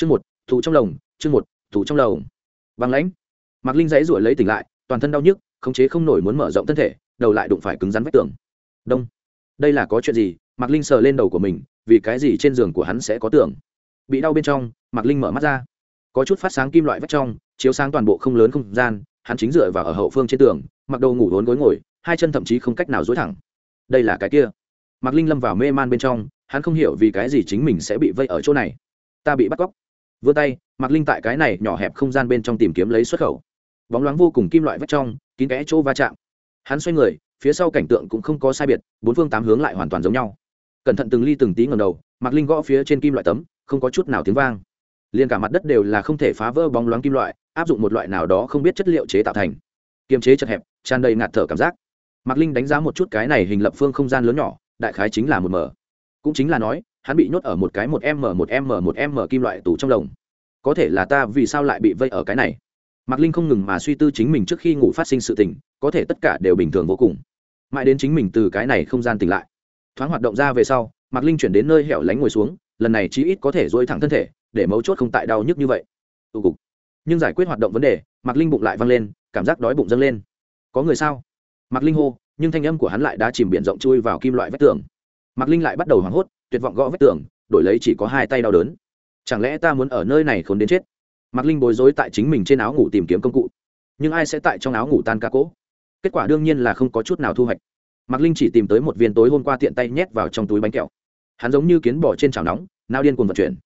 chương một thủ trong lồng, chương một thủ trong lồng. Băng lãnh. Mạc linh dãy ruổi lấy tỉnh lại, toàn thân đau nhức, khống chế không nổi muốn mở rộng thân thể, đầu lại đụng phải cứng rắn vách tường. Đông. Đây là có chuyện gì? Mạc linh sờ lên đầu của mình, vì cái gì trên giường của hắn sẽ có tường? Bị đau bên trong, mạc linh mở mắt ra. Có chút phát sáng kim loại vách trong, chiếu sáng toàn bộ không lớn không gian, hắn chính dựa vào ở hậu phương trên tường, mặc đầu ngủ hốn gối ngồi, hai chân thậm chí không cách nào dối thẳng. Đây là cái kia. Mạc linh lâm vào mê man bên trong, hắn không hiểu vì cái gì chính mình sẽ bị vây ở chỗ này. Ta bị bắt cóc vươn tay, mạc linh tại cái này nhỏ hẹp không gian bên trong tìm kiếm lấy xuất khẩu. Bóng loáng vô cùng kim loại vách trong, kín kẽ chỗ va chạm. Hắn xoay người, phía sau cảnh tượng cũng không có sai biệt, bốn phương tám hướng lại hoàn toàn giống nhau. Cẩn thận từng ly từng tí ngầm đầu, mạc linh gõ phía trên kim loại tấm, không có chút nào tiếng vang. Liền cả mặt đất đều là không thể phá vỡ bóng loáng kim loại, áp dụng một loại nào đó không biết chất liệu chế tạo thành. Kiềm chế chật hẹp, tràn đầy ngạt thở cảm giác. Mạc linh đánh giá một chút cái này hình lập phương không gian lớn nhỏ, đại khái chính là một mở cũng chính là nói, hắn bị nhốt ở một cái một m một m một m kim loại tủ trong lồng. Có thể là ta vì sao lại bị vây ở cái này? Mạc linh không ngừng mà suy tư chính mình trước khi ngủ phát sinh sự tình, có thể tất cả đều bình thường vô cùng. Mãi đến chính mình từ cái này không gian tỉnh lại. Thoáng hoạt động ra về sau, mạc linh chuyển đến nơi hẻo lánh ngồi xuống, lần này chí ít có thể dối thẳng thân thể, để mấu chốt không tại đau nhức như vậy. Tù cục. Nhưng giải quyết hoạt động vấn đề, mạc linh bụng lại văng lên, cảm giác đói bụng dâng lên. Có người sao? Mạc linh hô, nhưng thanh âm của hắn lại đã chìm biển rộng chui vào kim loại vách tường mạc linh lại bắt đầu hoảng hốt, tuyệt vọng gõ vách tường, đổi lấy chỉ có hai tay đau đớn. Chẳng lẽ ta muốn ở nơi này khốn đến chết? Mạc linh bối rối tại chính mình trên áo ngủ tìm kiếm công cụ. Nhưng ai sẽ tại trong áo ngủ tan ca cỗ? Kết quả đương nhiên là không có chút nào thu hoạch. Mạc linh chỉ tìm tới một viên tối hôm qua tiện tay nhét vào trong túi bánh kẹo. Hắn giống như kiến bỏ trên chảo nóng, nao điên cuồng vận chuyển.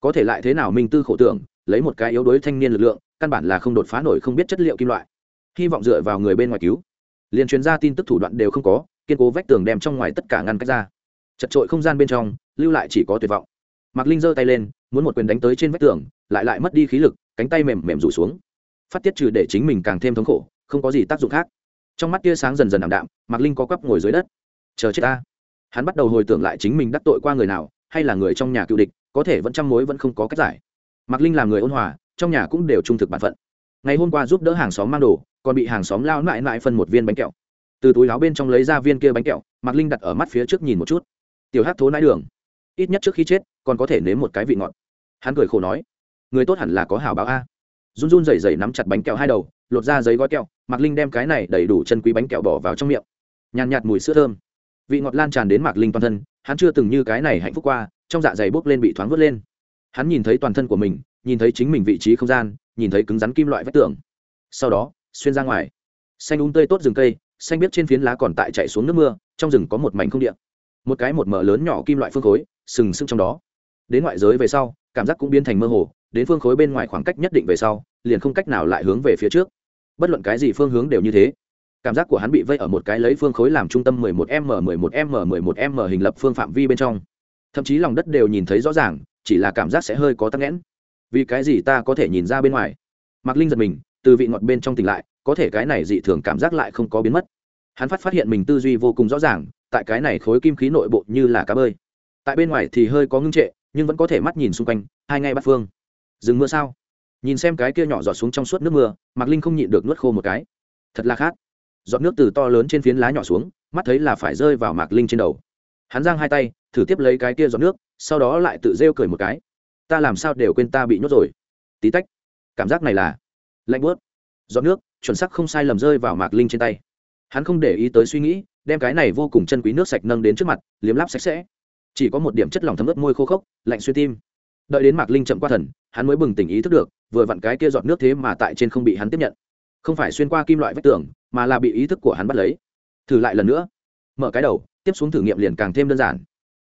Có thể lại thế nào minh tư khổ tưởng, lấy một cái yếu đuối thanh niên lực lượng, căn bản là không đột phá nổi không biết chất liệu kim loại. Hy vọng dựa vào người bên ngoài cứu. Liền chuyên gia tin tức thủ đoạn đều không có, kiên cố vách tường đem trong ngoài tất cả ngăn cách ra chật trội không gian bên trong, lưu lại chỉ có tuyệt vọng. Mạc linh giơ tay lên, muốn một quyền đánh tới trên vách tường, lại lại mất đi khí lực, cánh tay mềm mềm rủ xuống. Phát tiết trừ để chính mình càng thêm thống khổ, không có gì tác dụng khác. Trong mắt tia sáng dần dần ảm đạm, mạc linh có quắp ngồi dưới đất. Chờ chết ta. Hắn bắt đầu hồi tưởng lại chính mình đắc tội qua người nào, hay là người trong nhà cựu địch, có thể vẫn chăm mối vẫn không có cách giải. Mạc linh là người ôn hòa, trong nhà cũng đều trung thực bản phận. Ngày hôm qua giúp đỡ hàng xóm mang đồ, còn bị hàng xóm lao mãi mãi phân một viên bánh kẹo. Từ túi áo bên trong lấy ra viên kia bánh kẹo, mạc linh đặt ở mắt phía trước nhìn một chút tiểu hát thố nãi đường. Ít nhất trước khi chết, còn có thể nếm một cái vị ngọt. Hắn cười khổ nói, người tốt hẳn là có hảo báo a. Run run rẩy rẩy nắm chặt bánh kẹo hai đầu, lột ra giấy gói kẹo, mạc linh đem cái này đầy đủ chân quý bánh kẹo bỏ vào trong miệng. Nhàn nhạt mùi sữa thơm. Vị ngọt lan tràn đến mạc linh toàn thân, hắn chưa từng như cái này hạnh phúc qua, trong dạ dày bốc lên bị thoáng vớt lên. Hắn nhìn thấy toàn thân của mình, nhìn thấy chính mình vị trí không gian, nhìn thấy cứng rắn kim loại vách tường. Sau đó, xuyên ra ngoài. Xanh úng tươi tốt rừng cây, xanh biết trên phiến lá còn tại chạy xuống nước mưa, trong rừng có một mảnh không điện một cái một mở lớn nhỏ kim loại phương khối, sừng sững trong đó. Đến ngoại giới về sau, cảm giác cũng biến thành mơ hồ, đến phương khối bên ngoài khoảng cách nhất định về sau, liền không cách nào lại hướng về phía trước. Bất luận cái gì phương hướng đều như thế. Cảm giác của hắn bị vây ở một cái lấy phương khối làm trung tâm 11 m 11 m 11 m hình lập phương phạm vi bên trong. Thậm chí lòng đất đều nhìn thấy rõ ràng, chỉ là cảm giác sẽ hơi có tắc nghẽn. Vì cái gì ta có thể nhìn ra bên ngoài? Mạc linh giật mình, từ vị ngọt bên trong tỉnh lại, có thể cái này dị thường cảm giác lại không có biến mất hắn phát phát hiện mình tư duy vô cùng rõ ràng, tại cái này khối kim khí nội bộ như là cá bơi. Tại bên ngoài thì hơi có ngưng trệ, nhưng vẫn có thể mắt nhìn xung quanh, hai ngay bắt phương. Dừng mưa sao? Nhìn xem cái kia nhỏ giọt xuống trong suốt nước mưa, mạc linh không nhịn được nuốt khô một cái. Thật là khát. Giọt nước từ to lớn trên phiến lá nhỏ xuống, mắt thấy là phải rơi vào mạc linh trên đầu. Hắn giang hai tay, thử tiếp lấy cái kia giọt nước, sau đó lại tự rêu cười một cái. Ta làm sao đều quên ta bị nhốt rồi. Tí tách. Cảm giác này là lạnh bớt giọt nước, chuẩn sắc không sai lầm rơi vào mạc linh trên tay hắn không để ý tới suy nghĩ, đem cái này vô cùng chân quý nước sạch nâng đến trước mặt, liếm láp sạch sẽ. Chỉ có một điểm chất lỏng thấm ướt môi khô khốc, lạnh xuyên tim. Đợi đến mạc linh chậm qua thần, hắn mới bừng tỉnh ý thức được, vừa vặn cái kia giọt nước thế mà tại trên không bị hắn tiếp nhận. Không phải xuyên qua kim loại vách tường, mà là bị ý thức của hắn bắt lấy. Thử lại lần nữa. Mở cái đầu, tiếp xuống thử nghiệm liền càng thêm đơn giản.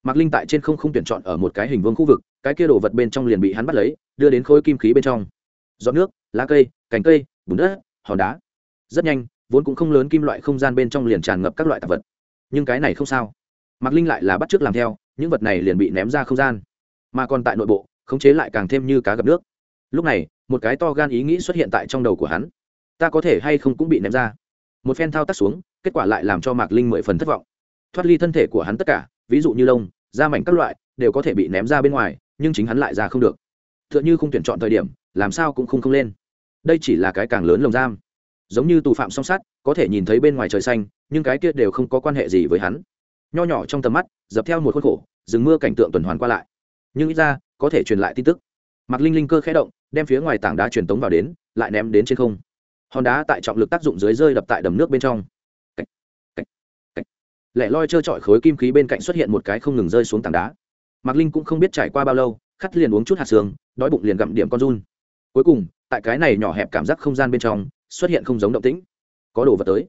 Mạc linh tại trên không không tuyển chọn ở một cái hình vương khu vực, cái kia đồ vật bên trong liền bị hắn bắt lấy, đưa đến khối kim khí bên trong. Giọt nước, lá cây, cành cây, bùn đất, hòn đá. Rất nhanh vốn cũng không lớn kim loại không gian bên trong liền tràn ngập các loại tạp vật. Nhưng cái này không sao. Mạc linh lại là bắt t r ư ớ c làm theo, những vật này liền bị ném ra không gian. Mà còn tại nội bộ, khống chế lại càng thêm như cá gặp nước. Lúc này, một cái to gan ý nghĩ xuất hiện tại trong đầu của hắn. Ta có thể hay không cũng bị ném ra. Một phen thao tác xuống, kết quả lại làm cho mạc linh mười phần thất vọng. Thoát ly thân thể của hắn tất cả, ví dụ như lông, da mảnh các loại, đều có thể bị ném ra bên ngoài, nhưng chính hắn lại ra không được. T h ư ợ n h ư không tuyển chọn thời điểm, làm sao cũng không không lên. Đây chỉ là cái càng lớn lồng giam giống như tù phạm song sát có thể nhìn thấy bên ngoài trời xanh nhưng cái kia đều không có quan hệ gì với hắn. Nho nhỏ trong tầm mắt dập theo một khuôn khổ rừng mưa cảnh tượng tuần hoàn qua lại. Nhưng ít ra có thể truyền lại tin tức. Mặc linh linh cơ khẽ động đem phía ngoài tảng đá truyền tống vào đến lại ném đến trên không. Hòn đá tại trọng lực tác dụng dưới rơi đập tại đầm nước bên trong. Cách, cách, cách. lẻ loi trơ trọi khối kim khí bên cạnh xuất hiện một cái không ngừng rơi xuống tảng đá. Mạc linh cũng không biết trải qua bao lâu khắt liền uống chút hạt xương đói bụng liền gặm điểm con run. Cuối cùng tại cái này nhỏ hẹp cảm giác không gian bên trong xuất hiện không giống động tĩnh. Có đồ vật tới.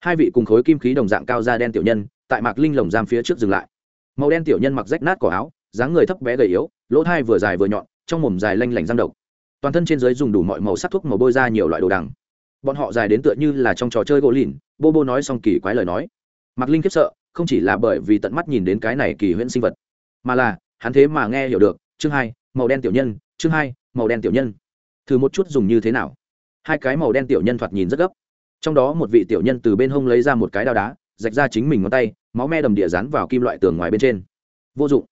Hai vị cùng khối kim khí đồng dạng cao da đen tiểu nhân, tại mạc linh lồng giam phía trước dừng lại. Màu đen tiểu nhân mặc rách nát cỏ áo, dáng người thấp bé gầy yếu, lỗ thai vừa dài vừa nhọn, trong mồm dài lanh lảnh răng độc. Toàn thân trên dưới dùng đủ mọi màu sắc thuốc màu bôi ra nhiều loại đồ đằng. Bọn họ dài đến tựa như là trong trò chơi gỗ lìn, bô bô nói xong kỳ quái lời nói. Mạc linh khiếp sợ, không chỉ là bởi vì tận mắt nhìn đến cái này kỳ huyễn sinh vật, mà là, hắn thế mà nghe hiểu được, chương hai, màu đen tiểu nhân, chương hai, màu đen tiểu nhân. Thử một chút dùng như thế nào? Hai cái màu đen tiểu nhân thoạt nhìn rất gấp. Trong đó một vị tiểu nhân từ bên hông lấy ra một cái đao đá, rạch ra chính mình ngón tay, máu me đầm địa rán vào kim loại tường ngoài bên trên. Vô dụng.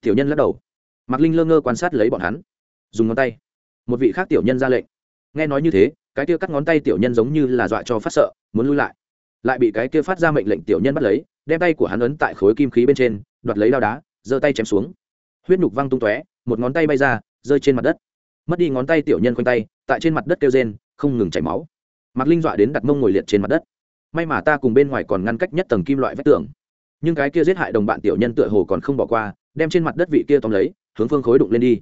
Tiểu nhân lắc đầu. Mạc linh lơ ngơ quan sát lấy bọn hắn. Dùng ngón tay. Một vị khác tiểu nhân ra lệnh. Nghe nói như thế, cái kia cắt ngón tay tiểu nhân giống như là dọa cho phát sợ, muốn lui lại. Lại bị cái kia phát ra mệnh lệnh tiểu nhân bắt lấy, đem tay của hắn ấn tại khối kim khí bên trên, đoạt lấy đao đá, giơ tay chém xuống. Huyết nhục văng tung tóe, một ngón tay bay ra, rơi trên mặt đất. Mất đi ngón tay tiểu nhân quanh tay, tại trên mặt đất kêu rên không ngừng chảy máu. Mạc linh dọa đến đặt mông ngồi liệt trên mặt đất. May mà ta cùng bên ngoài còn ngăn cách nhất tầng kim loại vách tường. Nhưng cái kia giết hại đồng bạn tiểu nhân tựa hồ còn không bỏ qua, đem trên mặt đất vị kia tóm lấy, hướng phương khối đụng lên đi.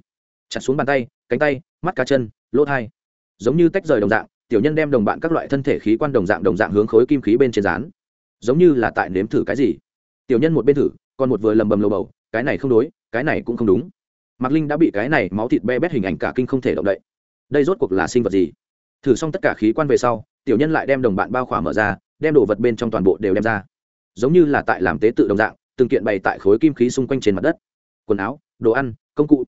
Chặt xuống bàn tay, cánh tay, mắt cá chân, lỗ thai. Giống như tách rời đồng dạng, tiểu nhân đem đồng bạn các loại thân thể khí quan đồng dạng đồng dạng hướng khối kim khí bên trên rán giống như là tại nếm thử cái gì. Tiểu nhân một bên thử, còn một vừa lầm bầm lầu bầu, cái này không đối, cái này cũng không đúng. Mạc linh đã bị cái này máu thịt be bét hình ảnh cả kinh không thể động đậy. Đây rốt cuộc là sinh vật gì? Thử xong tất cả khí quan về sau, tiểu nhân lại đem đồng bạn bao khỏa mở ra, đem đồ vật bên trong toàn bộ đều đem ra. Giống như là tại làm tế tự đồng dạng, từng kiện bày tại khối kim khí xung quanh trên mặt đất. Quần áo, đồ ăn, công cụ.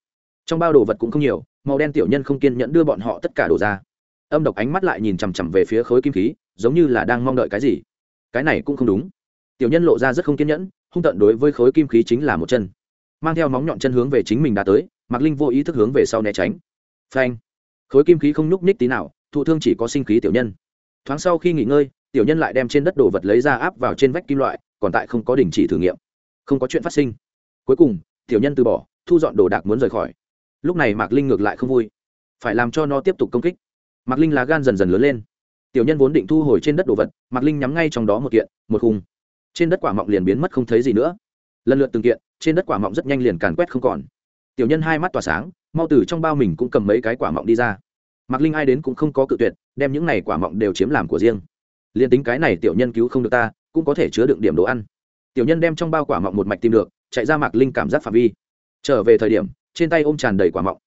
Trong bao đồ vật cũng không nhiều, màu đen tiểu nhân không kiên nhẫn đưa bọn họ tất cả đồ ra. Âm độc ánh mắt lại nhìn chằm chằm về phía khối kim khí, giống như là đang mong đợi cái gì. Cái này cũng không đúng. Tiểu nhân lộ ra rất không kiên nhẫn, hung tận đối với khối kim khí chính là một chân. Mang theo móng nhọn chân hướng về chính mình đã tới, mạc linh vô ý thức hướng về sau né tránh. Phanh. Khối kim khí không nhúc nhích tí nào thụ thương chỉ có sinh khí tiểu nhân. Thoáng sau khi nghỉ ngơi, tiểu nhân lại đem trên đất đồ vật lấy ra áp vào trên vách kim loại, còn tại không có đình chỉ thử nghiệm. Không có chuyện phát sinh. Cuối cùng, tiểu nhân từ bỏ, thu dọn đồ đạc muốn rời khỏi. Lúc này mạc linh ngược lại không vui. Phải làm cho nó tiếp tục công kích. Mạc linh lá gan dần dần lớn lên. Tiểu nhân vốn định thu hồi trên đất đồ vật, mạc linh nhắm ngay trong đó một kiện, một khung. Trên đất quả mọng liền biến mất không thấy gì nữa. Lần lượt từng kiện, trên đất quả mọng rất nhanh liền càn quét không còn. Tiểu nhân hai mắt tỏa sáng, mau từ trong bao mình cũng cầm mấy cái quả mọng đi ra mạc linh ai đến cũng không có cự tuyệt, đem những này quả mọng đều chiếm làm của riêng. Liền tính cái này tiểu nhân cứu không được ta, cũng có thể chứa đựng điểm đồ ăn. Tiểu nhân đem trong bao quả mọng một mạch tìm được, chạy ra mạc linh cảm giác phạm vi. Trở về thời điểm, trên tay ôm tràn đầy quả mọng.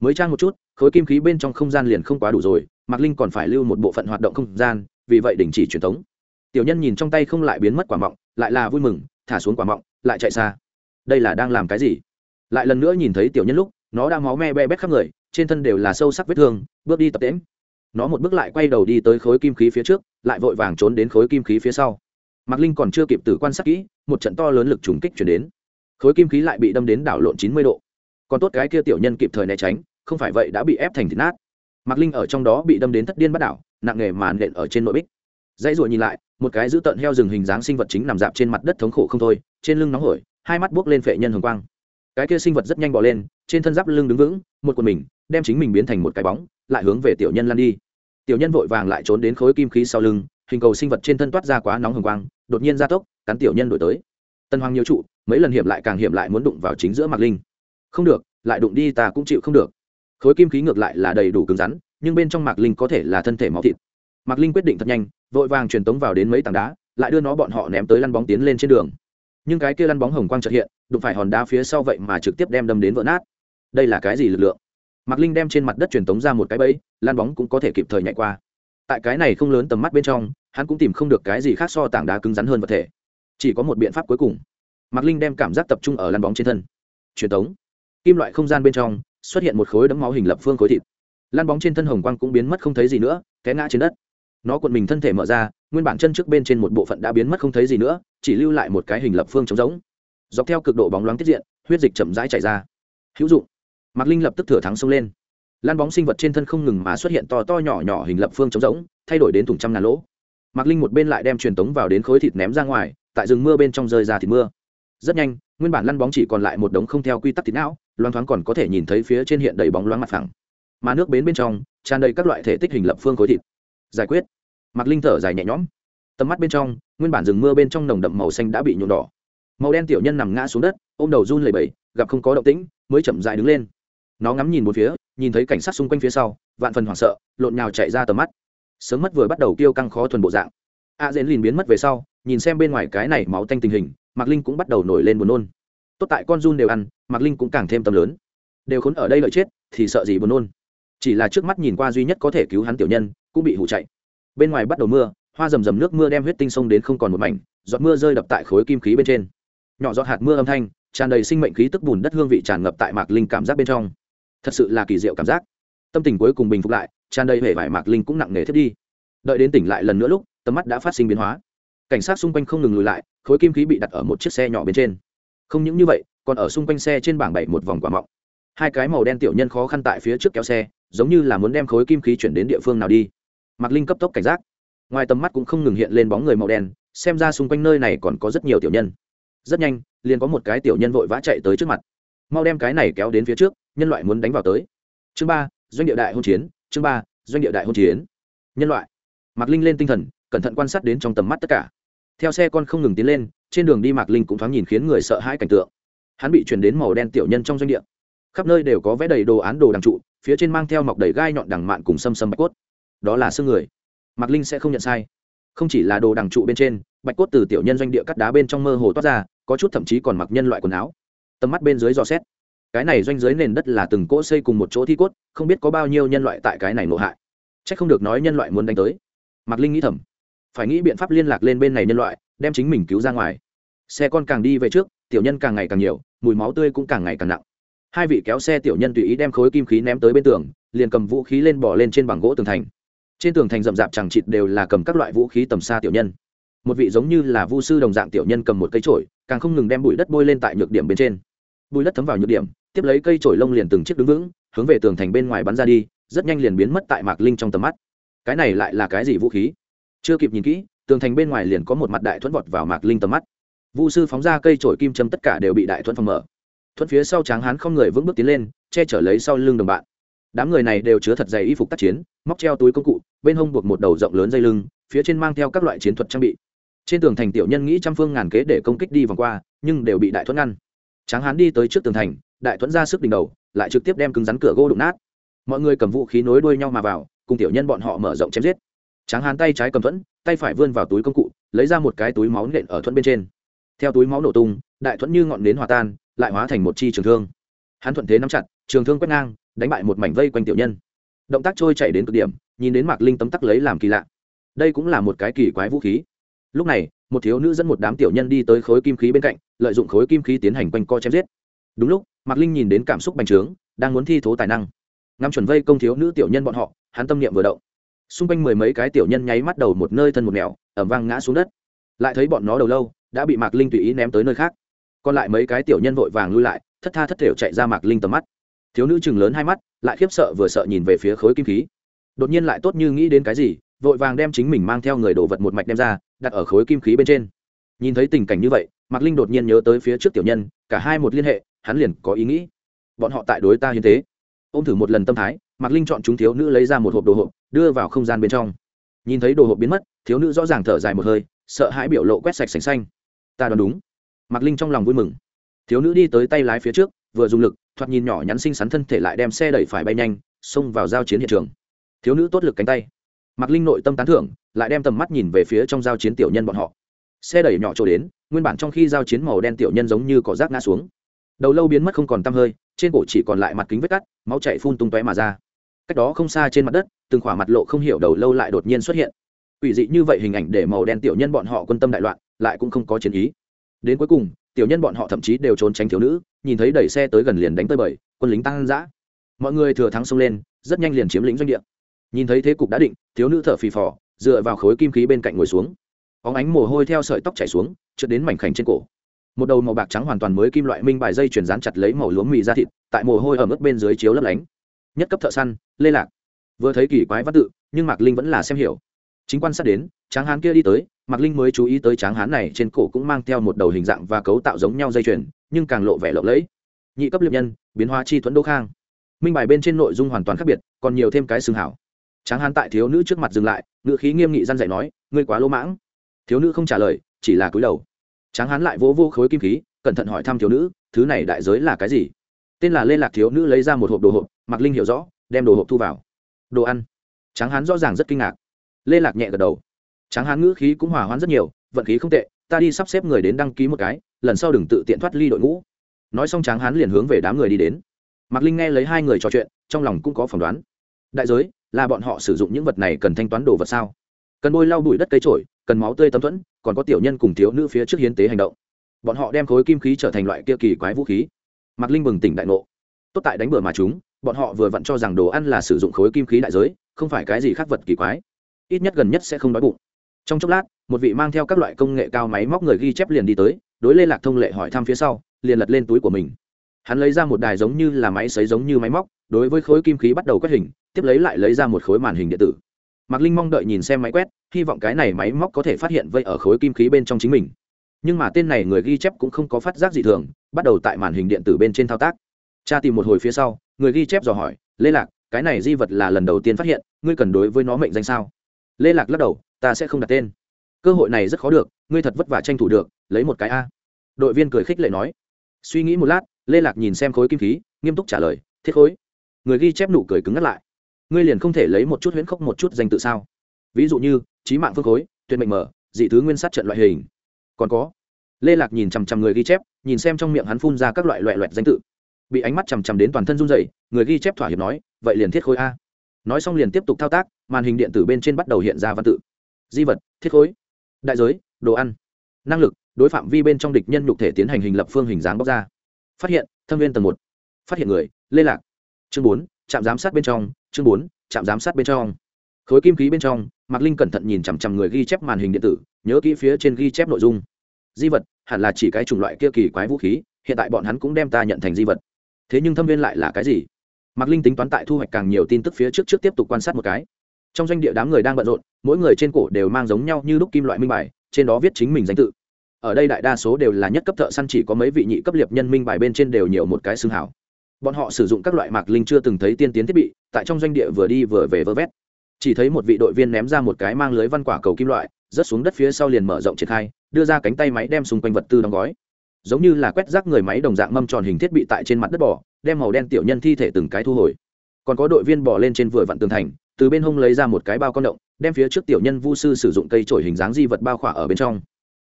Mới trang một chút, khối kim khí bên trong không gian liền không quá đủ rồi, mạc linh còn phải lưu một bộ phận hoạt động không gian, vì vậy đình chỉ truyền thống. Tiểu nhân nhìn trong tay không lại biến mất quả mọng, lại là vui mừng, thả xuống quả mọng, lại chạy xa. Đây là đang làm cái gì? Lại lần nữa nhìn thấy tiểu nhân lúc, nó đang máu me be bét khắp người trên thân đều là sâu sắc vết thương, bước đi tập tễm nó một bước lại quay đầu đi tới khối kim khí phía trước, lại vội vàng trốn đến khối kim khí phía sau. Mạc linh còn chưa kịp tử quan sát kỹ, một trận to lớn lực trùng kích chuyển đến. Khối kim khí lại bị đâm đến đảo lộn chín mươi độ. Còn tốt cái kia tiểu nhân kịp thời né tránh, không phải vậy đã bị ép thành thịt nát. Mạc linh ở trong đó bị đâm đến thất điên bắt đảo, nặng nghề màn nện ở trên nội bích. Dãy ruồi nhìn lại, một cái dữ tận heo rừng hình dáng sinh vật chính nằm dạp trên mặt đất thống khổ không thôi, trên lưng nóng hổi, hai mắt buốc lên phệ nhân hồng quang. Cái kia sinh vật rất nhanh bỏ lên, trên thân giáp lưng đứng vững một quần mình, đem chính mình biến thành một cái bóng, lại hướng về tiểu nhân lan đi. Tiểu nhân vội vàng lại trốn đến khối kim khí sau lưng, hình cầu sinh vật trên thân toát ra quá nóng hồng quang, đột nhiên gia tốc, cắn tiểu nhân đổi tới. Tân hoàng nhiều trụ, mấy lần hiểm lại càng hiểm lại muốn đụng vào chính giữa mạc linh. Không được, lại đụng đi ta cũng chịu không được. Khối kim khí ngược lại là đầy đủ cứng rắn, nhưng bên trong mạc linh có thể là thân thể máu thịt. Mạc linh quyết định thật nhanh, vội vàng truyền tống vào đến mấy tảng đá, lại đưa nó bọn họ ném tới lăn bóng tiến lên trên đường. Nhưng cái kia lăn bóng hồng quang trợt hiện, đụng phải hòn đá phía sau vậy mà trực tiếp đem đâm đến vỡ nát đây là cái gì lực lượng? Mạc linh đem trên mặt đất truyền tống ra một cái bẫy lan bóng cũng có thể kịp thời nhảy qua. Tại cái này không lớn tầm mắt bên trong, hắn cũng tìm không được cái gì khác so tảng đá cứng rắn hơn vật thể. Chỉ có một biện pháp cuối cùng. Mạc linh đem cảm giác tập trung ở lan bóng trên thân. Truyền tống. Kim loại không gian bên trong, xuất hiện một khối đấm máu hình lập phương khối thịt. Lan bóng trên thân hồng quang cũng biến mất không thấy gì nữa, té ngã trên đất. Nó cuộn mình thân thể mở ra, nguyên bản chân trước bên trên một bộ phận đã biến mất không thấy gì nữa, chỉ lưu lại một cái hình lập phương trống giống dọc theo cực độ bóng loáng tiết diện, huyết dịch chậm rãi chảy ra. Hữu dụng mạc linh lập tức thừa thắng xông lên. Lan bóng sinh vật trên thân không ngừng mà xuất hiện to to nhỏ nhỏ hình lập phương trống giống thay đổi đến thùng trăm ngàn lỗ. Mạc linh một bên lại đem truyền tống vào đến khối thịt ném ra ngoài, tại rừng mưa bên trong rơi ra thịt mưa. Rất nhanh, nguyên bản lăn bóng chỉ còn lại một đống không theo quy tắc thịt não, loang thoáng còn có thể nhìn thấy phía trên hiện đầy bóng loáng mặt phẳng. Mà nước bến bên trong, tràn đầy các loại thể tích hình lập phương khối thịt. Giải quyết. Mạc linh thở dài nhẹ nhõm. Tầm mắt bên trong, nguyên bản rừng mưa bên trong nồng đậm màu xanh đã bị nhuộm đỏ. Màu đen tiểu nhân nằm ngã xuống đất, ôm đầu run lẩy bẩy, gặp không có động tĩnh, mới chậm dài đứng lên nó ngắm nhìn một phía, nhìn thấy cảnh sát xung quanh phía sau, vạn phần hoảng sợ, lộn nhào chạy ra tầm mắt. Sớm mất vừa bắt đầu kêu căng khó thuần bộ dạng. A dễn liền biến mất về sau, nhìn xem bên ngoài cái này máu tanh tình hình, mạc linh cũng bắt đầu nổi lên buồn nôn. Tốt tại con run đều ăn, mạc linh cũng càng thêm tâm lớn. Đều khốn ở đây lợi chết, thì sợ gì buồn nôn. Chỉ là trước mắt nhìn qua duy nhất có thể cứu hắn tiểu nhân, cũng bị hụ chạy. Bên ngoài bắt đầu mưa, hoa rầm rầm nước mưa đem huyết tinh sông đến không còn một mảnh, giọt mưa rơi đập tại khối kim khí bên trên. Nhỏ giọt hạt mưa âm thanh, tràn đầy sinh mệnh khí tức bùn đất hương vị tràn ngập tại mạc linh cảm giác bên trong thật sự là kỳ diệu cảm giác. Tâm tình cuối cùng bình phục lại, tràn đầy hệ vải mạc linh cũng nặng nề thiết đi. Đợi đến tỉnh lại lần nữa lúc, tầm mắt đã phát sinh biến hóa. Cảnh sát xung quanh không ngừng lùi lại, khối kim khí bị đặt ở một chiếc xe nhỏ bên trên. Không những như vậy, còn ở xung quanh xe trên bảng bảy một vòng quả mọng. Hai cái màu đen tiểu nhân khó khăn tại phía trước kéo xe, giống như là muốn đem khối kim khí chuyển đến địa phương nào đi. Mạc linh cấp tốc cảnh giác. Ngoài tầm mắt cũng không ngừng hiện lên bóng người màu đen, xem ra xung quanh nơi này còn có rất nhiều tiểu nhân. Rất nhanh, liền có một cái tiểu nhân vội vã chạy tới trước mặt. Mau đem cái này kéo đến phía trước nhân loại muốn đánh vào tới. Chương ba, doanh địa đại hôn chiến, chương ba, doanh địa đại hôn chiến. Nhân loại. Mạc linh lên tinh thần, cẩn thận quan sát đến trong tầm mắt tất cả. Theo xe con không ngừng tiến lên, trên đường đi mạc linh cũng thoáng nhìn khiến người sợ hãi cảnh tượng. Hắn bị chuyển đến màu đen tiểu nhân trong doanh địa. Khắp nơi đều có vẽ đầy đồ án, đồ đằng trụ, phía trên mang theo mọc đầy gai nhọn đằng mạn cùng xâm xâm bạch cốt. Đó là xương người. Mạc linh sẽ không nhận sai. Không chỉ là đồ đằng trụ bên trên, bạch cốt từ tiểu nhân doanh địa cắt đá bên trong mơ hồ toát ra, có chút thậm chí còn mặc nhân loại quần áo. Tầm mắt bên dưới dò xét cái này doanh giới nền đất là từng cỗ xây cùng một chỗ thi cốt, không biết có bao nhiêu nhân loại tại cái này nộ hại. C h ắ c không được nói nhân loại muốn đánh tới. Mạc linh nghĩ thầm. Phải nghĩ biện pháp liên lạc lên bên này nhân loại, đem chính mình cứu ra ngoài. Xe con càng đi về trước, tiểu nhân càng ngày càng nhiều, mùi máu tươi cũng càng ngày càng nặng. Hai vị kéo xe tiểu nhân tùy ý đem khối kim khí ném tới bên tường, liền cầm vũ khí lên bỏ lên trên bằng gỗ tường thành. Trên tường thành rậm rạp chẳng chịt đều là cầm các loại vũ khí tầm xa tiểu nhân. Một vị giống như là vu sư đồng dạng tiểu nhân cầm một cây trổi càng không ngừng đem bụi đất bôi lên tại nhược điểm bên trên. Bụi đất thấm vào nhược điểm tiếp lấy cây trổi lông liền từng chiếc đứng vững, hướng về tường thành bên ngoài bắn ra đi, rất nhanh liền biến mất tại mạc linh trong tầm mắt. Cái này lại là cái gì vũ khí? Chưa kịp nhìn kỹ, tường thành bên ngoài liền có một mặt đại thuẫn vọt vào mạc linh tầm mắt. Vu sư phóng ra cây trổi kim châm tất cả đều bị đại thuẫn phòng mở. Thuẫn phía sau tráng hán không người vững bước tiến lên, che chở lấy sau lưng đồng bạn. Đám người này đều chứa thật dày y phục tác chiến, móc treo túi công cụ, bên hông buộc một đầu rộng lớn dây lưng, phía trên mang theo các loại chiến thuật trang bị. Trên tường thành tiểu nhân nghĩ trăm phương ngàn kế để công kích đi vòng qua, nhưng đều bị đại thuẫn ngăn. Tráng hán đi tới trước tường thành đại thuẫn ra sức đỉnh đầu, lại trực tiếp đem cứng rắn cửa gỗ đụng nát. Mọi người cầm vũ khí nối đuôi nhau mà vào, cùng tiểu nhân bọn họ mở rộng chém giết. Tráng hán tay trái cầm thuẫn, tay phải vươn vào túi công cụ, lấy ra một cái túi máu nện ở thuẫn bên trên. Theo túi máu nổ tung, đại thuẫn như ngọn nến hòa tan, lại hóa thành một chi trường thương. Hắn thuận thế nắm chặt, trường thương quét ngang, đánh bại một mảnh vây quanh tiểu nhân. Động tác trôi chạy đến cực điểm, nhìn đến mạc linh tấm tắc lấy làm kỳ lạ. Đây cũng là một cái kỳ quái vũ khí. Lúc này, một thiếu nữ dẫn một đám tiểu nhân đi tới khối kim khí bên cạnh, lợi dụng khối kim khí tiến hành quanh co chém giết. Đúng lúc mạc linh nhìn đến cảm xúc bành trướng đang muốn thi thố tài năng. Ngắm chuẩn vây công thiếu nữ tiểu nhân bọn họ hắn tâm niệm vừa động. Xung quanh mười mấy cái tiểu nhân nháy mắt đầu một nơi thân một mèo, ẩm vang ngã xuống đất. Lại thấy bọn nó đầu lâu đã bị mạc linh tùy ý ném tới nơi khác. Còn lại mấy cái tiểu nhân vội vàng lui lại thất tha thất thểu chạy ra mạc linh tầm mắt. Thiếu nữ chừng lớn hai mắt lại khiếp sợ vừa sợ nhìn về phía khối kim khí. Đột nhiên lại tốt như nghĩ đến cái gì vội vàng đem chính mình mang theo người đồ vật một mạch đem ra đặt ở khối kim khí bên trên. Nhìn thấy tình cảnh như vậy mạc linh đột nhiên nhớ tới phía trước tiểu nhân, cả hai một liên hệ, hắn liền có ý nghĩ. Bọn họ tại đối ta hiến tế. Ô m thử một lần tâm thái, mạc linh chọn chúng thiếu nữ lấy ra một hộp đồ hộp, đưa vào không gian bên trong. Nhìn thấy đồ hộp biến mất, thiếu nữ rõ ràng thở dài một hơi, sợ hãi biểu lộ quét sạch sành xanh. Ta đoán đúng. Mạc linh trong lòng vui mừng. Thiếu nữ đi tới tay lái phía trước, vừa dùng lực, thoạt nhìn nhỏ nhắn xinh xắn thân thể lại đem xe đẩy phải bay nhanh, xông vào giao chiến hiện trường. Thiếu nữ tốt lực cánh tay. Mạc linh nội tâm tán thưởng, lại đem tầm mắt nhìn về phía trong giao chiến tiểu nhân bọn họ. Xe đẩy nhỏ trổ đến nguyên bản trong khi giao chiến màu đen tiểu nhân giống như có rác ngã xuống. Đầu lâu biến mất không còn tăm hơi, trên cổ chỉ còn lại mặt kính vết cắt, máu chạy phun tung tóe mà ra. Cách đó không xa trên mặt đất, từng khỏa mặt lộ không hiểu đầu lâu lại đột nhiên xuất hiện. Ủy dị như vậy hình ảnh để màu đen tiểu nhân bọn họ quân tâm đại loạn, lại cũng không có chiến ý. Đến cuối cùng, tiểu nhân bọn họ thậm chí đều trốn tránh thiếu nữ, nhìn thấy đẩy xe tới gần liền đánh tới bời, quân lính tăng giã mọi người thừa thắng xông lên, rất nhanh liền chiếm lĩnh doanh địa. Nhìn thấy thế cục đã định, thiếu nữ thở phì phò, dựa vào khối kim khí bên cạnh ngồi xuống óng ánh mồ hôi theo sợi tóc chảy xuống, trượt đến mảnh khảnh trên cổ. Một đầu màu bạc trắng hoàn toàn mới kim loại minh bài dây chuyển dán chặt lấy màu lúa mì ra thịt, tại mồ hôi ở mức bên dưới chiếu lấp lánh. Nhất cấp thợ săn, lê lạc. Vừa thấy kỳ quái văn tự, nhưng mạc linh vẫn là xem hiểu. Chính quan sát đến, tráng hán kia đi tới, mạc linh mới chú ý tới tráng hán này trên cổ cũng mang theo một đầu hình dạng và cấu tạo giống nhau dây chuyền, nhưng càng lộ vẻ lộng lẫy. Nhị cấp liệp nhân, biến hóa chi thuẫn đô khang. Minh bài bên trên nội dung hoàn toàn khác biệt, còn nhiều thêm cái xương hảo. Tráng hán tại thiếu nữ trước mặt dừng lại ngự khí nghiêm nghị răn dạy nói, ngươi quá lỗ mãng thiếu nữ không trả lời, chỉ là cúi đầu. Tráng hán lại vỗ vô khối kim khí, cẩn thận hỏi thăm thiếu nữ, thứ này đại giới là cái gì? Tên là lê lạc thiếu nữ lấy ra một hộp đồ hộp Mặc linh hiểu rõ, đem đồ hộp thu vào. Đồ ăn? Tráng hán rõ ràng rất kinh ngạc. Lê lạc nhẹ gật đầu. Tráng hán ngữ khí cũng hòa hoãn rất nhiều, vận khí không tệ, ta đi sắp xếp người đến đăng ký một cái, lần sau đừng tự tiện thoát ly đội ngũ. Nói xong tráng hán liền hướng về đám người đi đến. Mạc linh nghe lấy hai người trò chuyện, trong lòng cũng có phỏng đoán. Đại giới, là bọn họ sử dụng những vật này cần thanh toán đồ vật sao? Cần bôi lau bụi đất cây trổi cần máu tươi tấm thuẫn, còn có tiểu nhân cùng thiếu nữ phía trước hiến tế hành động. Bọn họ đem khối kim khí trở thành loại kia kỳ quái vũ khí. Mạc linh bừng tỉnh đại ngộ. Tốt tại đánh bừa mà chúng, bọn họ vừa vặn cho rằng đồ ăn là sử dụng khối kim khí đại giới, không phải cái gì khác vật kỳ quái. Ít nhất gần nhất sẽ không đói bụng. Trong chốc lát, một vị mang theo các loại công nghệ cao máy móc người ghi chép liền đi tới, đối lê lạc thông lệ hỏi thăm phía sau, liền lật lên túi của mình. Hắn lấy ra một đài giống như là máy xấy giống như máy móc, đối với khối kim khí bắt đầu quét hình, tiếp lấy lại lấy ra một khối màn hình điện tử mạc linh mong đợi nhìn xem máy quét, hy vọng cái này máy móc có thể phát hiện vây ở khối kim khí bên trong chính mình. Nhưng mà tên này người ghi chép cũng không có phát giác gì thường, bắt đầu tại màn hình điện tử bên trên thao tác. Cha tìm một hồi phía sau, người ghi chép dò hỏi, lê lạc, cái này di vật là lần đầu tiên phát hiện, ngươi cần đối với nó mệnh danh sao? Lê lạc lắc đầu, ta sẽ không đặt tên. Cơ hội này rất khó được, ngươi thật vất vả tranh thủ được, lấy một cái a. Đội viên cười khích lệ nói. Suy nghĩ một lát, lê lạc nhìn xem khối kim khí, nghiêm túc trả lời, thiết khối. Người ghi chép nụ cười cứng ngắt lại ngươi liền không thể lấy một chút huyễn khốc một chút danh tự sao? Ví dụ như trí mạng phương khối, tuyệt mệnh mở, dị thứ nguyên sát trận loại hình. Còn có, lê lạc nhìn chằm chằm người ghi chép, nhìn xem trong miệng hắn phun ra các loại loại loẹt danh tự. Bị ánh mắt chằm chằm đến toàn thân run dày người ghi chép thỏa hiệp nói, vậy liền thiết khối a. Nói xong liền tiếp tục thao tác, màn hình điện tử bên trên bắt đầu hiện ra văn tự. Di vật, thiết khối. Đại giới, đồ ăn. Năng lực, đối phạm vi bên trong địch nhân nhục thể tiến hành hình lập phương hình dáng bóc ra. Phát hiện, thâm viên tầng một. Phát hiện người, lê lạc. Chương bốn, trạm giám sát bên trong chương bốn, trạm giám sát bên trong. Khối kim khí bên trong, mạc linh cẩn thận nhìn chằm chằm người ghi chép màn hình điện tử, nhớ kỹ phía trên ghi chép nội dung. Di vật, hẳn là chỉ cái chủng loại kia kỳ quái vũ khí, hiện tại bọn hắn cũng đem ta nhận thành di vật. Thế nhưng thâm viên lại là cái gì? Mạc linh tính toán tại thu hoạch càng nhiều tin tức phía trước trước tiếp tục quan sát một cái. Trong doanh địa đám người đang bận rộn, mỗi người trên cổ đều mang giống nhau như lúc kim loại minh bài, trên đó viết chính mình danh tự. Ở đây đại đa số đều là nhất cấp thợ săn chỉ có mấy vị nhị cấp liệp nhân minh bài bên trên đều nhiều một cái xương hảo bọn họ sử dụng các loại mạc linh chưa từng thấy tiên tiến thiết bị, tại trong doanh địa vừa đi vừa về vơ vét. Chỉ thấy một vị đội viên ném ra một cái mang lưới văn quả cầu kim loại, rớt xuống đất phía sau liền mở rộng triển khai, đưa ra cánh tay máy đem xung quanh vật tư đóng gói. Giống như là quét rác người máy đồng dạng mâm tròn hình thiết bị tại trên mặt đất bỏ đem màu đen tiểu nhân thi thể từng cái thu hồi. Còn có đội viên bỏ lên trên vừa vặn tường thành, từ bên hông lấy ra một cái bao con động, đem phía trước tiểu nhân vu sư sử dụng cây trổi hình dáng di vật bao khỏa ở bên trong.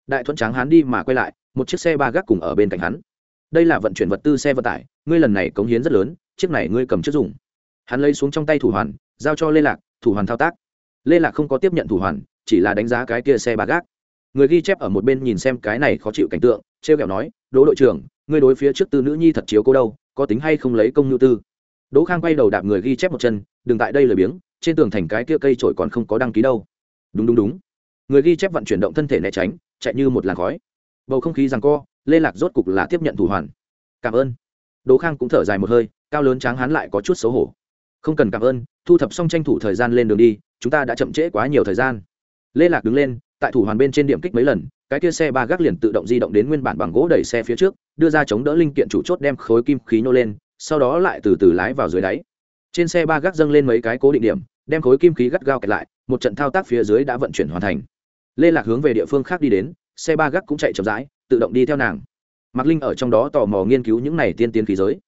Đại thuận tráng hắn đi mà quay lại, một chiếc xe ba gác cùng ở bên cạnh hắn đây là vận chuyển vật tư xe vận tải, ngươi lần này cống hiến rất lớn, chiếc này ngươi cầm trước dùng. Hắn lấy xuống trong tay thủ hoàn, giao cho lê lạc, thủ hoàn thao tác. Lê lạc không có tiếp nhận thủ hoàn, chỉ là đánh giá cái kia xe ba gác. Người ghi chép ở một bên nhìn xem cái này khó chịu cảnh tượng t r e o kẹo nói, đỗ đội trưởng, ngươi đối phía trước tư nữ nhi thật chiếu cô đâu, có tính hay không lấy công nhu tư? Đỗ khang quay đầu đạp người ghi chép một chân, đừng tại đây lười biếng, trên tường thành cái kia cây trổi còn không có đăng ký đâu. Đúng đúng đúng. Người ghi chép vận chuyển động thân thể né tránh, chạy như một làn khói. Bầu không khí rằng co lê lạc rốt cục là tiếp nhận thủ hoàn. Cảm ơn. Đỗ khang cũng thở dài một hơi, cao lớn tráng hán lại có chút xấu hổ. Không cần cảm ơn, thu thập xong tranh thủ thời gian lên đường đi, chúng ta đã chậm trễ quá nhiều thời gian. Lê lạc đứng lên, tại thủ hoàn bên trên điểm kích mấy lần, cái kia xe ba gác liền tự động di động đến nguyên bản bằng gỗ đẩy xe phía trước, đưa ra chống đỡ linh kiện chủ chốt đem khối kim khí nhô lên, sau đó lại từ từ lái vào dưới đáy. Trên xe ba gác dâng lên mấy cái cố định điểm, đem khối kim khí gắt gao kẹt lại, một trận thao tác phía dưới đã vận chuyển hoàn thành. Lê lạc hướng về địa phương khác đi đến, xe ba gác cũng chạy chậm rãi tự động đi theo nàng. Mạc linh ở trong đó tò mò nghiên cứu những này tiên tiến khí giới.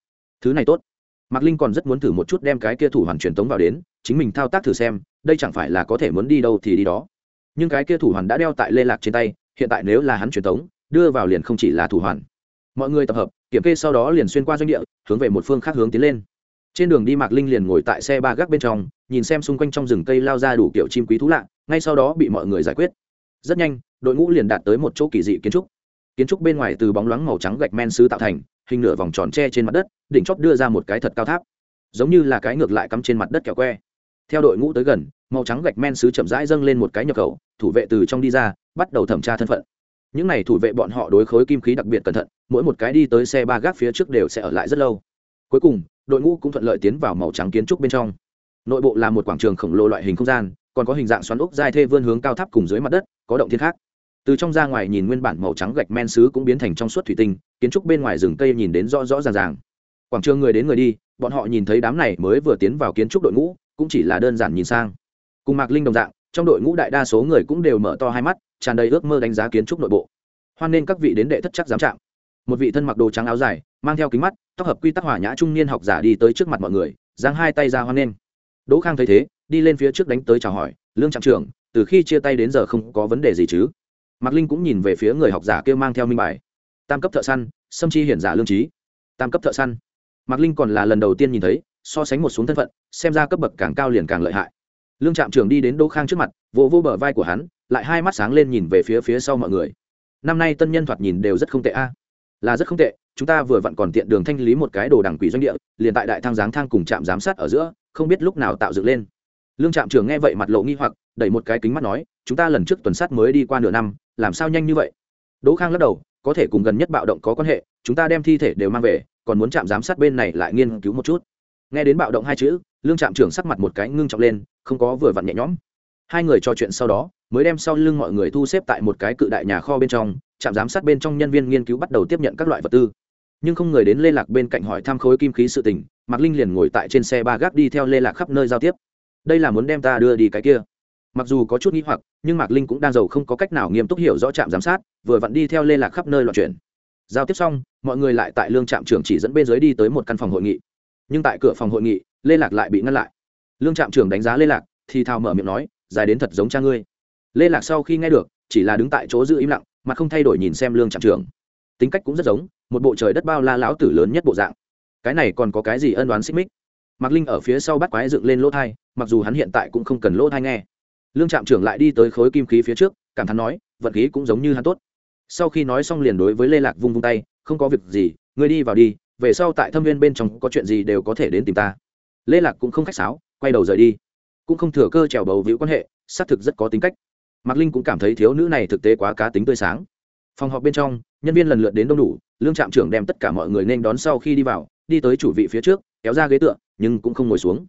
Thứ này tốt. Mạc linh còn rất muốn thử một chút đem cái kia thủ hoàn truyền tống vào đến, chính mình thao tác thử xem, đây chẳng phải là có thể muốn đi đâu thì đi đó. Nhưng cái kia thủ hoàn đã đeo tại lê lạc trên tay, hiện tại nếu là hắn truyền tống, đưa vào liền không chỉ là thủ hoàn. Mọi người tập hợp, kiểm kê sau đó liền xuyên qua doanh địa, hướng về một phương khác hướng tiến lên. Trên đường đi mạc linh liền ngồi tại xe ba gác bên trong, nhìn xem xung quanh trong rừng cây lao ra đủ kiểu chim quý thú lạ, ngay sau đó bị mọi người giải quyết. Rất nhanh, đội ngũ liền đạt tới một chỗ kỳ dị kiến trúc kiến trúc bên ngoài từ bóng loáng màu trắng gạch men sứ tạo thành, hình nửa vòng tròn tre trên mặt đất, đỉnh chóp đưa ra một cái thật cao tháp. Giống như là cái ngược lại cắm trên mặt đất kẹo que. Theo đội ngũ tới gần, màu trắng gạch men sứ chậm rãi dâng lên một cái nhập khẩu, thủ vệ từ trong đi ra, bắt đầu thẩm tra thân phận. Những n à y thủ vệ bọn họ đối khối kim khí đặc biệt cẩn thận, mỗi một cái đi tới xe ba gác phía trước đều sẽ ở lại rất lâu. Cuối cùng, đội ngũ cũng thuận lợi tiến vào màu trắng kiến trúc bên trong. Nội bộ là một quảng trường khổng lồ loại hình không gian, còn có hình dạng xoắn ốc dài thê vươn hướng cao tháp cùng dưới mặt đất, có động thiên khác từ trong ra ngoài nhìn nguyên bản màu trắng gạch men xứ cũng biến thành trong suốt thủy tinh, kiến trúc bên ngoài rừng cây nhìn đến rõ rõ ràng ràng. Quảng trường người đến người đi, bọn họ nhìn thấy đám này mới vừa tiến vào kiến trúc đội ngũ, cũng chỉ là đơn giản nhìn sang. Cùng mạc linh đồng dạng, trong đội ngũ đại đa số người cũng đều mở to hai mắt, tràn đầy ước mơ đánh giá kiến trúc nội bộ. Hoan nên các vị đến đệ thất chắc giám trạng một vị thân mặc đồ trắng áo dài, mang theo kính mắt, tóc hợp quy tắc hỏa nhã trung niên học giả đi tới trước mặt mọi người, giang hai tay ra hoan nên. Đỗ khang thấy thế, đi lên phía trước đánh tới chào hỏi, lương trạm trưởng, từ khi chia tay đến giờ không có vấn đề gì chứ? Mạc linh cũng nhìn về phía người học giả kia mang theo minh bài. Tam cấp thợ săn, sâm chi hiển giả lương trí. Tam cấp thợ săn. Mạc linh còn là lần đầu tiên nhìn thấy, so sánh một xuống thân phận, xem ra cấp bậc càng cao liền càng lợi hại. Lương trạm trưởng đi đến đỗ khang trước mặt, vỗ vô bờ vai của hắn, lại hai mắt sáng lên nhìn về phía phía sau mọi người. Năm nay tân nhân thoạt nhìn đều rất không tệ a. À? Là rất không tệ, chúng ta vừa vặn còn tiện đường thanh lý một cái đồ đảng quỷ doanh địa, liền tại đại thang giáng thang cùng trạm giám sát ở giữa, không biết lúc nào tạo dựng lên. Lương trạm trưởng nghe vậy mặt lộ nghi hoặc, đẩy một cái kính mắt nói, chúng ta lần trước tuần sát mới đi qua nửa năm làm sao nhanh như vậy? Đỗ khang lắc đầu, có thể cùng gần nhất bạo động có quan hệ, chúng ta đem thi thể đều mang về, còn muốn trạm giám sát bên này lại nghiên cứu một chút. Nghe đến bạo động hai chữ, lương trạm trưởng sắc mặt một cái ngưng trọng lên, không có vừa vặn nhẹ nhõm. Hai người trò chuyện sau đó, mới đem sau lưng mọi người thu xếp tại một cái cự đại nhà kho bên trong, trạm giám sát bên trong nhân viên nghiên cứu bắt đầu tiếp nhận các loại vật tư. Nhưng không người đến lê lạc bên cạnh hỏi thăm khối kim khí sự tình, mạc linh liền ngồi tại trên xe ba gác đi theo lê lạc khắp nơi giao tiếp. Đây là muốn đem ta đưa đi cái kia mặc dù có chút n g h i hoặc, nhưng mạc linh cũng đang giàu không có cách nào nghiêm túc hiểu rõ trạm giám sát, vừa vặn đi theo lê lạc khắp nơi loạn chuyển. Giao tiếp xong, mọi người lại tại lương trạm trưởng chỉ dẫn bên dưới đi tới một căn phòng hội nghị. Nhưng tại cửa phòng hội nghị lê lạc lại bị ngăn lại. Lương trạm trưởng đánh giá lê lạc, thì thào mở miệng nói, dài đến thật giống cha ngươi. Lê lạc sau khi nghe được, chỉ là đứng tại chỗ giữ im lặng, mà không thay đổi nhìn xem lương trạm trưởng. Tính cách cũng rất giống, một bộ trời đất bao la lão tử lớn nhất bộ dạng. Cái này còn có cái gì ân đoán xích mích? Mạc linh ở phía sau bắt quái dựng lên lỗ thai, mặc dù hắn hiện tại cũng không cần lỗ thai nghe lương trạm trưởng lại đi tới khối kim khí phía trước, cảm thán nói, vận khí cũng giống như hắn tốt. Sau khi nói xong liền đối với lê lạc vung vung tay, không có việc gì, ngươi đi vào đi, về sau tại thâm viên bên trong có chuyện gì đều có thể đến tìm ta. Lê lạc cũng không khách sáo, quay đầu rời đi. Cũng không thừa cơ trèo bầu vĩu quan hệ, xác thực rất có tính cách. Mạc linh cũng cảm thấy thiếu nữ này thực tế quá cá tính tươi sáng. Phòng họp bên trong, nhân viên lần lượt đến đông đủ, lương trạm trưởng đem tất cả mọi người nên đón sau khi đi vào, đi tới chủ vị phía trước, kéo ra ghế tựa, nhưng cũng không ngồi xuống.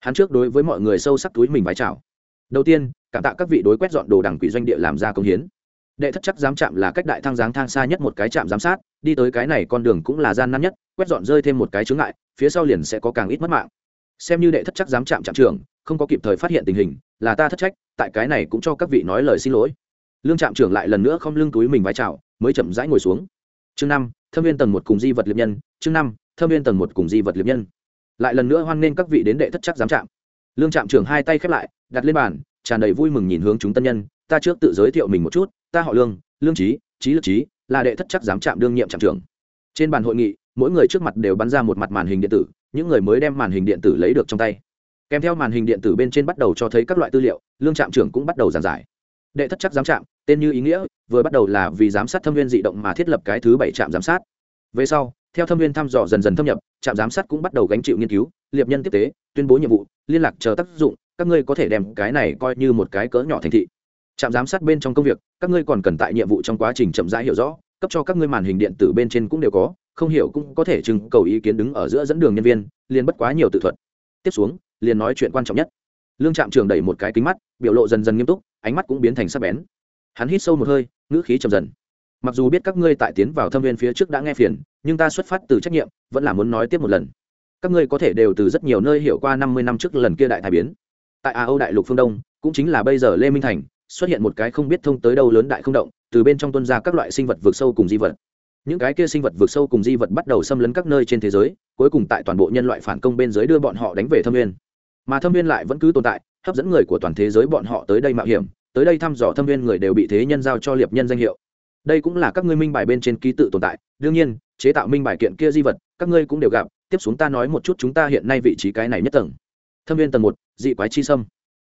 Hắn trước đối với mọi người sâu sắc túi mình vái chào đầu tiên, cảm tạ các vị đối quét dọn đồ đằng quỷ doanh địa làm ra công hiến. Đệ thất chắc giám chạm là cách đại thang giáng thang xa nhất một cái trạm giám sát, đi tới cái này con đường cũng là gian nan nhất, quét dọn rơi thêm một cái chướng ngại, phía sau liền sẽ có càng ít mất mạng. Xem như đệ thất chắc giám chạm trạm trưởng, không có kịp thời phát hiện tình hình, là ta thất trách, tại cái này cũng cho các vị nói lời xin lỗi. Lương trạm trưởng lại lần nữa không lưng túi mình vái chào, mới chậm rãi ngồi xuống. Chương năm, thâm viên tầng một cùng di vật liệp nhân, chương năm, thâm viên tầng một cùng di vật liệp nhân. Lại lần nữa hoan nghênh các vị đến đệ thất chắc giám trạm lương trạm trưởng hai tay khép lại, đặt lên bàn, tràn đầy vui mừng nhìn hướng chúng tân nhân. Ta trước tự giới thiệu mình một chút, ta họ lương lương trí trí lực trí là đệ thất chắc giám trạm đương nhiệm trạm trưởng. Trên bàn hội nghị, mỗi người trước mặt đều bắn ra một mặt màn hình điện tử, những người mới đem màn hình điện tử lấy được trong tay. Kèm theo màn hình điện tử bên trên bắt đầu cho thấy các loại tư liệu, lương trạm trưởng cũng bắt đầu giảng giải. Đệ thất chắc giám trạm, tên như ý nghĩa, vừa bắt đầu là vì giám sát thâm viên dị động mà thiết lập cái thứ bảy trạm giám sát. Về sau theo thâm viên thăm dò dần dần thâm nhập, trạm giám sát cũng bắt đầu gánh chịu nghiên cứu, liệp nhân tiếp tế, tuyên bố nhiệm vụ, liên lạc chờ tác dụng, các ngươi có thể đem cái này coi như một cái cỡ nhỏ thành thị. Trạm giám sát bên trong công việc, các ngươi còn cần tại nhiệm vụ trong quá trình chậm rãi hiểu rõ, cấp cho các ngươi màn hình điện tử bên trên cũng đều có, không hiểu cũng có thể trưng cầu ý kiến đứng ở giữa dẫn đường nhân viên, liền bất quá nhiều tự thuật. Tiếp xuống, liền nói chuyện quan trọng nhất. Lương trạm trường đẩy một cái kính mắt, biểu lộ dần dần nghiêm túc, ánh mắt cũng biến thành sắc bén. Hắn hít sâu một hơi, ngữ khí chậm dần mặc dù biết các ngươi tại tiến vào thâm viên phía trước đã nghe phiền, nhưng ta xuất phát từ trách nhiệm, vẫn là muốn nói tiếp một lần. Các ngươi có thể đều từ rất nhiều nơi hiểu qua năm mươi năm trước lần kia đại thái biến. Tại a âu đại lục phương đông, cũng chính là bây giờ lê minh thành, xuất hiện một cái không biết thông tới đâu lớn đại không động, từ bên trong tuân ra các loại sinh vật vượt sâu cùng di vật. Những cái kia sinh vật vượt sâu cùng di vật bắt đầu xâm lấn các nơi trên thế giới, cuối cùng tại toàn bộ nhân loại phản công bên dưới đưa bọn họ đánh về thâm viên. Mà thâm viên lại vẫn cứ tồn tại, hấp dẫn người của toàn thế giới bọn họ tới đây mạo hiểm, tới đây thăm dò thâm viên người đều bị thế nhân giao cho liệp nhân danh hiệu đây cũng là các ngươi minh bài bên trên ký tự tồn tại, đương nhiên, chế tạo minh bài kiện kia di vật, các ngươi cũng đều gặp, tiếp xuống ta nói một chút chúng ta hiện nay vị trí cái này nhất tầng. Thâm viên tầng một, dị quái chi sâm.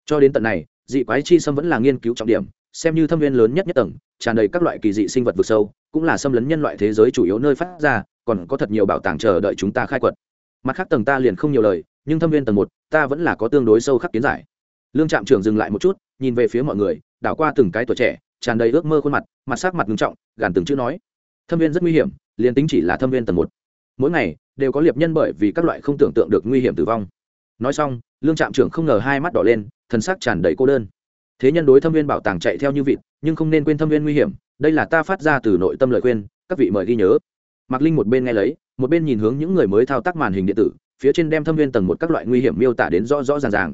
Cho đến tận này, dị quái chi sâm vẫn là nghiên cứu trọng điểm, xem như thâm viên lớn nhất nhất tầng, tràn đầy các loại kỳ dị sinh vật vực sâu, cũng là xâm lấn nhân loại thế giới chủ yếu nơi phát ra, còn có thật nhiều bảo tàng chờ đợi chúng ta khai quật. Mặt khác tầng ta liền không nhiều lời, nhưng thâm viên tầng một, ta vẫn là có tương đối sâu khắc kiến giải. Lương trạm trưởng dừng lại một chút, nhìn về phía mọi người, đảo qua từng cái tuổi trẻ tràn đầy ước mơ khuôn mặt mặt sắc mặt ngưng trọng, gàn từng chữ nói. Thâm viên rất nguy hiểm, liền tính chỉ là thâm viên tầng một. Mỗi ngày, đều có liệp nhân bởi vì các loại không tưởng tượng được nguy hiểm tử vong. Nói xong, lương trạm trưởng không ngờ hai mắt đỏ lên, thần sắc tràn đầy cô đơn. Thế nhân đối thâm viên bảo tàng chạy theo như vịt, nhưng không nên quên thâm viên nguy hiểm, đây là ta phát ra từ nội tâm lời khuyên, các vị mời ghi nhớ. Mạc linh một bên nghe lấy, một bên nhìn hướng những người mới thao tác màn hình điện tử, phía trên đem thâm viên tầng một các loại nguy hiểm miêu tả đến rõ rõ ràng ràng.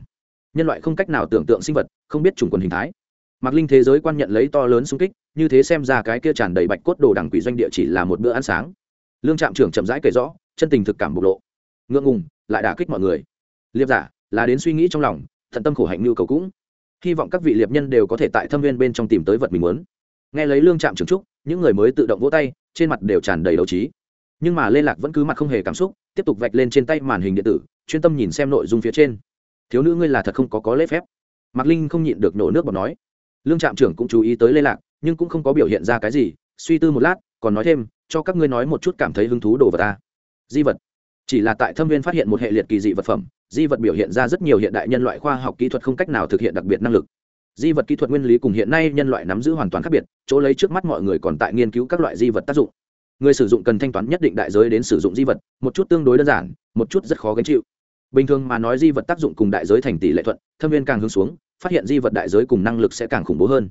Nhân loại không cách nào tưởng tượng sinh vật, không biết chủng quần hình thái mạc linh thế giới quan nhận lấy to lớn xung kích, như thế xem ra cái kia tràn đầy bạch cốt đồ đằng quỷ doanh địa chỉ là một bữa ăn sáng. Lương trạm trưởng chậm rãi kể rõ, chân tình thực cảm bộc lộ. Ngượng ngùng, lại đả kích mọi người. Liệp giả, là đến suy nghĩ trong lòng, thận tâm khổ hạnh nhu cầu cũng. Hy vọng các vị liệp nhân đều có thể tại thâm viên bên trong tìm tới vật mình muốn. Nghe lấy lương trạm trưởng trúc những người mới tự động vỗ tay, trên mặt đều tràn đầy đấu trí. Nhưng mà lê lạc vẫn cứ mặt không hề cảm xúc, tiếp tục vạch lên trên tay màn hình điện tử, chuyên tâm nhìn xem nội dung phía trên. Thiếu nữ ngươi là thật không có có lễ phép. Mạc linh không nhịn được nổ nước bọt nói lương trạm trưởng cũng chú ý tới lê lạc, nhưng cũng không có biểu hiện ra cái gì, suy tư một lát, còn nói thêm, cho các ngươi nói một chút cảm thấy hứng thú đồ vật ta. Di vật. Chỉ là tại thâm viên phát hiện một hệ liệt kỳ dị vật phẩm, di vật biểu hiện ra rất nhiều hiện đại nhân loại khoa học kỹ thuật không cách nào thực hiện đặc biệt năng lực. Di vật kỹ thuật nguyên lý cùng hiện nay nhân loại nắm giữ hoàn toàn khác biệt, chỗ lấy trước mắt mọi người còn tại nghiên cứu các loại di vật tác dụng. Người sử dụng cần thanh toán nhất định đại giới đến sử dụng di vật, một chút tương đối đơn giản, một chút rất khó gánh chịu. Bình thường mà nói di vật tác dụng cùng đại giới thành tỷ lệ thuận, thâm viên càng hướng xuống phát hiện di vật đại giới cùng năng lực sẽ càng khủng bố hơn.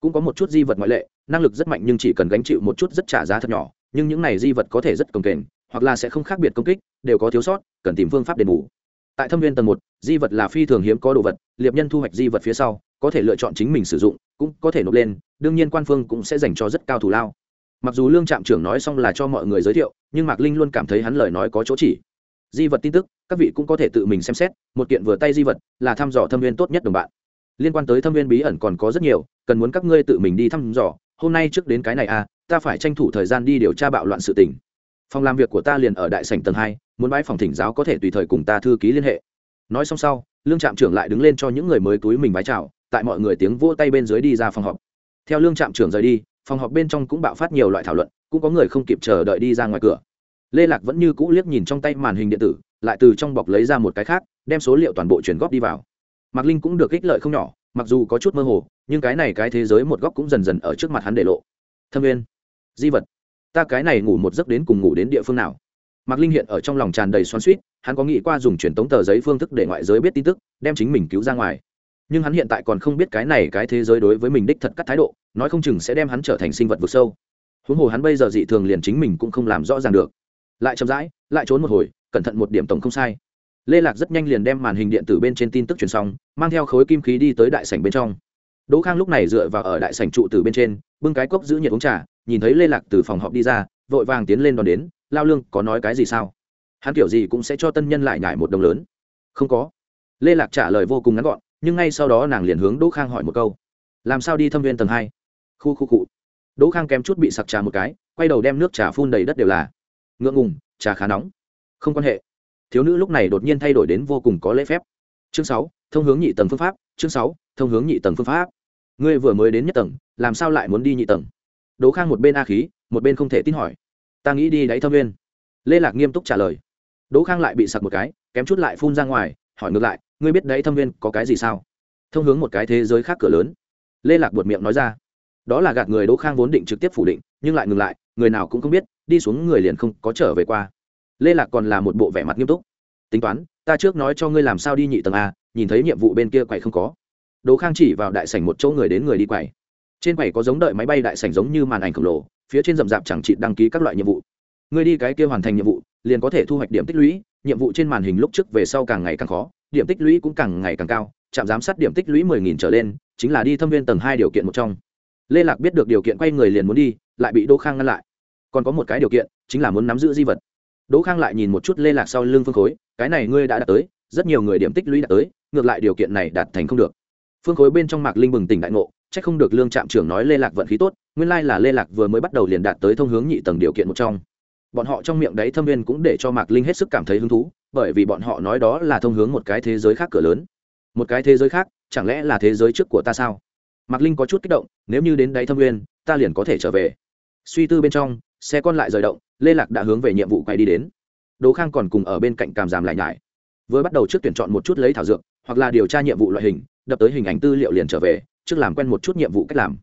Cũng có một chút di vật ngoại lệ, năng lực rất mạnh nhưng chỉ cần gánh chịu một chút rất trả giá thật nhỏ, nhưng những này di vật có thể rất công kềnh, hoặc là sẽ không khác biệt công kích, đều có thiếu sót, cần tìm phương pháp đền bù. Tại thâm viên tầng một, di vật là phi thường hiếm có đồ vật, liệp nhân thu hoạch di vật phía sau, có thể lựa chọn chính mình sử dụng, cũng có thể nộp lên, đương nhiên quan phương cũng sẽ dành cho rất cao thù lao. Mặc dù lương trạm trưởng nói xong là cho mọi người giới thiệu, nhưng mạc linh luôn cảm thấy hắn lời nói có chỗ chỉ. Di vật tin tức, các vị cũng có thể tự mình xem xét, một kiện vừa tay di vật là thăm dò thâm viên tốt nhất đồng bạn liên quan tới thâm viên bí ẩn còn có rất nhiều, cần muốn các ngươi tự mình đi thăm dò. Hôm nay trước đến cái này à ta phải tranh thủ thời gian đi điều tra bạo loạn sự tình. Phòng làm việc của ta liền ở đại sảnh tầng hai, muốn bãi phòng thỉnh giáo có thể tùy thời cùng ta thư ký liên hệ. Nói xong sau, lương trạm trưởng lại đứng lên cho những người mới túi mình bái chào, tại mọi người tiếng vỗ tay bên dưới đi ra phòng họp. Theo lương trạm trưởng rời đi, phòng họp bên trong cũng bạo phát nhiều loại thảo luận, cũng có người không kịp chờ đợi đi ra ngoài cửa. Lê lạc vẫn như cũ liếc nhìn trong tay màn hình điện tử, lại từ trong bọc lấy ra một cái khác, đem số liệu toàn bộ chuyển góp đi vào mạc linh cũng được ích lợi không nhỏ, mặc dù có chút mơ hồ, nhưng cái này cái thế giới một góc cũng dần dần ở trước mặt hắn để lộ. Thâm viên di vật, ta cái này ngủ một giấc đến cùng ngủ đến địa phương nào? Mạc linh hiện ở trong lòng tràn đầy xoắn suýt hắn có nghĩ qua dùng truyền tống tờ giấy phương thức để ngoại giới biết tin tức, đem chính mình cứu ra ngoài. Nhưng hắn hiện tại còn không biết cái này cái thế giới đối với mình đích thật cắt thái độ, nói không chừng sẽ đem hắn trở thành sinh vật vực sâu. Huống hồ hắn bây giờ dị thường liền chính mình cũng không làm rõ ràng được. Lại chậm rãi, lại trốn một hồi, cẩn thận một điểm tổng không sai lê lạc rất nhanh liền đem màn hình điện tử bên trên tin tức truyền xong, mang theo khối kim khí đi tới đại sảnh bên trong. Đỗ khang lúc này dựa vào ở đại sảnh trụ từ bên trên, bưng cái cốc giữ nhiệt uống trà, nhìn thấy lê lạc từ phòng họp đi ra, vội vàng tiến lên đón đến, lao lương, có nói cái gì sao? Hắn kiểu gì cũng sẽ cho tân nhân lại nhải một đồng lớn. Không có. Lê lạc trả lời vô cùng ngắn gọn, nhưng ngay sau đó nàng liền hướng đỗ khang hỏi một câu. Làm sao đi thâm viên tầng hai? Khu khu cụ đỗ khang kém chút bị sặc trà một cái, quay đầu đem nước trà phun đầy đất đều là. Ngượng ngùng, trà khá nóng. Không quan hệ thiếu nữ lúc này đột nhiên thay đổi đến vô cùng có lễ phép. Chương sáu, thông hướng nhị tầng phương pháp, chương sáu, thông hướng nhị tầng phương pháp. Ngươi vừa mới đến nhất tầng, làm sao lại muốn đi nhị tầng? Đỗ khang một bên a khí, một bên không thể tin hỏi. Ta nghĩ đi đáy thâm nguyên. Lê lạc nghiêm túc trả lời. Đỗ khang lại bị sặc một cái, kém chút lại phun ra ngoài, hỏi ngược lại, ngươi biết đáy thâm nguyên có cái gì sao? Thông hướng một cái thế giới khác cửa lớn. Lê lạc buột miệng nói ra. Đó là gạt người đỗ khang vốn định trực tiếp phủ định, nhưng lại ngừng lại, người nào cũng không biết, đi xuống người liền không có trở về qua lê lạc còn là một bộ vẻ mặt nghiêm túc. Tính toán, ta trước nói cho ngươi làm sao đi nhị tầng a, nhìn thấy nhiệm vụ bên kia quầy không có. Đỗ khang chỉ vào đại sảnh một chỗ người đến người đi quầy trên quầy có giống đợi máy bay đại sảnh giống như màn ảnh khổng lồ, phía trên rậm rạp chẳng chị đăng ký các loại nhiệm vụ. Người đi cái kia hoàn thành nhiệm vụ, liền có thể thu hoạch điểm tích lũy, nhiệm vụ trên màn hình lúc trước về sau càng ngày càng khó, điểm tích lũy cũng càng ngày càng cao, trạm giám sát điểm tích lũy mười nghìn trở lên, chính là đi thâm viên tầng hai điều kiện một trong. Lê lạc biết được điều kiện quay người liền muốn đi, lại bị đỗ khang ngăn lại. Còn có một cái điều kiện, chính là muốn nắm giữ di vật đỗ khang lại nhìn một chút lê lạc sau lưng phương khối, cái này ngươi đã đạt tới, rất nhiều người điểm tích lũy đạt tới, ngược lại điều kiện này đạt thành không được. Phương khối bên trong mạc linh bừng tỉnh đại ngộ c h ắ c không được lương trạm trưởng nói lê lạc vận khí tốt, nguyên lai là lê lạc vừa mới bắt đầu liền đạt tới thông hướng nhị tầng điều kiện một trong. Bọn họ trong miệng đấy thâm viên cũng để cho mạc linh hết sức cảm thấy hứng thú, bởi vì bọn họ nói đó là thông hướng một cái thế giới khác cửa lớn. Một cái thế giới khác, chẳng lẽ là thế giới trước của ta sao? Mạc linh có chút kích động, nếu như đến đáy thâm viên, ta liền có thể trở về. Suy tư bên trong xe con lại rời động, lê lạc đã hướng về nhiệm vụ quay đi đến. Đỗ khang còn cùng ở bên cạnh cảm giảm lại nhải. Vừa bắt đầu trước tuyển chọn một chút lấy thảo dược, hoặc là điều tra nhiệm vụ loại hình, đập tới hình ảnh tư liệu liền trở về, trước làm quen một chút nhiệm vụ cách làm.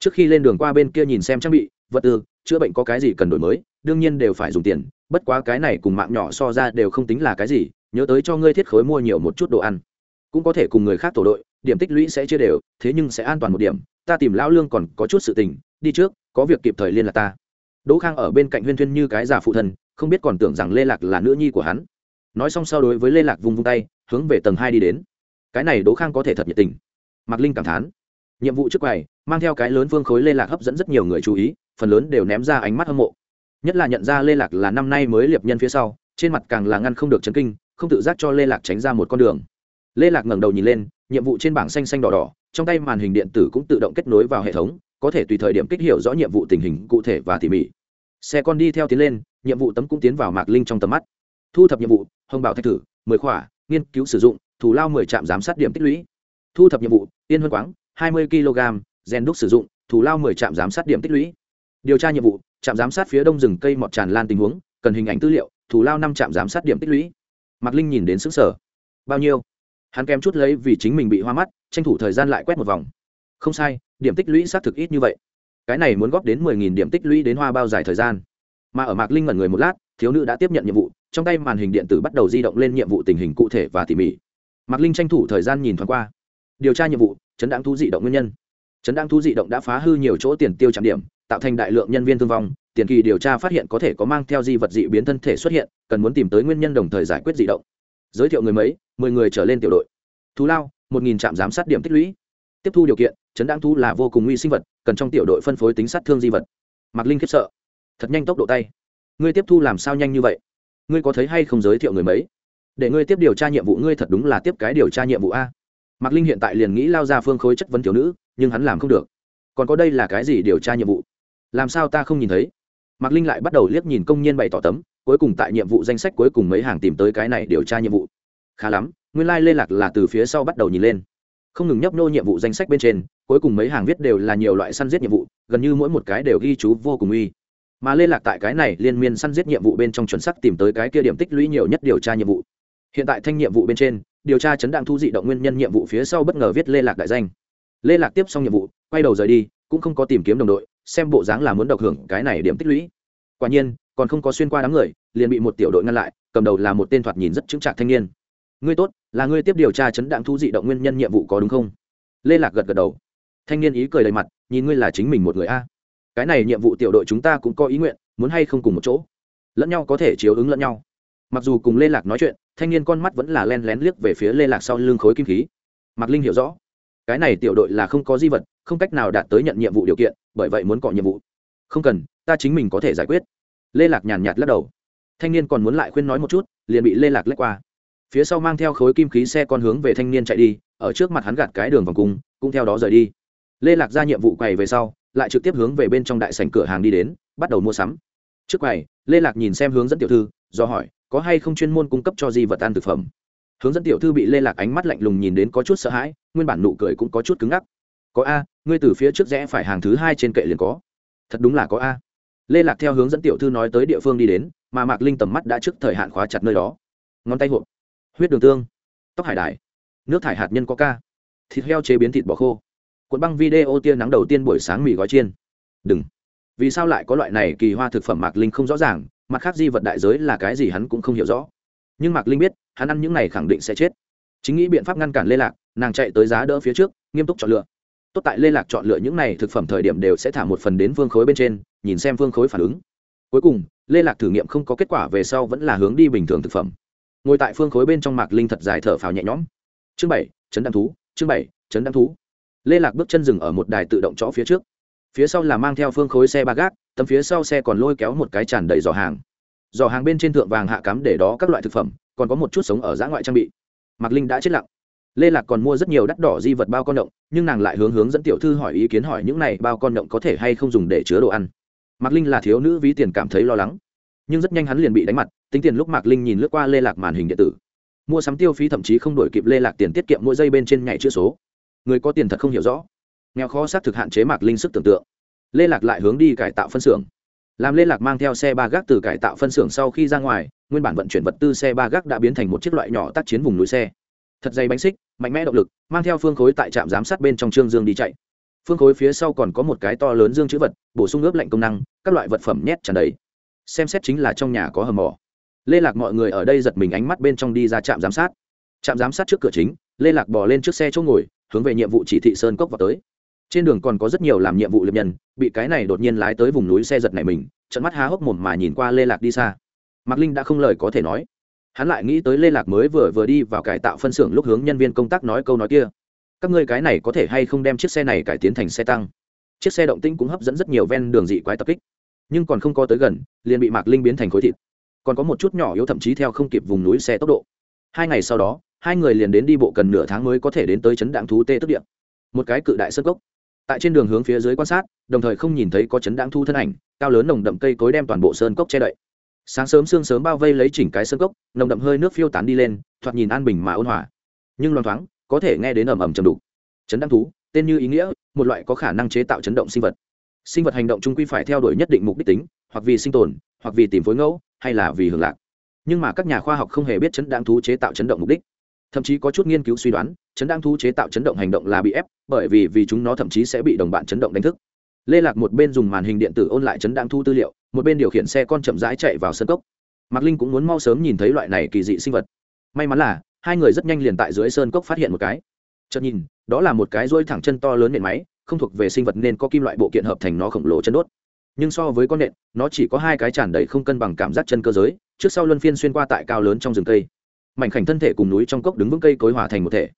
Trước khi lên đường qua bên kia nhìn xem trang bị, vật tư, chữa bệnh có cái gì cần đổi mới, đương nhiên đều phải dùng tiền, bất quá cái này cùng mạng nhỏ so ra đều không tính là cái gì, nhớ tới cho ngươi thiết khối mua nhiều một chút đồ ăn. Cũng có thể cùng người khác tổ đội, điểm tích lũy sẽ chia đều, thế nhưng sẽ an toàn một điểm, ta tìm lão lương còn có chút sự tình, đi trước, có việc kịp thời liên lạc ta đỗ khang ở bên cạnh huyên thuyên như cái già phụ thần, không biết còn tưởng rằng lê lạc là nữ nhi của hắn. Nói xong sau đối với lê lạc vung vung tay hướng về tầng hai đi đến. Cái này đỗ khang có thể thật nhiệt tình. Mạc linh cảm thán. Nhiệm vụ trước quầy mang theo cái lớn phương khối lê lạc hấp dẫn rất nhiều người chú ý phần lớn đều ném ra ánh mắt hâm mộ. Nhất là nhận ra lê lạc là năm nay mới liệp nhân phía sau trên mặt càng là ngăn không được chấn kinh không tự giác cho lê lạc tránh ra một con đường. Lê lạc ngẩng đầu nhìn lên nhiệm vụ trên bảng xanh xanh đỏ đỏ trong tay màn hình điện tử cũng tự động kết nối vào hệ thống có thể tùy thời điểm kích hiểu rõ nhiệm vụ tình hình cụ thể và tỉ mỉ. Xe con đi theo tiến lên, nhiệm vụ tấm cũng tiến vào mạc linh trong tầm mắt. Thu thập nhiệm vụ, hồng bảo thạch thử, mười khỏa, nghiên cứu sử dụng, thủ lao mười trạm giám sát điểm tích lũy. Thu thập nhiệm vụ, yên huân quáng, hai mươi kg gen đúc sử dụng, thủ lao mười trạm giám sát điểm tích lũy. Điều tra nhiệm vụ, trạm giám sát phía đông rừng cây mọt tràn lan tình huống, cần hình ảnh tư liệu, thủ lao năm trạm giám sát điểm tích lũy. Mạc linh nhìn đến xứng sở bao nhiêu? Hắn kém chút lấy vì chính mình bị hoa mắt, tranh thủ thời gian lại quét một vòng. Không sai điểm tích lũy xác thực ít như vậy. Cái này muốn góp đến mười nghìn điểm tích lũy đến hoa bao dài thời gian. Mà ở mạc linh ngẩn người một lát, thiếu nữ đã tiếp nhận nhiệm vụ, trong tay màn hình điện tử bắt đầu di động lên nhiệm vụ tình hình cụ thể và tỉ mỉ. Mạc linh tranh thủ thời gian nhìn thoáng qua. Điều tra nhiệm vụ, chấn đáng thú dị động nguyên nhân. Chấn đáng thú dị động đã phá hư nhiều chỗ tiền tiêu trạm điểm, tạo thành đại lượng nhân viên thương vong. Tiền kỳ điều tra phát hiện có thể có mang theo di vật dị biến thân thể xuất hiện, cần muốn tìm tới nguyên nhân đồng thời giải quyết dị động. Giới thiệu người mấy, mười người trở lên tiểu đội. Thú lao, một nghìn trạm giám sát điểm tích lũy. Tiếp thu điều kiện chấn đáng thú là vô cùng nguy sinh vật, cần trong tiểu đội phân phối tính sát thương di vật. Mạc linh khiếp sợ. Thật nhanh tốc độ tay. Ngươi tiếp thu làm sao nhanh như vậy? Ngươi có thấy hay không giới thiệu người mấy? Để ngươi tiếp điều tra nhiệm vụ, ngươi thật đúng là tiếp cái điều tra nhiệm vụ a. Mạc linh hiện tại liền nghĩ lao ra phương khối chất vấn thiếu nữ, nhưng hắn làm không được. Còn có đây là cái gì điều tra nhiệm vụ? Làm sao ta không nhìn thấy? Mạc linh lại bắt đầu liếc nhìn công nhân bày tỏ tấm, cuối cùng tại nhiệm vụ danh sách cuối cùng mấy hàng tìm tới cái này điều tra nhiệm vụ. Khá lắm, nguyên lai、like、lê lạc là từ phía sau bắt đầu nhìn lên không ngừng nhấp nô nhiệm vụ danh sách bên trên, cuối cùng mấy hàng viết đều là nhiều loại săn giết nhiệm vụ, gần như mỗi một cái đều ghi chú vô cùng uy. Mà liên lạc tại cái này liên miên săn giết nhiệm vụ bên trong chuẩn sắc tìm tới cái kia điểm tích lũy nhiều nhất điều tra nhiệm vụ. Hiện tại thanh nhiệm vụ bên trên, điều tra chấn đạn thu dị động nguyên nhân nhiệm vụ phía sau bất ngờ viết lê lạc đại danh. Lê lạc tiếp xong nhiệm vụ, quay đầu rời đi, cũng không có tìm kiếm đồng đội, xem bộ dáng là muốn độc hưởng cái này điểm tích lũy. Quả nhiên, còn không có xuyên qua đám người, liền bị một tiểu đội ngăn lại, cầm đầu là một tên thoạt nhìn rất chững chạc thanh niên ngươi tốt, là ngươi tiếp điều tra chấn đạn thu dị động nguyên nhân nhiệm vụ có đúng không? Lê lạc gật gật đầu. Thanh niên ý cười đầy mặt, nhìn ngươi là chính mình một người a. Cái này nhiệm vụ tiểu đội chúng ta cũng có ý nguyện, muốn hay không cùng một chỗ. Lẫn nhau có thể chiếu ứng lẫn nhau. Mặc dù cùng lê lạc nói chuyện, thanh niên con mắt vẫn là len lén liếc về phía lê lạc sau lưng khối kim khí. Mạc linh hiểu rõ, cái này tiểu đội là không có di vật, không cách nào đạt tới nhận nhiệm vụ điều kiện, bởi vậy muốn cọ nhiệm vụ. Không cần, ta chính mình có thể giải quyết. Lê lạc nhàn nhạt lắc đầu. Thanh niên còn muốn lại khuyên nói một chút, liền bị lê lạc lách qua phía sau mang theo khối kim khí xe con hướng về thanh niên chạy đi, ở trước mặt hắn gạt cái đường vòng cung, cũng theo đó rời đi. Lê lạc ra nhiệm vụ quầy về sau, lại trực tiếp hướng về bên trong đại sảnh cửa hàng đi đến, bắt đầu mua sắm. Trước quầy, lê lạc nhìn xem hướng dẫn tiểu thư, do hỏi, có hay không chuyên môn cung cấp cho di vật ăn thực phẩm? Hướng dẫn tiểu thư bị lê lạc ánh mắt lạnh lùng nhìn đến có chút sợ hãi, nguyên bản nụ cười cũng có chút cứng ngắc. Có a, ngươi từ phía trước rẽ phải hàng thứ hai trên kệ liền có. Thật đúng là có a. Lê lạc theo hướng dẫn tiểu thư nói tới địa phương đi đến, mà mạc linh tầm mắt đã trước thời hạn khóa chặt nơi đó. Ngón tay hộp huyết đường tương. Tóc hải đài. Nước thải hạt nhân có ca. Thịt heo chế biến thịt bò khô. Cuộn băng video tia nắng đầu tiên buổi sáng mì gói chiên. Đừng. Vì sao lại có loại này kỳ hoa thực phẩm mạc linh không rõ ràng, mặt khác di vật đại giới là cái gì hắn cũng không hiểu rõ. Nhưng mạc linh biết, hắn ăn những này khẳng định sẽ chết. Chính nghĩ biện pháp ngăn cản lê lạc, nàng chạy tới giá đỡ phía trước, nghiêm túc chọn lựa. Tốt tại lê lạc chọn lựa những này thực phẩm thời điểm đều sẽ thả một phần đến vương khối bên trên, nhìn xem vương khối phản ứng. Cuối cùng, lê lạc thử nghiệm không có kết quả về sau vẫn là hướng đi bình thường thực phẩm ngồi tại phương khối bên trong mạc linh thật dài thở phào nhẹ nhõm. Chương bảy, chấn đăng thú, chương bảy, chấn đăng thú. Lê lạc bước chân dừng ở một đài tự động chỗ phía trước. Phía sau là mang theo phương khối xe ba gác, tấm phía sau xe còn lôi kéo một cái tràn đầy giỏ hàng. Giỏ hàng bên trên thượng vàng hạ cắm để đó các loại thực phẩm, còn có một chút sống ở dã ngoại trang bị. Mạc linh đã chết lặng. Lê lạc còn mua rất nhiều đắt đỏ di vật bao con động, nhưng nàng lại hướng hướng dẫn tiểu thư hỏi ý kiến hỏi những này bao con động có thể hay không dùng để chứa đồ ăn. Mạc linh là thiếu nữ ví tiền cảm thấy lo lắng nhưng rất nhanh hắn liền bị đánh mặt, tính tiền lúc mạc linh nhìn lướt qua lê lạc màn hình điện tử. Mua sắm tiêu phí thậm chí không đổi kịp lê lạc tiền tiết kiệm mỗi giây bên trên nhảy chữ số. Người có tiền thật không hiểu rõ. Nghèo khó xác thực hạn chế mạc linh sức tưởng tượng. Lê lạc lại hướng đi cải tạo phân xưởng. Làm lê lạc mang theo xe ba gác từ cải tạo phân xưởng sau khi ra ngoài, nguyên bản vận chuyển vật tư xe ba gác đã biến thành một chiếc loại nhỏ tác chiến vùng núi xe. Thật dày bánh xích, mạnh mẽ động lực, mang theo phương khối tại trạm giám sát bên trong trương dương đi chạy. Phương khối phía sau còn có một cái to lớn dương chữ vật, bổ sung ướp lạnh công năng, các loại vật phẩm nhét tràn đầy xem xét chính là trong nhà có hầm mỏ. Lê lạc mọi người ở đây giật mình ánh mắt bên trong đi ra trạm giám sát. Trạm giám sát trước cửa chính, lê lạc bỏ lên trước xe chỗ ngồi, hướng về nhiệm vụ chỉ thị sơn cốc vào tới. Trên đường còn có rất nhiều làm nhiệm vụ liệp nhân, bị cái này đột nhiên lái tới vùng núi xe giật này mình trận mắt há hốc mồm mà nhìn qua lê lạc đi xa. Mạc linh đã không lời có thể nói. Hắn lại nghĩ tới lê lạc mới vừa vừa đi vào cải tạo phân xưởng lúc hướng nhân viên công tác nói câu nói kia. Các ngươi cái này có thể hay không đem chiếc xe này cải tiến thành xe tăng? Chiếc xe động tĩnh cũng hấp dẫn rất nhiều ven đường dị quái tập kích nhưng còn không có tới gần, liền bị mạc linh biến thành khối thịt. Còn có một chút nhỏ yếu thậm chí theo không kịp vùng núi xe tốc độ. Hai ngày sau đó, hai người liền đến đi bộ cần nửa tháng mới có thể đến tới chấn đạn thú tê tức điện. Một cái cự đại sơ cốc. Tại trên đường hướng phía dưới quan sát, đồng thời không nhìn thấy có chấn đạn thu thân ảnh, cao lớn nồng đậm cây cối đem toàn bộ sơn cốc che đậy. Sáng sớm sương sớm bao vây lấy chỉnh cái sơn cốc, nồng đậm hơi nước phiêu tán đi lên, thoạt nhìn an bình mà ôn hòa. Nhưng loang thoáng, có thể nghe đến ầm ầm chầm đục. Chấn đăng thú, tên như ý nghĩa, một loại có khả năng chế tạo chấn động sinh vật sinh vật hành động chung quy phải theo đuổi nhất định mục đích tính, hoặc vì sinh tồn, hoặc vì tìm phối ngẫu, hay là vì hưởng lạc. Nhưng mà các nhà khoa học không hề biết chấn đáng thú chế tạo chấn động mục đích. Thậm chí có chút nghiên cứu suy đoán, chấn đáng thú chế tạo chấn động hành động là bị ép, bởi vì vì chúng nó thậm chí sẽ bị đồng bạn chấn động đánh thức. Lê lạc một bên dùng màn hình điện tử ôn lại chấn đáng thu tư liệu, một bên điều khiển xe con chậm rãi chạy vào sân cốc. Mạc linh cũng muốn mau sớm nhìn thấy loại này kỳ dị sinh vật. May mắn là, hai người rất nhanh liền tại dưới sơn cốc phát hiện một cái. Chợt nhìn, đó là một cái rôi thẳng chân to lớn nện máy không thuộc về sinh vật nên có kim loại bộ kiện hợp thành nó khổng lồ chân đốt. Nhưng so với con nện, nó chỉ có hai cái tràn đầy không cân bằng cảm giác chân cơ giới, trước sau luân phiên xuyên qua tại cao lớn trong rừng cây. Mảnh khảnh thân thể cùng núi trong cốc đứng vững cây cối hòa thành một thể.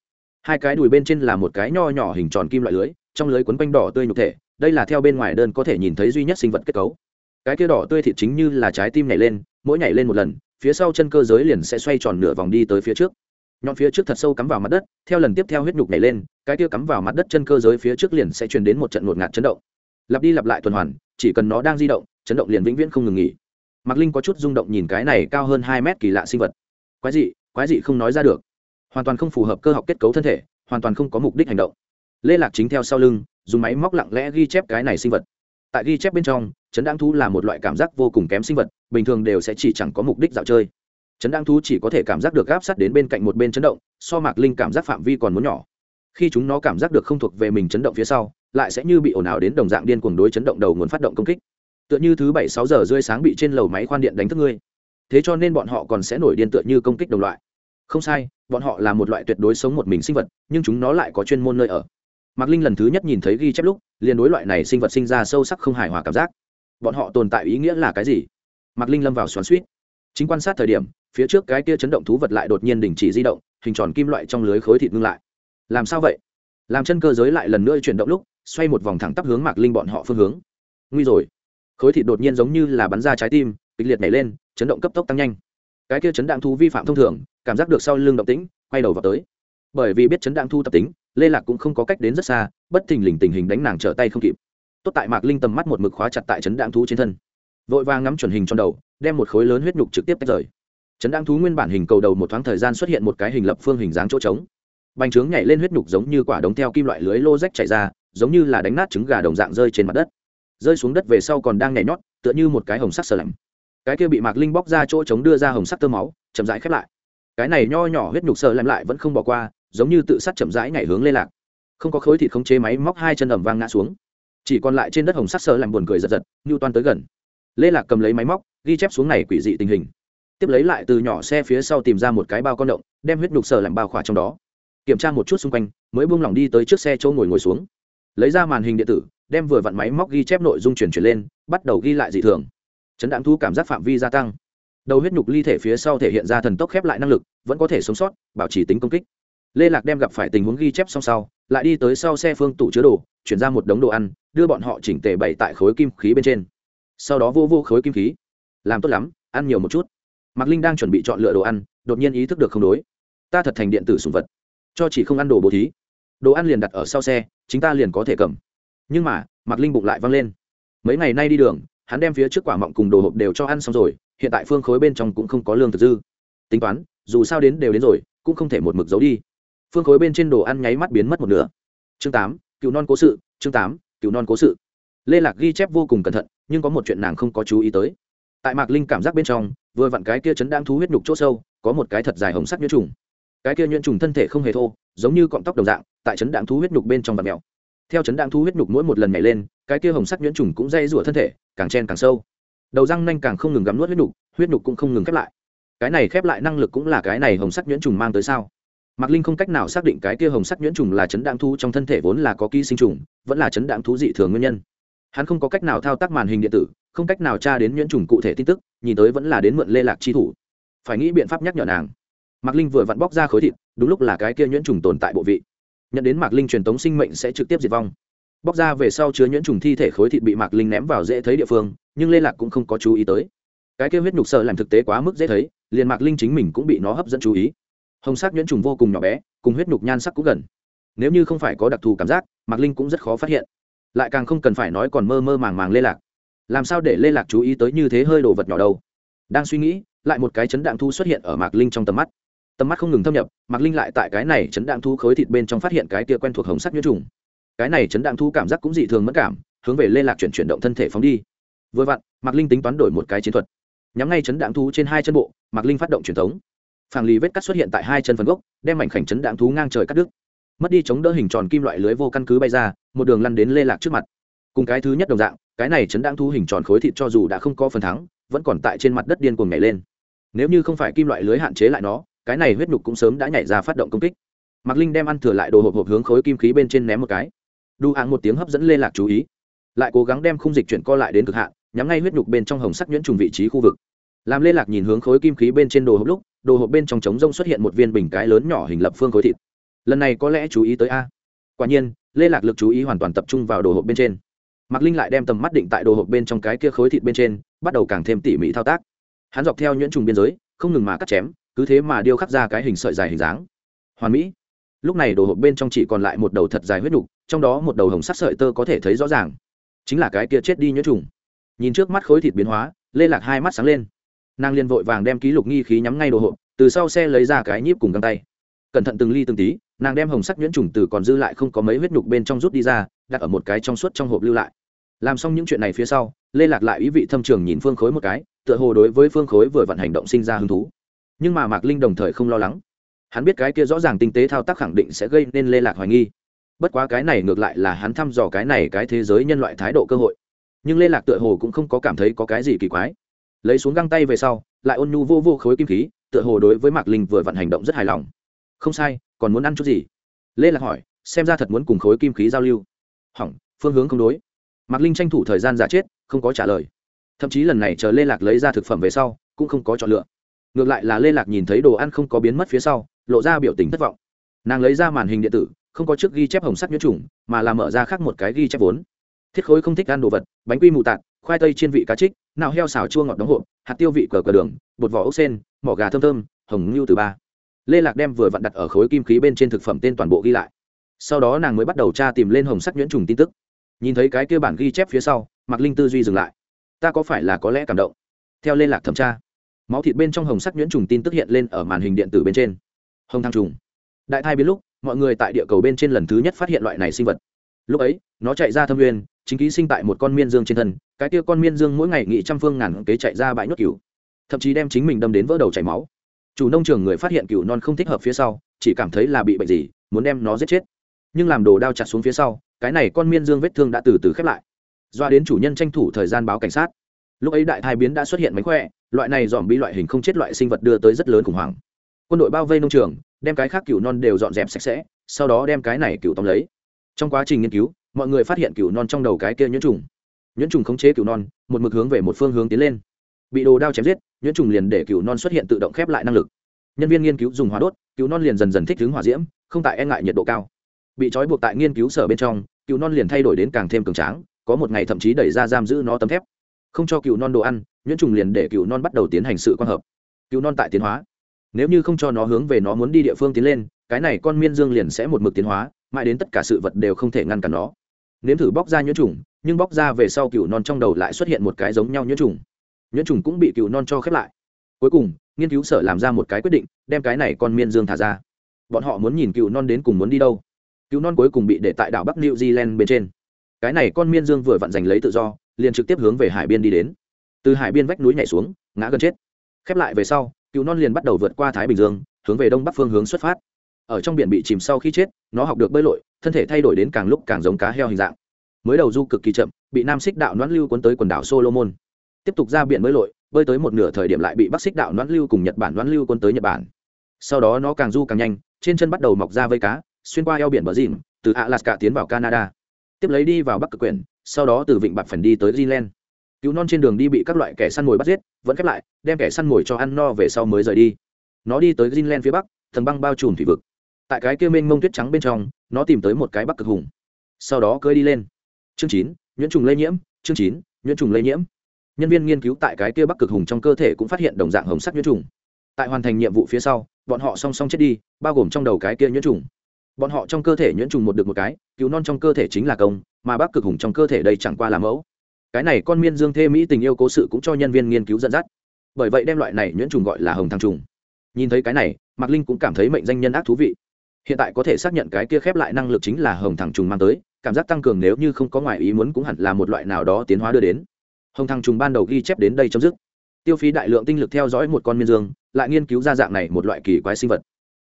Hai cái đùi bên trên là một cái nho nhỏ hình tròn kim loại lưới, trong lưới quấn quanh đỏ tươi nhục thể, đây là theo bên ngoài đơn có thể nhìn thấy duy nhất sinh vật kết cấu. Cái kia đỏ tươi thịt chính như là trái tim nhảy lên, mỗi nhảy lên một lần, phía sau chân cơ giới liền sẽ xoay tròn nửa vòng đi tới phía trước nhọn phía trước thật sâu cắm vào mặt đất, theo lần tiếp theo huyết nhục nhảy lên, cái kia cắm vào mặt đất chân cơ giới phía trước liền sẽ truyền đến một trận ngột ngạt chấn động. Lặp đi lặp lại tuần hoàn, chỉ cần nó đang di động, chấn động liền vĩnh viễn không ngừng nghỉ. Mạc linh có chút rung động nhìn cái này cao hơn hai mét kỳ lạ sinh vật. Quái dị quái dị không nói ra được. Hoàn toàn không phù hợp cơ học kết cấu thân thể, hoàn toàn không có mục đích hành động. Lê lạc chính theo sau lưng, dùng máy móc lặng lẽ ghi chép cái này sinh vật. Tại ghi chép bên trong, chấn đáng thú là một loại cảm giác vô cùng kém sinh vật, bình thường đều sẽ chỉ chẳng có mục đích dạo chơi chấn đang thú chỉ có thể cảm giác được gáp sát đến bên cạnh một bên chấn động, so mạc linh cảm giác phạm vi còn muốn nhỏ. Khi chúng nó cảm giác được không thuộc về mình chấn động phía sau, lại sẽ như bị ồn ào đến đồng dạng điên cuồng đối chấn động đầu nguồn phát động công kích. Tựa như thứ bảy sáu giờ rơi sáng bị trên lầu máy khoan điện đánh thức ngươi. Thế cho nên bọn họ còn sẽ nổi điên tựa như công kích đồng loại. Không sai, bọn họ là một loại tuyệt đối sống một mình sinh vật, nhưng chúng nó lại có chuyên môn nơi ở. Mạc linh lần thứ nhất nhìn thấy ghi chép lúc, liền đối loại này sinh vật sinh ra sâu sắc không hài hòa cảm giác. Bọn họ tồn tại ý nghĩa là cái gì? Mạc linh lâm vào xoắn suýt. Chính quan sát thời điểm phía trước cái kia chấn động thú vật lại đột nhiên đình chỉ di động, hình tròn kim loại trong lưới khối thịt ngưng lại. Làm sao vậy? Làm chân cơ giới lại lần nữa chuyển động lúc, xoay một vòng thẳng tắp hướng mạc linh bọn họ phương hướng. Nguy rồi. Khối thịt đột nhiên giống như là bắn ra trái tim, kịch liệt nhảy lên, chấn động cấp tốc tăng nhanh. Cái kia chấn đạn thú vi phạm thông thường, cảm giác được sau lưng động tĩnh, quay đầu vào tới. Bởi vì biết chấn đạn thu tập tính, lê lạc cũng không có cách đến rất xa, bất thình lình tình hình đánh nàng trở tay không kịp. Tốt tại mạc linh tầm mắt một mực khóa chặt tại chấn đạn thú trên thân. Vội vàng ngắm chuẩn hình trong đầu, đem một khối lớn huyết nhục trực tiếp tách rời chấn đang thú nguyên bản hình cầu đầu một thoáng thời gian xuất hiện một cái hình lập phương hình dáng chỗ trống. Bành trướng nhảy lên huyết nhục giống như quả đống theo kim loại lưới lô rách chảy ra, giống như là đánh nát trứng gà đồng dạng rơi trên mặt đất. Rơi xuống đất về sau còn đang nhảy nhót, tựa như một cái hồng sắc sờ lạnh. Cái kia bị mạc linh bóc ra chỗ trống đưa ra hồng sắc tơ máu, chậm rãi khép lại. Cái này nho nhỏ huyết nhục sờ lạnh lại vẫn không bỏ qua, giống như tự sát chậm rãi nhảy hướng lê lạc. Không có khối thịt không chế máy móc hai chân ẩm vang ngã xuống. Chỉ còn lại trên đất hồng sắc sờ lạnh buồn cười giật giật như toan tới gần. Lê lạc cầm lấy máy móc, ghi chép xuống này quỷ dị tình hình tiếp lấy lại từ nhỏ xe phía sau tìm ra một cái bao con động, đem huyết nhục sờ làm bao khỏa trong đó. Kiểm tra một chút xung quanh, mới buông lỏng đi tới trước xe chỗ ngồi ngồi xuống. Lấy ra màn hình điện tử, đem vừa vặn máy móc ghi chép nội dung chuyển chuyển lên, bắt đầu ghi lại dị thường. Chấn đạn thu cảm giác phạm vi gia tăng. Đầu huyết nhục ly thể phía sau thể hiện ra thần tốc khép lại năng lực, vẫn có thể sống sót, bảo trì tính công kích. Lê lạc đem gặp phải tình huống ghi chép xong sau, lại đi tới sau xe phương tủ chứa đồ, chuyển ra một đống đồ ăn, đưa bọn họ chỉnh tề bày tại khối kim khí bên trên. Sau đó vô vô khối kim khí. Làm tốt lắm, ăn nhiều một chút mạc linh đang chuẩn bị chọn lựa đồ ăn, đột nhiên ý thức được không đối. Ta thật thành điện tử sùng vật, cho chỉ không ăn đồ bố thí. Đồ ăn liền đặt ở sau xe, chính ta liền có thể cầm. Nhưng mà, mạc linh bụng lại văng lên. Mấy ngày nay đi đường, hắn đem phía trước quả mọng cùng đồ hộp đều cho ăn xong rồi, hiện tại phương khối bên trong cũng không có lương thực dư. Tính toán, dù sao đến đều đến rồi, cũng không thể một mực giấu đi. Phương khối bên trên đồ ăn nháy mắt biến mất một nửa. Chương tám, cựu non cố sự, chương tám, cựu non cố sự. Lê lạc ghi chép vô cùng cẩn thận, nhưng có một chuyện nàng không có chú ý tới tại mạc linh cảm giác bên trong, vừa vặn cái kia chấn đang thú huyết nhục c h ỗ sâu, có một cái thật dài hồng sắc nhuyễn trùng. Cái kia nhuyễn trùng thân thể không hề thô, giống như cọng tóc đồng dạng, tại chấn đang thú huyết nhục bên trong vật mèo. Theo chấn đang thú huyết nhục mỗi một lần nhảy lên, cái kia hồng sắc nhuyễn trùng cũng dây rủa thân thể, càng chen càng sâu. Đầu răng nanh càng không ngừng gắm nuốt huyết nhục huyết nhục cũng không ngừng khép lại. Cái này khép lại năng lực cũng là cái này hồng sắc nhuyễn trùng mang tới sao? Mạc linh không cách nào xác định cái kia hồng sắc nhuyễn trùng là chấn đang thú trong thân thể vốn là có ký sinh trùng, vẫn là chấn đang thú dị thường nguyên nhân hắn không có cách nào thao tác màn hình điện tử, không cách nào tra đến nhuyễn trùng cụ thể tin tức, nhìn tới vẫn là đến mượn lê lạc chi thủ. Phải nghĩ biện pháp nhắc nhở nàng. Mạc linh vừa vặn bóc ra khối thịt, đúng lúc là cái kia nhuyễn trùng tồn tại bộ vị. Nhận đến mạc linh truyền tống sinh mệnh sẽ trực tiếp diệt vong. Bóc ra về sau chứa nhuyễn trùng thi thể khối thịt bị mạc linh ném vào dễ thấy địa phương, nhưng lê lạc cũng không có chú ý tới. Cái kia huyết nhục sợ làm thực tế quá mức dễ thấy, liền mạc linh chính mình cũng bị nó hấp dẫn chú ý. Hồng sắc nhuyễn trùng vô cùng nhỏ bé, cùng huyết nhục nhan sắc cũng gần. Nếu như không phải có đặc thù cảm giác, mạc linh cũng rất khó phát hiện lại càng không cần phải nói còn mơ mơ màng màng lê lạc. Làm sao để lê lạc chú ý tới như thế hơi đồ vật nhỏ đâu? Đang suy nghĩ, lại một cái chấn đạn thu xuất hiện ở mạc linh trong tầm mắt. Tầm mắt không ngừng thâm nhập, mạc linh lại tại cái này chấn đạn thu khối thịt bên trong phát hiện cái kia quen thuộc hồng sắc nhiễm trùng. Cái này chấn đạn thu cảm giác cũng dị thường mất cảm, hướng về lê lạc chuyển chuyển động thân thể phóng đi. Vừa vặn, mạc linh tính toán đổi một cái chiến thuật. Nhắm ngay chấn đạn thu trên hai chân bộ, mạc linh phát động truyền thống. Phàng lì vết cắt xuất hiện tại hai chân phần gốc, đem mảnh khảnh chấn đạn thú ngang trời cắt đứt mất đi chống đỡ hình tròn kim loại lưới vô căn cứ bay ra, một đường lăn đến lê lạc trước mặt. Cùng cái thứ nhất đồng dạng, cái này chấn đang thu hình tròn khối thịt cho dù đã không có phần thắng, vẫn còn tại trên mặt đất điên cuồng nhảy lên. Nếu như không phải kim loại lưới hạn chế lại nó, cái này huyết nhục cũng sớm đã nhảy ra phát động công kích. Mạc linh đem ăn thừa lại đồ hộp hộp hướng khối kim khí bên trên ném một cái. Đu áng một tiếng hấp dẫn lê lạc chú ý. Lại cố gắng đem khung dịch chuyển co lại đến cực hạn, nhắm ngay huyết nhục bên trong hồng sắc nhuyễn trùng vị trí khu vực. Làm lê lạc nhìn hướng khối kim khí bên trên đồ hộp lúc, đồ hộp bên trong trống rông xuất hiện một viên bình cái lớn nhỏ hình lập phương khối thịt lần này có lẽ chú ý tới a quả nhiên lê lạc lực chú ý hoàn toàn tập trung vào đồ hộp bên trên mạc linh lại đem tầm mắt định tại đồ hộp bên trong cái kia khối thịt bên trên bắt đầu càng thêm tỉ mỉ thao tác hắn dọc theo nhuyễn trùng biên giới không ngừng mà cắt chém cứ thế mà điêu khắc ra cái hình sợi dài hình dáng hoàn mỹ lúc này đồ hộp bên trong chỉ còn lại một đầu thật dài huyết nhục trong đó một đầu hồng sắc sợi tơ có thể thấy rõ ràng chính là cái kia chết đi nhuyễn trùng nhìn trước mắt khối thịt biến hóa lê lạc hai mắt sáng lên nàng liền vội vàng đem ký lục nghi khí nhắm ngay đồ hộp từ sau xe lấy ra cái nhíp cùng găng tay cẩn thận từng ly từng tí, nàng đem hồng sắc nhuyễn trùng từ còn dư lại không có mấy huyết nhục bên trong rút đi ra, đặt ở một cái trong suốt trong hộp lưu lại. Làm xong những chuyện này phía sau, lê lạc lại ý vị thâm trường nhìn phương khối một cái, tựa hồ đối với phương khối vừa vận hành động sinh ra hứng thú. Nhưng mà mạc linh đồng thời không lo lắng. Hắn biết cái kia rõ ràng tinh tế thao tác khẳng định sẽ gây nên lê lạc hoài nghi. Bất quá cái này ngược lại là hắn thăm dò cái này cái thế giới nhân loại thái độ cơ hội. Nhưng lê lạc tựa hồ cũng không có cảm thấy có cái gì kỳ quái. Lấy xuống găng tay về sau, lại ôn nhu vô vô khối kim khí, tựa hồ đối với mạc linh vừa vận hành động rất hài lòng không sai, còn muốn ăn chút gì? Lê lạc hỏi, xem ra thật muốn cùng khối kim khí giao lưu. Hỏng, phương hướng không đối. Mạc linh tranh thủ thời gian giả chết, không có trả lời. Thậm chí lần này chờ lê lạc lấy ra thực phẩm về sau, cũng không có chọn lựa. Ngược lại là lê lạc nhìn thấy đồ ăn không có biến mất phía sau, lộ ra biểu tình thất vọng. Nàng lấy ra màn hình điện tử, không có trước ghi chép hồng sắt nhiễm trùng mà là mở ra khác một cái ghi chép vốn. Thiết khối không thích ăn đồ vật, bánh quy mù tạt, khoai tây chiên vị cá trích nào heo xào chua ngọt đóng hộp, hạt tiêu vị cờ cờ đường, bột vỏ ốc sen, mỏ gà thơm thơm, hồng ngưu từ ba lê lạc đem vừa vặn đặt ở khối kim khí bên trên thực phẩm tên toàn bộ ghi lại. Sau đó nàng mới bắt đầu tra tìm lên hồng sắc nhuyễn trùng tin tức. Nhìn thấy cái kia bản ghi chép phía sau mạc linh tư duy dừng lại. Ta có phải là có lẽ cảm động? Theo Lê lạc thẩm tra máu thịt bên trong hồng sắc nhuyễn trùng tin tức hiện lên ở màn hình điện tử bên trên. Hồng thang trùng. Đại thai biến lúc mọi người tại địa cầu bên trên lần thứ nhất phát hiện loại này sinh vật. Lúc ấy nó chạy ra thâm nguyên chính ký sinh tại một con miên dương trên thân cái kia con miên dương mỗi ngày nghị trăm phương ngàn kế chạy ra bãi nhốt cửu, thậm chí đem chính mình đâm đến vỡ đầu chảy máu chủ nông trường người phát hiện cừu non không thích hợp phía sau, chỉ cảm thấy là bị bệnh gì, muốn đem nó giết chết. Nhưng làm đồ đao chặt xuống phía sau, cái này con miên dương vết thương đã từ từ khép lại. Doa đến chủ nhân tranh thủ thời gian báo cảnh sát. Lúc ấy đại thai biến đã xuất hiện mánh khỏe, loại này dòm bi loại hình không chết loại sinh vật đưa tới rất lớn khủng hoảng. Quân đội bao vây nông trường, đem cái khác cừu non đều dọn dẹp sạch sẽ, sau đó đem cái này cừu tóm lấy. Trong quá trình nghiên cứu, mọi người phát hiện cừu non trong đầu cái kia nhuyễn trùng. Nhuyễn trùng khống chế cừu non, một mực hướng về một phương hướng tiến lên bị đồ đao chém giết, nhuyễn trùng liền để cừu non xuất hiện tự động khép lại năng lực. Nhân viên nghiên cứu dùng hóa đốt, cừu non liền dần dần thích ứng hỏa diễm, không tại e ngại nhiệt độ cao. Bị trói buộc tại nghiên cứu sở bên trong, cừu non liền thay đổi đến càng thêm cường tráng, có một ngày thậm chí đẩy ra giam giữ nó tấm thép. Không cho cừu non đồ ăn, nhuyễn trùng liền để cừu non bắt đầu tiến hành sự quan hợp. Cừu non tại tiến hóa. Nếu như không cho nó hướng về nó muốn đi địa phương tiến lên, cái này con miên dương liền sẽ một mực tiến hóa, mãi đến tất cả sự vật đều không thể ngăn cản nó. Nếm thử bóc ra nhuyễn trùng, nhưng bóc ra về sau cừu non trong đầu lại xuất hiện một cái giống nhau nhuyễn trùng nhuyễn trùng cũng bị Cựu non cho khép lại. Cuối cùng, nghiên cứu sở làm ra một cái quyết định, đem cái này con miên dương thả ra. Bọn họ muốn nhìn Cựu non đến cùng muốn đi đâu. Cựu non cuối cùng bị để tại đảo bắc new zealand bên trên. Cái này con miên dương vừa vặn giành lấy tự do, liền trực tiếp hướng về hải biên đi đến. Từ hải biên vách núi nhảy xuống, ngã gần chết. Khép lại về sau Cựu non liền bắt đầu vượt qua thái bình dương, hướng về đông bắc phương hướng xuất phát. Ở trong biển bị chìm sau khi chết, nó học được bơi lội, thân thể thay đổi đến càng lúc càng giống cá heo hình dạng. Mới đầu du cực kỳ chậm, bị nam xích đạo noãn lưu cuốn tới quần đảo solomon tiếp tục ra biển bơi lội, bơi tới một nửa thời điểm lại bị bắc xích đạo đoán lưu cùng nhật bản đoán lưu cuốn tới nhật bản. Sau đó nó càng du càng nhanh, trên chân bắt đầu mọc ra vây cá, xuyên qua eo biển bờ dìm từ alaska tiến vào canada. Tiếp lấy đi vào bắc cực quyển sau đó từ vịnh bạc phần đi tới greenland. Cứu non trên đường đi bị các loại kẻ săn mồi bắt giết, vẫn khép lại, đem kẻ săn mồi cho ăn no về sau mới rời đi. Nó đi tới greenland phía bắc thần băng bao trùm thủy vực. Tại cái kia mênh mông tuyết trắng bên trong, nó tìm tới một cái bắc cực hùng. Sau đó cưỡi đi lên. Chương chín, nhuyễn trùng lây nhiễm, chương chín, nhuyễn trùng lây nhiễm nhân viên nghiên cứu tại cái kia bắc cực hùng trong cơ thể cũng phát hiện đồng dạng hồng sắc nhuyễn trùng. Tại hoàn thành nhiệm vụ phía sau, bọn họ song song chết đi, bao gồm trong đầu cái kia nhuyễn trùng. Bọn họ trong cơ thể nhuyễn trùng một được một cái, cứu non trong cơ thể chính là công, mà bắc cực hùng trong cơ thể đây chẳng qua là mẫu. Cái này con miên dương thê mỹ tình yêu cố sự cũng cho nhân viên nghiên cứu dẫn dắt. Bởi vậy đem loại này nhuyễn trùng gọi là hồng thăng trùng. Nhìn thấy cái này, mạc linh cũng cảm thấy mệnh danh nhân ác thú vị. Hiện tại có thể xác nhận cái kia khép lại năng lực chính là hồng thẳng trùng mang tới, cảm giác tăng cường nếu như không có ngoài ý muốn cũng hẳn là một loại nào đó tiến hóa đưa đến hồng Thăng trùng ban đầu ghi chép đến đây chấm dứt. Tiêu phí đại lượng tinh lực theo dõi một con miên dương, lại nghiên cứu ra dạng này một loại kỳ quái sinh vật.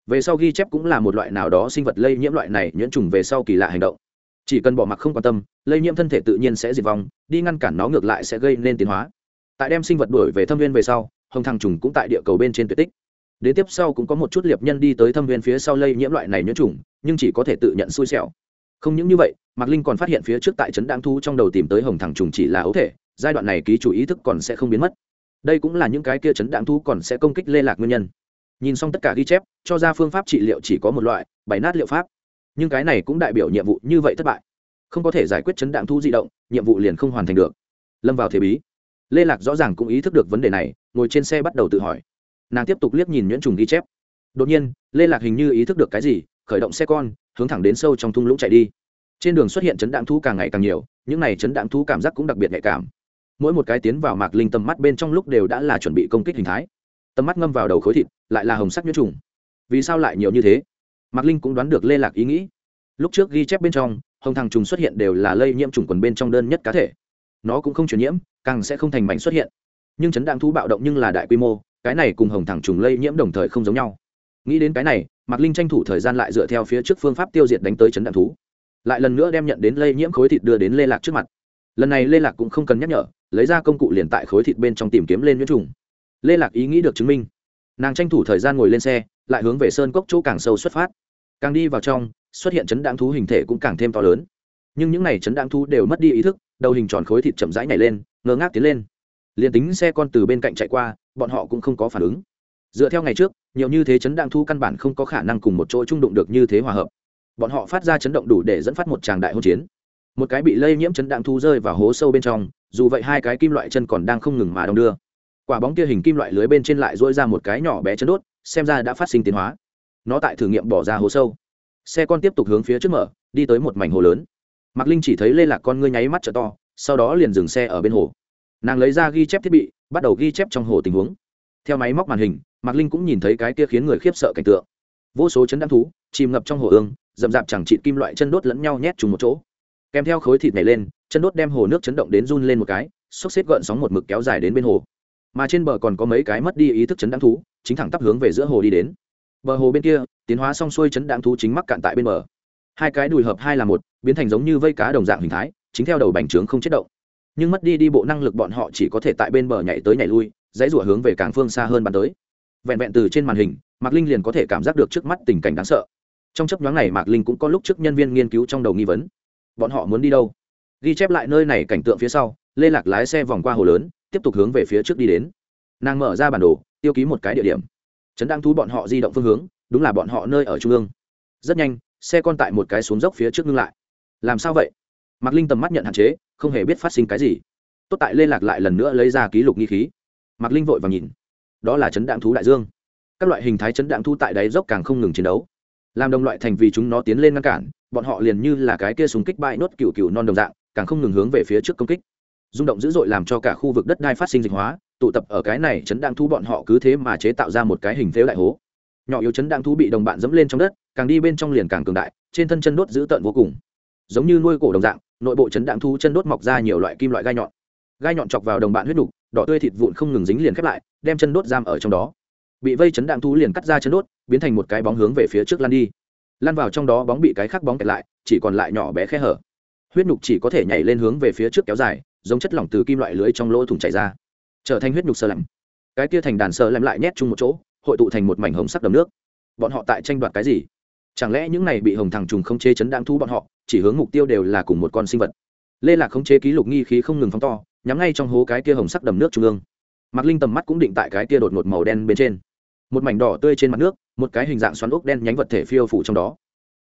Về sau ghi chép cũng là một loại nào đó sinh vật lây nhiễm loại này nhiễm trùng về sau kỳ lạ hành động. Chỉ cần bỏ mặc không quan tâm, lây nhiễm thân thể tự nhiên sẽ diệt vong, đi ngăn cản nó ngược lại sẽ gây nên tiến hóa. Tại đem sinh vật đuổi về thâm viên về sau, hồng Thăng trùng cũng tại địa cầu bên trên tuyệt tích. Đến tiếp sau cũng có một chút liệp nhân đi tới thâm viên phía sau lây nhiễm loại này nhiễm trùng, nhưng chỉ có thể tự nhận xui xẻo. Không những như vậy, mạc linh còn phát hiện phía trước tại trấn đáng thu trong đầu tìm tới hồng thằng trùng chỉ là ấu thể giai đoạn này ký chủ ý thức còn sẽ không biến mất. Đây cũng là những cái kia chấn đạn thu còn sẽ công kích lê lạc nguyên nhân. Nhìn xong tất cả ghi chép, cho ra phương pháp trị liệu chỉ có một loại bày nát liệu pháp. Nhưng cái này cũng đại biểu nhiệm vụ như vậy thất bại. Không có thể giải quyết chấn đạn thu di động, nhiệm vụ liền không hoàn thành được. Lâm vào thế bí. Lê lạc rõ ràng cũng ý thức được vấn đề này, ngồi trên xe bắt đầu tự hỏi. Nàng tiếp tục liếc nhìn nhuyễn trùng ghi chép. Đột nhiên, lê lạc hình như ý thức được cái gì, khởi động xe con, hướng thẳng đến sâu trong thung lũng chạy đi. Trên đường xuất hiện chấn đạn thu càng ngày càng nhiều, những này chấn đạn thu cảm giác cũng đặc biệt nhạy cảm mỗi một cái tiến vào mạc linh tầm mắt bên trong lúc đều đã là chuẩn bị công kích hình thái. Tầm mắt ngâm vào đầu khối thịt, lại là hồng sắc nhuyễn trùng. Vì sao lại nhiều như thế? Mạc linh cũng đoán được lê lạc ý nghĩ. Lúc trước ghi chép bên trong, hồng thằng trùng xuất hiện đều là lây nhiễm trùng quần bên trong đơn nhất cá thể. Nó cũng không truyền nhiễm, càng sẽ không thành mảnh xuất hiện. Nhưng chấn đạn thu bạo động nhưng là đại quy mô, cái này cùng hồng thẳng trùng lây nhiễm đồng thời không giống nhau. Nghĩ đến cái này, mạc linh tranh thủ thời gian lại dựa theo phía trước phương pháp tiêu diệt đánh tới chấn đạn thú. Lại lần nữa đem nhận đến lây nhiễm khối thịt đưa đến lê lạc trước mặt lần này lê lạc cũng không cần nhắc nhở, lấy ra công cụ liền tại khối thịt bên trong tìm kiếm lên nhuyễn trùng. Lê lạc ý nghĩ được chứng minh. Nàng tranh thủ thời gian ngồi lên xe, lại hướng về sơn cốc chỗ càng sâu xuất phát. Càng đi vào trong, xuất hiện chấn đáng thú hình thể cũng càng thêm to lớn. Nhưng những n à y chấn đáng thú đều mất đi ý thức, đầu hình tròn khối thịt chậm rãi nhảy lên, ngơ ngác tiến lên. Liền tính xe con từ bên cạnh chạy qua, bọn họ cũng không có phản ứng. Dựa theo ngày trước, nhiều như thế chấn đáng thú căn bản không có khả năng cùng một chỗ trung đụng được như thế hòa hợp. Bọn họ phát ra chấn động đủ để dẫn phát một tràng đại hôn chiến một cái bị lây nhiễm chấn đạn thú rơi vào hố sâu bên trong, dù vậy hai cái kim loại chân còn đang không ngừng mà đong đưa. Quả bóng kia hình kim loại lưới bên trên lại dỗi ra một cái nhỏ bé chân đốt, xem ra đã phát sinh tiến hóa. Nó tại thử nghiệm bỏ ra hố sâu. Xe con tiếp tục hướng phía trước mở, đi tới một mảnh hồ lớn. Mạc linh chỉ thấy lê lạc con ngươi nháy mắt trở to, sau đó liền dừng xe ở bên hồ. Nàng lấy ra ghi chép thiết bị, bắt đầu ghi chép trong hồ tình huống. Theo máy móc màn hình, mạc linh cũng nhìn thấy cái kia khiến người khiếp sợ cảnh tượng. Vô số chấn đạn thú, chìm ngập trong hồ ương dầm dạp chẳng trị kim loại chân đốt lẫn nhau nhét trùng một chỗ kèm theo khối thịt nhảy lên, chân đốt đem hồ nước chấn động đến run lên một cái, xốc xếp gợn sóng một mực kéo dài đến bên hồ. Mà trên bờ còn có mấy cái mất đi ý thức chấn đáng thú, chính thẳng tắp hướng về giữa hồ đi đến. Bờ hồ bên kia, tiến hóa xong xuôi chấn đáng thú chính mắc cạn tại bên bờ. Hai cái đùi hợp hai là một, biến thành giống như vây cá đồng dạng hình thái, chính theo đầu bành trướng không chết động. Nhưng mất đi đi bộ năng lực bọn họ chỉ có thể tại bên bờ nhảy tới nhảy lui, dãy rủa hướng về càng phương xa hơn bắn tới. Vẹn vẹn từ trên màn hình, mạc linh liền có thể cảm giác được trước mắt tình cảnh đáng sợ. Trong chấp nhoáng này mạc linh cũng có lúc trước nhân viên nghiên cứu trong đầu nghi vấn bọn họ muốn đi đâu? Ghi chép lại nơi này cảnh tượng phía sau, lê lạc lái xe vòng qua hồ lớn, tiếp tục hướng về phía trước đi đến. Nàng mở ra bản đồ, tiêu ký một cái địa điểm. Trấn đang thú bọn họ di động phương hướng, đúng là bọn họ nơi ở trung ương. Rất nhanh, xe con tại một cái xuống dốc phía trước ngưng lại. Làm sao vậy? Mạc linh tầm mắt nhận hạn chế, không hề biết phát sinh cái gì. Tốt tại lê lạc lại lần nữa lấy ra ký lục nghi khí. Mạc linh vội và nhìn. Đó là chấn đạn thú đại dương. Các loại hình thái chấn đạn thú tại đáy dốc càng không ngừng chiến đấu. Làm đồng loại thành vì chúng nó tiến lên ngăn cản bọn họ liền như là cái kia súng kích bại nốt cựu cựu non đồng dạng, càng không ngừng hướng về phía trước công kích. Rung động dữ dội làm cho cả khu vực đất đai phát sinh dịch hóa, tụ tập ở cái này chấn đạn thu bọn họ cứ thế mà chế tạo ra một cái hình phếu đại hố. Nhỏ yếu chấn đạn thú bị đồng bạn dẫm lên trong đất, càng đi bên trong liền càng cường đại, trên thân chân đốt dữ tợn vô cùng. Giống như nuôi cổ đồng dạng, nội bộ chấn đạn thú chân đốt mọc ra nhiều loại kim loại gai nhọn. Gai nhọn chọc vào đồng bạn huyết đục đỏ tươi thịt vụn không ngừng dính liền khép lại, đem chân đốt giam ở trong đó. Bị vây chấn đạn thú liền cắt ra chân đốt, biến thành một cái bóng hướng về phía trước lăn đi lăn vào trong đó bóng bị cái khác bóng kẹt lại, chỉ còn lại nhỏ bé khe hở. Huyết nhục chỉ có thể nhảy lên hướng về phía trước kéo dài, giống chất lỏng từ kim loại lưới trong lỗ thủng chảy ra. Trở thành huyết nhục sơ lạnh. Cái kia thành đàn sơ lạnh lại nhét chung một chỗ, hội tụ thành một mảnh hồng sắc đầm nước. Bọn họ tại tranh đoạt cái gì? Chẳng lẽ những này bị hồng thằng trùng không chế chấn đáng thu bọn họ, chỉ hướng mục tiêu đều là cùng một con sinh vật? Lê lạc khống chế ký lục nghi khí không ngừng phóng to, nhắm ngay trong hố cái kia hồng sắc đầm nước trung ương. Mạc linh tầm mắt cũng định tại cái kia đột ngột màu đen bên trên. Một mảnh đỏ tươi trên mặt nước một cái hình dạng xoắn ốc đen nhánh vật thể phiêu phủ trong đó.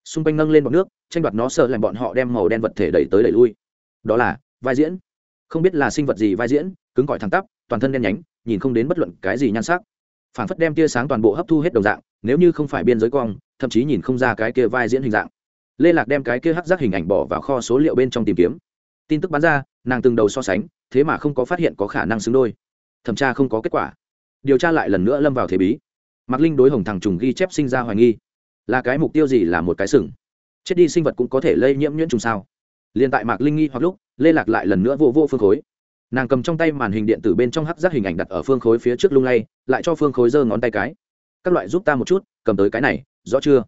Xung quanh nâng lên bọc nước, tranh đoạt nó sợ làm bọn họ đem màu đen vật thể đẩy tới đẩy lui. Đó là vai diễn. Không biết là sinh vật gì vai diễn, cứng cỏi thẳng tắp, toàn thân đen nhánh, nhìn không đến bất luận cái gì nhan sắc. Phản phất đem tia sáng toàn bộ hấp thu hết đồng dạng, nếu như không phải biên giới cong, thậm chí nhìn không ra cái kia vai diễn hình dạng. Lê lạc đem cái kia hắc giác hình ảnh bỏ vào kho số liệu bên trong tìm kiếm. Tin tức bán ra, nàng từng đầu so sánh, thế mà không có phát hiện có khả năng xứng đôi. Thẩm tra không có kết quả. Điều tra lại lần nữa lâm vào thế bí mạc linh đối hồng thằng trùng ghi chép sinh ra hoài nghi. Là cái mục tiêu gì là một cái sừng? Chết đi sinh vật cũng có thể lây nhiễm nhuyễn trùng sao? Liền tại mạc linh nghi hoặc lúc, lê lạc lại lần nữa vô vô phương khối. Nàng cầm trong tay màn hình điện tử bên trong hắc giác hình ảnh đặt ở phương khối phía trước lung lay, lại cho phương khối giơ ngón tay cái. Các loại giúp ta một chút, cầm tới cái này, rõ chưa?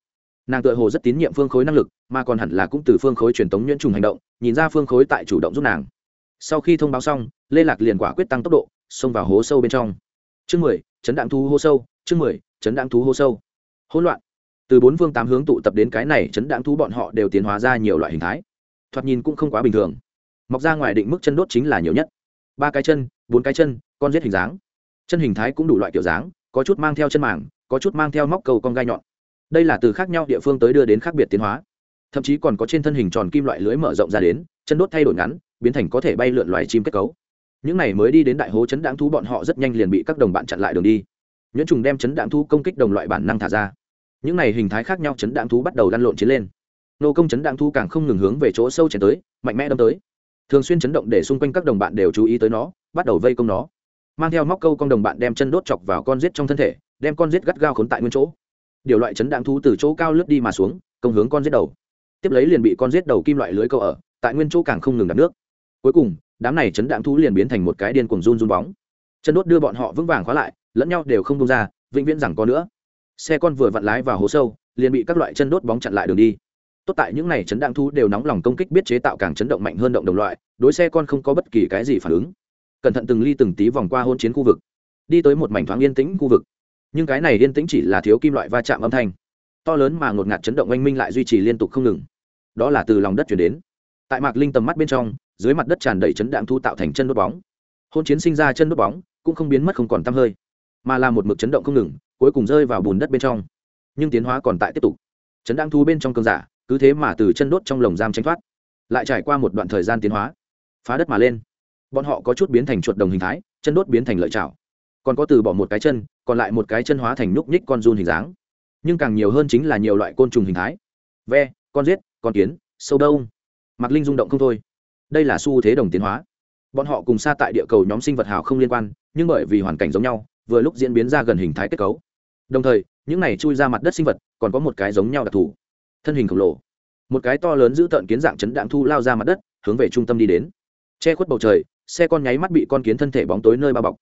Nàng tự hồ rất tín nhiệm phương khối năng lực, mà còn hẳn là cũng từ phương khối truyền tống nhuyễn trùng hành động, nhìn ra phương khối tại chủ động giúp nàng. Sau khi thông báo xong, lê lạc liền quả quyết tăng tốc độ, xông vào hố sâu bên trong. Chương mười, chấn đạn thu hố sâu, chương mười chấn đáng thú hô sâu. Hỗn loạn. Từ bốn phương tám hướng tụ tập đến cái này chấn đáng thú bọn họ đều tiến hóa ra nhiều loại hình thái. Thoạt nhìn cũng không quá bình thường. Mọc ra ngoài định mức chân đốt chính là nhiều nhất. Ba cái chân, bốn cái chân, con rết hình dáng. Chân hình thái cũng đủ loại kiểu dáng, có chút mang theo chân màng, có chút mang theo móc cầu con gai nhọn. Đây là từ khác nhau địa phương tới đưa đến khác biệt tiến hóa. Thậm chí còn có trên thân hình tròn kim loại lưới mở rộng ra đến, chân đốt thay đổi ngắn, biến thành có thể bay lượn loài chim kết cấu. Những này mới đi đến đại hố chấn đáng thú bọn họ rất nhanh liền bị các đồng bạn chặn lại đường đi nhuyễn trùng đem chấn đạn thú công kích đồng loại bản năng thả ra. Những này hình thái khác nhau, chấn đạn thú bắt đầu lăn lộn chiến lên. Nô công chấn đạn thú càng không ngừng hướng về chỗ sâu chèn tới, mạnh mẽ đâm tới. Thường xuyên chấn động để xung quanh các đồng bạn đều chú ý tới nó, bắt đầu vây công nó. Mang theo móc câu con đồng bạn đem chân đốt chọc vào con rết trong thân thể, đem con rết gắt gao khốn tại nguyên chỗ. Điều loại chấn đạn thú từ chỗ cao lướt đi mà xuống, công hướng con rết đầu. Tiếp lấy liền bị con rết đầu kim loại lưới câu ở, tại nguyên chỗ càng không ngừng đặt nước. Cuối cùng, đám này chấn đạn thú liền biến thành một cái điên cuồng run run bóng. Chân đốt đưa bọn họ vững vàng khóa lại lẫn nhau đều không tung ra, vĩnh viễn rằng có nữa. Xe con vừa vặn lái vào hố sâu, liền bị các loại chân đốt bóng chặn lại đường đi. Tốt tại những này chấn đạn thu đều nóng lòng công kích biết chế tạo càng chấn động mạnh hơn động đồng loại, đối xe con không có bất kỳ cái gì phản ứng. Cẩn thận từng ly từng tí vòng qua hôn chiến khu vực, đi tới một mảnh thoáng yên tĩnh khu vực. Nhưng cái này yên tĩnh chỉ là thiếu kim loại va chạm âm thanh. To lớn mà ngột ngạt chấn động oanh minh lại duy trì liên tục không ngừng. Đó là từ lòng đất chuyển đến. Tại mạc linh tầm mắt bên trong, dưới mặt đất tràn đầy chấn đạn thu tạo thành chân đốt bóng. Hôn chiến sinh ra chân đốt bóng, cũng không biến mất không còn t hơi mà là một mực chấn động không ngừng, cuối cùng rơi vào bùn đất bên trong. Nhưng tiến hóa còn tại tiếp tục. Chấn đang thu bên trong cơn giả, cứ thế mà từ chân đốt trong lồng giam tranh thoát. Lại trải qua một đoạn thời gian tiến hóa, phá đất mà lên. Bọn họ có chút biến thành chuột đồng hình thái, chân đốt biến thành lợi chảo. Còn có từ bỏ một cái chân, còn lại một cái chân hóa thành núc nhích con run hình dáng. Nhưng càng nhiều hơn chính là nhiều loại côn trùng hình thái. Ve, con giết, con kiến, sâu đông. Mặc linh rung động không thôi. Đây là xu thế đồng tiến hóa. Bọn họ cùng xa tại địa cầu nhóm sinh vật hào không liên quan, nhưng bởi vì hoàn cảnh giống nhau vừa lúc diễn biến ra gần hình thái kết cấu. Đồng thời, những này chui ra mặt đất sinh vật còn có một cái giống nhau đặc thù. Thân hình khổng lồ. Một cái to lớn giữ tợn kiến dạng chấn đạn thu lao ra mặt đất, hướng về trung tâm đi đến. Che khuất bầu trời, xe con nháy mắt bị con kiến thân thể bóng tối nơi bao bọc.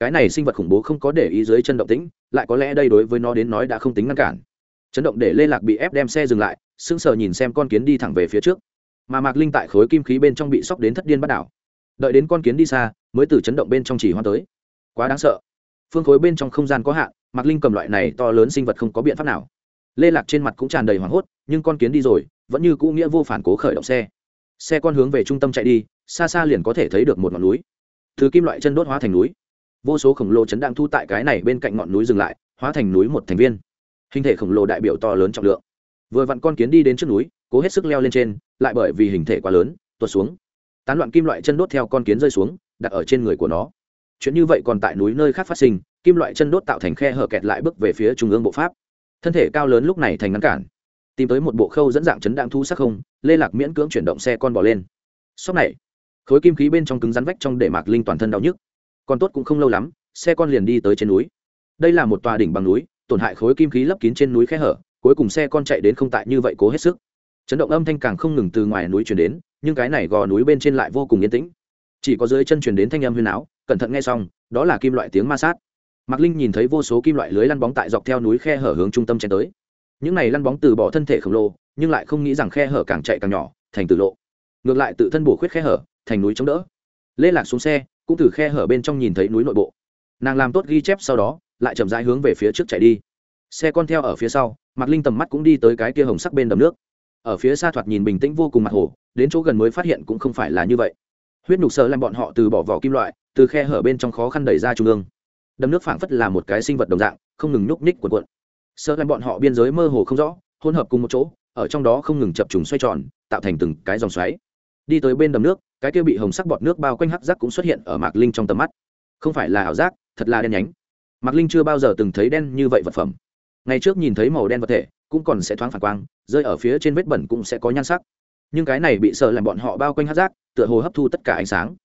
Cái này sinh vật khủng bố không có để ý dưới chân động tĩnh, lại có lẽ đây đối với nó đến nói đã không tính ngăn cản. Chấn động để lê lạc bị ép đem xe dừng lại, sững sờ nhìn xem con kiến đi thẳng về phía trước. Mà mạc linh tại khối kim khí bên trong bị sóc đến thất điên bắt đảo. Đợi đến con kiến đi xa, mới từ chấn động bên trong chỉ hoa tới. Quá đáng sợ phương khối bên trong không gian có hạn, mạc linh cầm loại này to lớn sinh vật không có biện pháp nào. Lê lạc trên mặt cũng tràn đầy hoảng hốt, nhưng con kiến đi rồi, vẫn như cũ nghĩa vô phản cố khởi động xe. Xe con hướng về trung tâm chạy đi, xa xa liền có thể thấy được một ngọn núi. Thứ kim loại chân đốt hóa thành núi. Vô số khổng lồ chấn đang thu tại cái này bên cạnh ngọn núi dừng lại, hóa thành núi một thành viên. Hình thể khổng lồ đại biểu to lớn trọng lượng. Vừa vặn con kiến đi đến trước núi, cố hết sức leo lên trên, lại bởi vì hình thể quá lớn, tuột xuống. Tán loạn kim loại chân đốt theo con kiến rơi xuống, đặt ở trên người của nó chuyện như vậy còn tại núi nơi khác phát sinh, kim loại chân đốt tạo thành khe hở kẹt lại bước về phía trung ương bộ pháp. Thân thể cao lớn lúc này thành ngăn cản. Tìm tới một bộ khâu dẫn dạng chấn đạn thu sắc không, lê lạc miễn cưỡng chuyển động xe con bỏ lên. Sóc này, khối kim khí bên trong cứng rắn vách trong để mạc linh toàn thân đau nhức. Còn tốt cũng không lâu lắm, xe con liền đi tới trên núi. Đây là một tòa đỉnh bằng núi, tổn hại khối kim khí lấp kín trên núi khe hở, cuối cùng xe con chạy đến không tại như vậy cố hết sức. Chấn động âm thanh càng không ngừng từ ngoài núi chuyển đến, nhưng cái này gò núi bên trên lại vô cùng yên tĩnh. Chỉ có dưới chân chuyển đến thanh âm huyền áo cẩn thận nghe xong, đó là kim loại tiếng ma sát. Mạc linh nhìn thấy vô số kim loại lưới lăn bóng tại dọc theo núi khe hở hướng trung tâm chen tới. Những này lăn bóng từ bỏ thân thể khổng lồ, nhưng lại không nghĩ rằng khe hở càng chạy càng nhỏ, thành tử lộ. Ngược lại tự thân bổ khuyết khe hở, thành núi chống đỡ. Lê lạc xuống xe, cũng từ khe hở bên trong nhìn thấy núi nội bộ. Nàng làm tốt ghi chép sau đó, lại chậm rãi hướng về phía trước chạy đi. Xe con theo ở phía sau, mạc linh tầm mắt cũng đi tới cái kia hồng sắc bên đầm nước. Ở phía xa thoạt nhìn bình tĩnh vô cùng mặt hồ, đến chỗ gần mới phát hiện cũng không phải là như vậy huyết nhục sợ làm bọn họ từ bỏ vỏ kim loại, từ khe hở bên trong khó khăn đẩy ra trung ương. Đầm nước phảng phất là một cái sinh vật đồng dạng, không ngừng nhúc nhích cuộn cuộn. Sợ làm bọn họ biên giới mơ hồ không rõ, hỗn hợp cùng một chỗ, ở trong đó không ngừng chập trùng xoay tròn, tạo thành từng cái dòng xoáy. Đi tới bên đầm nước, cái kia bị hồng sắc bọt nước bao quanh hắc giác cũng xuất hiện ở mạc linh trong tầm mắt. Không phải là ảo giác, thật là đen nhánh. Mạc linh chưa bao giờ từng thấy đen như vậy vật phẩm. Ngày trước nhìn thấy màu đen vật thể, cũng còn sẽ thoáng phản quang, rơi ở phía trên vết bẩn cũng sẽ có nhan sắc nhưng cái này bị sợ làm bọn họ bao quanh hắc giác, tựa hồ hấp thu tất cả ánh sáng.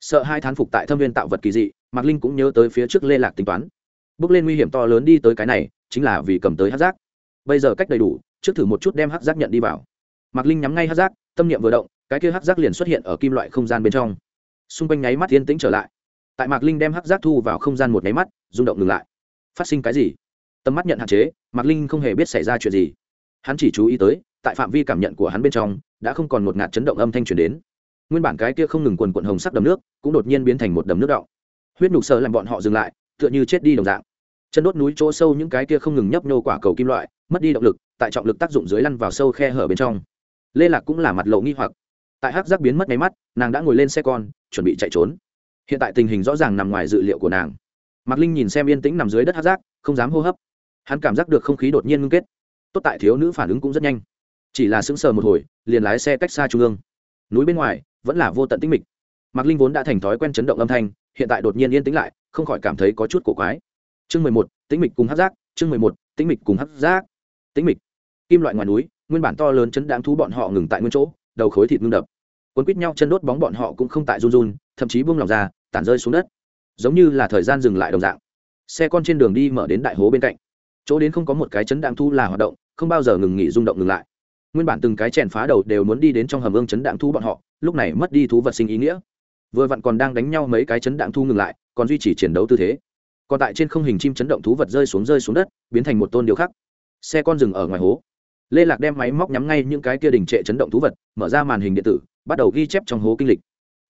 Sợ hai thán phục tại thâm viên tạo vật kỳ dị, mạc linh cũng nhớ tới phía trước lê lạc tính toán. Bước lên nguy hiểm to lớn đi tới cái này, chính là vì cầm tới hắc giác. Bây giờ cách đầy đủ, trước thử một chút đem hắc giác nhận đi vào. Mạc linh nhắm ngay hắc giác, tâm niệm vừa động, cái kia hắc giác liền xuất hiện ở kim loại không gian bên trong. Xung quanh nháy mắt yên tĩnh trở lại. Tại mạc linh đem hắc giác thu vào không gian một nháy mắt, rung động ngừng lại. Phát sinh cái gì? Tầm mắt nhận hạn chế, mạc linh không hề biết xảy ra chuyện gì. Hắn chỉ chú ý tới, tại phạm vi cảm nhận của hắn bên trong đã không còn một ngạt chấn động âm thanh truyền đến. Nguyên bản cái kia không ngừng quần quần hồng sắc đầm nước cũng đột nhiên biến thành một đầm nước động huyết nhục sờ làm bọn họ dừng lại, tựa như chết đi đồng dạng. Chân đốt núi chỗ sâu những cái kia không ngừng nhấp nhô quả cầu kim loại, mất đi động lực, tại trọng lực tác dụng dưới lăn vào sâu khe hở bên trong. Lê lạc cũng là mặt lộ nghi hoặc. Tại hắc giác biến mất máy mắt, nàng đã ngồi lên xe con, chuẩn bị chạy trốn. Hiện tại tình hình rõ ràng nằm ngoài dự liệu của nàng. Mạc linh nhìn xem yên tĩnh nằm dưới đất hắc giác, không dám hô hấp. Hắn cảm giác được không khí đột nhiên ngưng kết. Tốt tại thiếu nữ phản ứng cũng rất nhanh chỉ là sững sờ một hồi, liền lái xe cách xa trung ương. Núi bên ngoài, vẫn là vô tận tĩnh mịch. Mạc linh vốn đã thành thói quen chấn động âm thanh, hiện tại đột nhiên yên tĩnh lại, không khỏi cảm thấy có chút cổ quái. Chương mười một, tĩnh mịch cùng hát giác, chương mười một, tĩnh mịch cùng hát giác. Tĩnh mịch. Kim loại ngoài núi, nguyên bản to lớn chấn đáng thú bọn họ ngừng tại nguyên chỗ, đầu khối thịt ngưng đập. Quấn quít nhau chân đốt bóng bọn họ cũng không tại run run, thậm chí buông lòng ra, tản rơi xuống đất. Giống như là thời gian dừng lại đồng dạng. Xe con trên đường đi mở đến đại hố bên cạnh. Chỗ đến không có một cái chấn đáng thu là hoạt động, không bao giờ ngừng nghỉ rung động ngừng lại nguyên bản từng cái chèn phá đầu đều muốn đi đến trong hầm ương chấn đạn thu bọn họ, lúc này mất đi thú vật sinh ý nghĩa. Vừa vặn còn đang đánh nhau mấy cái chấn đạn thu ngừng lại, còn duy trì chiến đấu tư thế. Còn tại trên không hình chim chấn động thú vật rơi xuống rơi xuống đất, biến thành một tôn điêu khắc. Xe con dừng ở ngoài hố. Lê lạc đem máy móc nhắm ngay những cái kia đình trệ chấn động thú vật, mở ra màn hình điện tử, bắt đầu ghi chép trong hố kinh lịch.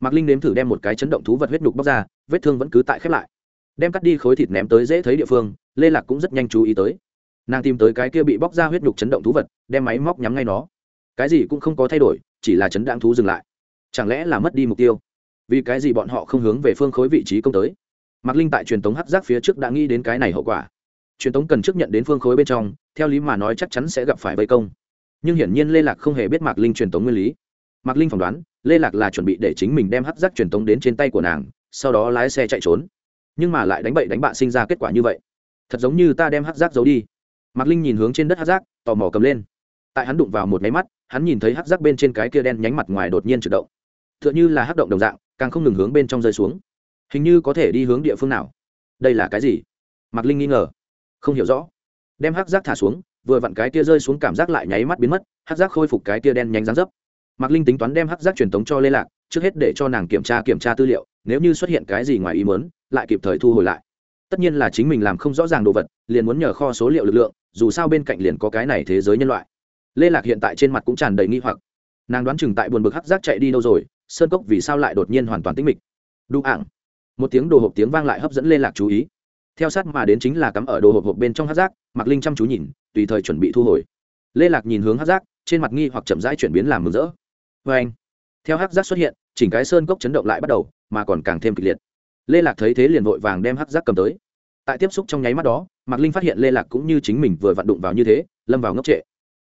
Mạc linh nếm thử đem một cái chấn động thú vật huyết nhục bóc ra, vết thương vẫn cứ tại khép lại. Đem cắt đi khối thịt ném tới dễ thấy địa phương, lê lạc cũng rất nhanh chú ý tới nàng tìm tới cái kia bị bóc ra huyết nhục chấn động thú vật, đem máy móc nhắm ngay nó. Cái gì cũng không có thay đổi, chỉ là chấn đáng thú dừng lại. Chẳng lẽ là mất đi mục tiêu? Vì cái gì bọn họ không hướng về phương khối vị trí công tới? Mạc linh tại truyền tống hắc giác phía trước đã nghĩ đến cái này hậu quả. Truyền tống cần trước nhận đến phương khối bên trong, theo lý mà nói chắc chắn sẽ gặp phải vây công. Nhưng hiển nhiên lê lạc không hề biết mạc linh truyền tống nguyên lý. Mạc linh phỏng đoán, lê lạc là chuẩn bị để chính mình đem hắc giác truyền tống đến trên tay của nàng, sau đó lái xe chạy trốn. Nhưng mà lại đánh bậy đánh bạ sinh ra kết quả như vậy. Thật giống như ta đem hắc giác giấu đi mạc linh nhìn hướng trên đất hắc giác, tò mò cầm lên. Tại hắn đụng vào một máy mắt, hắn nhìn thấy hắc giác bên trên cái kia đen nhánh mặt ngoài đột nhiên chuyển động. T h ư ợ n h ư là hắc động đồng dạng, càng không ngừng hướng bên trong rơi xuống. Hình như có thể đi hướng địa phương nào. Đây là cái gì? Mạc linh nghi ngờ. Không hiểu rõ. Đem hắc giác thả xuống, vừa vặn cái kia rơi xuống cảm giác lại nháy mắt biến mất, hắc giác khôi phục cái kia đen nhánh rán dấp. Mạc linh tính toán đem hắc giác truyền tống cho lê lạc, trước hết để cho nàng kiểm tra kiểm tra tư liệu, nếu như xuất hiện cái gì ngoài ý mớn lại kịp thời thu hồi lại. Tất nhiên là chính mình làm không rõ ràng đồ vật, liền muốn nhờ kho số liệu lực lượng dù sao bên cạnh liền có cái này thế giới nhân loại. Lê lạc hiện tại trên mặt cũng tràn đầy nghi hoặc. Nàng đoán chừng tại buồn bực hắc giác chạy đi đâu rồi, sơn cốc vì sao lại đột nhiên hoàn toàn tĩnh mịch? Đu ảng. Một tiếng đồ hộp tiếng vang lại hấp dẫn lê lạc chú ý. Theo sát mà đến chính là cắm ở đồ hộp hộp bên trong hát giác mặc linh chăm chú nhìn, tùy thời chuẩn bị thu hồi. Lê lạc nhìn hướng hát giác, trên mặt nghi hoặc chậm rãi chuyển biến làm mừng rỡ. Vê anh, theo hát giác xuất hiện, chỉnh cái sơn cốc chấn động lại bắt đầu, mà còn càng thêm kịch liệt. Lê lạc thấy thế liền vội vàng đem hắc giác cầm tới tại tiếp xúc trong nháy mắt đó, mạc linh phát hiện lê lạc cũng như chính mình vừa vặn đụng vào như thế, lâm vào ngốc trệ.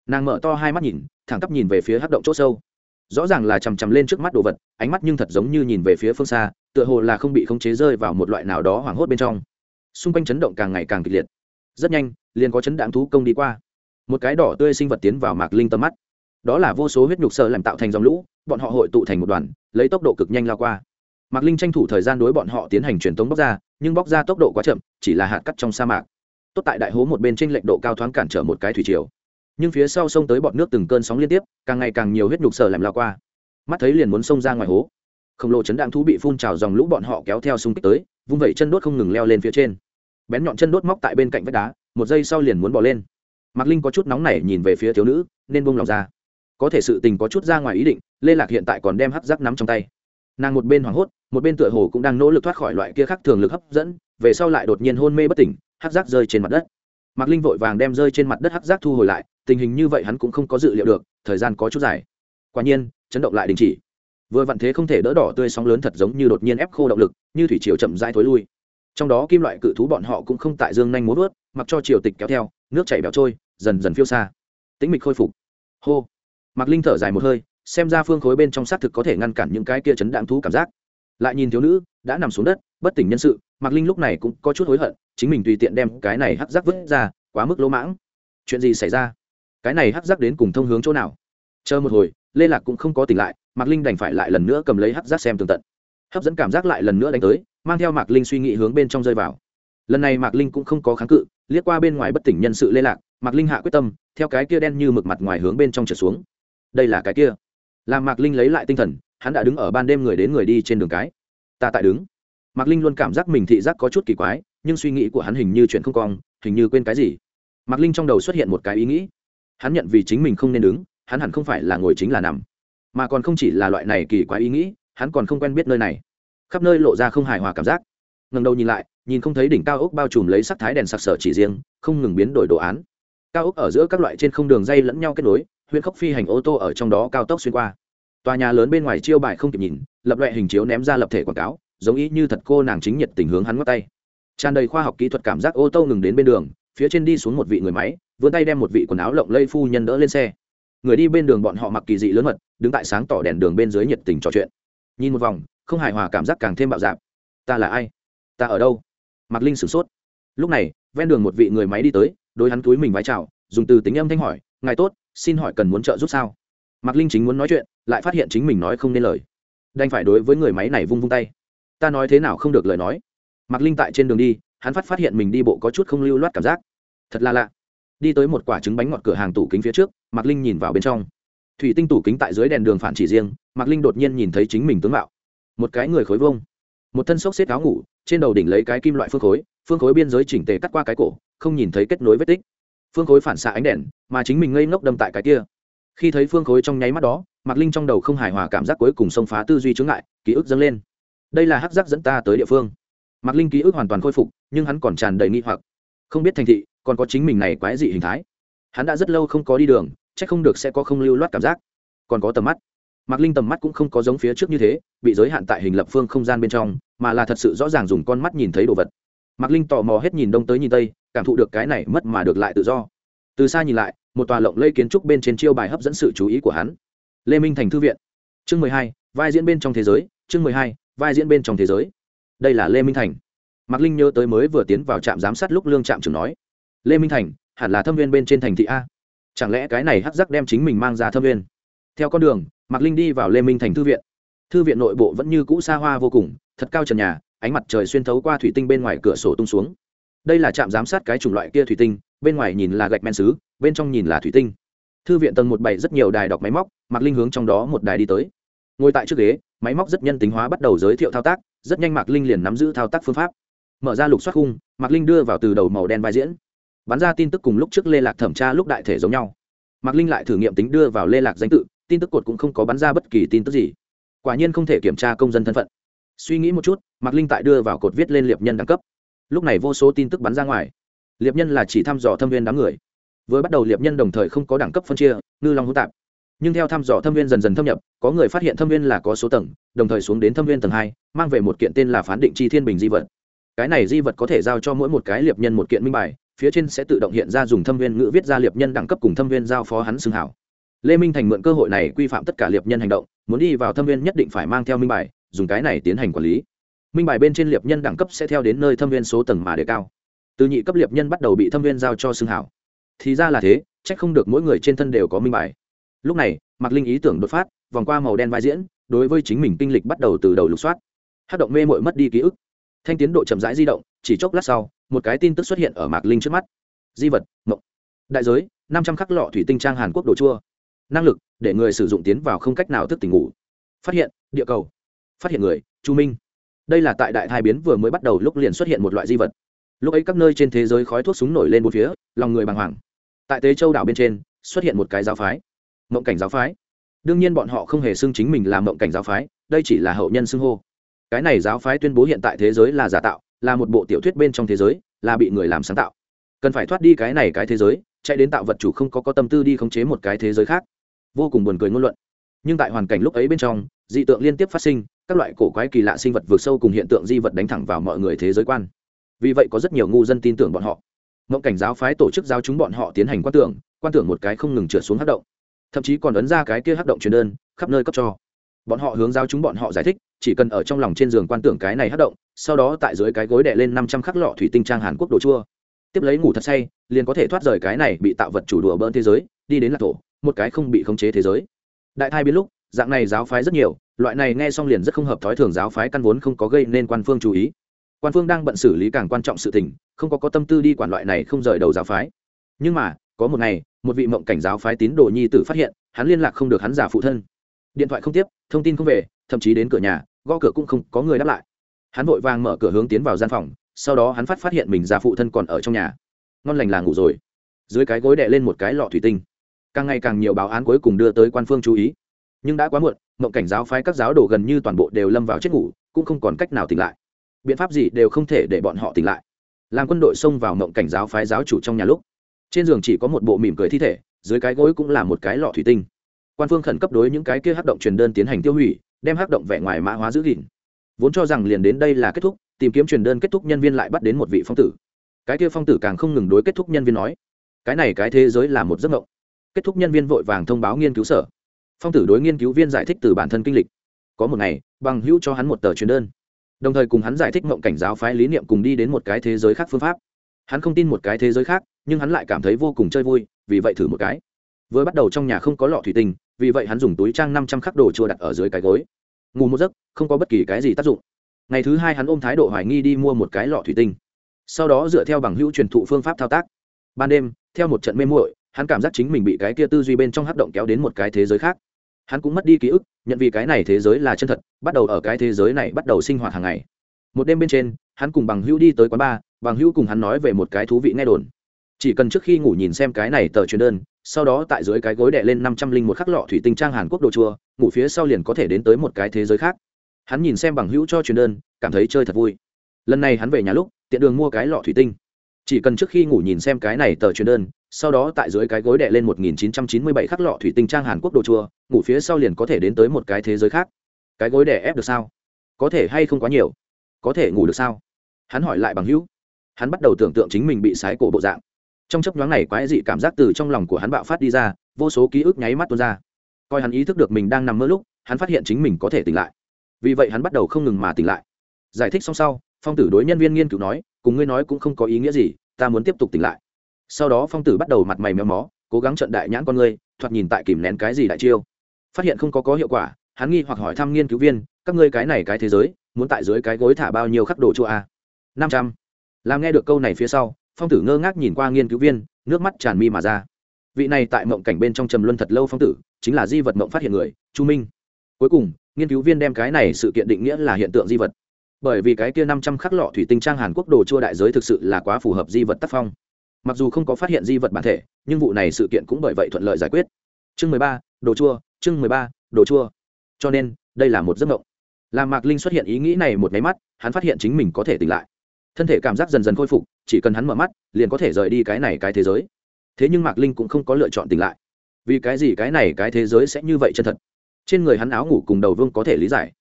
Nàng mở to hai mắt nhìn, thẳng tắp nhìn về phía hắc động c h ỗ sâu. Rõ ràng là chằm chằm lên trước mắt đồ vật, ánh mắt nhưng thật giống như nhìn về phía phương xa, tựa hồ là không bị khống chế rơi vào một loại nào đó hoảng hốt bên trong. Xung quanh chấn động càng ngày càng kịch liệt. Rất nhanh, liền có chấn đạn thú công đi qua. Một cái đỏ tươi sinh vật tiến vào mạc linh tầm mắt. Đó là vô số huyết nhục sơ làm tạo thành dòng lũ, bọn họ hội tụ thành một đoàn, lấy tốc độ cực nhanh lao qua mạc linh tranh thủ thời gian đối bọn họ tiến hành truyền tống bóc ra, nhưng bóc ra tốc độ quá chậm, chỉ là hạt cắt trong sa mạc. Tốt tại đại hố một bên trên lệnh độ cao thoáng cản trở một cái thủy triều. Nhưng phía sau sông tới bọn nước từng cơn sóng liên tiếp, càng ngày càng nhiều huyết nhục sờ làm lao qua. Mắt thấy liền muốn xông ra ngoài hố. Khổng lồ chấn đạn thú bị phun trào dòng lũ bọn họ kéo theo xung kích tới, vung vẩy chân đốt không ngừng leo lên phía trên. Bén nhọn chân đốt móc tại bên cạnh vách đá, một giây sau liền muốn bỏ lên. Mạc linh có chút nóng nảy nhìn về phía thiếu nữ, nên buông lòng ra. Có thể sự tình có chút ra ngoài ý định, lê lạc hiện tại còn đem hắc giác nắm trong tay. Nàng một bên hoảng hốt một bên tựa hồ cũng đang nỗ lực thoát khỏi loại kia khác thường lực hấp dẫn, về sau lại đột nhiên hôn mê bất tỉnh, hắc giác rơi trên mặt đất. Mạc linh vội vàng đem rơi trên mặt đất hắc giác thu hồi lại, tình hình như vậy hắn cũng không có dự liệu được, thời gian có chút dài. Quả nhiên, chấn động lại đình chỉ. Vừa vặn thế không thể đỡ đỏ tươi sóng lớn thật giống như đột nhiên ép khô động lực, như thủy chiều chậm rãi thối lui. Trong đó kim loại cự thú bọn họ cũng không tại dương nhanh muốn vớt, mặc cho triều tịch kéo theo, nước chảy bẻo trôi, dần dần phiêu xa. Tĩnh mịch khôi phục. Hô. Mặc linh thở dài một hơi, xem ra phương khối bên trong xác thực có thể ngăn cản những cái kia chấn đạn thú cảm giác lại nhìn thiếu nữ, đã nằm xuống đất, bất tỉnh nhân sự, mạc linh lúc này cũng có chút hối hận, chính mình tùy tiện đem cái này hắc giác vứt ra, quá mức lỗ mãng. Chuyện gì xảy ra? Cái này hắc giác đến cùng thông hướng chỗ nào? Chờ một hồi, lê lạc cũng không có tỉnh lại, mạc linh đành phải lại lần nữa cầm lấy hắc giác xem tường tận. Hấp dẫn cảm giác lại lần nữa đánh tới, mang theo mạc linh suy nghĩ hướng bên trong rơi vào. Lần này mạc linh cũng không có kháng cự, liếc qua bên ngoài bất tỉnh nhân sự lê lạc, mạc linh hạ quyết tâm, theo cái kia đen như mực mặt ngoài hướng bên trong trở xuống. Đây là cái kia. Làm mạc linh lấy lại tinh thần hắn đã đứng ở ban đêm người đến người đi trên đường cái. Ta tại đứng. Mạc linh luôn cảm giác mình thị giác có chút kỳ quái, nhưng suy nghĩ của hắn hình như chuyện không cong, hình như quên cái gì. Mạc linh trong đầu xuất hiện một cái ý nghĩ. Hắn nhận vì chính mình không nên đứng, hắn hẳn không phải là ngồi chính là nằm. Mà còn không chỉ là loại này kỳ quái ý nghĩ, hắn còn không quen biết nơi này. Khắp nơi lộ ra không hài hòa cảm giác. Ngần đầu nhìn lại, nhìn không thấy đỉnh cao ốc bao trùm lấy sắc thái đèn sặc sở chỉ riêng, không ngừng biến đổi đồ án. Cao ốc ở giữa các loại trên không đường dây lẫn nhau kết nối huyện khốc phi hành ô tô ở trong đó cao tốc xuyên qua tòa nhà lớn bên ngoài chiêu bài không kịp nhìn, lập loại hình chiếu ném ra lập thể quảng cáo, giống ý như thật cô nàng chính nhiệt tình hướng hắn ngắt tay. Tràn đầy khoa học kỹ thuật cảm giác ô tô ngừng đến bên đường, phía trên đi xuống một vị người máy, vươn tay đem một vị quần áo lộng lây phu nhân đỡ lên xe. Người đi bên đường bọn họ mặc kỳ dị lớn mật, đứng tại sáng tỏ đèn đường bên dưới nhiệt tình trò chuyện. Nhìn một vòng, không hài hòa cảm giác càng thêm bạo dạp ta là ai? Ta ở đâu? Mạc linh sửng sốt. Lúc này, ven đường một vị người máy đi tới đôi hắn túi mình vái chào, dùng từ tính âm thanh hỏi, ngài tốt, xin hỏi cần muốn trợ giúp sao? Mạc linh chính muốn nói chuyện, lại phát hiện chính mình nói không nên lời. Đành phải đối với người máy này vung vung tay. Ta nói thế nào không được lời nói. Mạc linh tại trên đường đi, hắn phát phát hiện mình đi bộ có chút không lưu loát cảm giác. Thật là lạ. Đi tới một quả trứng bánh ngọt cửa hàng tủ kính phía trước, mạc linh nhìn vào bên trong. Thủy tinh tủ kính tại dưới đèn đường phản chỉ riêng, mạc linh đột nhiên nhìn thấy chính mình tướng mạo. Một cái người khối vông một thân xốc xếp áo ngủ, trên đầu đỉnh lấy cái kim loại phương khối phương khối biên giới chỉnh tề cắt qua cái cổ, không nhìn thấy kết nối vết tích. Phương khối phản xạ ánh đèn, mà chính mình ngây ngốc đâm tại cái kia khi thấy phương khối trong nháy mắt đó, mạc linh trong đầu không hài hòa cảm giác cuối cùng xông phá tư duy chướng ngại, ký ức dâng lên. Đây là hắc giác dẫn ta tới địa phương. Mạc linh ký ức hoàn toàn khôi phục, nhưng hắn còn tràn đầy nghi hoặc. Không biết thành thị, còn có chính mình này quái dị hình thái. Hắn đã rất lâu không có đi đường c h ắ c không được sẽ có không lưu loát cảm giác. Còn có tầm mắt. Mạc linh tầm mắt cũng không có giống phía trước như thế, bị giới hạn tại hình lập phương không gian bên trong, mà là thật sự rõ ràng dùng con mắt nhìn thấy đồ vật. Mạc linh tò mò hết nhìn đông tới nhìn tây, cảm thụ được cái này mất mà được lại tự do. Từ xa nhìn lại một tòa lộng lây kiến trúc bên trên chiêu bài hấp dẫn sự chú ý của hắn. Lê minh thành thư viện, chương mười hai, vai diễn bên trong thế giới, chương mười hai, vai diễn bên trong thế giới. Đây là lê minh thành. Mạc linh nhớ tới mới vừa tiến vào trạm giám sát lúc lương trạm trưởng nói, lê minh thành, hẳn là thâm viên bên trên thành thị a. Chẳng lẽ cái này hắc giác đem chính mình mang ra thâm viên? Theo con đường, mạc linh đi vào lê minh thành thư viện. Thư viện nội bộ vẫn như cũ xa hoa vô cùng, thật cao trần nhà, ánh mặt trời xuyên thấu qua thủy tinh bên ngoài cửa sổ tung xuống. Đây là trạm giám sát cái chủng loại kia thủy tinh bên ngoài nhìn là gạch men xứ, bên trong nhìn là thủy tinh. Thư viện tầng một bảy rất nhiều đài đọc máy móc, mạc linh hướng trong đó một đài đi tới. Ngồi tại trước ghế, máy móc rất nhân tính hóa bắt đầu giới thiệu thao tác, rất nhanh mạc linh liền nắm giữ thao tác phương pháp. Mở ra lục soát khung, mạc linh đưa vào từ đầu màu đen vai diễn. Bắn ra tin tức cùng lúc trước lê lạc thẩm tra lúc đại thể giống nhau. Mạc linh lại thử nghiệm tính đưa vào lê lạc danh tự, tin tức cột cũng không có bắn ra bất kỳ tin tức gì. Quả nhiên không thể kiểm tra công dân thân phận. Suy nghĩ một chút, mạc linh tại đưa vào cột viết lên liệp nhân đẳng cấp. Lúc này vô số tin tức bắn ra ngoài liệp nhân là chỉ thăm dò thâm viên đám người. Vừa bắt đầu liệp nhân đồng thời không có đẳng cấp phân chia, ngư long hỗn tạp. Nhưng theo thăm dò thâm viên dần dần thâm nhập, có người phát hiện thâm viên là có số tầng, đồng thời xuống đến thâm viên tầng hai, mang về một kiện tên là phán định chi thiên bình di vật. Cái này di vật có thể giao cho mỗi một cái liệp nhân một kiện minh bài, phía trên sẽ tự động hiện ra dùng thâm viên ngữ viết ra liệp nhân đẳng cấp cùng thâm viên giao phó hắn xưng hảo. Lê minh thành mượn cơ hội này quy phạm tất cả liệp nhân hành động, muốn đi vào thâm viên nhất định phải mang theo minh bài, dùng cái này tiến hành quản lý. Minh bài bên trên liệp nhân đẳng cấp sẽ theo đến nơi thâm viên số tầng mà đề cao từ nhị cấp liệp nhân bắt đầu bị thâm viên giao cho xưng hảo. Thì ra là thế trách không được mỗi người trên thân đều có minh bài. Lúc này, mạc linh ý tưởng đột phát, vòng qua màu đen vai diễn, đối với chính mình kinh lịch bắt đầu từ đầu lục soát. Hát động mê mội mất đi ký ức. Thanh tiến độ chậm rãi di động, chỉ chốc lát sau, một cái tin tức xuất hiện ở mạc linh trước mắt. Di vật, mộng. Đại giới, năm trăm khắc lọ thủy tinh trang hàn quốc đồ chua. Năng lực, để người sử dụng tiến vào không cách nào thức tỉnh ngủ. Phát hiện, địa cầu. Phát hiện người, chu minh. Đây là tại đại thai biến vừa mới bắt đầu lúc liền xuất hiện một loại di vật lúc ấy các nơi trên thế giới khói thuốc súng nổi lên một phía, lòng người bàng hoàng. Tại tế châu đảo bên trên, xuất hiện một cái giáo phái, mộng cảnh giáo phái. Đương nhiên bọn họ không hề xưng chính mình là mộng cảnh giáo phái, đây chỉ là hậu nhân xưng hô. Cái này giáo phái tuyên bố hiện tại thế giới là giả tạo, là một bộ tiểu thuyết bên trong thế giới, là bị người làm sáng tạo. Cần phải thoát đi cái này cái thế giới, chạy đến tạo vật chủ không có có tâm tư đi khống chế một cái thế giới khác. Vô cùng buồn cười ngôn luận. Nhưng tại hoàn cảnh lúc ấy bên trong, dị tượng liên tiếp phát sinh, các loại cổ quái kỳ lạ sinh vật vượt sâu cùng hiện tượng di vật đánh thẳng vào mọi người thế giới quan vì vậy có rất nhiều ngu dân tin tưởng bọn họ. Mộng cảnh giáo phái tổ chức giáo chúng bọn họ tiến hành quan tưởng quan tưởng một cái không ngừng trượt xuống hát động. Thậm chí còn ấn ra cái kia hát động truyền đơn, khắp nơi cấp cho. Bọn họ hướng giáo chúng bọn họ giải thích, chỉ cần ở trong lòng trên giường quan tưởng cái này hát động, sau đó tại dưới cái gối đè lên năm trăm khắc lọ thủy tinh trang hàn quốc đồ chua. Tiếp lấy ngủ thật say, liền có thể thoát rời cái này bị tạo vật chủ đùa bỡn thế giới, đi đến lạc thổ, một cái không bị khống chế thế giới. Đại thai biến lúc, dạng này giáo phái rất nhiều, loại này nghe xong liền rất không hợp thói thường giáo phái căn vốn không có gây nên quan phương chú ý quan phương đang bận xử lý càng quan trọng sự tình, không có có tâm tư đi quản loại này không rời đầu giáo phái. Nhưng mà, có một ngày, một vị mộng cảnh giáo phái tín đồ nhi tử phát hiện, hắn liên lạc không được hắn giả phụ thân. Điện thoại không tiếp, thông tin không về, thậm chí đến cửa nhà, gõ cửa cũng không có người đáp lại. Hắn vội vàng mở cửa hướng tiến vào gian phòng, sau đó hắn phát phát hiện mình già phụ thân còn ở trong nhà. Ngon lành là ngủ rồi. Dưới cái gối đè lên một cái lọ thủy tinh. Càng ngày càng nhiều báo án cuối cùng đưa tới quan phương chú ý. Nhưng đã quá muộn, mộng cảnh giáo phái các giáo đồ gần như toàn bộ đều lâm vào chết ngủ, cũng không còn cách nào tỉnh lại biện pháp gì đều không thể để bọn họ tỉnh lại. Làm quân đội xông vào mộng cảnh giáo phái giáo chủ trong nhà lúc, trên giường chỉ có một bộ mỉm cười thi thể, dưới cái gối cũng là một cái lọ thủy tinh. Quan phương khẩn cấp đối những cái kia hắc động truyền đơn tiến hành tiêu hủy, đem hắc động vẻ ngoài mã hóa giữ gìn. Vốn cho rằng liền đến đây là kết thúc, tìm kiếm truyền đơn kết thúc nhân viên lại bắt đến một vị phong tử. Cái kia phong tử càng không ngừng đối kết thúc nhân viên nói, cái này cái thế giới là một giấc mộng. Kết thúc nhân viên vội vàng thông báo nghiên cứu sở. Phong tử đối nghiên cứu viên giải thích từ bản thân kinh lịch. Có một ngày, bằng hữu cho hắn một tờ truyền đơn đồng thời cùng hắn giải thích mộng cảnh giáo phái lý niệm cùng đi đến một cái thế giới khác phương pháp. Hắn không tin một cái thế giới khác, nhưng hắn lại cảm thấy vô cùng chơi vui, vì vậy thử một cái. Vừa bắt đầu trong nhà không có lọ thủy tinh, vì vậy hắn dùng túi trang năm trăm khắc đồ chua đặt ở dưới cái gối. Ngủ một giấc, không có bất kỳ cái gì tác dụng. Ngày thứ hai hắn ôm thái độ hoài nghi đi mua một cái lọ thủy tinh. Sau đó dựa theo bằng hữu truyền thụ phương pháp thao tác. Ban đêm, theo một trận mê muội, hắn cảm giác chính mình bị cái kia tư duy bên trong hắc động kéo đến một cái thế giới khác hắn cũng mất đi ký ức, nhận vì cái này thế giới là chân thật, bắt đầu ở cái thế giới này bắt đầu sinh hoạt hàng ngày. Một đêm bên trên, hắn cùng bằng hữu đi tới quán bar, bằng hữu cùng hắn nói về một cái thú vị nghe đồn. Chỉ cần trước khi ngủ nhìn xem cái này tờ truyền đơn, sau đó tại dưới cái gối đè lên năm trăm linh một khắc lọ thủy tinh trang hàn quốc đồ chua, ngủ phía sau liền có thể đến tới một cái thế giới khác. Hắn nhìn xem bằng hữu cho truyền đơn, cảm thấy chơi thật vui. Lần này hắn về nhà lúc, tiện đường mua cái lọ thủy tinh. Chỉ cần trước khi ngủ nhìn xem cái này tờ truyền đơn sau đó tại dưới cái gối đè lên một nghìn chín trăm chín mươi bảy khắc lọ thủy tinh trang hàn quốc đồ chua ngủ phía sau liền có thể đến tới một cái thế giới khác. Cái gối đè ép được sao? Có thể hay không quá nhiều? Có thể ngủ được sao? Hắn hỏi lại bằng hữu. Hắn bắt đầu tưởng tượng chính mình bị sái cổ bộ dạng. Trong chốc nhoáng này quái dị cảm giác từ trong lòng của hắn bạo phát đi ra, vô số ký ức nháy mắt tuôn ra. Coi hắn ý thức được mình đang nằm mơ lúc, hắn phát hiện chính mình có thể tỉnh lại. Vì vậy hắn bắt đầu không ngừng mà tỉnh lại. Giải thích xong sau, phong tử đối nhân viên nghiên cứu nói, cùng ngươi nói cũng không có ý nghĩa gì, ta muốn tiếp tục tỉnh lại sau đó phong tử bắt đầu mặt mày méo mó, cố gắng trận đại nhãn con ngươi, thoạt nhìn tại kìm nén cái gì đại chiêu. Phát hiện không có có hiệu quả, hắn nghi hoặc hỏi thăm nghiên cứu viên, các ngươi cái này cái thế giới, muốn tại dưới cái gối thả bao nhiêu khắc đồ chua a năm trăm. Làm nghe được câu này phía sau, phong tử ngơ ngác nhìn qua nghiên cứu viên, nước mắt tràn mi mà ra. Vị này tại mộng cảnh bên trong trầm luân thật lâu phong tử, chính là di vật mộng phát hiện người, chu minh. Cuối cùng, nghiên cứu viên đem cái này sự kiện định nghĩa là hiện tượng di vật. Bởi vì cái kia năm trăm khắc lọ thủy tinh trang hàn quốc đồ chua đại giới thực sự là quá phù hợp di vật tác phong mặc dù không có phát hiện di vật bản thể, nhưng vụ này sự kiện cũng bởi vậy thuận lợi giải quyết. Chương mười ba, đồ chua, chương mười ba, đồ chua. Cho nên, đây là một giấc mộng. Làm mạc linh xuất hiện ý nghĩ này một máy mắt, hắn phát hiện chính mình có thể tỉnh lại. Thân thể cảm giác dần dần khôi phục, chỉ cần hắn mở mắt, liền có thể rời đi cái này cái thế giới. Thế nhưng mạc linh cũng không có lựa chọn tỉnh lại. Vì cái gì cái này cái thế giới sẽ như vậy chân thật? Trên người hắn áo ngủ cùng đầu vương có thể lý giải.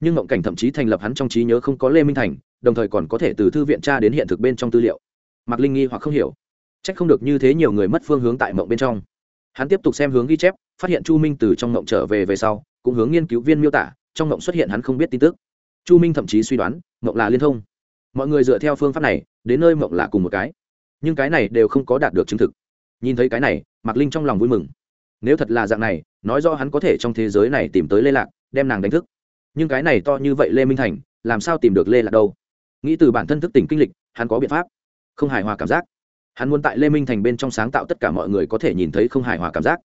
Nhưng mộng cảnh thậm chí thành lập hắn trong trí nhớ không có lê minh thành, đồng thời còn có thể từ thư viện tra đến hiện thực bên trong tư liệu. Mạc linh nghi hoặc không hiểu chắc không được như thế nhiều người mất phương hướng tại mộng bên trong. Hắn tiếp tục xem hướng ghi chép, phát hiện chu minh từ trong mộng trở về về sau, cũng hướng nghiên cứu viên miêu tả, trong mộng xuất hiện hắn không biết tin tức. Chu minh thậm chí suy đoán, mộng là liên thông. Mọi người dựa theo phương pháp này, đến nơi mộng là cùng một cái. Nhưng cái này đều không có đạt được chứng thực. Nhìn thấy cái này, mạc linh trong lòng vui mừng. Nếu thật là dạng này, nói rõ hắn có thể trong thế giới này tìm tới lê lạc, đem nàng đánh thức. Nhưng cái này to như vậy lê minh thành, làm sao tìm được lê lạc đâu? Nghĩ từ bản thân thức tỉnh kinh lịch, hắn có biện pháp. Không hài hòa cảm giác hắn muốn tại lê minh thành bên trong sáng tạo tất cả mọi người có thể nhìn thấy không hài hòa cảm giác.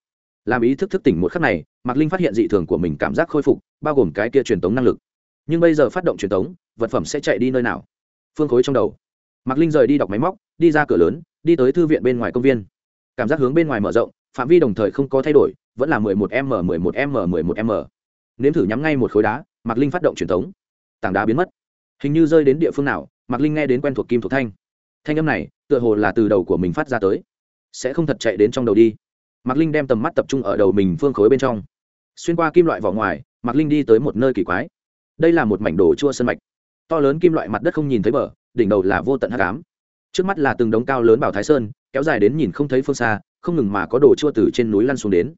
Làm ý thức thức tỉnh một khắc này mạc linh phát hiện dị thường của mình cảm giác khôi phục bao gồm cái kia truyền tống năng lực. Nhưng bây giờ phát động truyền tống vật phẩm sẽ chạy đi nơi nào? Phương khối trong đầu. Mạc linh rời đi đọc máy móc đi ra cửa lớn đi tới thư viện bên ngoài công viên. Cảm giác hướng bên ngoài mở rộng phạm vi đồng thời không có thay đổi vẫn là mười một m mười một m mười một m. Nếm thử nhắm ngay một khối đá mạc linh phát động truyền tống, tảng đá biến mất. Hình như rơi đến địa phương nào mạc linh nghe đến quen thuộc kim thuộc thanh thanh âm này, tựa hồ là từ đầu của mình phát ra tới. Sẽ không thật chạy đến trong đầu đi. Mạc linh đem tầm mắt tập trung ở đầu mình phương khối bên trong. Xuyên qua kim loại vỏ ngoài, mạc linh đi tới một nơi kỳ quái. Đây là một mảnh đồ chua sân mạch. To lớn kim loại mặt đất không nhìn thấy bờ, đỉnh đầu là vô tận hát cám trước mắt là từng đống cao lớn bảo thái sơn, kéo dài đến nhìn không thấy phương xa, không ngừng mà có đồ chua từ trên núi lăn xuống đến.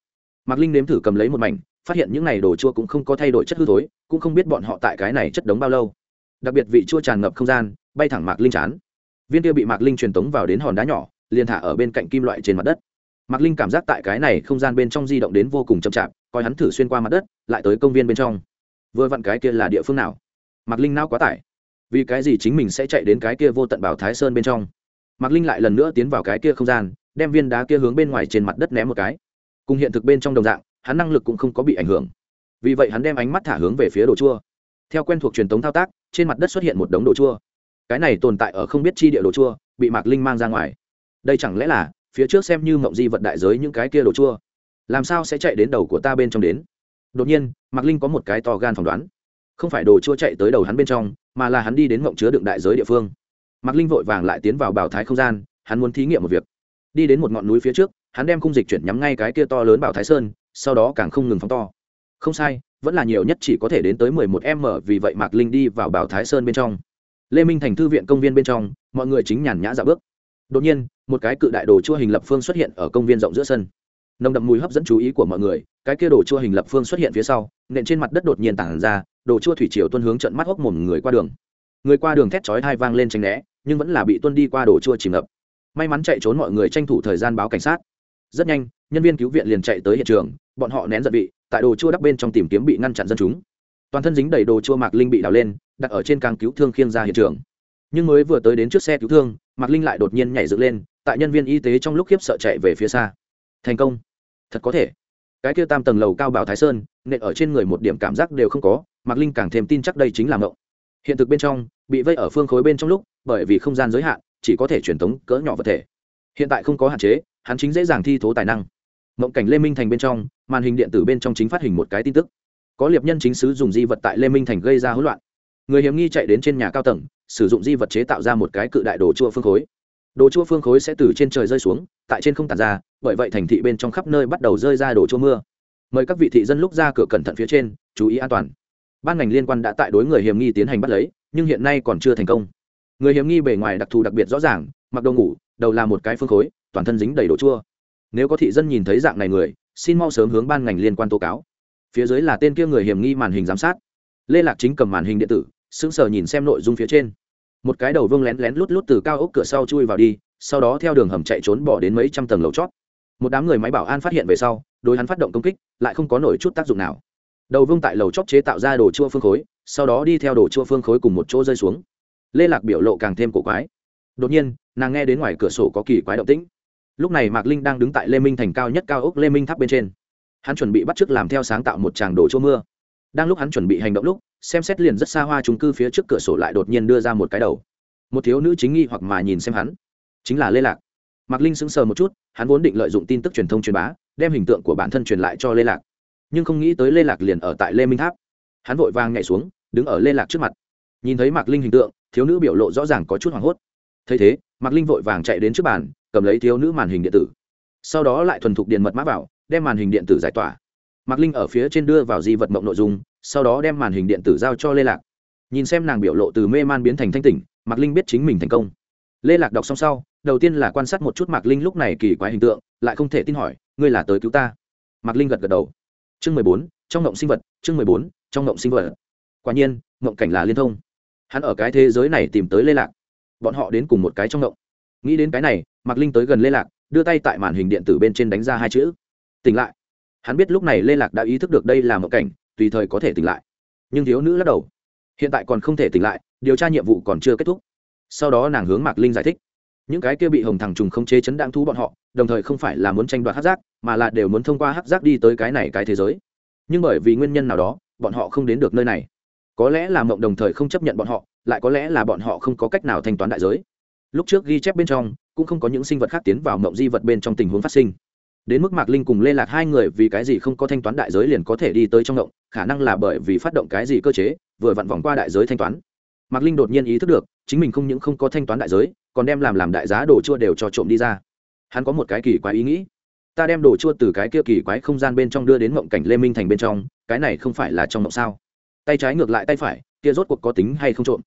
Mạc linh nếm thử cầm lấy một mảnh, phát hiện những n à y đồ chua cũng không có thay đổi chất hư thối, cũng không biết bọn họ tại cái này chất đống bao lâu. Đặc biệt vị chua tràn ngập không gian, bay thẳng mạc linh chán viên kia bị mạc linh truyền tống vào đến hòn đá nhỏ, liền thả ở bên cạnh kim loại trên mặt đất. Mạc linh cảm giác tại cái này không gian bên trong di động đến vô cùng chậm chạp, coi hắn thử xuyên qua mặt đất, lại tới công viên bên trong. Vừa vặn cái kia là địa phương nào? Mạc linh nao quá tải. Vì cái gì chính mình sẽ chạy đến cái kia vô tận bảo thái sơn bên trong? Mạc linh lại lần nữa tiến vào cái kia không gian, đem viên đá kia hướng bên ngoài trên mặt đất ném một cái. Cùng hiện thực bên trong đồng dạng, hắn năng lực cũng không có bị ảnh hưởng. Vì vậy hắn đem ánh mắt thả hướng về phía đồ chua. Theo quen thuộc truyền thống thao tác, trên mặt đất xuất hiện một đống đồ chua cái này tồn tại ở không biết chi địa đồ chua, bị mạc linh mang ra ngoài. Đây chẳng lẽ là, phía trước xem như mộng di vật đại giới những cái kia đồ chua. Làm sao sẽ chạy đến đầu của ta bên trong đến? Đột nhiên, mạc linh có một cái to gan phỏng đoán. Không phải đồ chua chạy tới đầu hắn bên trong, mà là hắn đi đến mộng chứa đựng đại giới địa phương. Mạc linh vội vàng lại tiến vào bảo thái không gian, hắn muốn thí nghiệm một việc. Đi đến một ngọn núi phía trước, hắn đem khung dịch chuyển nhắm ngay cái kia to lớn bảo thái sơn, sau đó càng không ngừng phóng to. Không sai, vẫn là nhiều nhất chỉ có thể đến tới mười một m vì vậy mạc linh đi vào bảo thái sơn bên trong lê minh thành thư viện công viên bên trong, mọi người chính nhàn nhã dạo bước. Đột nhiên, một cái cự đại đồ chua hình lập phương xuất hiện ở công viên rộng giữa sân. Nồng đậm mùi hấp dẫn chú ý của mọi người, cái kia đồ chua hình lập phương xuất hiện phía sau, nện trên mặt đất đột nhiên tản ra, đồ chua thủy triều tuân hướng trận mắt hốc mồm người qua đường. Người qua đường thét chói hai vang lên tranh né, nhưng vẫn là bị tuân đi qua đồ chua chìm ngập. May mắn chạy trốn mọi người tranh thủ thời gian báo cảnh sát. Rất nhanh, nhân viên cứu viện liền chạy tới hiện trường, bọn họ nén giận vị, tại đồ chua đắp bên trong tìm kiếm bị ngăn chặn dân chúng. Toàn thân dính đầy đồ chua mạc linh bị đào lên đặt ở trên càng cứu thương khiêng ra hiện trường. Nhưng mới vừa tới đến trước xe cứu thương, mạc linh lại đột nhiên nhảy dựng lên, tại nhân viên y tế trong lúc khiếp sợ chạy về phía xa. Thành công. Thật có thể. Cái kia tam tầng lầu cao bảo thái sơn, nện ở trên người một điểm cảm giác đều không có, mạc linh càng thêm tin chắc đây chính là mộng. Hiện thực bên trong, bị vây ở phương khối bên trong lúc, bởi vì không gian giới hạn, chỉ có thể truyền tống cỡ nhỏ vật thể. Hiện tại không có hạn chế, hắn chính dễ dàng thi thố tài năng. Mộng cảnh lê minh thành bên trong, màn hình điện tử bên trong chính phát hình một cái tin tức. Có liệp nhân chính sứ dùng di vật tại lê minh thành gây ra hỗn loạn người hiểm nghi chạy đến trên nhà cao tầng, sử dụng di vật chế tạo ra một cái cự đại đồ chua phương khối. Đồ chua phương khối sẽ từ trên trời rơi xuống, tại trên không tàn ra, bởi vậy thành thị bên trong khắp nơi bắt đầu rơi ra đồ chua mưa. Mời các vị thị dân lúc ra cửa cẩn thận phía trên, chú ý an toàn. Ban ngành liên quan đã tại đối người hiểm nghi tiến hành bắt lấy, nhưng hiện nay còn chưa thành công. Người hiểm nghi bề ngoài đặc thù đặc biệt rõ ràng, mặc đồ ngủ, đầu là một cái phương khối, toàn thân dính đầy đồ chua. Nếu có thị dân nhìn thấy dạng này người, xin mau sớm hướng ban ngành liên quan tố cáo. Phía dưới là tên kia người hiểm nghi màn hình giám sát. Lê lạc chính cầm màn hình điện tử sững sờ nhìn xem nội dung phía trên. Một cái đầu vương lén lén lút lút từ cao ốc cửa sau chui vào đi, sau đó theo đường hầm chạy trốn bỏ đến mấy trăm tầng lầu chót. Một đám người máy bảo an phát hiện về sau, đối hắn phát động công kích, lại không có nổi chút tác dụng nào. Đầu vương tại lầu chót chế tạo ra đồ chua phương khối, sau đó đi theo đồ chua phương khối cùng một chỗ rơi xuống. Lê lạc biểu lộ càng thêm cổ quái. Đột nhiên, nàng nghe đến ngoài cửa sổ có kỳ quái động tĩnh. Lúc này mạc linh đang đứng tại lê minh thành cao nhất cao ốc lê minh tháp bên trên. Hắn chuẩn bị bắt t r ư ớ c làm theo sáng tạo một tràng đồ chua mưa đang lúc hắn chuẩn bị hành động lúc, xem xét liền rất xa hoa trung cư phía trước cửa sổ lại đột nhiên đưa ra một cái đầu. Một thiếu nữ chính nghi hoặc mà nhìn xem hắn. Chính là lê lạc. Mạc linh sững sờ một chút, hắn vốn định lợi dụng tin tức truyền thông truyền bá, đem hình tượng của bản thân truyền lại cho lê lạc. Nhưng không nghĩ tới lê lạc liền ở tại lê minh tháp. Hắn vội vàng nhảy xuống, đứng ở lê lạc trước mặt. Nhìn thấy mạc linh hình tượng, thiếu nữ biểu lộ rõ ràng có chút hoảng hốt. Thấy thế, mạc linh vội vàng chạy đến trước bàn, cầm lấy thiếu nữ màn hình điện tử. Sau đó lại thuần thục điện mật mã vào, đem màn hình điện tử giải tỏa mạc linh ở phía trên đưa vào di vật mộng nội dung, sau đó đem màn hình điện tử giao cho lê lạc. Nhìn xem nàng biểu lộ từ mê man biến thành thanh tỉnh, mạc linh biết chính mình thành công. Lê lạc đọc xong sau, đầu tiên là quan sát một chút mạc linh lúc này kỳ quái hình tượng, lại không thể tin hỏi, ngươi là tới cứu ta? Mạc linh gật gật đầu. Chương mười bốn, trong ngộng sinh vật, chương mười bốn, trong ngộng sinh vật. Quả nhiên, ngộng cảnh là liên thông. Hắn ở cái thế giới này tìm tới lê lạc. Bọn họ đến cùng một cái trong ngộng. Nghĩ đến cái này, mạc linh tới gần lê lạc, đưa tay tại màn hình điện tử bên trên đánh ra hai chữ. Tỉnh lại hắn biết lúc này lê lạc đã ý thức được đây là một cảnh, tùy thời có thể tỉnh lại. Nhưng thiếu nữ lắc đầu. Hiện tại còn không thể tỉnh lại, điều tra nhiệm vụ còn chưa kết thúc. Sau đó nàng hướng mạc linh giải thích. Những cái kia bị hồng thằng trùng không chế chấn đáng thú bọn họ, đồng thời không phải là muốn tranh đoạt hát giác, mà là đều muốn thông qua hát giác đi tới cái này cái thế giới. Nhưng bởi vì nguyên nhân nào đó, bọn họ không đến được nơi này. Có lẽ là mộng đồng thời không chấp nhận bọn họ, lại có lẽ là bọn họ không có cách nào thanh toán đại giới. Lúc trước ghi chép bên trong, cũng không có những sinh vật khác tiến vào mộng di vật bên trong tình huống phát sinh đến mức mạc linh cùng lê lạc hai người vì cái gì không có thanh toán đại giới liền có thể đi tới trong động, khả năng là bởi vì phát động cái gì cơ chế vừa vặn vòng qua đại giới thanh toán. Mạc linh đột nhiên ý thức được chính mình không những không có thanh toán đại giới còn đem làm làm đại giá đồ chua đều cho trộm đi ra. Hắn có một cái kỳ quái ý nghĩ. Ta đem đồ chua từ cái kia kỳ quái không gian bên trong đưa đến mộng cảnh lê minh thành bên trong cái này không phải là trong mộng sao? Tay trái ngược lại tay phải kia rốt cuộc có tính hay không trộm?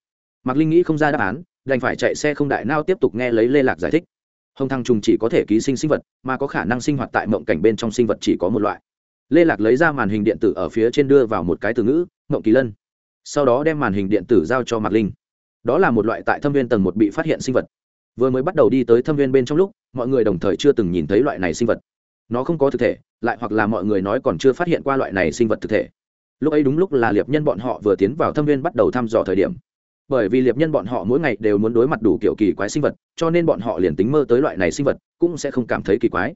Mạc linh nghĩ không ra đáp án đành phải chạy xe không đại nao tiếp tục nghe lấy lê lạc giải thích hồng thăng trùng chỉ có thể ký sinh sinh vật, mà có khả năng sinh hoạt tại mộng cảnh bên trong sinh vật chỉ có một loại. Lê lạc lấy ra màn hình điện tử ở phía trên đưa vào một cái từ ngữ, mộng kỳ lân. Sau đó đem màn hình điện tử giao cho mạc linh. Đó là một loại tại thâm viên tầng một bị phát hiện sinh vật. Vừa mới bắt đầu đi tới thâm viên bên trong lúc, mọi người đồng thời chưa từng nhìn thấy loại này sinh vật. Nó không có thực thể, lại hoặc là mọi người nói còn chưa phát hiện qua loại này sinh vật thực thể. Lúc ấy đúng lúc là liệp nhân bọn họ vừa tiến vào thâm viên bắt đầu thăm dò thời điểm bởi vì liệp nhân bọn họ mỗi ngày đều muốn đối mặt đủ kiểu kỳ quái sinh vật, cho nên bọn họ liền tính mơ tới loại này sinh vật, cũng sẽ không cảm thấy kỳ quái.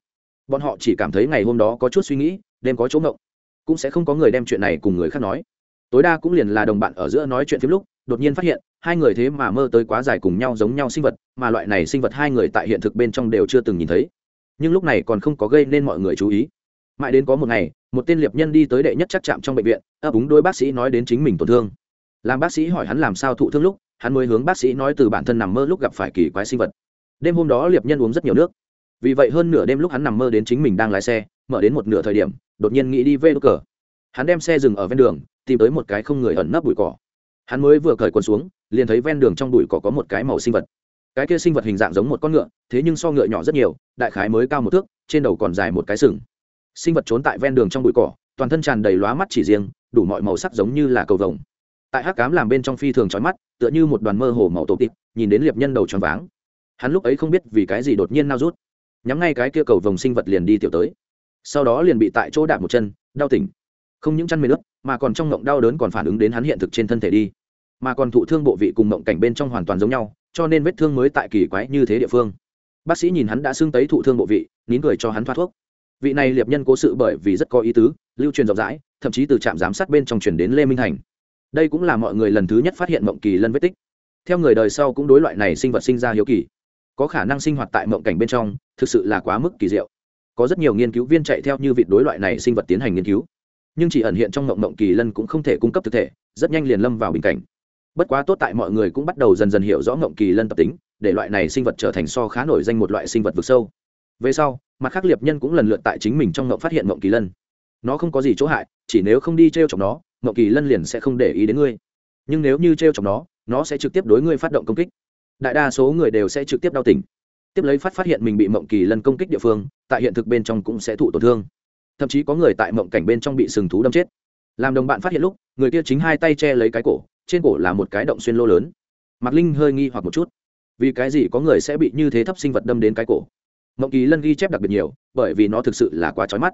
Bọn họ chỉ cảm thấy ngày hôm đó có chút suy nghĩ, đêm có chỗ ngộng. Cũng sẽ không có người đem chuyện này cùng người khác nói. Tối đa cũng liền là đồng bạn ở giữa nói chuyện phim lúc, đột nhiên phát hiện, hai người thế mà mơ tới quá dài cùng nhau giống nhau sinh vật, mà loại này sinh vật hai người tại hiện thực bên trong đều chưa từng nhìn thấy. Nhưng lúc này còn không có gây nên mọi người chú ý. Mãi đến có một ngày, một tên liệp nhân đi tới đệ nhất chắc chạm trong bệnh viện, ấp úng đôi bác sĩ nói đến chính mình tổn thương làm bác sĩ hỏi hắn làm sao thụ thương lúc, hắn mới hướng bác sĩ nói từ bản thân nằm mơ lúc gặp phải kỳ quái sinh vật. Đêm hôm đó liệp nhân uống rất nhiều nước. Vì vậy hơn nửa đêm lúc hắn nằm mơ đến chính mình đang lái xe, mở đến một nửa thời điểm, đột nhiên nghĩ đi về đốt cờ. Hắn đem xe dừng ở ven đường, tìm tới một cái không người ẩn nấp bụi cỏ. Hắn mới vừa cởi quần xuống, liền thấy ven đường trong bụi cỏ có một cái màu sinh vật. Cái kia sinh vật hình dạng giống một con ngựa, thế nhưng so ngựa nhỏ rất nhiều, đại khái mới cao một thước, trên đầu còn dài một cái sừng. Sinh vật trốn tại ven đường trong bụi cỏ, toàn thân tràn đầy lóa mắt chỉ riêng, đủ mọi màu sắc giống như là cầu vồng tại hắc cám làm bên trong phi thường trói mắt, tựa như một đoàn mơ hồ màu tổ tịt nhìn đến liệp nhân đầu tròn váng. Hắn lúc ấy không biết vì cái gì đột nhiên nao rút. Nhắm ngay cái kia cầu vồng sinh vật liền đi tiểu tới. Sau đó liền bị tại chỗ đạp một chân, đau tỉnh. Không những chăn mê nước mà còn trong ngộng đau đớn còn phản ứng đến hắn hiện thực trên thân thể đi. Mà còn thụ thương bộ vị cùng ngộng cảnh bên trong hoàn toàn giống nhau, cho nên vết thương mới tại kỳ quái như thế địa phương. Bác sĩ nhìn hắn đã xưng tấy thụ thương bộ vị, nín cười cho hắn thoát thuốc. Vị này liệp nhân cố sự bởi vì rất có ý tứ, lưu truyền rộng rãi, thậm chí từ trạm giám sát bên trong truyền đến lê minh thành đây cũng là mọi người lần thứ nhất phát hiện mộng kỳ lân vết tích. Theo người đời sau cũng đối loại này sinh vật sinh ra hiếu kỳ. Có khả năng sinh hoạt tại mộng cảnh bên trong, thực sự là quá mức kỳ diệu. Có rất nhiều nghiên cứu viên chạy theo như vị đối loại này sinh vật tiến hành nghiên cứu. Nhưng chỉ ẩn hiện trong mộng mộng kỳ lân cũng không thể cung cấp thực thể, rất nhanh liền lâm vào bình cảnh. Bất quá tốt tại mọi người cũng bắt đầu dần dần hiểu rõ mộng kỳ lân tập tính, để loại này sinh vật trở thành so khá nổi danh một loại sinh vật vực sâu. Về sau, mặt khác liệp nhân cũng lần lượt tại chính mình trong mộng phát hiện mộng kỳ lân. Nó không có gì chỗ hại, chỉ nếu không đi t r e o chọc nó mộng kỳ lân liền sẽ không để ý đến ngươi. Nhưng nếu như t r e o chọc nó nó sẽ trực tiếp đối ngươi phát động công kích. Đại đa số người đều sẽ trực tiếp đau tỉnh. Tiếp lấy phát phát hiện mình bị mộng kỳ lân công kích địa phương, tại hiện thực bên trong cũng sẽ thụ tổn thương. Thậm chí có người tại mộng cảnh bên trong bị sừng thú đâm chết. Làm đồng bạn phát hiện lúc, người kia chính hai tay che lấy cái cổ, trên cổ là một cái động xuyên lô lớn. Mạc linh hơi nghi hoặc một chút. Vì cái gì có người sẽ bị như thế thấp sinh vật đâm đến cái cổ? Mộng kỳ lân ghi chép đặc biệt nhiều, bởi vì nó thực sự là quá trói mắt.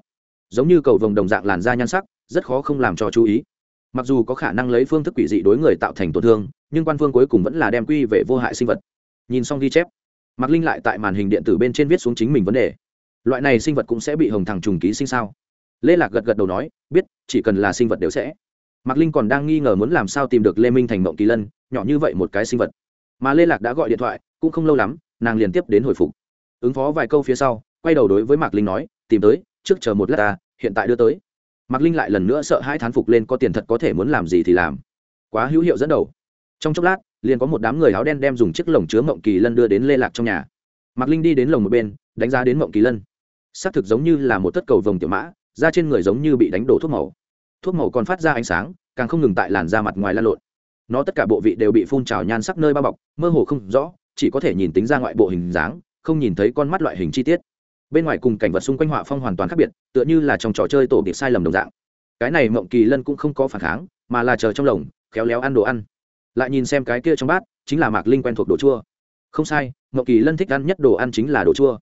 Giống như cầu vồng đồng dạng làn da nhan sắc, rất khó không làm cho chú ý mặc dù có khả năng lấy phương thức quỷ dị đối người tạo thành tổn thương, nhưng quan phương cuối cùng vẫn là đem quy về vô hại sinh vật. Nhìn xong ghi chép, mạc linh lại tại màn hình điện tử bên trên viết xuống chính mình vấn đề. Loại này sinh vật cũng sẽ bị hồng thằng trùng ký sinh sao? Lê lạc gật gật đầu nói, biết, chỉ cần là sinh vật đều sẽ. Mạc linh còn đang nghi ngờ muốn làm sao tìm được lê minh thành mộng kỳ lân, nhỏ như vậy một cái sinh vật. Mà lê lạc đã gọi điện thoại, cũng không lâu lắm, nàng liền tiếp đến hồi phục. Ứng phó vài câu phía sau, quay đầu đối với mạc linh nói, tìm tới, trước chờ một lát ta, hiện tại đưa tới mạc linh lại lần nữa sợ hai thán phục lên có tiền thật có thể muốn làm gì thì làm. Quá hữu hiệu dẫn đầu. Trong chốc lát, liền có một đám người áo đen đem dùng chiếc lồng chứa mộng kỳ lân đưa đến lê lạc trong nhà. Mạc linh đi đến lồng một bên, đánh giá đến mộng kỳ lân. Xác thực giống như là một tất cầu vồng tiểu mã, da trên người giống như bị đánh đổ thuốc màu. Thuốc màu còn phát ra ánh sáng, càng không ngừng tại làn da mặt ngoài lan lộn. Nó tất cả bộ vị đều bị phun trào nhan sắc nơi bao bọc, mơ hồ không rõ, chỉ có thể nhìn tính ra ngoại bộ hình dáng, không nhìn thấy con mắt loại hình chi tiết bên ngoài cùng cảnh vật xung quanh họa phong hoàn toàn khác biệt, tựa như là trong trò chơi tổ biệt sai lầm đồng dạng. Cái này mộng kỳ lân cũng không có phản kháng, mà là chờ trong lồng, khéo léo ăn đồ ăn. Lại nhìn xem cái kia trong bát, chính là mạc linh quen thuộc đồ chua. Không sai, mộng kỳ lân thích ăn nhất đồ ăn chính là đồ chua.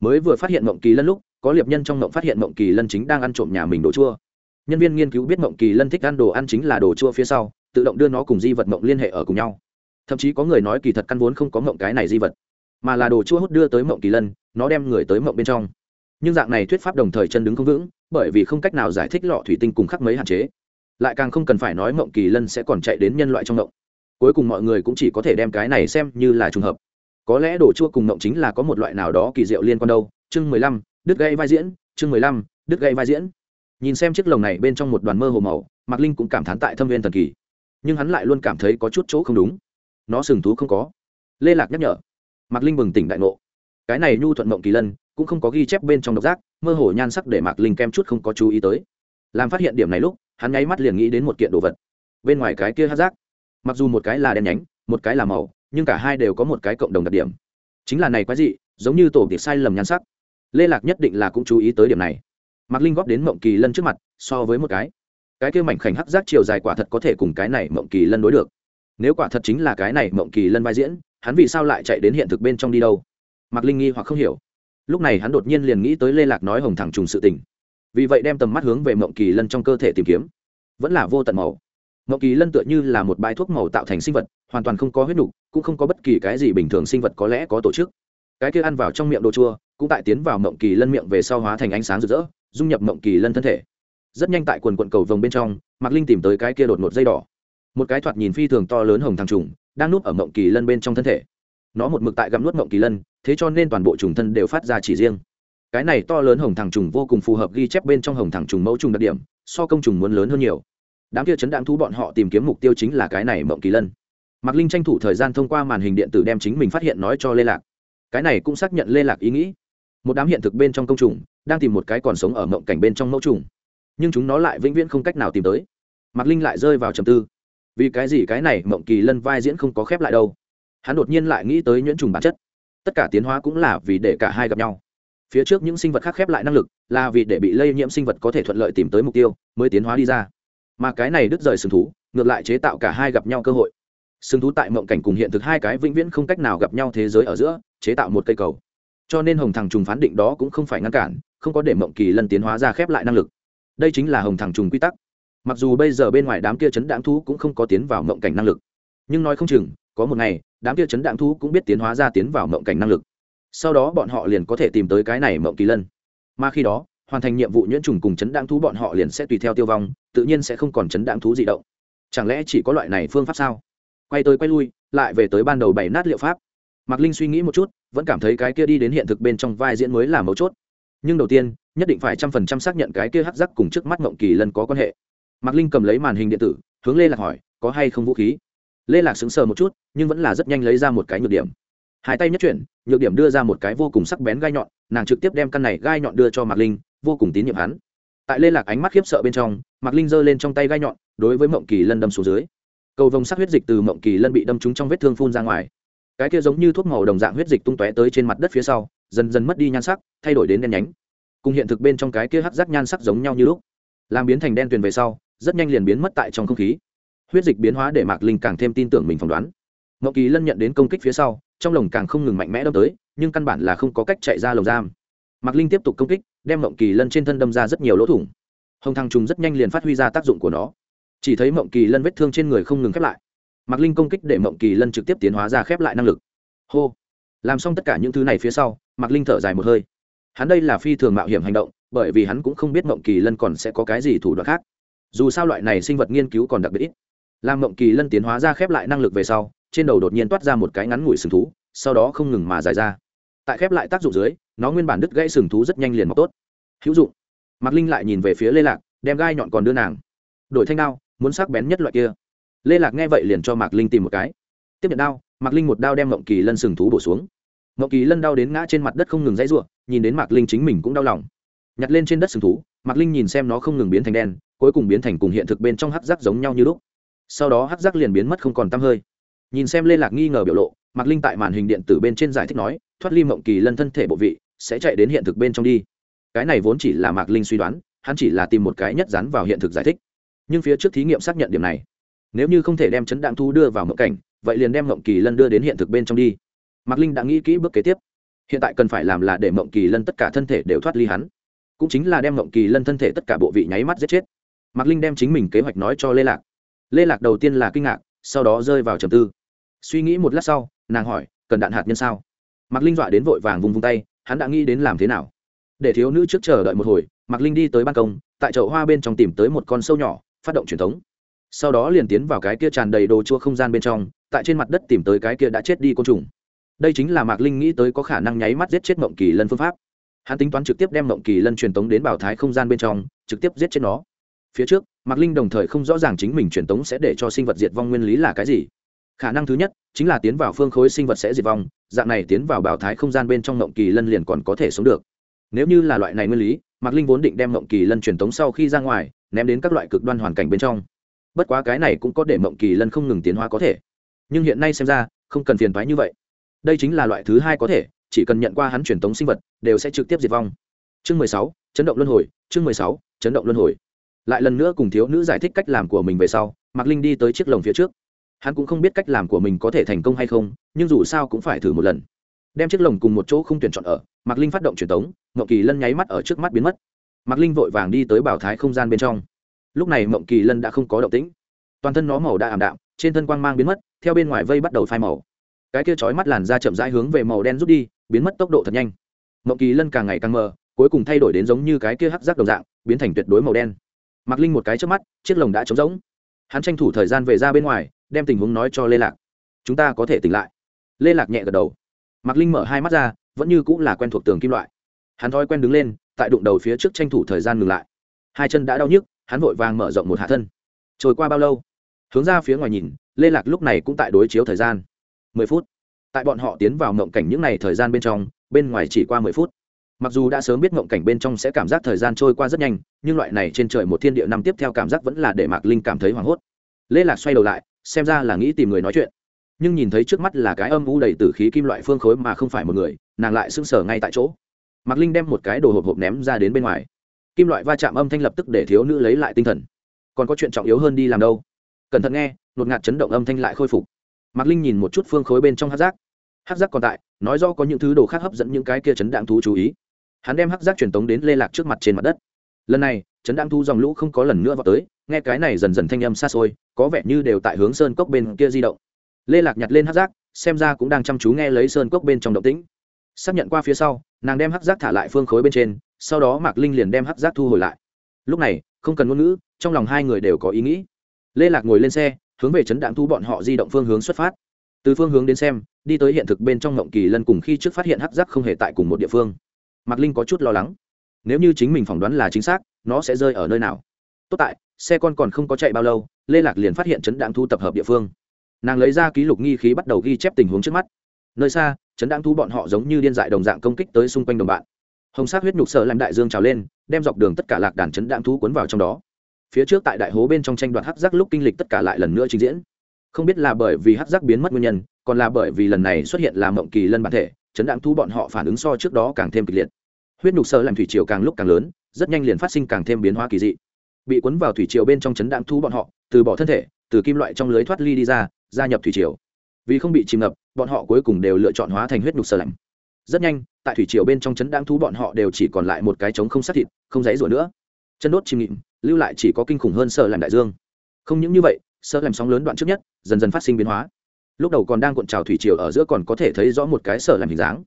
Mới vừa phát hiện mộng kỳ lân lúc, có liệp nhân trong mộng phát hiện mộng kỳ lân chính đang ăn trộm nhà mình đồ chua. Nhân viên nghiên cứu biết mộng kỳ lân thích ăn đồ ăn chính là đồ chua phía sau, tự động đưa nó cùng di vật mộng liên hệ ở cùng nhau. Thậm chí có người nói kỳ thật căn vốn không có mộng cái này di vật mà là đồ chua hút đưa tới mộng kỳ lân, nó đem người tới mộng bên trong. Nhưng dạng này thuyết pháp đồng thời chân đứng không vững, bởi vì không cách nào giải thích lọ thủy tinh cùng khắc mấy hạn chế. Lại càng không cần phải nói mộng kỳ lân sẽ còn chạy đến nhân loại trong mộng. Cuối cùng mọi người cũng chỉ có thể đem cái này xem như là trùng hợp. Có lẽ đồ chua cùng mộng chính là có một loại nào đó kỳ diệu liên quan đâu. Chương mười lăm, đứt gây vai diễn, chương mười lăm, đứt gây vai diễn. Nhìn xem chiếc lồng này bên trong một đoàn mơ hồ màu, mạc linh cũng cảm thán tại thâm viên thần kỳ. Nhưng hắn lại luôn cảm thấy có chút chỗ không đúng. Nó sừng thú không có. Lê lạc nhắc nhở mạc linh bừng tỉnh đại ngộ. Cái này nhu thuận mộng kỳ lân cũng không có ghi chép bên trong độc giác mơ hồ nhan sắc để mạc linh kem chút không có chú ý tới. Làm phát hiện điểm này lúc hắn nháy mắt liền nghĩ đến một kiện đồ vật. Bên ngoài cái kia hát rác, mặc dù một cái là đen nhánh một cái là màu nhưng cả hai đều có một cái cộng đồng đặc điểm. Chính là này quái dị giống như tổ tiệc sai lầm nhan sắc. Lê lạc nhất định là cũng chú ý tới điểm này. Mạc linh góp đến mộng kỳ lân trước mặt so với một cái. Cái kia mảnh khảnh hắc giác chiều dài quả thật có thể cùng cái này mộng kỳ lân đối được. Nếu quả thật chính là cái này mộng kỳ lân vai diễn hắn vì sao lại chạy đến hiện thực bên trong đi đâu? Mạc linh nghi hoặc không hiểu. Lúc này hắn đột nhiên liền nghĩ tới lê lạc nói hồng thẳng trùng sự tình. Vì vậy đem tầm mắt hướng về mộng kỳ lân trong cơ thể tìm kiếm. Vẫn là vô tận màu. Mộng kỳ lân tựa như là một bãi thuốc màu tạo thành sinh vật, hoàn toàn không có huyết nục, cũng không có bất kỳ cái gì bình thường sinh vật có lẽ có tổ chức. Cái kia ăn vào trong miệng đồ chua, cũng tại tiến vào mộng kỳ lân miệng về sau hóa thành ánh sáng rực rỡ, dung nhập mộng kỳ lân thân thể. Rất nhanh tại quần quận cầu vồng bên trong, mạc linh tìm tới cái kia đột một dây đỏ. Một cái thoạt nhìn phi thường to lớn hồng thằng trùng đang núp ở mộng kỳ lân bên trong thân thể. Nó một mực tại gặm nuốt mộng kỳ lân, thế cho nên toàn bộ trùng thân đều phát ra chỉ riêng. Cái này to lớn hồng thằng trùng vô cùng phù hợp ghi chép bên trong hồng thằng trùng mẫu trùng đặc điểm, so công trùng muốn lớn hơn nhiều. Đám kia chấn đạn thú bọn họ tìm kiếm mục tiêu chính là cái này mộng kỳ lân. Mạc linh tranh thủ thời gian thông qua màn hình điện tử đem chính mình phát hiện nói cho lê lạc. Cái này cũng xác nhận lê lạc ý nghĩ. Một đám hiện thực bên trong công trùng đang tìm một cái còn sống ở mộng cảnh bên trong mẫu trùng, nhưng chúng nó lại vĩnh viễn không cách nào tìm tới. Mạc linh lại rơi vào trầm tư vì cái gì cái này mộng kỳ lân vai diễn không có khép lại đâu? Hắn đột nhiên lại nghĩ tới nhuyễn trùng bản chất. Tất cả tiến hóa cũng là vì để cả hai gặp nhau. Phía trước những sinh vật khác khép lại năng lực, là vì để bị lây nhiễm sinh vật có thể thuận lợi tìm tới mục tiêu, mới tiến hóa đi ra. Mà cái này đứt rời sừng thú, ngược lại chế tạo cả hai gặp nhau cơ hội. Sừng thú tại mộng cảnh cùng hiện thực hai cái vĩnh viễn không cách nào gặp nhau thế giới ở giữa, chế tạo một cây cầu. Cho nên hồng thằng trùng phán định đó cũng không phải ngăn cản, không có để mộng kỳ lân tiến hóa ra khép lại năng lực. Đây chính là hồng thằng trùng quy tắc mặc dù bây giờ bên ngoài đám kia chấn đạn thú cũng không có tiến vào mộng cảnh năng lực, nhưng nói không chừng, có một ngày, đám kia chấn đạn thú cũng biết tiến hóa ra tiến vào mộng cảnh năng lực. Sau đó bọn họ liền có thể tìm tới cái này mộng kỳ lân. Mà khi đó, hoàn thành nhiệm vụ nhuyễn trùng cùng chấn đạn thú bọn họ liền sẽ tùy theo tiêu vong, tự nhiên sẽ không còn chấn đạn thú gì động. Chẳng lẽ chỉ có loại này phương pháp sao? Quay tới quay lui, lại về tới ban đầu bảy nát liệu pháp. Mạc linh suy nghĩ một chút, vẫn cảm thấy cái kia đi đến hiện thực bên trong vai diễn mới là mấu chốt. Nhưng đầu tiên, nhất định phải trăm phần trăm xác nhận cái kia hắc giác cùng trước mắt mộng kỳ lân có quan hệ mạc linh cầm lấy màn hình điện tử, hướng lê lạc hỏi, có hay không vũ khí? Lê lạc sững sờ một chút, nhưng vẫn là rất nhanh lấy ra một cái nhược điểm. Hai tay nhất chuyển, nhược điểm đưa ra một cái vô cùng sắc bén gai nhọn, nàng trực tiếp đem căn này gai nhọn đưa cho mạc linh, vô cùng tín nhiệm hắn. Tại lê lạc ánh mắt khiếp sợ bên trong, mạc linh giơ lên trong tay gai nhọn, đối với mộng kỳ lân đâm xuống dưới. Cầu vồng sắc huyết dịch từ mộng kỳ lân bị đâm trúng trong vết thương phun ra ngoài. Cái kia giống như thuốc màu đồng dạng huyết dịch tung tóe tới trên mặt đất phía sau, dần dần mất đi nhan sắc, thay đổi đến đen nhánh. Cùng hiện thực bên trong cái kia hắc rác nhan sắc giống nhau như lúc. Làm biến thành đen tuyền về sau rất nhanh liền biến mất tại trong không khí. Huyết dịch biến hóa để mạc linh càng thêm tin tưởng mình phỏng đoán. Ngậu kỳ lân nhận đến công kích phía sau, trong lồng càng không ngừng mạnh mẽ đâm tới, nhưng căn bản là không có cách chạy ra lồng giam. Mạc linh tiếp tục công kích, đem mộng kỳ lân trên thân đâm ra rất nhiều lỗ thủng. Hồng thăng trùng rất nhanh liền phát huy ra tác dụng của nó. Chỉ thấy mộng kỳ lân vết thương trên người không ngừng khép lại. Mạc linh công kích để mộng kỳ lân trực tiếp tiến hóa ra khép lại năng lực. Hô! Làm xong tất cả những thứ này phía sau, mạc linh thở dài một hơi. Hắn đây là phi thường mạo hiểm hành động, bởi vì hắn cũng không biết mộng kỳ lân còn sẽ có cái gì thủ đoạn khác dù sao loại này sinh vật nghiên cứu còn đặc biệt ít. Làm mộng kỳ lân tiến hóa ra khép lại năng lực về sau, trên đầu đột nhiên toát ra một cái ngắn ngủi sừng thú, sau đó không ngừng mà dài ra. Tại khép lại tác dụng dưới, nó nguyên bản đứt gãy sừng thú rất nhanh liền mọc tốt. Hữu dụng. Mạc linh lại nhìn về phía lê lạc, đem gai nhọn còn đưa nàng. Đổi thanh đao, muốn sắc bén nhất loại kia. Lê lạc nghe vậy liền cho mạc linh tìm một cái. Tiếp nhận đao, mạc linh một đao đem mộng kỳ lân sừng thú bổ xuống. Mộng kỳ lân đau đến ngã trên mặt đất không ngừng dãy ruộng nhìn đến mạc linh chính mình cũng đau lòng. Nhặt lên trên đất sừng thú, mạc linh nhìn xem nó không ngừng biến thành đen cuối cùng biến thành cùng hiện thực bên trong hắc giác giống nhau như lúc. Sau đó hắc giác liền biến mất không còn t hơi. Nhìn xem lê lạc nghi ngờ biểu lộ, mạc linh tại màn hình điện tử bên trên giải thích nói, thoát ly mộng kỳ lân thân thể bộ vị, sẽ chạy đến hiện thực bên trong đi. Cái này vốn chỉ là mạc linh suy đoán, hắn chỉ là tìm một cái nhất rắn vào hiện thực giải thích. Nhưng phía trước thí nghiệm xác nhận điểm này, nếu như không thể đem chấn đạn thu đưa vào mộng cảnh, vậy liền đem mộng kỳ lân đưa đến hiện thực bên trong đi. Mạc linh đã nghĩ kỹ bước kế tiếp. Hiện tại cần phải làm là để mộng kỳ lân tất cả thân thể đều thoát ly hắn. Cũng chính là đem mộng kỳ lân thân thể tất cả bộ vị nháy mắt giết chết mạc linh đem chính mình kế hoạch nói cho lê lạc. Lê lạc đầu tiên là kinh ngạc, sau đó rơi vào trầm tư. Suy nghĩ một lát sau, nàng hỏi, cần đạn hạt nhân sao? Mạc linh dọa đến vội vàng vùng vung tay, hắn đã nghĩ đến làm thế nào. Để thiếu nữ trước chờ đợi một hồi, mạc linh đi tới ban công, tại chậu hoa bên trong tìm tới một con sâu nhỏ, phát động truyền thống. Sau đó liền tiến vào cái kia tràn đầy đồ chua không gian bên trong, tại trên mặt đất tìm tới cái kia đã chết đi côn trùng. Đây chính là mạc linh nghĩ tới có khả năng nháy mắt giết chết mộng kỳ lân phương pháp. Hắn tính toán trực tiếp đem mộng kỳ lân truyền tống đến bảo thái không gian bên trong, trực tiếp giết chết nó phía trước, mạc linh đồng thời không rõ ràng chính mình truyền tống sẽ để cho sinh vật diệt vong nguyên lý là cái gì. Khả năng thứ nhất, chính là tiến vào phương khối sinh vật sẽ diệt vong, dạng này tiến vào bảo thái không gian bên trong ngộng kỳ lân liền còn có thể sống được. Nếu như là loại này nguyên lý, mạc linh vốn định đem ngộng kỳ lân truyền tống sau khi ra ngoài, ném đến các loại cực đoan hoàn cảnh bên trong. Bất quá cái này cũng có để ngộng kỳ lân không ngừng tiến hóa có thể. Nhưng hiện nay xem ra, không cần phiền thoái như vậy. Đây chính là loại thứ hai có thể, chỉ cần nhận qua hắn truyền tống sinh vật, đều sẽ trực tiếp diệt vong. Chương mười sáu, chấn động luân hồi, chương mười sáu, chấn động luân hồi lại lần nữa cùng thiếu nữ giải thích cách làm của mình về sau, mạc linh đi tới chiếc lồng phía trước. Hắn cũng không biết cách làm của mình có thể thành công hay không, nhưng dù sao cũng phải thử một lần. Đem chiếc lồng cùng một chỗ không tuyển chọn ở, mạc linh phát động truyền tống mậu kỳ lân nháy mắt ở trước mắt biến mất. Mạc linh vội vàng đi tới bảo thái không gian bên trong. Lúc này mậu kỳ lân đã không có động tĩnh. Toàn thân nó màu đã ảm đạm, trên thân quang mang biến mất, theo bên ngoài vây bắt đầu phai màu. Cái kia chói mắt làn ra chậm rãi hướng về màu đen rút đi, biến mất tốc độ thật nhanh. Mậu kỳ lân càng ngày càng mờ, cuối cùng thay đổi đến giống như cái kia hắc rác đồng dạng, biến thành tuyệt đối màu đen. Mạc linh một cái trước mắt, chiếc lồng đã trống rỗng. Hắn tranh thủ thời gian về ra bên ngoài, đem tình huống nói cho lê lạc. Chúng ta có thể tỉnh lại. Lê lạc nhẹ gật đầu. Mạc linh mở hai mắt ra, vẫn như cũng là quen thuộc tường kim loại. Hắn thói quen đứng lên, tại đụng đầu phía trước tranh thủ thời gian ngừng lại. Hai chân đã đau nhức, hắn vội vàng mở rộng một hạ thân. Trôi qua bao lâu? Hướng ra phía ngoài nhìn, lê lạc lúc này cũng tại đối chiếu thời gian. Mười phút. Tại bọn họ tiến vào mộng cảnh những n à y thời gian bên trong, bên ngoài chỉ qua mười phút mặc dù đã sớm biết ngộng cảnh bên trong sẽ cảm giác thời gian trôi qua rất nhanh, nhưng loại này trên trời một thiên địa năm tiếp theo cảm giác vẫn là để mạc linh cảm thấy hoảng hốt. Lê lạc xoay đầu lại, xem ra là nghĩ tìm người nói chuyện. Nhưng nhìn thấy trước mắt là cái âm u đầy t ử khí kim loại phương khối mà không phải một người, nàng lại sững sờ ngay tại chỗ. Mạc linh đem một cái đồ hộp hộp ném ra đến bên ngoài. Kim loại va chạm âm thanh lập tức để thiếu nữ lấy lại tinh thần. Còn có chuyện trọng yếu hơn đi làm đâu? Cẩn thận nghe, nột ngạt chấn động âm thanh lại khôi phục. Mạc linh nhìn một chút phương khối bên trong hát giác. Hát giác còn tại, nói do có những thứ đồ khác hấp dẫn những cái kia chấn đạn thú chú ý hắn đem hắc giác truyền tống đến lê lạc trước mặt trên mặt đất. Lần này, trấn đang thu dòng lũ không có lần nữa vào tới, nghe cái này dần dần thanh âm xa xôi, có vẻ như đều tại hướng sơn cốc bên kia di động. Lê lạc nhặt lên hắc giác, xem ra cũng đang chăm chú nghe lấy sơn cốc bên trong động tĩnh. Xác nhận qua phía sau, nàng đem hắc giác thả lại phương khối bên trên, sau đó mạc linh liền đem hắc giác thu hồi lại. Lúc này, không cần ngôn ngữ, trong lòng hai người đều có ý nghĩ. Lê lạc ngồi lên xe, hướng về Trấn đạn thu bọn họ di động phương hướng xuất phát. Từ phương hướng đến xem, đi tới hiện thực bên trong ngộng kỳ lân cùng khi trước phát hiện hắc giác không hề tại cùng một địa phương mạc linh có chút lo lắng. Nếu như chính mình phỏng đoán là chính xác, nó sẽ rơi ở nơi nào? Tốt tại, xe con còn không có chạy bao lâu, lê lạc liền phát hiện chấn đạn thu tập hợp địa phương. Nàng lấy ra ký lục nghi khí bắt đầu ghi chép tình huống trước mắt. Nơi xa chấn đạn thu bọn họ giống như điên dại đồng dạng công kích tới xung quanh đồng bạn. Hồng sát huyết nhục sợ làm đại dương trào lên, đem dọc đường tất cả lạc đàn chấn đạn thu cuốn vào trong đó. Phía trước tại đại hố bên trong tranh đoạt hắc giác lúc kinh lịch tất cả lại lần nữa trình diễn. Không biết là bởi vì hắc giác biến mất nguyên nhân, còn là bởi vì lần này xuất hiện là mộng kỳ lân bản thể chấn đạn thú bọn họ phản ứng so trước đó càng thêm kịch liệt. Huyết nhục sơ làm thủy triều càng lúc càng lớn, rất nhanh liền phát sinh càng thêm biến hóa kỳ dị. Bị cuốn vào thủy triều bên trong chấn đạn thú bọn họ, từ bỏ thân thể, từ kim loại trong lưới thoát ly đi ra, gia nhập thủy triều. Vì không bị chìm ngập, bọn họ cuối cùng đều lựa chọn hóa thành huyết nhục sơ lạnh. Rất nhanh, tại thủy triều bên trong chấn đáng thú bọn họ đều chỉ còn lại một cái trống không sát thịt, không dãy rủa nữa. Chân đốt chìm nghịm, lưu lại chỉ có kinh khủng hơn sợ làm đại dương. Không những như vậy sợ làm sóng lớn đoạn trước nhất, dần dần phát sinh biến hóa lúc đầu còn đang cuộn trào thủy triều ở giữa còn có thể thấy rõ một cái sở làm hình dáng.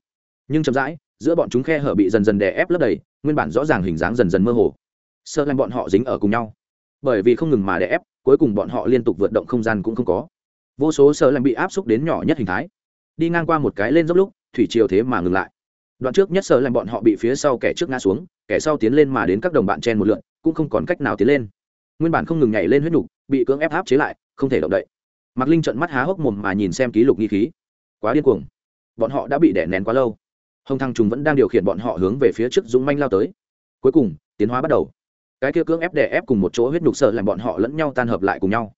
Nhưng chậm rãi, giữa bọn chúng khe hở bị dần dần đè ép lấp đầy, nguyên bản rõ ràng hình dáng dần dần mơ hồ. Sợ làm bọn họ dính ở cùng nhau. Bởi vì không ngừng mà đè ép, cuối cùng bọn họ liên tục vượt động không gian cũng không có. Vô số sợ làm bị áp xúc đến nhỏ nhất hình thái. Đi ngang qua một cái lên dốc lúc, thủy triều thế mà ngừng lại. Đoạn trước nhất sợ làm bọn họ bị phía sau kẻ trước ngã xuống, kẻ sau tiến lên mà đến các đồng bạn chen một lượn, cũng không còn cách nào tiến lên. Nguyên bản không ngừng nhảy lên huyết nhục bị cưỡng ép áp chế lại, không thể động đậy mạc linh trận mắt há hốc mồm mà nhìn xem ký lục nghi khí. Quá điên cuồng. Bọn họ đã bị đẻ nén quá lâu. Hồng thăng trùng vẫn đang điều khiển bọn họ hướng về phía trước dũng manh lao tới. Cuối cùng, tiến hóa bắt đầu. Cái kia cưỡng ép đè ép cùng một chỗ huyết nhục sợ làm bọn họ lẫn nhau tan hợp lại cùng nhau.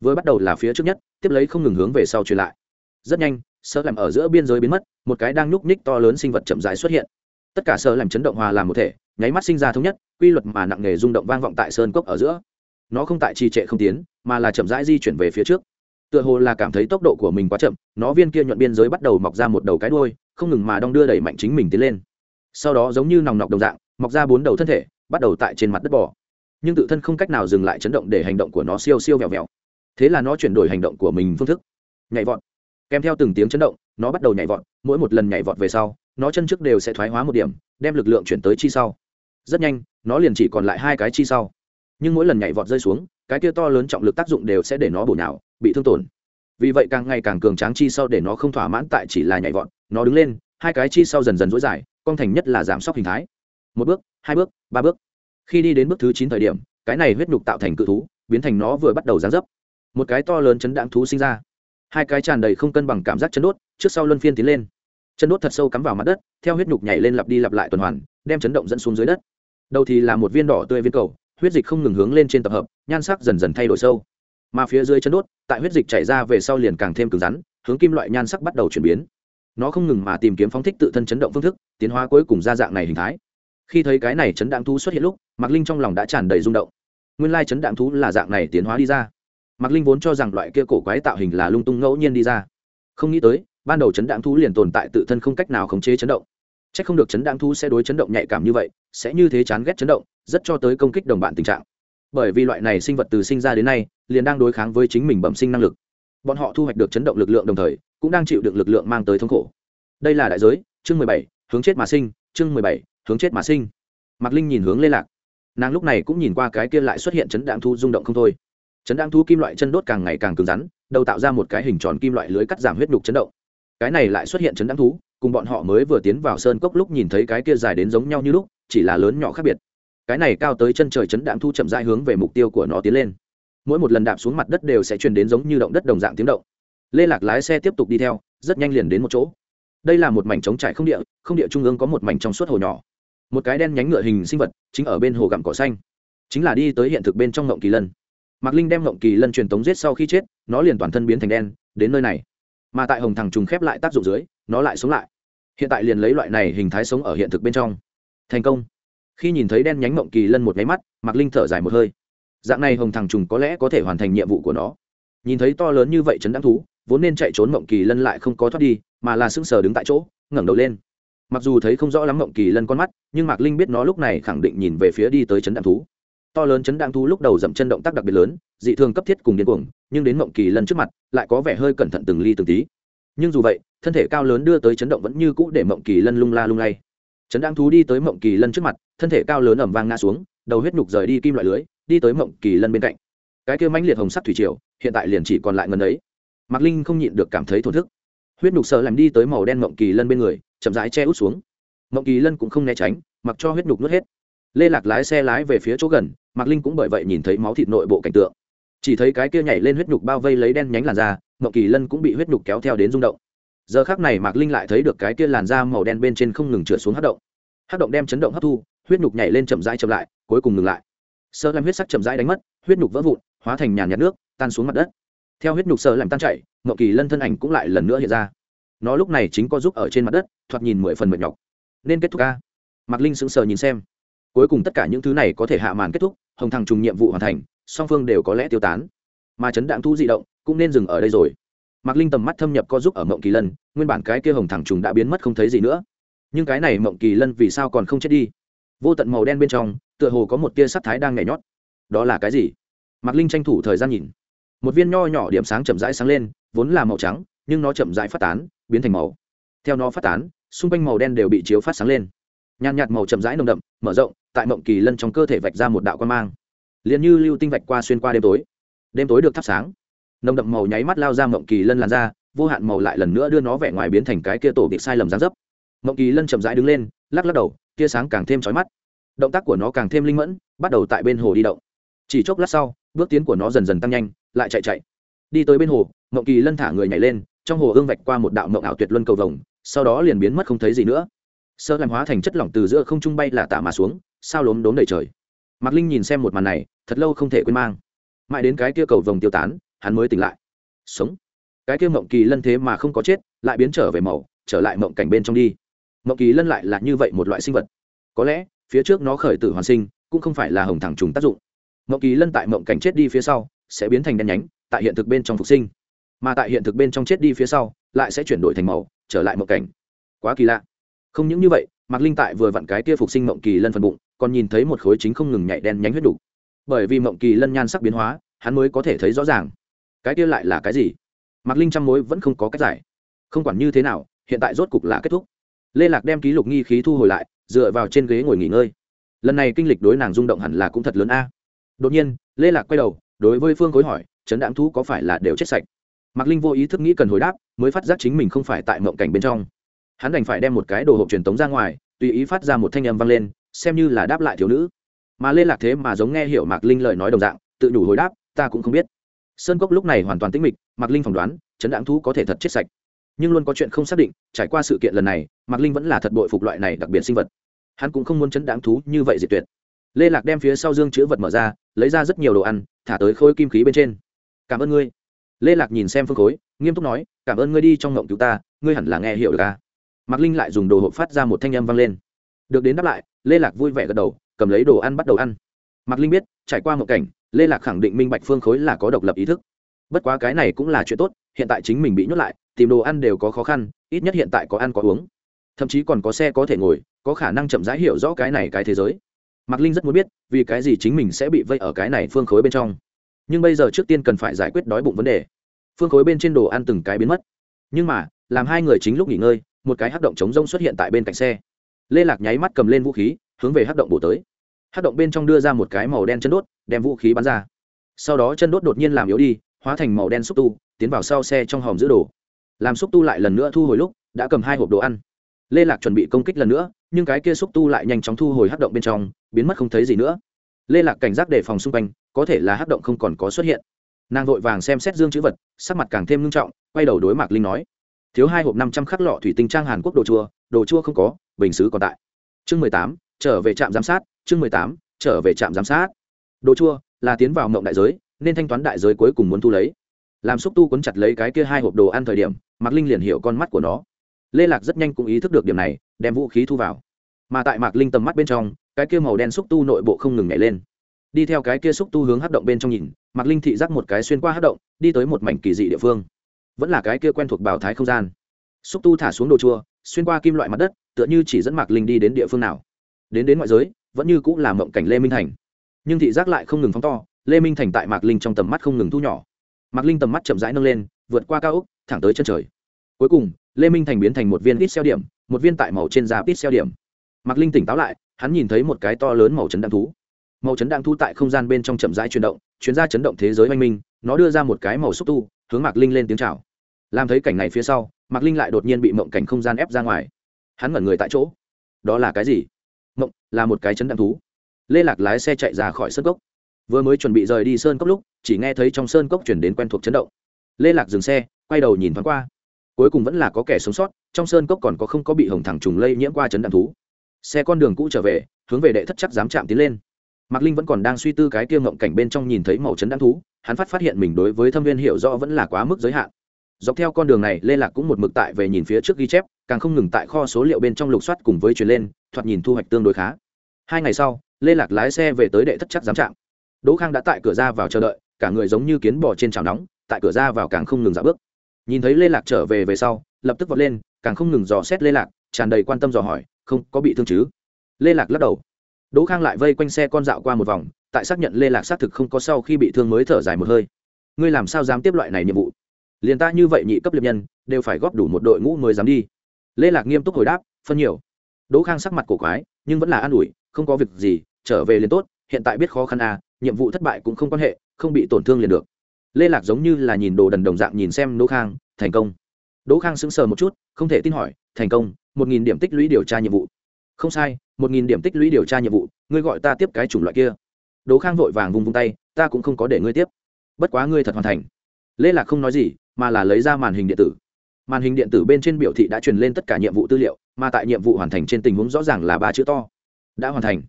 Vừa bắt đầu là phía trước nhất, tiếp lấy không ngừng hướng về sau truyền lại. Rất nhanh, sợ làm ở giữa biên giới biến mất, một cái đang nhúc nhích to lớn sinh vật chậm rãi xuất hiện. Tất cả sợ làm chấn động hòa làm một thể, nháy mắt sinh ra thống nhất, quy luật mà nặng nề rung động vang vọng tại sơn cốc ở giữa. Nó không tại trì trệ không tiến, mà là chậm rãi di chuyển về phía trước tựa hồ là cảm thấy tốc độ của mình quá chậm, nó viên kia nhuận biên giới bắt đầu mọc ra một đầu cái đuôi, không ngừng mà đong đưa đẩy mạnh chính mình tiến lên. Sau đó giống như nòng nọc đồng dạng, mọc ra bốn đầu thân thể, bắt đầu tại trên mặt đất bò. Nhưng tự thân không cách nào dừng lại chấn động để hành động của nó siêu siêu vẹo vẹo. Thế là nó chuyển đổi hành động của mình phương thức. Nhảy vọt. Kèm theo từng tiếng chấn động, nó bắt đầu nhảy vọt, mỗi một lần nhảy vọt về sau, nó chân trước đều sẽ thoái hóa một điểm, đem lực lượng chuyển tới chi sau. Rất nhanh, nó liền chỉ còn lại hai cái chi sau. Nhưng mỗi lần nhảy vọt rơi xuống, cái kia to lớn trọng lực tác dụng đều sẽ để nó bổ nhào bị thương tổn. Vì vậy càng ngày càng cường tráng chi sau để nó không thỏa mãn tại chỉ là nhảy vọt, nó đứng lên, hai cái chi sau dần dần dối dài con thành nhất là giảm sốc hình thái. Một bước, hai bước, ba bước. Khi đi đến bước thứ chín thời điểm, cái này huyết nhục tạo thành cự thú, biến thành nó vừa bắt đầu gián dấp. Một cái to lớn chấn đạn thú sinh ra. Hai cái tràn đầy không cân bằng cảm giác chân đốt, trước sau luân phiên tiến lên. Chân đốt thật sâu cắm vào mặt đất, theo huyết nhục nhảy lên lặp đi lặp lại tuần hoàn, đem chấn động dẫn xuống dưới đất. Đầu thì là một viên đỏ tươi viên cầu, huyết dịch không ngừng hướng lên trên tập hợp, nhan sắc dần dần thay đổi sâu mà phía dưới chân đốt, tại huyết dịch chảy ra về sau liền càng thêm cứng rắn, hướng kim loại nhan sắc bắt đầu chuyển biến. Nó không ngừng mà tìm kiếm phóng thích tự thân chấn động phương thức, tiến hóa cuối cùng ra dạng này hình thái. Khi thấy cái này chấn đạn thú xuất hiện lúc, mạc linh trong lòng đã tràn đầy rung động. Nguyên lai chấn đạn thú là dạng này tiến hóa đi ra. Mạc linh vốn cho rằng loại kia cổ quái tạo hình là lung tung ngẫu nhiên đi ra. Không nghĩ tới, ban đầu chấn đạn thú liền tồn tại tự thân không cách nào khống chế chấn động. C h ắ c không được chấn đạn thú sẽ đối chấn động nhạy cảm như vậy, sẽ như thế chán ghét chấn động, rất cho tới công kích đồng bạn tình trạng bởi vì loại này sinh vật từ sinh ra đến nay liền đang đối kháng với chính mình bẩm sinh năng lực. Bọn họ thu hoạch được chấn động lực lượng đồng thời, cũng đang chịu đựng lực lượng mang tới thống khổ. Đây là đại giới, chương mười bảy, hướng chết mà sinh, chương mười bảy, hướng chết mà sinh. Mạc linh nhìn hướng lê lạc. Nàng lúc này cũng nhìn qua cái kia lại xuất hiện chấn đạn thu rung động không thôi. Chấn đạn thu kim loại chân đốt càng ngày càng cứng rắn, đầu tạo ra một cái hình tròn kim loại lưới cắt giảm huyết đục chấn động. Cái này lại xuất hiện chấn đạn thú, cùng bọn họ mới vừa tiến vào sơn cốc lúc nhìn thấy cái kia dài đến giống nhau như lúc, chỉ là lớn nhỏ khác biệt cái này cao tới chân trời chấn đạm thu chậm rãi hướng về mục tiêu của nó tiến lên. Mỗi một lần đạp xuống mặt đất đều sẽ truyền đến giống như động đất đồng dạng tiếng động. Lê lạc lái xe tiếp tục đi theo, rất nhanh liền đến một chỗ. Đây là một mảnh trống trải không địa không địa trung ương có một mảnh trong suốt hồ nhỏ. Một cái đen nhánh ngựa hình sinh vật chính ở bên hồ gặm cỏ xanh. Chính là đi tới hiện thực bên trong ngộng kỳ lân. Mạc linh đem ngộng kỳ lân truyền tống giết sau khi chết, nó liền toàn thân biến thành đen, đến nơi này. Mà tại hồng thằng trùng khép lại tác dụng dưới, nó lại sống lại. Hiện tại liền lấy loại này hình thái sống ở hiện thực bên trong. Thành công khi nhìn thấy đen nhánh mộng kỳ lân một nháy mắt, mạc linh thở dài một hơi. Dạng này hồng thằng trùng có lẽ có thể hoàn thành nhiệm vụ của nó. Nhìn thấy to lớn như vậy chấn đáng thú, vốn nên chạy trốn mộng kỳ lân lại không có thoát đi, mà là sững sờ đứng tại chỗ, ngẩng đầu lên. Mặc dù thấy không rõ lắm mộng kỳ lân con mắt, nhưng mạc linh biết nó lúc này khẳng định nhìn về phía đi tới chấn đạm thú. To lớn chấn đạm thú lúc đầu dậm chân động tác đặc biệt lớn, dị thường cấp thiết cùng điên cuồng, nhưng đến mộng kỳ lân trước mặt, lại có vẻ hơi cẩn thận từng ly từng tí. Nhưng dù vậy, thân thể cao lớn đưa tới chấn động vẫn như cũ để mộng kỳ lân lung la lung lay. Chấn đạm thú đi tới mộng kỳ lân trước mặt thân thể cao lớn ẩm vang ngã xuống, đầu huyết nhục rời đi kim loại lưới, đi tới mộng kỳ lân bên cạnh. Cái kia mãnh liệt hồng sắc thủy triều, hiện tại liền chỉ còn lại ngần ấy. Mạc linh không nhịn được cảm thấy thổn thức. Huyết nhục sợ làm đi tới màu đen mộng kỳ lân bên người, chậm rãi che út xuống. Mộng kỳ lân cũng không né tránh, mặc cho huyết nhục nuốt hết. Lê lạc lái xe lái về phía chỗ gần, mạc linh cũng bởi vậy nhìn thấy máu thịt nội bộ cảnh tượng. Chỉ thấy cái kia nhảy lên huyết nhục bao vây lấy đen nhánh làn da, mộng kỳ lân cũng bị huyết nhục kéo theo đến rung động. Giờ khác này mạc linh lại thấy được cái kia làn da màu đen bên trên không ngừng trượt xuống hát động. Hát động đem chấn động hấp thu huyết nhục nhảy lên chậm rãi chậm lại, cuối cùng ngừng lại. Sơ làm huyết sắc chậm rãi đánh mất, huyết nhục vỡ vụn, hóa thành nhàn nhạt nước, tan xuống mặt đất. Theo huyết nhục sơ làm tan chảy mậu kỳ lân thân ảnh cũng lại lần nữa hiện ra. Nó lúc này chính có giúp ở trên mặt đất, thoạt nhìn mười phần mệt nhọc. Nên kết thúc ca. Mạc linh sững sờ nhìn xem. Cuối cùng tất cả những thứ này có thể hạ màn kết thúc, hồng thằng trùng nhiệm vụ hoàn thành, song phương đều có lẽ tiêu tán. Mà chấn đạm thu di động cũng nên dừng ở đây rồi. Mạc linh tầm mắt thâm nhập co giúp ở mộng kỳ lân, nguyên bản cái kia hồng thằng trùng đã biến mất không thấy gì nữa. Nhưng cái này mộng kỳ lân vì sao còn không chết đi? Vô tận màu đen bên trong, tựa hồ có một tia sắc thái đang nhảy nhót. Đó là cái gì? Mạc linh tranh thủ thời gian nhìn. Một viên nho nhỏ điểm sáng chậm rãi sáng lên, vốn là màu trắng, nhưng nó chậm rãi phát tán, biến thành màu. Theo nó phát tán, xung quanh màu đen đều bị chiếu phát sáng lên. Nhàn nhạt màu chậm rãi nồng đậm, mở rộng, tại mộng kỳ lân trong cơ thể vạch ra một đạo quan mang. Liền như lưu tinh vạch qua xuyên qua đêm tối. Đêm tối được thắp sáng. Nồng đậm màu nháy mắt lao ra mộng kỳ lân làn ra, vô hạn màu lại lần nữa đưa nó vẻ ngoài biến thành cái kia tổ bị sai lầm dán dấp. Mộng kỳ lân chậm rãi đứng lên, lắc lắc đầu tia sáng càng thêm trói mắt. Động tác của nó càng thêm linh mẫn, bắt đầu tại bên hồ đi động. Chỉ chốc lát sau, bước tiến của nó dần dần tăng nhanh, lại chạy chạy. Đi tới bên hồ, mộng kỳ lân thả người nhảy lên, trong hồ ương vạch qua một đạo mộng ảo tuyệt luân cầu vồng, sau đó liền biến mất không thấy gì nữa. Sơ làm hóa thành chất lỏng từ giữa không trung bay là tạ mà xuống, sao lốm đốm đầy trời. Mạc linh nhìn xem một màn này, thật lâu không thể quên mang. Mãi đến cái kia cầu vồng tiêu tán, hắn mới tỉnh lại. Sống. Cái kia mộng kỳ lân thế mà không có chết, lại biến trở về màu, trở lại mộng cảnh bên trong đi mộng kỳ lân lại là như vậy một loại sinh vật. Có lẽ, phía trước nó khởi tử hoàn sinh, cũng không phải là hồng thẳng trùng tác dụng. Mộng kỳ lân tại mộng cảnh chết đi phía sau, sẽ biến thành đen nhánh, tại hiện thực bên trong phục sinh. Mà tại hiện thực bên trong chết đi phía sau, lại sẽ chuyển đổi thành màu, trở lại mộng cảnh. Quá kỳ lạ. Không những như vậy, mạc linh tại vừa vặn cái kia phục sinh mộng kỳ lân phần bụng, còn nhìn thấy một khối chính không ngừng nhảy đen nhánh huyết đủ. bởi vì mộng kỳ lân nhan sắc biến hóa, hắn mới có thể thấy rõ ràng. Cái kia lại là cái gì? Mạc linh trăm mối vẫn không có cách giải. Không quản như thế nào, hiện tại rốt cục là kết thúc lê lạc đem ký lục nghi khí thu hồi lại, dựa vào trên ghế ngồi nghỉ ngơi. Lần này kinh lịch đối nàng rung động hẳn là cũng thật lớn a. Đột nhiên, lê lạc quay đầu, đối với phương khối hỏi chấn đạm thú có phải là đều chết sạch? Mạc linh vô ý thức nghĩ cần hồi đáp, mới phát giác chính mình không phải tại mộng cảnh bên trong. Hắn đành phải đem một cái đồ hộp truyền tống ra ngoài, tùy ý phát ra một thanh âm vang lên, xem như là đáp lại thiếu nữ. Mà lê lạc thế mà giống nghe hiểu mạc linh lời nói đồng dạng, tự nhủ hồi đáp, ta cũng không biết. Sơn cốc lúc này hoàn toàn tĩnh mịch, mạc linh phỏng đoán chấn Đãng thú có thể thật chết sạch nhưng luôn có chuyện không xác định, trải qua sự kiện lần này, mạc linh vẫn là thật bội phục loại này đặc biệt sinh vật. Hắn cũng không muốn chấn đáng thú như vậy diệt tuyệt. Lê lạc đem phía sau dương chữ vật mở ra, lấy ra rất nhiều đồ ăn, thả tới khối kim khí bên trên. Cảm ơn ngươi. Lê lạc nhìn xem phương khối, nghiêm túc nói, cảm ơn ngươi đi trong ngộng cứu ta, ngươi hẳn là nghe hiểu được ca mạc linh lại dùng đồ hộp phát ra một thanh âm vang lên. Được đến đáp lại, lê lạc vui vẻ gật đầu, cầm lấy đồ ăn bắt đầu ăn. Mạc linh biết, trải qua một cảnh, lê lạc khẳng định minh bạch phương khối là có độc lập ý thức bất quá cái này cũng là chuyện tốt, hiện tại chính mình bị nhốt lại, tìm đồ ăn đều có khó khăn, ít nhất hiện tại có ăn có uống. Thậm chí còn có xe có thể ngồi, có khả năng chậm rãi hiểu rõ cái này cái thế giới. Mạc linh rất muốn biết, vì cái gì chính mình sẽ bị vây ở cái này phương khối bên trong. Nhưng bây giờ trước tiên cần phải giải quyết đói bụng vấn đề. Phương khối bên trên đồ ăn từng cái biến mất. Nhưng mà, làm hai người chính lúc nghỉ ngơi, một cái hắc động chống rông xuất hiện tại bên cạnh xe. Lê lạc nháy mắt cầm lên vũ khí, hướng về hắc động bổ tới. Hắc động bên trong đưa ra một cái màu đen chân đốt, đem vũ khí bắn ra. Sau đó chân đốt đột nhiên làm yếu đi hóa thành màu đen xúc tu, tiến vào sau xe trong hòm giữ đồ. Làm xúc tu lại lần nữa thu hồi lúc, đã cầm hai hộp đồ ăn. Lê lạc chuẩn bị công kích lần nữa, nhưng cái kia xúc tu lại nhanh chóng thu hồi hắc động bên trong, biến mất không thấy gì nữa. Lê lạc cảnh giác đề phòng xung quanh, có thể là hắc động không còn có xuất hiện. Nàng vội vàng xem xét dương chữ vật, sắc mặt càng thêm nghiêm trọng, quay đầu đối mạc linh nói, thiếu hai hộp năm trăm khắc lọ thủy tinh trang hàn quốc đồ chua đồ chua không có, bình xứ còn tại. Chương mười tám, trở về trạm giám sát, chương mười tám, trở về trạm giám sát. Đồ chua là tiến vào mộng đại giới nên thanh toán đại giới cuối cùng muốn thu lấy. Làm xúc tu cuốn chặt lấy cái kia hai hộp đồ ăn thời điểm, mạc linh liền hiểu con mắt của nó. Lê lạc rất nhanh cũng ý thức được điểm này, đem vũ khí thu vào. Mà tại mạc linh tầm mắt bên trong, cái kia màu đen xúc tu nội bộ không ngừng nhảy lên. Đi theo cái kia xúc tu hướng hát động bên trong nhìn, mạc linh thị giác một cái xuyên qua hát động, đi tới một mảnh kỳ dị địa phương. Vẫn là cái kia quen thuộc bảo thái không gian. Xúc tu thả xuống đồ chua, xuyên qua kim loại mặt đất, tựa như chỉ dẫn mạc linh đi đến địa phương nào. Đến đến ngoại giới, vẫn như cũng là mộng cảnh lê minh thành. Nhưng thị giác lại không ngừng phóng to lê minh thành tại mạc linh trong tầm mắt không ngừng thu nhỏ. Mạc linh tầm mắt chậm rãi nâng lên, vượt qua cao ốc, thẳng tới chân trời. Cuối cùng, lê minh thành biến thành một viên ít xeo điểm, một viên tại màu trên da ít xeo điểm. Mạc linh tỉnh táo lại, hắn nhìn thấy một cái to lớn màu chấn đạn thú. Màu chấn đạn thú tại không gian bên trong chậm rãi chuyển động chuyến ra chấn động thế giới oanh minh, nó đưa ra một cái màu xúc tu, hướng mạc linh lên tiếng chào. Làm thấy cảnh này phía sau, mạc linh lại đột nhiên bị mộng cảnh không gian ép ra ngoài. Hắn ngẩn người tại chỗ. Đó là cái gì? Mộng, là một cái chấn đạn thú. Lê lạc lái xe chạy ra khỏi sơn gốc vừa mới chuẩn bị rời đi sơn cốc lúc, chỉ nghe thấy trong sơn cốc chuyển đến quen thuộc chấn động. Lê lạc dừng xe, quay đầu nhìn thoáng qua. Cuối cùng vẫn là có kẻ sống sót, trong sơn cốc còn có không có bị hồng thẳng trùng lây nhiễm qua chấn đạn thú. Xe con đường cũ trở về, hướng về đệ thất chắc dám chạm tiến lên. Mạc linh vẫn còn đang suy tư cái kia ngộng cảnh bên trong nhìn thấy màu chấn đạn thú, hắn phát phát hiện mình đối với thâm viên hiểu rõ vẫn là quá mức giới hạn. Dọc theo con đường này, lê lạc cũng một mực tại về nhìn phía trước ghi chép, càng không ngừng tại kho số liệu bên trong lục soát cùng với truyền lên, thoạt nhìn thu hoạch tương đối khá. Hai ngày sau, lê lạc lái xe về tới đệ thất chắc giám trạm đỗ khang đã tại cửa ra vào chờ đợi, cả người giống như kiến bò trên chảo nóng, tại cửa ra vào càng không ngừng dạo bước. Nhìn thấy lê lạc trở về về sau, lập tức vọt lên, càng không ngừng dò xét lê lạc, tràn đầy quan tâm dò hỏi, không, có bị thương chứ? Lê lạc lắc đầu. Đỗ khang lại vây quanh xe con dạo qua một vòng, tại xác nhận lê lạc xác thực không có sau khi bị thương mới thở dài một hơi. Ngươi làm sao dám tiếp loại này nhiệm vụ? Liền ta như vậy nhị cấp liệp nhân, đều phải góp đủ một đội ngũ mới dám đi. Lê lạc nghiêm túc hồi đáp, phân nhiều. Đỗ khang sắc mặt cổ quái, nhưng vẫn là an ủi, không có việc gì, trở về liền tốt, hiện tại biết khó khăn à nhiệm vụ thất bại cũng không quan hệ, không bị tổn thương liền được. Lê lạc giống như là nhìn đồ đần đồng dạng nhìn xem đỗ khang, thành công. Đỗ khang sững sờ một chút, không thể tin hỏi, thành công, một nghìn điểm tích lũy điều tra nhiệm vụ. Không sai, một nghìn điểm tích lũy điều tra nhiệm vụ, ngươi gọi ta tiếp cái chủng loại kia. Đỗ khang vội vàng vung vung tay, ta cũng không có để ngươi tiếp. Bất quá ngươi thật hoàn thành. Lê lạc không nói gì, mà là lấy ra màn hình điện tử. Màn hình điện tử bên trên biểu thị đã truyền lên tất cả nhiệm vụ tư liệu, mà tại nhiệm vụ hoàn thành trên tình huống rõ ràng là ba chữ to. Đã hoàn thành.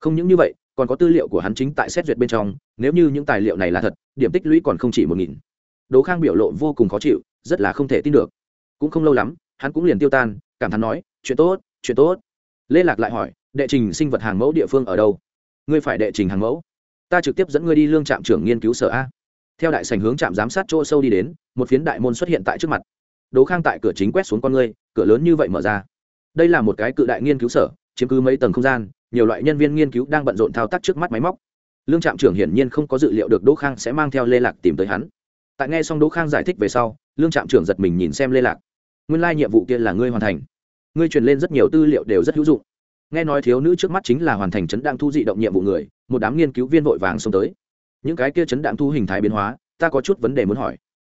Không những như vậy còn có tư liệu của hắn chính tại xét duyệt bên trong, nếu như những tài liệu này là thật, điểm tích lũy còn không chỉ một nghìn. Đỗ khang biểu lộ vô cùng khó chịu, rất là không thể tin được. Cũng không lâu lắm, hắn cũng liền tiêu tan, cảm thán nói, chuyện tốt chuyện tốt. Lê lạc lại hỏi, đệ trình sinh vật hàng mẫu địa phương ở đâu? Ngươi phải đệ trình hàng mẫu. Ta trực tiếp dẫn ngươi đi lương trạm trưởng nghiên cứu sở a. Theo đại sành hướng trạm giám sát chỗ sâu đi đến, một phiến đại môn xuất hiện tại trước mặt. Đỗ khang tại cửa chính quét xuống con ngươi, cửa lớn như vậy mở ra. Đây là một cái cự đại nghiên cứu sở chiếm cứ mấy tầng không gian, nhiều loại nhân viên nghiên cứu đang bận rộn thao tác trước mắt máy móc. Lương trạm trưởng hiển nhiên không có dự liệu được đỗ khang sẽ mang theo lê lạc tìm tới hắn. Tại nghe xong đỗ khang giải thích về sau, lương trạm trưởng giật mình nhìn xem lê lạc. Nguyên lai nhiệm vụ kia là ngươi hoàn thành. Ngươi truyền lên rất nhiều tư liệu đều rất hữu dụng. Nghe nói thiếu nữ trước mắt chính là hoàn thành chấn đạn thu dị động nhiệm vụ người, một đám nghiên cứu viên vội vàng xông tới. Những cái kia chấn đạn thu hình thái biến hóa, ta có chút vấn đề muốn hỏi.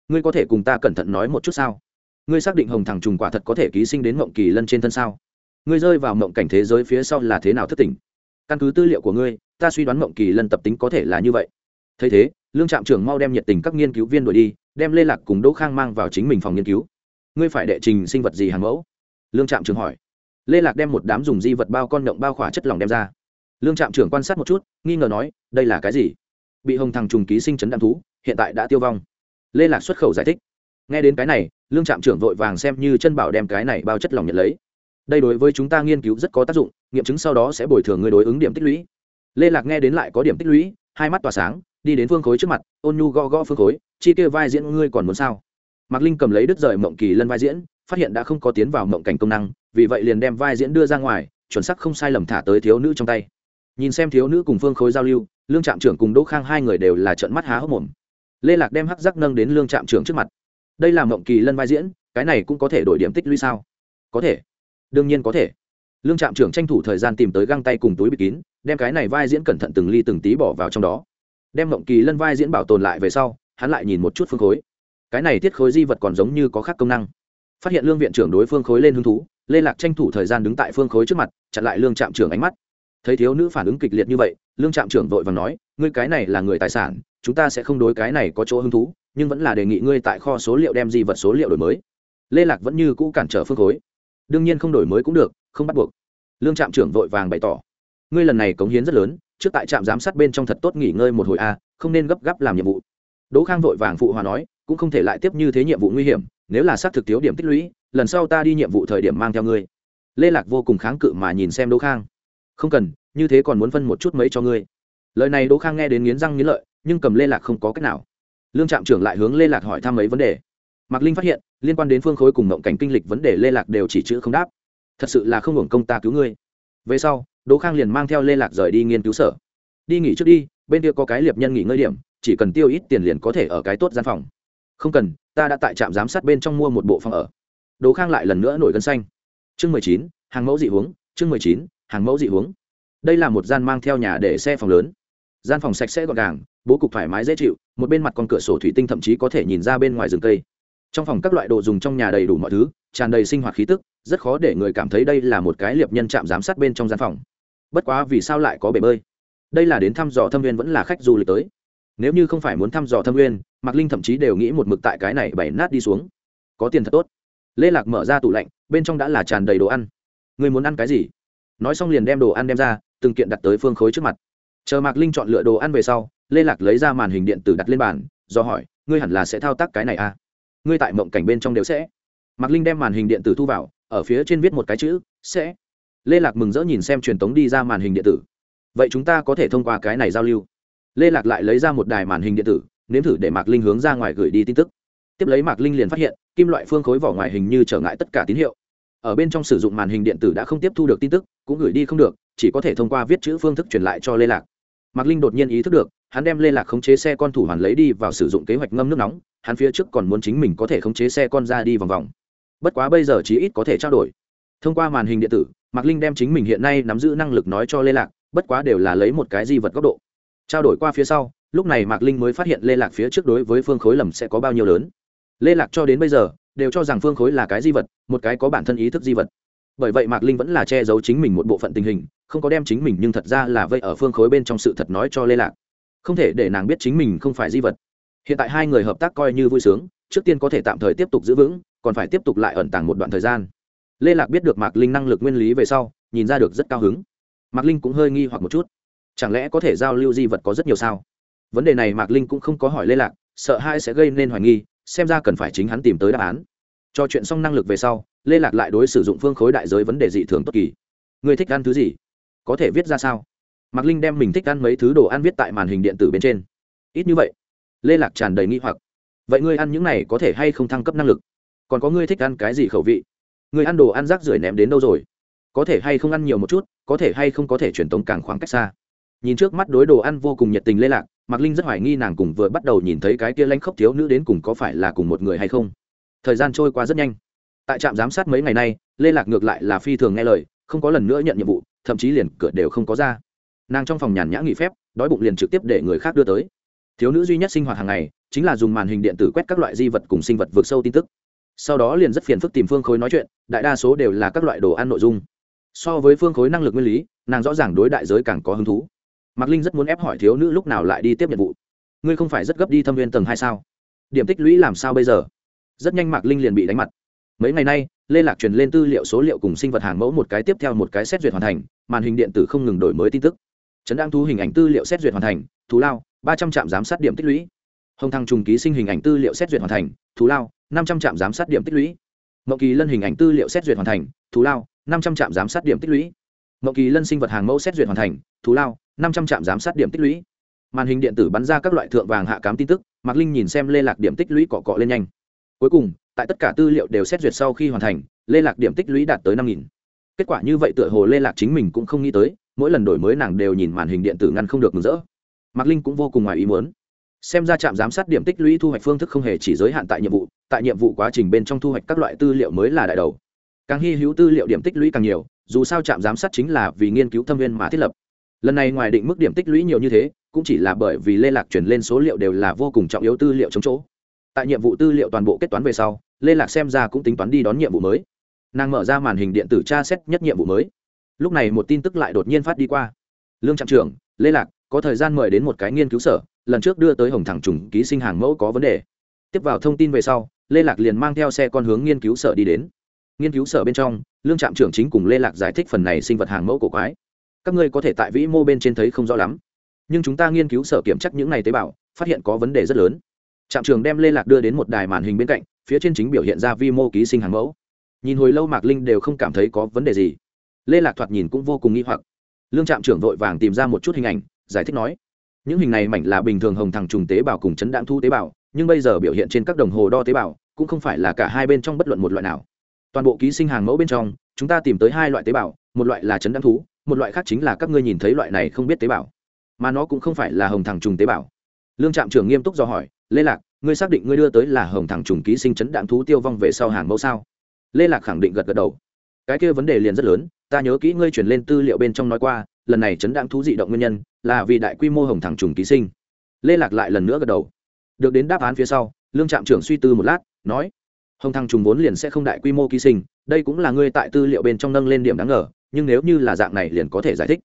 Ngươi có thể cùng ta cẩn thận nói một chút sao? Ngươi xác định hồng thằng trùng quả thật có thể ký sinh đến mộng kỳ lân trên thân sao? Ngươi rơi vào mộng cảnh thế giới phía sau là thế nào thất tình? Căn cứ tư liệu của ngươi, ta suy đoán mộng kỳ lân tập tính có thể là như vậy. Thấy thế, lương trạm trưởng mau đem nhiệt tình các nghiên cứu viên đuổi đi, đem lê lạc cùng đỗ khang mang vào chính mình phòng nghiên cứu. Ngươi phải đệ trình sinh vật gì hàng mẫu? Lương trạm trưởng hỏi. Lê lạc đem một đám dùng di vật bao con động bao khỏa chất lỏng đem ra. Lương trạm trưởng quan sát một chút, nghi ngờ nói, đây là cái gì? Bị hồng thằng trùng ký sinh chấn đạm thú, hiện tại đã tiêu vong. Lê lạc xuất khẩu giải thích. Nghe đến cái này, lương trạm trưởng vội vàng xem như chân bảo đem cái này bao chất lỏng nhận lấy đây đối với chúng ta nghiên cứu rất có tác dụng, nghiệm chứng sau đó sẽ bồi thường người đối ứng điểm tích lũy. Lê lạc nghe đến lại có điểm tích lũy, hai mắt tỏa sáng, đi đến phương khối trước mặt, ôn nhu go go phương khối, chi kia vai diễn ngươi còn muốn sao? Mạc linh cầm lấy đứt rời mộng kỳ lân vai diễn, phát hiện đã không có tiến vào mộng cảnh công năng, vì vậy liền đem vai diễn đưa ra ngoài, chuẩn sắc không sai lầm thả tới thiếu nữ trong tay. Nhìn xem thiếu nữ cùng phương khối giao lưu, lương trạm trưởng cùng đỗ khang hai người đều là trận mắt há hốc mồm. Lê lạc đem hắc giác nâng đến lương trạm trưởng trước mặt. Đây là mộng kỳ lân vai diễn, cái này cũng có thể đổi điểm tích lũy sao? Có thể đương nhiên có thể. Lương trạm trưởng tranh thủ thời gian tìm tới găng tay cùng túi bịt kín, đem cái này vai diễn cẩn thận từng ly từng tí bỏ vào trong đó. Đem mộng kỳ lân vai diễn bảo tồn lại về sau, hắn lại nhìn một chút phương khối. Cái này tiết khối di vật còn giống như có khác công năng. Phát hiện lương viện trưởng đối phương khối lên hứng thú, lê lạc tranh thủ thời gian đứng tại phương khối trước mặt, chặn lại lương trạm trưởng ánh mắt. Thấy thiếu nữ phản ứng kịch liệt như vậy, lương trạm trưởng vội và nói, ngươi cái này là người tài sản, chúng ta sẽ không đối cái này có chỗ hứng thú, nhưng vẫn là đề nghị ngươi tại kho số liệu đem di vật số liệu đổi mới. Lê lạc vẫn như cũ cản trở phương khối đương nhiên không đổi mới cũng được, không bắt buộc. Lương trạm trưởng vội vàng bày tỏ. Ngươi lần này cống hiến rất lớn, trước tại trạm giám sát bên trong thật tốt nghỉ ngơi một hồi a không nên gấp gáp làm nhiệm vụ. Đỗ khang vội vàng phụ hòa nói, cũng không thể lại tiếp như thế nhiệm vụ nguy hiểm, nếu là xác thực thiếu điểm tích lũy, lần sau ta đi nhiệm vụ thời điểm mang theo ngươi. Lê lạc vô cùng kháng cự mà nhìn xem đỗ khang. Không cần, như thế còn muốn phân một chút mấy cho ngươi. Lời này đỗ khang nghe đến nghiến răng nghiến lợi, nhưng cầm lê lạc không có cách nào. Lương trạm trưởng lại hướng lê lạc hỏi thăm mấy vấn đề mạc linh phát hiện, liên quan đến phương khối cùng mộng cảnh kinh lịch vấn đề lê lạc đều chỉ chữ không đáp. Thật sự là không hưởng công ta cứu ngươi. Về sau, đỗ khang liền mang theo lê lạc rời đi nghiên cứu sở. Đi nghỉ trước đi, bên kia có cái liệp nhân nghỉ ngơi điểm, chỉ cần tiêu ít tiền liền có thể ở cái tốt gian phòng. Không cần, ta đã tại trạm giám sát bên trong mua một bộ phòng ở. Đỗ khang lại lần nữa nổi gân xanh. Chương mười chín, hàng mẫu dị huống, chương mười chín, hàng mẫu dị huống. Đây là một gian mang theo nhà để xe phòng lớn. Gian phòng sạch sẽ gọn gàng, bố cục thoải mái dễ chịu, một bên mặt con cửa sổ thủy tinh thậm chí có thể nhìn ra bên ngoài rừng cây trong phòng các loại đồ dùng trong nhà đầy đủ mọi thứ, tràn đầy sinh hoạt khí tức, rất khó để người cảm thấy đây là một cái liệp nhân chạm giám sát bên trong gian phòng. Bất quá vì sao lại có bể bơi? Đây là đến thăm dò thâm viên vẫn là khách du lịch tới. Nếu như không phải muốn thăm dò thâm viên mạc linh thậm chí đều nghĩ một mực tại cái này bày nát đi xuống. Có tiền thật tốt. Lê lạc mở ra tủ lạnh, bên trong đã là tràn đầy đồ ăn. Người muốn ăn cái gì? Nói xong liền đem đồ ăn đem ra, từng kiện đặt tới phương khối trước mặt. Chờ mạc linh chọn lựa đồ ăn về sau, lê lạc lấy ra màn hình điện tử đặt lên bàn, do hỏi, ngươi hẳn là sẽ thao tác cái này à? Ngươi tại mộng cảnh bên trong đều sẽ. Mạc linh đem màn hình điện tử thu vào, ở phía trên viết một cái chữ, sẽ. Lê lạc mừng rỡ nhìn xem truyền tống đi ra màn hình điện tử. Vậy chúng ta có thể thông qua cái này giao lưu. Lê lạc lại lấy ra một đài màn hình điện tử, nếm thử để mạc linh hướng ra ngoài gửi đi tin tức. Tiếp lấy mạc linh liền phát hiện, kim loại phương khối vỏ ngoài hình như trở ngại tất cả tín hiệu. Ở bên trong sử dụng màn hình điện tử đã không tiếp thu được tin tức, cũng gửi đi không được, chỉ có thể thông qua viết chữ phương thức truyền lại cho lê lạc. Mạc linh đột nhiên ý thức được, hắn đem lê lạc khống chế xe con thủ hoàn lấy đi vào sử dụng kế hoạch ngâm nước nóng hắn phía trước còn muốn chính mình có thể khống chế xe con ra đi vòng vòng. Bất quá bây giờ chí ít có thể trao đổi. Thông qua màn hình điện tử, mạc linh đem chính mình hiện nay nắm giữ năng lực nói cho lê lạc, bất quá đều là lấy một cái di vật góc độ. Trao đổi qua phía sau, lúc này mạc linh mới phát hiện lê lạc phía trước đối với phương khối lầm sẽ có bao nhiêu lớn. Lê lạc cho đến bây giờ, đều cho rằng phương khối là cái di vật, một cái có bản thân ý thức di vật. Bởi vậy mạc linh vẫn là che giấu chính mình một bộ phận tình hình, không có đem chính mình nhưng thật ra là vây ở phương khối bên trong sự thật nói cho lê lạc. Không thể để nàng biết chính mình không phải di vật hiện tại hai người hợp tác coi như vui sướng, trước tiên có thể tạm thời tiếp tục giữ vững, còn phải tiếp tục lại ẩn tàng một đoạn thời gian. Lê lạc biết được mạc linh năng lực nguyên lý về sau, nhìn ra được rất cao hứng. Mạc linh cũng hơi nghi hoặc một chút. Chẳng lẽ có thể giao lưu di vật có rất nhiều sao? Vấn đề này mạc linh cũng không có hỏi lê lạc, sợ hai sẽ gây nên hoài nghi, xem ra cần phải chính hắn tìm tới đáp án. Cho chuyện xong năng lực về sau, lê lạc lại đối sử dụng phương khối đại giới vấn đề dị thường tốt kỳ. Người thích ăn thứ gì? Có thể viết ra sao? Mạc linh đem mình thích ăn mấy thứ đồ ăn viết tại màn hình điện tử bên trên. Ít như vậy lê lạc tràn đầy nghi hoặc. Vậy ngươi ăn những này có thể hay không thăng cấp năng lực? Còn có ngươi thích ăn cái gì khẩu vị? Ngươi ăn đồ ăn rác rưởi ném đến đâu rồi? Có thể hay không ăn nhiều một chút, có thể hay không có thể truyền tống càng khoảng cách xa? Nhìn trước mắt đối đồ ăn vô cùng nhiệt tình lê lạc, mạc linh rất hoài nghi nàng cùng vừa bắt đầu nhìn thấy cái kia lanh khốc thiếu nữ đến cùng có phải là cùng một người hay không. Thời gian trôi qua rất nhanh. Tại trạm giám sát mấy ngày nay, lê lạc ngược lại là phi thường nghe lời, không có lần nữa nhận nhiệm vụ, thậm chí liền cửa đều không có ra. Nàng trong phòng nhàn nhã nghỉ phép, đói bụng liền trực tiếp để người khác đưa tới thiếu nữ duy nhất sinh hoạt hàng ngày chính là dùng màn hình điện tử quét các loại di vật cùng sinh vật vượt sâu tin tức. Sau đó liền rất phiền phức tìm phương khối nói chuyện, đại đa số đều là các loại đồ ăn nội dung. So với phương khối năng lực nguyên lý, nàng rõ ràng đối đại giới càng có hứng thú. Mạc linh rất muốn ép hỏi thiếu nữ lúc nào lại đi tiếp nhiệm vụ. Ngươi không phải rất gấp đi thâm viên tầng hai sao? Điểm tích lũy làm sao bây giờ? Rất nhanh mạc linh liền bị đánh mặt. Mấy ngày nay lê lạc truyền lên tư liệu số liệu cùng sinh vật hàng mẫu một cái tiếp theo một cái xét duyệt hoàn thành, màn hình điện tử không ngừng đổi mới tin tức trấn đang thu hình ảnh tư liệu xét duyệt hoàn thành thú lao, ba trăm trạm giám sát điểm tích lũy. Hồng thăng trùng ký sinh hình ảnh tư liệu xét duyệt hoàn thành thú lao, năm trăm trạm giám sát điểm tích lũy. Mậu kỳ lân hình ảnh tư liệu xét duyệt hoàn thành thú lao, năm trăm trạm giám sát điểm tích lũy. Mậu kỳ lân sinh vật hàng mẫu xét duyệt hoàn thành thú lao, năm trăm trạm giám sát điểm tích lũy. Màn hình điện tử bắn ra các loại thượng vàng hạ cám tin tức, mạc linh nhìn xem lê lạc điểm tích lũy cọ cọ lên nhanh. Cuối cùng, tại tất cả tư liệu đều xét duyệt sau khi hoàn thành, lê lạc điểm tích lũy đạt tới năm nghìn. Kết quả như vậy tựa hồ lê lạc chính mình cũng không nghĩ tới mỗi lần đổi mới nàng đều nhìn màn hình điện tử ngăn không được mừng rỡ. Mạc linh cũng vô cùng ngoài ý muốn. Xem ra trạm giám sát điểm tích lũy thu hoạch phương thức không hề chỉ giới hạn tại nhiệm vụ, tại nhiệm vụ quá trình bên trong thu hoạch các loại tư liệu mới là đại đầu. Càng hy hữu tư liệu điểm tích lũy càng nhiều, dù sao trạm giám sát chính là vì nghiên cứu thâm viên mà thiết lập. Lần này ngoài định mức điểm tích lũy nhiều như thế, cũng chỉ là bởi vì lê lạc chuyển lên số liệu đều là vô cùng trọng yếu tư liệu chống chỗ. Tại nhiệm vụ tư liệu toàn bộ kết toán về sau, lê lạc xem ra cũng tính toán đi đón nhiệm vụ mới. Nàng mở ra màn hình điện tử tra xét nhất nhiệm vụ mới lúc này một tin tức lại đột nhiên phát đi qua. Lương trạm trưởng, lê lạc, có thời gian mời đến một cái nghiên cứu sở, lần trước đưa tới hồng thẳng trùng ký sinh hàng mẫu có vấn đề. Tiếp vào thông tin về sau, lê lạc liền mang theo xe con hướng nghiên cứu sở đi đến. Nghiên cứu sở bên trong, lương trạm trưởng chính cùng lê lạc giải thích phần này sinh vật hàng mẫu cổ quái. Các ngươi có thể tại vĩ mô bên trên thấy không rõ lắm. Nhưng chúng ta nghiên cứu sở kiểm chắc những này tế bào, phát hiện có vấn đề rất lớn. Trạm trường đem lê lạc đưa đến một đài màn hình bên cạnh, phía trên chính biểu hiện ra vi mô ký sinh hàng mẫu. Nhìn hồi lâu mạc linh đều không cảm thấy có vấn đề gì lê lạc thoạt nhìn cũng vô cùng nghi hoặc lương trạm trưởng vội vàng tìm ra một chút hình ảnh giải thích nói những hình này mảnh là bình thường hồng thằng trùng tế bào cùng chấn đạn thu tế bào nhưng bây giờ biểu hiện trên các đồng hồ đo tế bào cũng không phải là cả hai bên trong bất luận một loại nào toàn bộ ký sinh hàng mẫu bên trong chúng ta tìm tới hai loại tế bào một loại là chấn đạn thú một loại khác chính là các ngươi nhìn thấy loại này không biết tế bào mà nó cũng không phải là hồng thằng trùng tế bào lương trạm trưởng nghiêm túc do hỏi lê lạc ngươi xác định ngươi đưa tới là hồng thằng trùng ký sinh chấn đạn thú tiêu vong về sau hàng mẫu sao lê lạc khẳng định gật gật đầu cái kia vấn đề liền rất lớn ta nhớ kỹ ngươi chuyển lên tư liệu bên trong nói qua, lần này chấn đang thú dị động nguyên nhân là vì đại quy mô hồng thẳng trùng ký sinh. Lê lạc lại lần nữa gật đầu. Được đến đáp án phía sau, lương trạm trưởng suy tư một lát, nói, hồng thăng trùng vốn liền sẽ không đại quy mô ký sinh, đây cũng là ngươi tại tư liệu bên trong nâng lên điểm đáng ngờ, nhưng nếu như là dạng này liền có thể giải thích.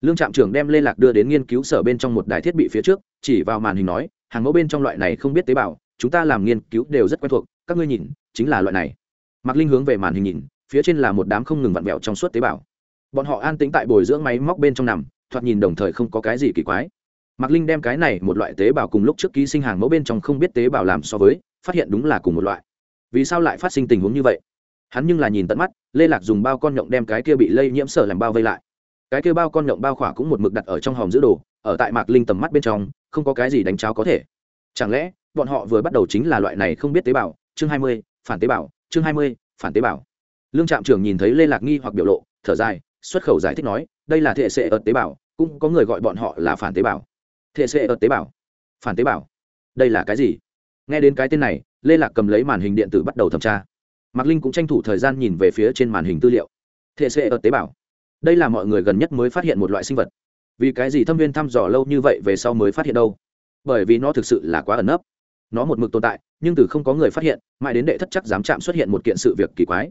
Lương trạm trưởng đem lê lạc đưa đến nghiên cứu sở bên trong một đài thiết bị phía trước, chỉ vào màn hình nói, hàng mẫu bên trong loại này không biết tế bào, chúng ta làm nghiên cứu đều rất quen thuộc, các ngươi nhìn, chính là loại này. Mạc linh hướng về màn hình nhìn phía trên là một đám không ngừng vặn vẹo trong suốt tế bào. Bọn họ an tĩnh tại bồi dưỡng máy móc bên trong nằm, thoạt nhìn đồng thời không có cái gì kỳ quái. Mạc linh đem cái này một loại tế bào cùng lúc trước ký sinh hàng mẫu bên trong không biết tế bào làm so với, phát hiện đúng là cùng một loại. Vì sao lại phát sinh tình huống như vậy? Hắn nhưng là nhìn tận mắt, lê lạc dùng bao con nhộng đem cái kia bị lây nhiễm sở làm bao vây lại. Cái kia bao con nhộng bao khỏa cũng một mực đặt ở trong hòm giữ đồ, ở tại mạc linh tầm mắt bên trong, không có cái gì đánh cháo có thể. Chẳng lẽ, bọn họ vừa bắt đầu chính là loại này không biết tế bào? Chương hai mươi, phản tế bào. Chương hai mươi, phản tế bào lương trạm trưởng nhìn thấy lê lạc nghi hoặc biểu lộ, thở dài, xuất khẩu giải thích nói, đây là thể sệ ợt tế bào cũng có người gọi bọn họ là phản tế bào thể sệ ợt tế bào phản tế bào đây là cái gì? Nghe đến cái tên này, lê lạc cầm lấy màn hình điện tử bắt đầu thẩm tra. Mạc linh cũng tranh thủ thời gian nhìn về phía trên màn hình tư liệu. Thể sệ ợt tế bào đây là mọi người gần nhất mới phát hiện một loại sinh vật. Vì cái gì thâm viên thăm dò lâu như vậy về sau mới phát hiện đâu? Bởi vì nó thực sự là quá ẩn nấp. Nó một mực tồn tại, nhưng từ không có người phát hiện, mãi đến đệ thất chắc dám chạm xuất hiện một kiện sự việc kỳ quái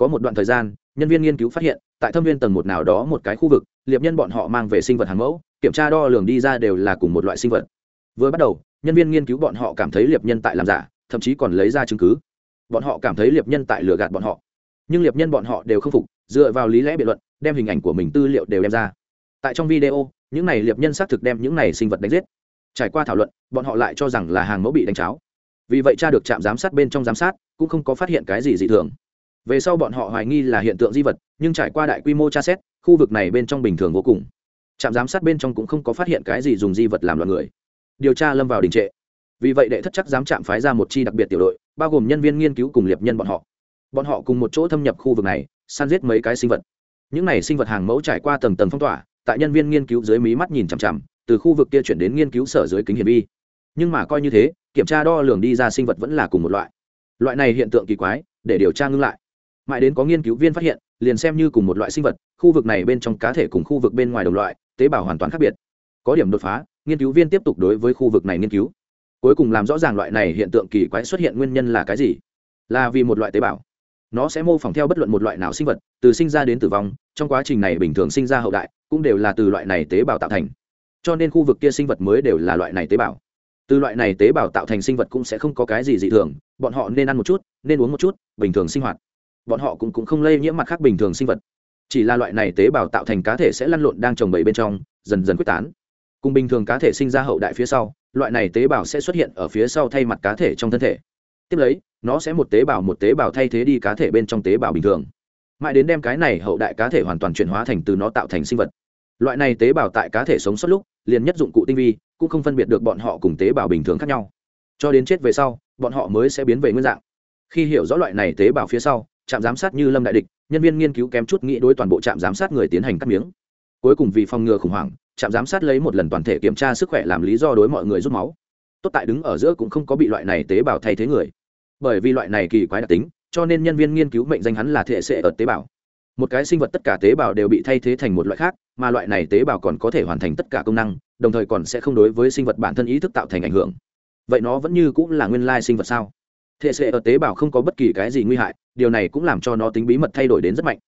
có một đoạn thời gian, nhân viên nghiên cứu phát hiện, tại thâm viên tầng một nào đó một cái khu vực, liệp nhân bọn họ mang về sinh vật hàng mẫu, kiểm tra đo lường đi ra đều là cùng một loại sinh vật. Vừa bắt đầu, nhân viên nghiên cứu bọn họ cảm thấy liệp nhân tại làm giả, thậm chí còn lấy ra chứng cứ. Bọn họ cảm thấy liệp nhân tại lừa gạt bọn họ. Nhưng liệp nhân bọn họ đều không phục, dựa vào lý lẽ biện luận, đem hình ảnh của mình tư liệu đều đem ra. Tại trong video, những này liệp nhân xác thực đem những này sinh vật đánh giết. Trải qua thảo luận, bọn họ lại cho rằng là hàng mẫu bị đánh cháo. Vì vậy cha được trạm giám sát bên trong giám sát, cũng không có phát hiện cái gì dị thường về sau bọn họ hoài nghi là hiện tượng di vật, nhưng trải qua đại quy mô tra xét, khu vực này bên trong bình thường vô cùng. Trạm giám sát bên trong cũng không có phát hiện cái gì dùng di vật làm loạn người. Điều tra lâm vào đình trệ. Vì vậy đệ thất chắc dám chạm phái ra một chi đặc biệt tiểu đội, bao gồm nhân viên nghiên cứu cùng liệp nhân bọn họ. Bọn họ cùng một chỗ thâm nhập khu vực này, săn giết mấy cái sinh vật. Những này sinh vật hàng mẫu trải qua tầng tầng phong tỏa, tại nhân viên nghiên cứu dưới mí mắt nhìn chằm chằm, từ khu vực kia chuyển đến nghiên cứu sở dưới kính hiển vi. Nhưng mà coi như thế, kiểm tra đo lường đi ra sinh vật vẫn là cùng một loại. Loại này hiện tượng kỳ quái, để điều tra ngưng lại mãi đến có nghiên cứu viên phát hiện, liền xem như cùng một loại sinh vật, khu vực này bên trong cá thể cùng khu vực bên ngoài đồng loại, tế bào hoàn toàn khác biệt. Có điểm đột phá, nghiên cứu viên tiếp tục đối với khu vực này nghiên cứu. Cuối cùng làm rõ ràng loại này hiện tượng kỳ quái xuất hiện nguyên nhân là cái gì? Là vì một loại tế bào. Nó sẽ mô phỏng theo bất luận một loại nào sinh vật, từ sinh ra đến tử vong, trong quá trình này bình thường sinh ra hậu đại, cũng đều là từ loại này tế bào tạo thành. Cho nên khu vực kia sinh vật mới đều là loại này tế bào. Từ loại này tế bào tạo thành sinh vật cũng sẽ không có cái gì dị thường, bọn họ nên ăn một chút, nên uống một chút, bình thường sinh hoạt bọn họ cũng, cũng không lây nhiễm mặt khác bình thường sinh vật. Chỉ là loại này tế bào tạo thành cá thể sẽ lăn lộn đang trồng bầy bên trong dần dần quyết tán. Cùng bình thường cá thể sinh ra hậu đại phía sau loại này tế bào sẽ xuất hiện ở phía sau thay mặt cá thể trong thân thể. Tiếp lấy nó sẽ một tế bào một tế bào thay thế đi cá thể bên trong tế bào bình thường. Mãi đến đem cái này hậu đại cá thể hoàn toàn chuyển hóa thành từ nó tạo thành sinh vật. Loại này tế bào tại cá thể sống sót lúc liền nhất dụng cụ tinh vi cũng không phân biệt được bọn họ cùng tế bào bình thường khác nhau. Cho đến chết về sau bọn họ mới sẽ biến về nguyên dạng. Khi hiểu rõ loại này tế bào phía sau trạm giám sát như lâm đại địch, nhân viên nghiên cứu kém chút nghĩ đối toàn bộ trạm giám sát người tiến hành cắt miếng. Cuối cùng vì phòng ngừa khủng hoảng, trạm giám sát lấy một lần toàn thể kiểm tra sức khỏe làm lý do đối mọi người rút máu. Tốt tại đứng ở giữa cũng không có bị loại này tế bào thay thế người. Bởi vì loại này kỳ quái đặc tính, cho nên nhân viên nghiên cứu mệnh danh hắn là thể sệ ở tế bào. Một cái sinh vật tất cả tế bào đều bị thay thế thành một loại khác, mà loại này tế bào còn có thể hoàn thành tất cả công năng, đồng thời còn sẽ không đối với sinh vật bản thân ý thức tạo thành ảnh hưởng. Vậy nó vẫn như cũng là nguyên lai sinh vật sao? Thể sệ ở tế bào không có bất kỳ cái gì nguy hại, điều này cũng làm cho nó tính bí mật thay đổi đến rất mạnh.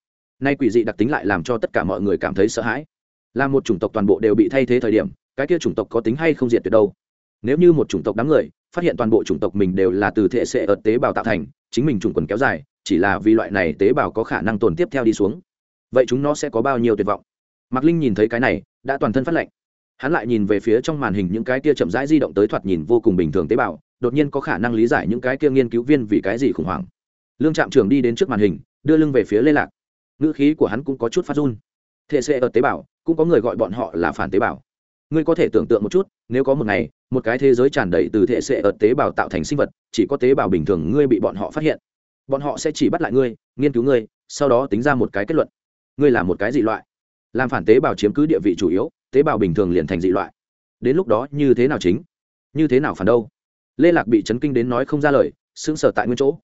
Nay quỷ dị đặc tính lại làm cho tất cả mọi người cảm thấy sợ hãi. Là một chủng tộc toàn bộ đều bị thay thế thời điểm, cái kia chủng tộc có tính hay không diệt tuyệt đâu? Nếu như một chủng tộc đám người phát hiện toàn bộ chủng tộc mình đều là từ thể sệ ở tế bào tạo thành, chính mình chủng quần kéo dài, chỉ là vì loại này tế bào có khả năng tồn tiếp theo đi xuống, vậy chúng nó sẽ có bao nhiêu tuyệt vọng? Mạc linh nhìn thấy cái này, đã toàn thân phát lệnh hắn lại nhìn về phía trong màn hình những cái kia chậm rãi di động tới thoạt nhìn vô cùng bình thường tế bào đột nhiên có khả năng lý giải những cái kia nghiên cứu viên vì cái gì khủng hoảng. Lương trạm trưởng đi đến trước màn hình, đưa lưng về phía lê lạc. Ngữ khí của hắn cũng có chút phát run. Thể xệ ở tế bào, cũng có người gọi bọn họ là phản tế bào. Ngươi có thể tưởng tượng một chút, nếu có một ngày, một cái thế giới tràn đầy từ thể xệ ở tế bào tạo thành sinh vật, chỉ có tế bào bình thường ngươi bị bọn họ phát hiện. Bọn họ sẽ chỉ bắt lại ngươi, nghiên cứu ngươi, sau đó tính ra một cái kết luận. Ngươi là một cái dị loại. Làm phản tế bào chiếm cứ địa vị chủ yếu, tế bào bình thường liền thành dị loại. Đến lúc đó, như thế nào chính? Như thế nào phản đâu? Lê lạc bị chấn kinh đến nói không ra lời, sững sờ tại nguyên chỗ.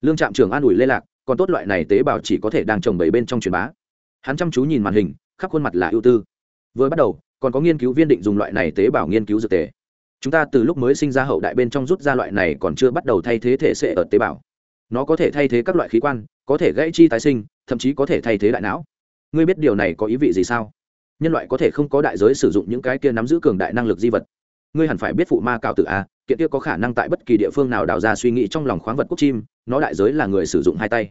Lương trạm trưởng an ủi lê lạc, còn tốt loại này tế bào chỉ có thể đang trồng bảy bên trong truyền bá. Hắn chăm chú nhìn màn hình, khắp khuôn mặt là ưu tư. Vừa bắt đầu, còn có nghiên cứu viên định dùng loại này tế bào nghiên cứu dược tề. Chúng ta từ lúc mới sinh ra hậu đại bên trong rút ra loại này còn chưa bắt đầu thay thế thể sệ ở tế bào. Nó có thể thay thế các loại khí quan, có thể gãy chi tái sinh, thậm chí có thể thay thế đại não. Ngươi biết điều này có ý vị gì sao? Nhân loại có thể không có đại giới sử dụng những cái kia nắm giữ cường đại năng lực di vật ngươi hẳn phải biết phụ ma cạo tự a, kiện kia có khả năng tại bất kỳ địa phương nào đào ra suy nghĩ trong lòng khoáng vật quốc chim, nó đại giới là người sử dụng hai tay.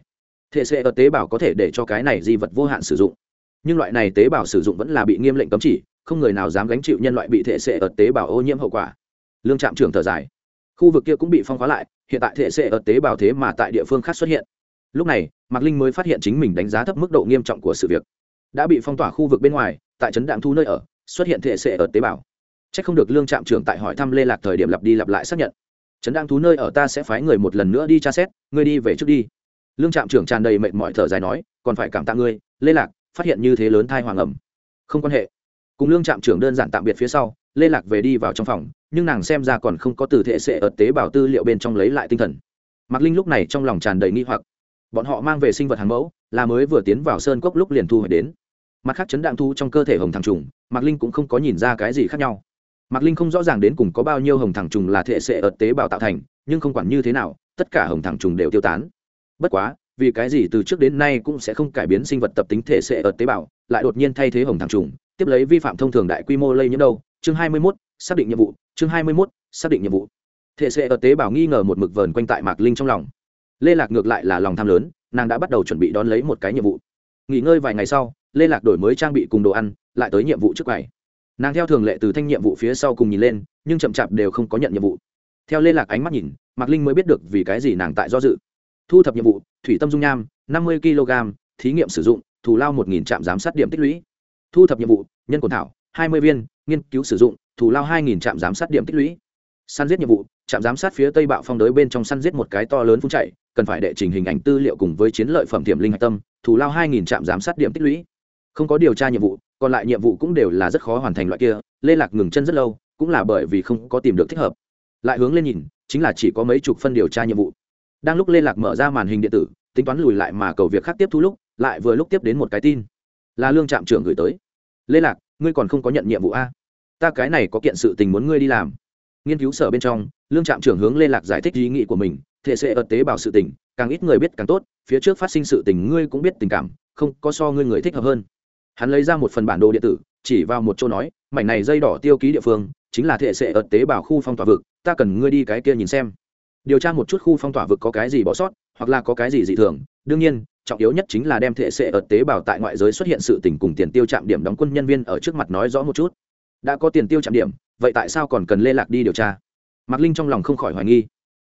Thể sẽ ở tế bào có thể để cho cái này di vật vô hạn sử dụng. Nhưng loại này tế bào sử dụng vẫn là bị nghiêm lệnh cấm chỉ, không người nào dám gánh chịu nhân loại bị thể sẽ ở tế bào ô nhiễm hậu quả. Lương trạm trưởng thở dài. Khu vực kia cũng bị phong khóa lại, hiện tại thể sẽ ở tế bào thế mà tại địa phương khác xuất hiện. Lúc này, mạc linh mới phát hiện chính mình đánh giá thấp mức độ nghiêm trọng của sự việc. Đã bị phong tỏa khu vực bên ngoài, tại trấn đạm thu nơi ở, xuất hiện thể sẽ ở tế bào chắc không được lương trạm trưởng tại hỏi thăm lê lạc thời điểm lặp đi lặp lại xác nhận. Trấn đạm thú nơi ở ta sẽ phái người một lần nữa đi tra xét, ngươi đi về trước đi. Lương trạm trưởng tràn đầy mệt mỏi thở dài nói, còn phải cảm tạ ngươi, lê lạc, phát hiện như thế lớn thai hoàng ẩm. Không quan hệ. Cùng lương trạm trưởng đơn giản tạm biệt phía sau, lê lạc về đi vào trong phòng, nhưng nàng xem ra còn không có từ thể sẽ ở tế bào tư liệu bên trong lấy lại tinh thần. Mạc linh lúc này trong lòng tràn đầy nghi hoặc. Bọn họ mang về sinh vật hàng mẫu, là mới vừa tiến vào sơn cốc lúc liền thu hồi đến. Mặt khác chấn đạm thu trong cơ thể hồng thằng trùng, mạc linh cũng không có nhìn ra cái gì khác nhau mạc linh không rõ ràng đến cùng có bao nhiêu hồng thẳng trùng là thể sệ ở tế bào tạo thành nhưng không quản như thế nào tất cả hồng thẳng trùng đều tiêu tán. Bất quá vì cái gì từ trước đến nay cũng sẽ không cải biến sinh vật tập tính thể sệ ở tế bào lại đột nhiên thay thế hồng thẳng trùng tiếp lấy vi phạm thông thường đại quy mô lây nhiễm đâu? Chương hai mươi 21, xác định nhiệm vụ chương hai mươi 21, xác định nhiệm vụ. Thể sệ ở tế bào nghi ngờ một mực vờn quanh tại mạc linh trong lòng. Lê lạc ngược lại là lòng tham lớn nàng đã bắt đầu chuẩn bị đón lấy một cái nhiệm vụ. Nghỉ ngơi vài ngày sau lê lạc đổi mới trang bị cùng đồ ăn lại tới nhiệm vụ trước quầy nàng theo thường lệ từ thanh nhiệm vụ phía sau cùng nhìn lên, nhưng chậm chạp đều không có nhận nhiệm vụ. Theo lê lạc ánh mắt nhìn, mạc linh mới biết được vì cái gì nàng tại do dự. Thu thập nhiệm vụ, thủy tâm dung nham, năm mươi kg, thí nghiệm sử dụng, thù lao một trạm giám sát điểm tích lũy. Thu thập nhiệm vụ, nhân cồn thảo, hai mươi viên, nghiên cứu sử dụng, thù lao hai trạm giám sát điểm tích lũy. Săn giết nhiệm vụ, trạm giám sát phía tây bạo phong đới bên trong săn giết một cái to lớn phun chạy, cần phải đệ trình hình ảnh tư liệu cùng với chiến lợi phẩm tiềm linh hạch tâm, thù lao hai trạm giám sát điểm tích lũy. Không có điều tra nhiệm vụ còn lại nhiệm vụ cũng đều là rất khó hoàn thành loại kia, lê lạc ngừng chân rất lâu, cũng là bởi vì không có tìm được thích hợp. Lại hướng lên nhìn, chính là chỉ có mấy chục phân điều tra nhiệm vụ. Đang lúc lê lạc mở ra màn hình điện tử, tính toán lùi lại mà cầu việc khác tiếp thu lúc, lại vừa lúc tiếp đến một cái tin. Là lương trạm trưởng gửi tới. Lê lạc, ngươi còn không có nhận nhiệm vụ a? Ta cái này có kiện sự tình muốn ngươi đi làm. Nghiên cứu sở bên trong, lương trạm trưởng hướng lê lạc giải thích ý nghĩ của mình thể sẽ ợt tế bào sự tình, càng ít người biết càng tốt, phía trước phát sinh sự tình ngươi cũng biết tình cảm, không có so ngươi người thích hợp hơn hắn lấy ra một phần bản đồ điện tử, chỉ vào một chỗ nói, mảnh này dây đỏ tiêu ký địa phương, chính là thể sệ ợt tế bào khu phong tỏa vực, ta cần ngươi đi cái kia nhìn xem. Điều tra một chút khu phong tỏa vực có cái gì bỏ sót, hoặc là có cái gì dị thường. Đương nhiên, trọng yếu nhất chính là đem thể sệ ợt tế bào tại ngoại giới xuất hiện sự tình cùng tiền tiêu chạm điểm đóng quân nhân viên ở trước mặt nói rõ một chút. Đã có tiền tiêu chạm điểm, vậy tại sao còn cần lê lạc đi điều tra? Mạc linh trong lòng không khỏi hoài nghi.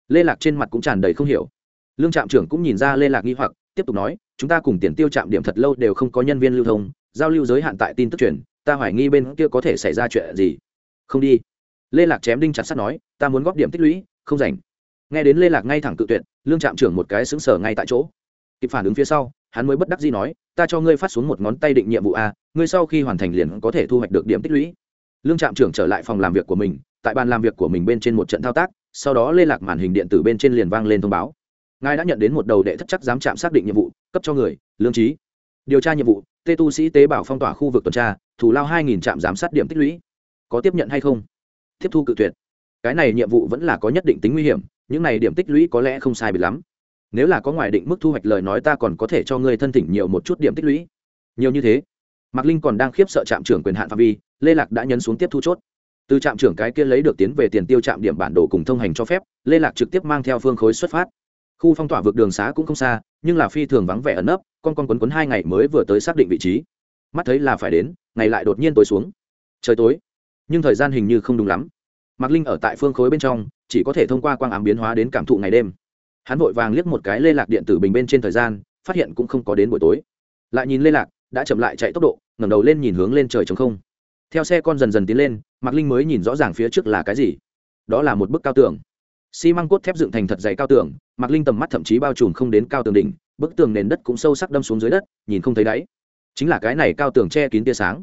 Lê lạc trên mặt cũng tràn đầy không hiểu. Lương trạm trưởng cũng nhìn ra lê lạc nghi hoặc tiếp tục nói, chúng ta cùng tiền tiêu chạm điểm thật lâu đều không có nhân viên lưu thông, giao lưu giới hạn tại tin tức truyền, ta hoài nghi bên kia có thể xảy ra chuyện gì. Không đi. Lê lạc chém đinh chặt sắt nói, ta muốn góp điểm tích lũy, không rảnh. Nghe đến lê lạc ngay thẳng cự tuyệt, lương trạm trưởng một cái xứng sở ngay tại chỗ. Kịp phản ứng phía sau, hắn mới bất đắc dĩ nói, ta cho ngươi phát xuống một ngón tay định nhiệm vụ a, ngươi sau khi hoàn thành liền có thể thu hoạch được điểm tích lũy. Lương trạm trưởng trở lại phòng làm việc của mình, tại bàn làm việc của mình bên trên một trận thao tác, sau đó lê lạc màn hình điện tử bên trên liền vang lên thông báo ngài đã nhận đến một đầu đệ thất chắc giám trạm xác định nhiệm vụ, cấp cho người, lương trí. Điều tra nhiệm vụ, tê tu sĩ tế bảo phong tỏa khu vực tuần tra, thủ lao hai nghìn trạm giám sát điểm tích lũy. Có tiếp nhận hay không? Tiếp thu cự tuyệt. Cái này nhiệm vụ vẫn là có nhất định tính nguy hiểm, những này điểm tích lũy có lẽ không sai bị lắm. Nếu là có ngoài định mức thu hoạch lời nói ta còn có thể cho ngươi thân thỉnh nhiều một chút điểm tích lũy. Nhiều như thế. Mạc linh còn đang khiếp sợ trạm trưởng quyền hạn phạm vi, lê lạc đã nhấn xuống tiếp thu chốt. Từ trạm trưởng cái kia lấy được tiến về tiền tiêu trạm điểm bản đồ cùng thông hành cho phép, lê lạc trực tiếp mang theo phương khối xuất phát khu phong tỏa vượt đường xá cũng không xa, nhưng là phi thường vắng vẻ ẩn nấp, con con quấn quấn hai ngày mới vừa tới xác định vị trí. Mắt thấy là phải đến, ngày lại đột nhiên tối xuống. Trời tối, nhưng thời gian hình như không đúng lắm. Mạc linh ở tại phương khối bên trong, chỉ có thể thông qua quang ám biến hóa đến cảm thụ ngày đêm. Hắn vội vàng liếc một cái lê lạc điện tử bình bên trên thời gian, phát hiện cũng không có đến buổi tối. Lại nhìn lê lạc, đã chậm lại chạy tốc độ, ngẩng đầu lên nhìn hướng lên trời trống không. Theo xe con dần dần tiến lên, mạc linh mới nhìn rõ ràng phía trước là cái gì. Đó là một bức cao tường xi măng cốt thép dựng thành thật dày cao tường, mạc linh tầm mắt thậm chí bao trùm không đến cao tường đỉnh, bức tường nền đất cũng sâu sắc đâm xuống dưới đất, nhìn không thấy đáy. Chính là cái này cao tường che kín tia sáng.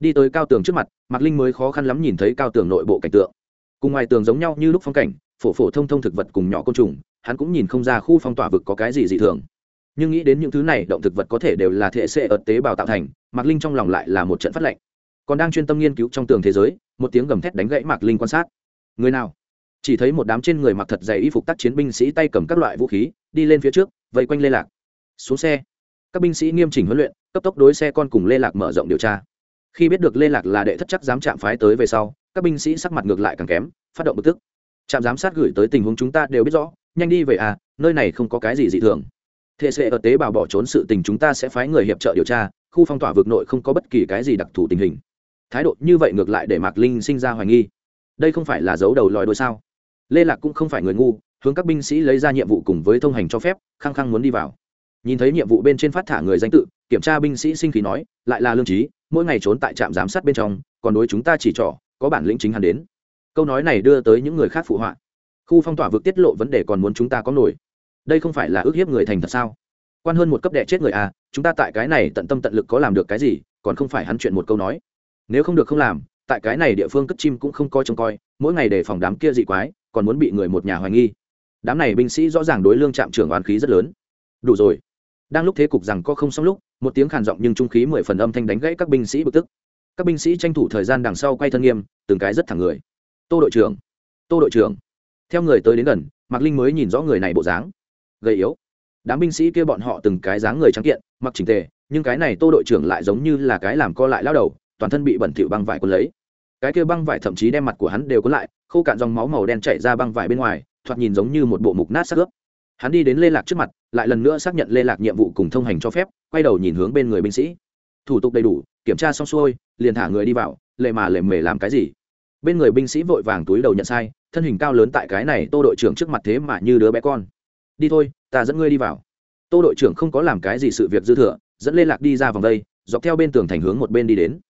Đi tới cao tường trước mặt, mạc linh mới khó khăn lắm nhìn thấy cao tường nội bộ cảnh tượng. Cùng ngoài tường giống nhau như lúc phong cảnh, phổ phổ thông thông thực vật cùng nhỏ côn trùng, hắn cũng nhìn không ra khu phong tỏa vực có cái gì dị thường. Nhưng nghĩ đến những thứ này, động thực vật có thể đều là thể xệ ợt tế bào tạo thành, mạc linh trong lòng lại là một trận phát lệnh. Còn đang chuyên tâm nghiên cứu trong tường thế giới, một tiếng gầm thét đánh gãy mạc linh quan sát. Người nào? Chỉ thấy một đám trên người mặc thật dày y phục tác chiến binh sĩ tay cầm các loại vũ khí, đi lên phía trước, vây quanh lê lạc. Xuống xe. Các binh sĩ nghiêm chỉnh huấn luyện, cấp tốc đối xe con cùng lê lạc mở rộng điều tra. Khi biết được lê lạc là đệ thất chắc dám chạm phái tới về sau, các binh sĩ sắc mặt ngược lại càng kém, phát động bực tức. Trạm giám sát gửi tới tình huống chúng ta đều biết rõ, nhanh đi về à nơi này không có cái gì dị thường. Thế sẽ ở tế bào bỏ trốn sự tình chúng ta sẽ phái người hiệp trợ điều tra, khu phong tỏa vực nội không có bất kỳ cái gì đặc thù tình hình. Thái độ như vậy ngược lại để mạc linh sinh ra hoài nghi. Đây không phải là dấu đầu lòi đôi sao? Lê lạc cũng không phải người ngu, hướng các binh sĩ lấy ra nhiệm vụ cùng với thông hành cho phép, khăng khăng muốn đi vào. Nhìn thấy nhiệm vụ bên trên phát thả người danh tự, kiểm tra binh sĩ sinh khí nói, lại là lương trí, mỗi ngày trốn tại trạm giám sát bên trong, còn đối chúng ta chỉ trỏ, có bản lĩnh chính hắn đến. Câu nói này đưa tới những người khác phụ họa. Khu phong tỏa vực tiết lộ vấn đề còn muốn chúng ta có nổi. Đây không phải là ước hiếp người thành thật sao? Quan hơn một cấp đệ chết người à chúng ta tại cái này tận tâm tận lực có làm được cái gì, còn không phải hắn chuyện một câu nói. Nếu không được không làm, tại cái này địa phương cất chim cũng không coi trông coi, mỗi ngày để phòng đám kia dị quái còn muốn bị người một nhà hoài nghi. Đám này binh sĩ rõ ràng đối lương trạm trưởng oán khí rất lớn. Đủ rồi. Đang lúc thế cục rằng có không xong lúc, một tiếng khàn giọng nhưng trung khí mười phần âm thanh đánh gãy các binh sĩ bực tức. Các binh sĩ tranh thủ thời gian đằng sau quay thân nghiêm, từng cái rất thẳng người. Tô đội trưởng, tô đội trưởng. Theo người tới đến gần, mạc linh mới nhìn rõ người này bộ dáng. Gầy yếu. Đám binh sĩ kia bọn họ từng cái dáng người trắng kiện, mặc trình tề, nhưng cái này tô đội trưởng lại giống như là cái làm co lại lao đầu, toàn thân bị bẩn thỉu băng vải cuốn lấy. Cái kia băng vải thậm chí đem mặt của hắn đều cuốn lại khô cạn dòng máu màu đen chảy ra băng vải bên ngoài, thoạt nhìn giống như một bộ mục nát sắc ướp. Hắn đi đến lê lạc trước mặt, lại lần nữa xác nhận lê lạc nhiệm vụ cùng thông hành cho phép, quay đầu nhìn hướng bên người binh sĩ. Thủ tục đầy đủ, kiểm tra xong xuôi, liền thả người đi vào, lệ mà lệ mề làm cái gì? Bên người binh sĩ vội vàng túi đầu nhận sai, thân hình cao lớn tại cái này tô đội trưởng trước mặt thế mà như đứa bé con. Đi thôi, ta dẫn ngươi đi vào. Tô đội trưởng không có làm cái gì sự việc dư thừa, dẫn lê lạc đi ra vòng đây, dọc theo bên tường thành hướng một bên đi đến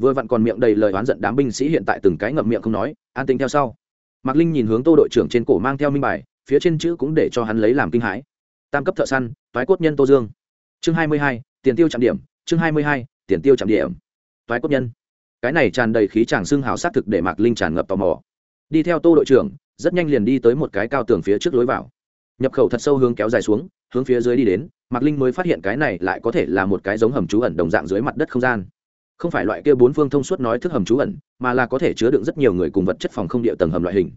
vừa vặn còn miệng đầy lời oán giận đám binh sĩ hiện tại từng cái ngậm miệng không nói, an tính theo sau. Mạc linh nhìn hướng tô đội trưởng trên cổ mang theo minh bài, phía trên chữ cũng để cho hắn lấy làm kinh hãi. Tam cấp thợ săn, toái cốt nhân tô dương. Chương hai mươi hai, tiền tiêu trạm điểm, chương hai mươi hai, tiền tiêu trạm điểm. Toái cốt nhân. Cái này tràn đầy khí tràng xương hào sát thực để mạc linh tràn ngập tò mò. Đi theo tô đội trưởng, rất nhanh liền đi tới một cái cao tường phía trước lối vào. Nhập khẩu thật sâu hướng kéo dài xuống, hướng phía dưới đi đến, mạc linh mới phát hiện cái này lại có thể là một cái giống hầm trú ẩn đồng dạng dưới mặt đất không gian không phải loại kia bốn phương thông suốt nói thức hầm trú ẩn, mà là có thể chứa đựng rất nhiều người cùng vật chất phòng không địa tầng hầm loại hình.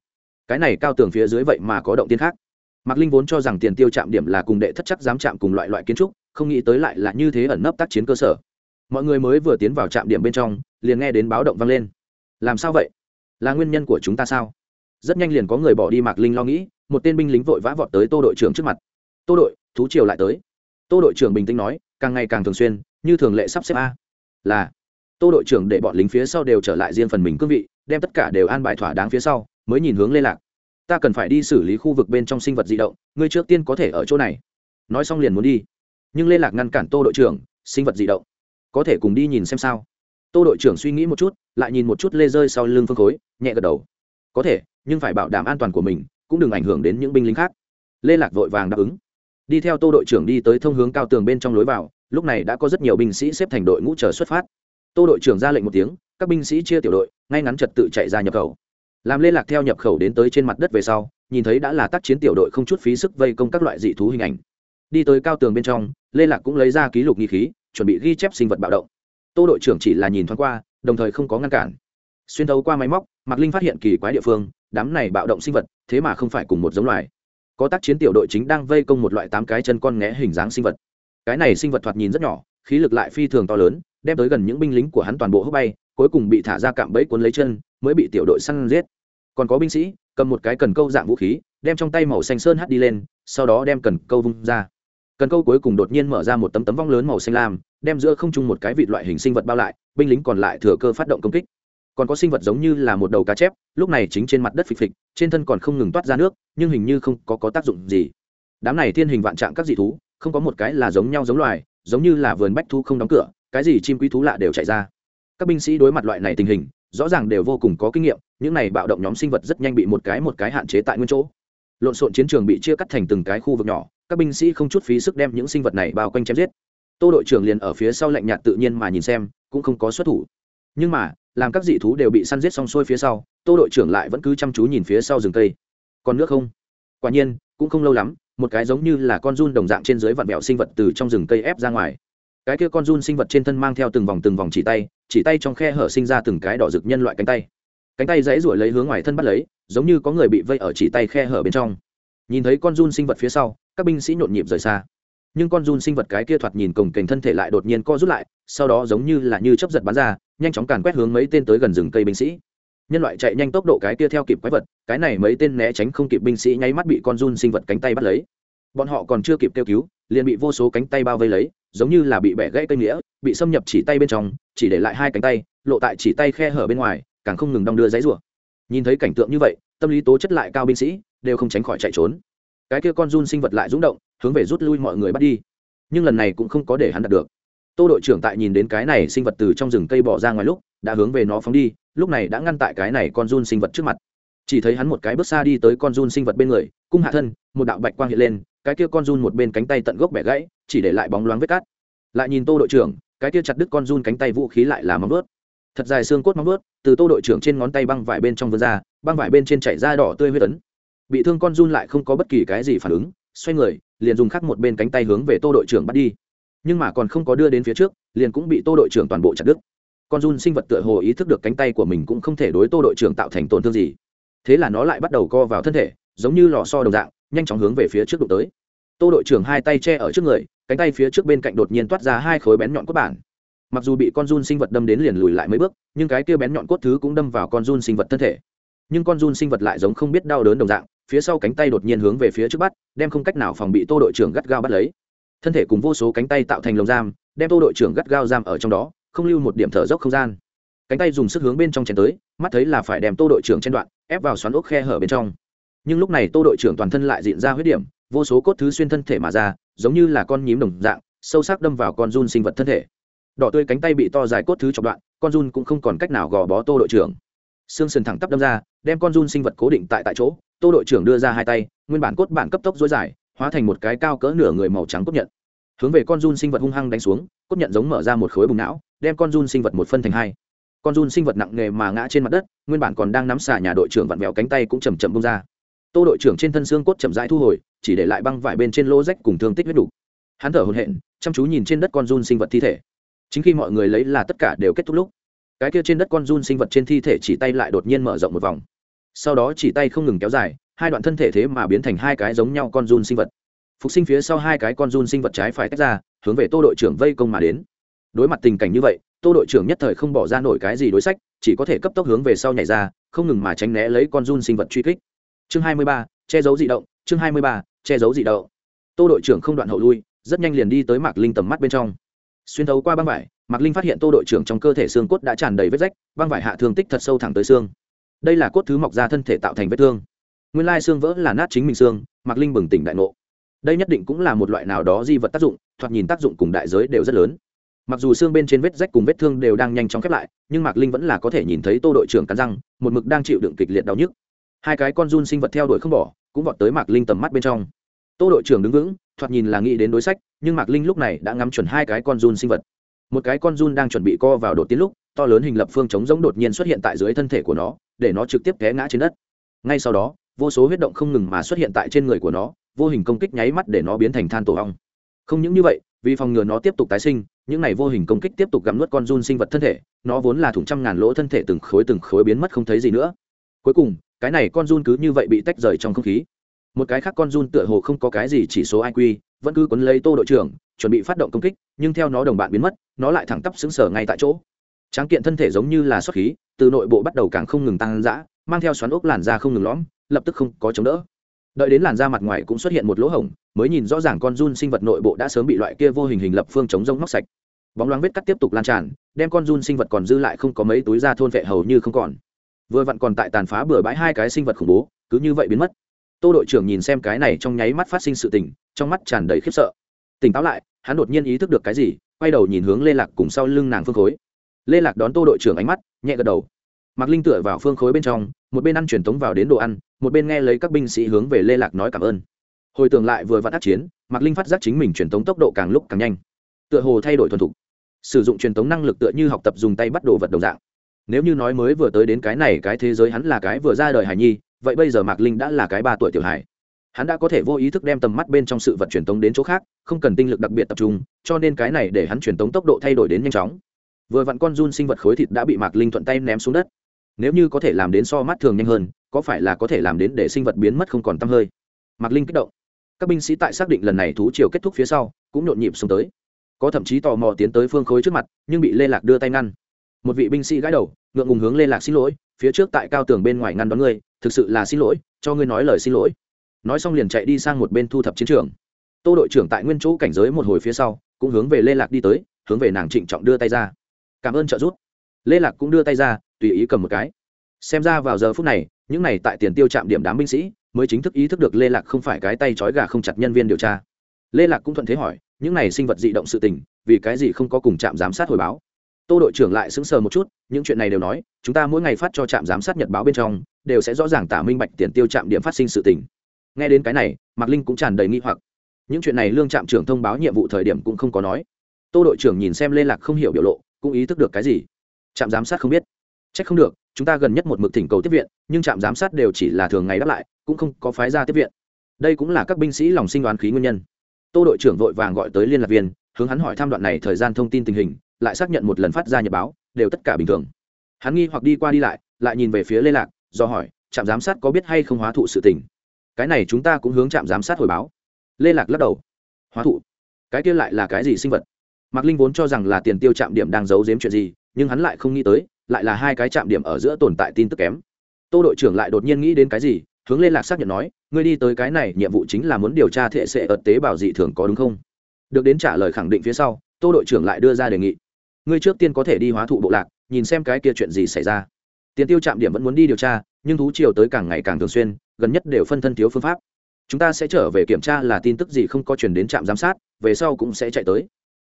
Cái này cao tường phía dưới vậy mà có động tiên khác. Mạc linh vốn cho rằng tiền tiêu chạm điểm là cùng đệ thất chắc dám chạm cùng loại loại kiến trúc, không nghĩ tới lại là như thế ẩn nấp tác chiến cơ sở. Mọi người mới vừa tiến vào trạm điểm bên trong, liền nghe đến báo động vang lên. Làm sao vậy? Là nguyên nhân của chúng ta sao? Rất nhanh liền có người bỏ đi mạc linh lo nghĩ, một tên binh lính vội vã vọt tới tô đội trưởng trước mặt. Tô đội, thú triều lại tới. Tô đội trưởng bình tĩnh nói, càng ngày càng thường xuyên, như thường lệ sắp xếp a. Là tô đội trưởng để bọn lính phía sau đều trở lại riêng phần mình cương vị, đem tất cả đều an bài thỏa đáng phía sau, mới nhìn hướng lê lạc. Ta cần phải đi xử lý khu vực bên trong sinh vật di động, ngươi trước tiên có thể ở chỗ này. Nói xong liền muốn đi. Nhưng lê lạc ngăn cản tô đội trưởng, sinh vật di động, có thể cùng đi nhìn xem sao? Tô đội trưởng suy nghĩ một chút, lại nhìn một chút lê rơi sau lưng phương khối, nhẹ gật đầu. Có thể, nhưng phải bảo đảm an toàn của mình, cũng đừng ảnh hưởng đến những binh lính khác. Lê lạc vội vàng đáp ứng. Đi theo tô đội trưởng đi tới thông hướng cao tường bên trong lối vào, lúc này đã có rất nhiều binh sĩ xếp thành đội ngũ chờ xuất phát tô đội trưởng ra lệnh một tiếng, các binh sĩ chia tiểu đội, ngay ngắn trật tự chạy ra nhập khẩu. Làm lê lạc theo nhập khẩu đến tới trên mặt đất về sau, nhìn thấy đã là tác chiến tiểu đội không chút phí sức vây công các loại dị thú hình ảnh. Đi tới cao tường bên trong lê lạc cũng lấy ra ký lục nghi khí, chuẩn bị ghi chép sinh vật bạo động. Tô đội trưởng chỉ là nhìn thoáng qua, đồng thời không có ngăn cản. Xuyên thấu qua máy móc, mạc linh phát hiện kỳ quái địa phương, đám này bạo động sinh vật, thế mà không phải cùng một giống loài. Có tác chiến tiểu đội chính đang vây công một loại tám cái chân con nghé hình dáng sinh vật. Cái này sinh vật thoạt nhìn rất nhỏ, khí lực lại phi thường to lớn đem tới gần những binh lính của hắn toàn bộ hút bay cuối cùng bị thả ra cạm bẫy cuốn lấy chân mới bị tiểu đội săn giết. Còn có binh sĩ cầm một cái cần câu dạng vũ khí đem trong tay màu xanh sơn hắt đi lên sau đó đem cần câu vung ra. Cần câu cuối cùng đột nhiên mở ra một tấm tấm vong lớn màu xanh lam đem giữa không trung một cái vịt loại hình sinh vật bao lại binh lính còn lại thừa cơ phát động công kích. Còn có sinh vật giống như là một đầu cá chép lúc này chính trên mặt đất phịch phịch trên thân còn không ngừng toát ra nước nhưng hình như không có, có tác dụng gì. Đám này thiên hình vạn trạng các dị thú không có một cái là giống nhau giống loài giống như là vườn bách thu không đóng cửa cái gì chim quý thú lạ đều chạy ra. Các binh sĩ đối mặt loại này tình hình, rõ ràng đều vô cùng có kinh nghiệm, những này bạo động nhóm sinh vật rất nhanh bị một cái một cái hạn chế tại nguyên chỗ. Lộn xộn chiến trường bị chia cắt thành từng cái khu vực nhỏ, các binh sĩ không chút phí sức đem những sinh vật này bao quanh chém giết. Tô đội trưởng liền ở phía sau lạnh nhạt tự nhiên mà nhìn xem, cũng không có xuất thủ. Nhưng mà, làm các dị thú đều bị săn giết xong xuôi phía sau, tô đội trưởng lại vẫn cứ chăm chú nhìn phía sau rừng cây. Còn nước không? Quả nhiên, cũng không lâu lắm, một cái giống như là con run đồng dạng trên dưới vặn bẹo sinh vật từ trong rừng cây ép ra ngoài cái kia con run sinh vật trên thân mang theo từng vòng từng vòng chỉ tay chỉ tay trong khe hở sinh ra từng cái đỏ rực nhân loại cánh tay. Cánh tay dãy ruổi lấy hướng ngoài thân bắt lấy, giống như có người bị vây ở chỉ tay khe hở bên trong. Nhìn thấy con run sinh vật phía sau, các binh sĩ nhộn nhịp rời xa. Nhưng con run sinh vật cái kia thoạt nhìn cồng kềnh thân thể lại đột nhiên co rút lại, sau đó giống như là như chấp giật bắn ra, nhanh chóng càn quét hướng mấy tên tới gần rừng cây binh sĩ. Nhân loại chạy nhanh tốc độ cái kia theo kịp quái vật, cái này mấy tên né tránh không kịp binh sĩ nháy mắt bị con run sinh vật cánh tay bắt lấy. Bọn họ còn chưa kịp kêu cứu liền bị vô số cánh tay bao vây lấy, giống như là bị bẻ gãy cây nghĩa bị xâm nhập chỉ tay bên trong, chỉ để lại hai cánh tay, lộ tại chỉ tay khe hở bên ngoài, càng không ngừng đong đưa giấy rủa. Nhìn thấy cảnh tượng như vậy, tâm lý tố chất lại cao binh sĩ, đều không tránh khỏi chạy trốn. Cái kia con run sinh vật lại rúng động, hướng về rút lui mọi người bắt đi. Nhưng lần này cũng không có để hắn đạt được. Tô đội trưởng tại nhìn đến cái này sinh vật từ trong rừng cây bỏ ra ngoài lúc, đã hướng về nó phóng đi, lúc này đã ngăn tại cái này con run sinh vật trước mặt chỉ thấy hắn một cái bước xa đi tới con run sinh vật bên người, cung hạ thân, một đạo bạch quang hiện lên, cái kia con run một bên cánh tay tận gốc bẻ gãy, chỉ để lại bóng loáng vết cát. Lại nhìn tô đội trưởng, cái kia chặt đứt con run cánh tay vũ khí lại là móng vớt thật dài xương cốt móng vớt từ tô đội trưởng trên ngón tay băng vải bên trong vươn ra, băng vải bên trên chảy ra đỏ tươi huyết ấn. bị thương con run lại không có bất kỳ cái gì phản ứng, xoay người, liền dùng khắc một bên cánh tay hướng về tô đội trưởng bắt đi. Nhưng mà còn không có đưa đến phía trước, liền cũng bị tô đội trưởng toàn bộ chặt đứt. Con run sinh vật tựa hồ ý thức được cánh tay của mình cũng không thể đối tô đội trưởng tạo thành tổn thương gì thế là nó lại bắt đầu co vào thân thể, giống như lò so đồng dạng, nhanh chóng hướng về phía trước đụng tới. Tô đội trưởng hai tay che ở trước người, cánh tay phía trước bên cạnh đột nhiên toát ra hai khối bén nhọn cốt bản. Mặc dù bị con run sinh vật đâm đến liền lùi lại mấy bước, nhưng cái kia bén nhọn cốt thứ cũng đâm vào con run sinh vật thân thể. Nhưng con run sinh vật lại giống không biết đau đớn đồng dạng, phía sau cánh tay đột nhiên hướng về phía trước bắt, đem không cách nào phòng bị tô đội trưởng gắt gao bắt lấy. Thân thể cùng vô số cánh tay tạo thành lồng giam, đem tô đội trưởng gắt gao giam ở trong đó, không lưu một điểm thở dốc không gian cánh tay dùng sức hướng bên trong chén tới, mắt thấy là phải đem tô đội trưởng trên đoạn, ép vào xoắn ốc khe hở bên trong. Nhưng lúc này tô đội trưởng toàn thân lại diện ra huyết điểm, vô số cốt thứ xuyên thân thể mà ra, giống như là con nhím đồng dạng, sâu sắc đâm vào con run sinh vật thân thể. Đỏ tươi cánh tay bị to dài cốt thứ chọc đoạn, con run cũng không còn cách nào gò bó tô đội trưởng. Xương sườn thẳng tắp đâm ra, đem con run sinh vật cố định tại tại chỗ, tô đội trưởng đưa ra hai tay, nguyên bản cốt bản cấp tốc dối dài, hóa thành một cái cao cỡ nửa người màu trắng cốt nhận. Hướng về con run sinh vật hung hăng đánh xuống, cốt nhận giống mở ra một khối bùng não, đem con run sinh vật một phân thành hai con run sinh vật nặng nề mà ngã trên mặt đất, nguyên bản còn đang nắm xả nhà đội trưởng vặn vẹo cánh tay cũng chầm chậm bông ra. Tô đội trưởng trên thân xương cốt chậm rãi thu hồi, chỉ để lại băng vải bên trên lô rách cùng thương tích huyết đủ. hắn thở hồn hện chăm chú nhìn trên đất con run sinh vật thi thể. Chính khi mọi người lấy là tất cả đều kết thúc lúc, cái kia trên đất con run sinh vật trên thi thể chỉ tay lại đột nhiên mở rộng một vòng. Sau đó chỉ tay không ngừng kéo dài, hai đoạn thân thể thế mà biến thành hai cái giống nhau con run sinh vật. Phục sinh phía sau hai cái con run sinh vật trái phải tách ra, hướng về tô đội trưởng vây công mà đến. Đối mặt tình cảnh như vậy tô đội trưởng nhất thời không bỏ ra nổi cái gì đối sách chỉ có thể cấp tốc hướng về sau nhảy ra không ngừng mà tránh né lấy con run sinh vật truy kích. Chương 23, che giấu dị động chương 23, che giấu dị động. Tô đội trưởng không đoạn hậu lui rất nhanh liền đi tới mạc linh tầm mắt bên trong. Xuyên thấu qua băng vải mạc linh phát hiện tô đội trưởng trong cơ thể xương cốt đã tràn đầy vết rách băng vải hạ thương tích thật sâu thẳng tới xương. Đây là cốt thứ mọc ra thân thể tạo thành vết thương. Nguyên lai xương vỡ là nát chính mình xương mạc linh bừng tỉnh đại ngộ. Đây nhất định cũng là một loại nào đó di vật tác dụng thoạt nhìn tác dụng cùng đại giới đều rất lớn mặc dù xương bên trên vết rách cùng vết thương đều đang nhanh chóng khép lại, nhưng mạc linh vẫn là có thể nhìn thấy tô đội trưởng cắn răng, một mực đang chịu đựng kịch liệt đau nhức. Hai cái con run sinh vật theo đuổi không bỏ, cũng vọt tới mạc linh tầm mắt bên trong. Tô đội trưởng đứng vững, thoạt nhìn là nghĩ đến đối sách, nhưng mạc linh lúc này đã ngắm chuẩn hai cái con run sinh vật. Một cái con run đang chuẩn bị co vào đột tiến lúc, to lớn hình lập phương chống giống đột nhiên xuất hiện tại dưới thân thể của nó, để nó trực tiếp té ngã trên đất. Ngay sau đó, vô số huyết động không ngừng mà xuất hiện tại trên người của nó, vô hình công kích nháy mắt để nó biến thành than tổ ong. Không những như vậy vì phòng ngừa nó tiếp tục tái sinh, những này vô hình công kích tiếp tục gặm nuốt con run sinh vật thân thể, nó vốn là thủng trăm ngàn lỗ thân thể từng khối từng khối biến mất không thấy gì nữa. Cuối cùng, cái này con run cứ như vậy bị tách rời trong không khí. Một cái khác con run tựa hồ không có cái gì chỉ số iq vẫn cứ quấn lấy tô đội trưởng, chuẩn bị phát động công kích, nhưng theo nó đồng bạn biến mất, nó lại thẳng tắp xứng sở ngay tại chỗ. Tráng kiện thân thể giống như là xuất khí, từ nội bộ bắt đầu càng không ngừng tăng dã, mang theo xoắn ốc làn da không ngừng lõm, lập tức không có chống đỡ đợi đến làn da mặt ngoài cũng xuất hiện một lỗ hổng, mới nhìn rõ ràng con run sinh vật nội bộ đã sớm bị loại kia vô hình hình lập phương chống rông móc sạch. Bóng loáng vết cắt tiếp tục lan tràn, đem con run sinh vật còn dư lại không có mấy túi da thôn vệ hầu như không còn. Vừa vặn còn tại tàn phá bừa bãi hai cái sinh vật khủng bố, cứ như vậy biến mất. Tô đội trưởng nhìn xem cái này trong nháy mắt phát sinh sự tình, trong mắt tràn đầy khiếp sợ. Tỉnh táo lại, hắn đột nhiên ý thức được cái gì, quay đầu nhìn hướng lê lạc cùng sau lưng nàng phương khối. Lê lạc đón tô đội trưởng ánh mắt, nhẹ gật đầu. Mạc linh tựa vào phương khối bên trong, một bên ăn truyền tống vào đến đồ ăn một bên nghe lấy các binh sĩ hướng về lê lạc nói cảm ơn. Hồi tưởng lại vừa vặn ác chiến, mạc linh phát giác chính mình truyền tống tốc độ càng lúc càng nhanh. Tựa hồ thay đổi thuần thục. Sử dụng truyền tống năng lực tựa như học tập dùng tay bắt đồ vật đồng dạng. Nếu như nói mới vừa tới đến cái này, cái thế giới hắn là cái vừa ra đời hải nhi, vậy bây giờ mạc linh đã là cái ba tuổi tiểu hải hắn đã có thể vô ý thức đem tầm mắt bên trong sự vật truyền tống đến chỗ khác, không cần tinh lực đặc biệt tập trung, cho nên cái này để hắn truyền tống tốc độ thay đổi đến nhanh chóng. Vừa vặn con run sinh vật khối thịt đã bị mạc linh thuận tay ném xuống đất. Nếu như có thể làm đến so mắt thường nhanh hơn có phải là có thể làm đến để sinh vật biến mất không còn t hơi? Mạc linh kích động. Các binh sĩ tại xác định lần này thú triều kết thúc phía sau, cũng nhộn nhịp xuống tới. Có thậm chí tò mò tiến tới phương khối trước mặt, nhưng bị lê lạc đưa tay ngăn. Một vị binh sĩ gãi đầu, ngượng ngùng hướng lê lạc xin lỗi, phía trước tại cao tường bên ngoài ngăn đón ngươi, thực sự là xin lỗi, cho ngươi nói lời xin lỗi. Nói xong liền chạy đi sang một bên thu thập chiến trường. Tô đội trưởng tại nguyên chỗ cảnh giới một hồi phía sau, cũng hướng về lê lạc đi tới, hướng về nàng trịnh trọng đưa tay ra. Cảm ơn trợ giúp. Lê lạc cũng đưa tay ra, tùy ý cầm một cái. Xem ra vào giờ phút này những này tại tiền tiêu trạm điểm đám binh sĩ, mới chính thức ý thức được lê lạc không phải cái tay trói gà không chặt nhân viên điều tra. Lê lạc cũng thuận thế hỏi, những này sinh vật dị động sự tình, vì cái gì không có cùng trạm giám sát hồi báo? Tô đội trưởng lại sững sờ một chút, những chuyện này đều nói, chúng ta mỗi ngày phát cho trạm giám sát nhật báo bên trong, đều sẽ rõ ràng tả minh bạch tiền tiêu trạm điểm phát sinh sự tình. Nghe đến cái này, mạc linh cũng tràn đầy nghi hoặc. Những chuyện này lương trạm trưởng thông báo nhiệm vụ thời điểm cũng không có nói. Tô đội trưởng nhìn xem lê lạc không hiểu biểu lộ, cũng ý thức được cái gì. Trạm giám sát không biết. C h ắ c không được chúng ta gần nhất một mực thỉnh cầu tiếp viện, nhưng trạm giám sát đều chỉ là thường ngày đáp lại, cũng không có phái ra tiếp viện. Đây cũng là các binh sĩ lòng sinh đoán khí nguyên nhân. Tô đội trưởng vội vàng gọi tới liên lạc viên, hướng hắn hỏi tham đoạn này thời gian thông tin tình hình, lại xác nhận một lần phát ra nhật báo, đều tất cả bình thường. Hắn nghi hoặc đi qua đi lại lại nhìn về phía lê lạc, do hỏi, trạm giám sát có biết hay không hóa thụ sự tình? Cái này chúng ta cũng hướng trạm giám sát hồi báo. Lê lạc lắc đầu. Hóa thụ? Cái kia lại là cái gì sinh vật? Mạc linh vốn cho rằng là tiền tiêu trạm điểm đang giấu giếm chuyện gì, nhưng hắn lại không nghĩ tới lại là hai cái trạm điểm ở giữa tồn tại tin tức kém. Tô đội trưởng lại đột nhiên nghĩ đến cái gì, hướng lên lạc xác nhận nói, ngươi đi tới cái này, nhiệm vụ chính là muốn điều tra thệ sệ ợt tế bào dị thường có đúng không? Được đến trả lời khẳng định phía sau, tô đội trưởng lại đưa ra đề nghị. Ngươi trước tiên có thể đi hóa thụ bộ lạc, nhìn xem cái kia chuyện gì xảy ra. Tiền tiêu trạm điểm vẫn muốn đi điều tra, nhưng thú chiều tới càng ngày càng thường xuyên, gần nhất đều phân thân thiếu phương pháp. Chúng ta sẽ trở về kiểm tra là tin tức gì không có chuyển đến trạm giám sát, về sau cũng sẽ chạy tới.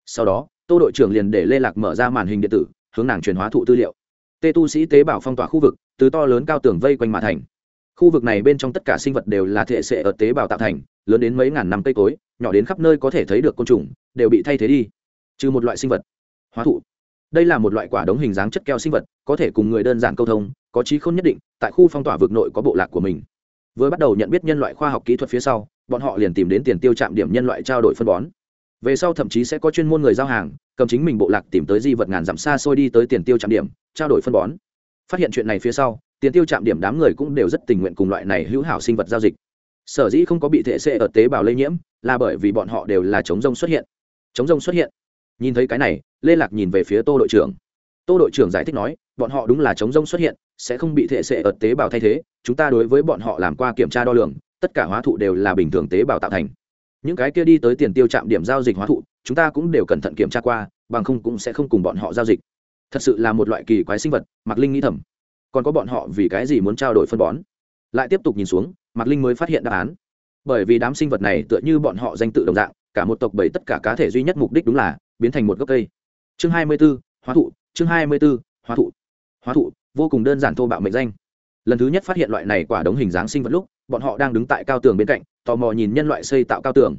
Sau đó, tô đội trưởng liền để lê lạc mở ra màn hình điện tử, hướng nàng truyền hóa thụ tư liệu tê tu sĩ tế bào phong tỏa khu vực, từ to lớn cao tường vây quanh mà thành. Khu vực này bên trong tất cả sinh vật đều là thể sệ ở tế bào tạo thành, lớn đến mấy ngàn năm cây cối, nhỏ đến khắp nơi có thể thấy được côn trùng, đều bị thay thế đi. Trừ một loại sinh vật, hóa thụ. Đây là một loại quả đống hình dáng chất keo sinh vật, có thể cùng người đơn giản câu thông, có trí không nhất định, tại khu phong tỏa vực nội có bộ lạc của mình. Vừa bắt đầu nhận biết nhân loại khoa học kỹ thuật phía sau, bọn họ liền tìm đến tiền tiêu chạm điểm nhân loại trao đổi phân bón. Về sau thậm chí sẽ có chuyên môn người giao hàng cầm chính mình bộ lạc tìm tới di vật ngàn dặm xa xôi đi tới tiền tiêu trạm điểm, trao đổi phân bón. Phát hiện chuyện này phía sau, tiền tiêu trạm điểm đám người cũng đều rất tình nguyện cùng loại này hữu hảo sinh vật giao dịch. Sở dĩ không có bị thể xệ ở tế bào lây nhiễm, là bởi vì bọn họ đều là chống rông xuất hiện. Chống rông xuất hiện. Nhìn thấy cái này, lê lạc nhìn về phía tô đội trưởng. Tô đội trưởng giải thích nói, bọn họ đúng là chống rông xuất hiện, sẽ không bị thể sệ ở tế bào thay thế, chúng ta đối với bọn họ làm qua kiểm tra đo lường, tất cả hóa thụ đều là bình thường tế bào tạo thành những cái kia đi tới tiền tiêu trạm điểm giao dịch hóa thụ, chúng ta cũng đều cẩn thận kiểm tra qua, bằng không cũng sẽ không cùng bọn họ giao dịch. Thật sự là một loại kỳ quái sinh vật, mạc linh nghĩ thầm. Còn có bọn họ vì cái gì muốn trao đổi phân bón? Lại tiếp tục nhìn xuống, mạc linh mới phát hiện đáp án. Bởi vì đám sinh vật này tựa như bọn họ danh tự đồng dạng, cả một tộc bảy tất cả cá thể duy nhất mục đích đúng là biến thành một gốc cây. Chương hai mươi b ố hóa thụ, chương hai mươi b ố hóa thụ. Hóa thụ, vô cùng đơn giản thô bạo mệnh danh. Lần thứ nhất phát hiện loại này quả đống hình dáng sinh vật lúc bọn họ đang đứng tại cao tường bên cạnh, tò mò nhìn nhân loại xây tạo cao tường.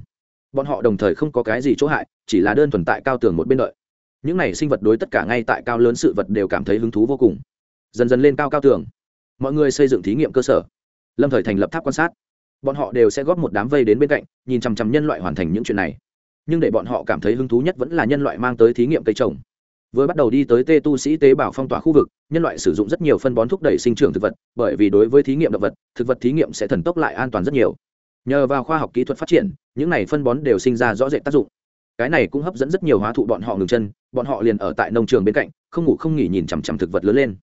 Bọn họ đồng thời không có cái gì chỗ hại, chỉ là đơn thuần tại cao tường một bên đợi. Những này sinh vật đối tất cả ngay tại cao lớn sự vật đều cảm thấy hứng thú vô cùng. Dần dần lên cao cao tường. Mọi người xây dựng thí nghiệm cơ sở. Lâm thời thành lập tháp quan sát. Bọn họ đều sẽ góp một đám vây đến bên cạnh, nhìn chằm chằm nhân loại hoàn thành những chuyện này. Nhưng để bọn họ cảm thấy hứng thú nhất vẫn là nhân loại mang tới thí nghiệm cây trồng vừa bắt đầu đi tới tê tu sĩ tế bào phong tỏa khu vực, nhân loại sử dụng rất nhiều phân bón thúc đẩy sinh trưởng thực vật, bởi vì đối với thí nghiệm động vật, thực vật thí nghiệm sẽ thần tốc lại an toàn rất nhiều. Nhờ vào khoa học kỹ thuật phát triển, những này phân bón đều sinh ra rõ rệt tác dụng. Cái này cũng hấp dẫn rất nhiều hóa thụ bọn họ ngừng chân, bọn họ liền ở tại nông trường bên cạnh, không ngủ không nghỉ nhìn chằm chằm thực vật lớn lên.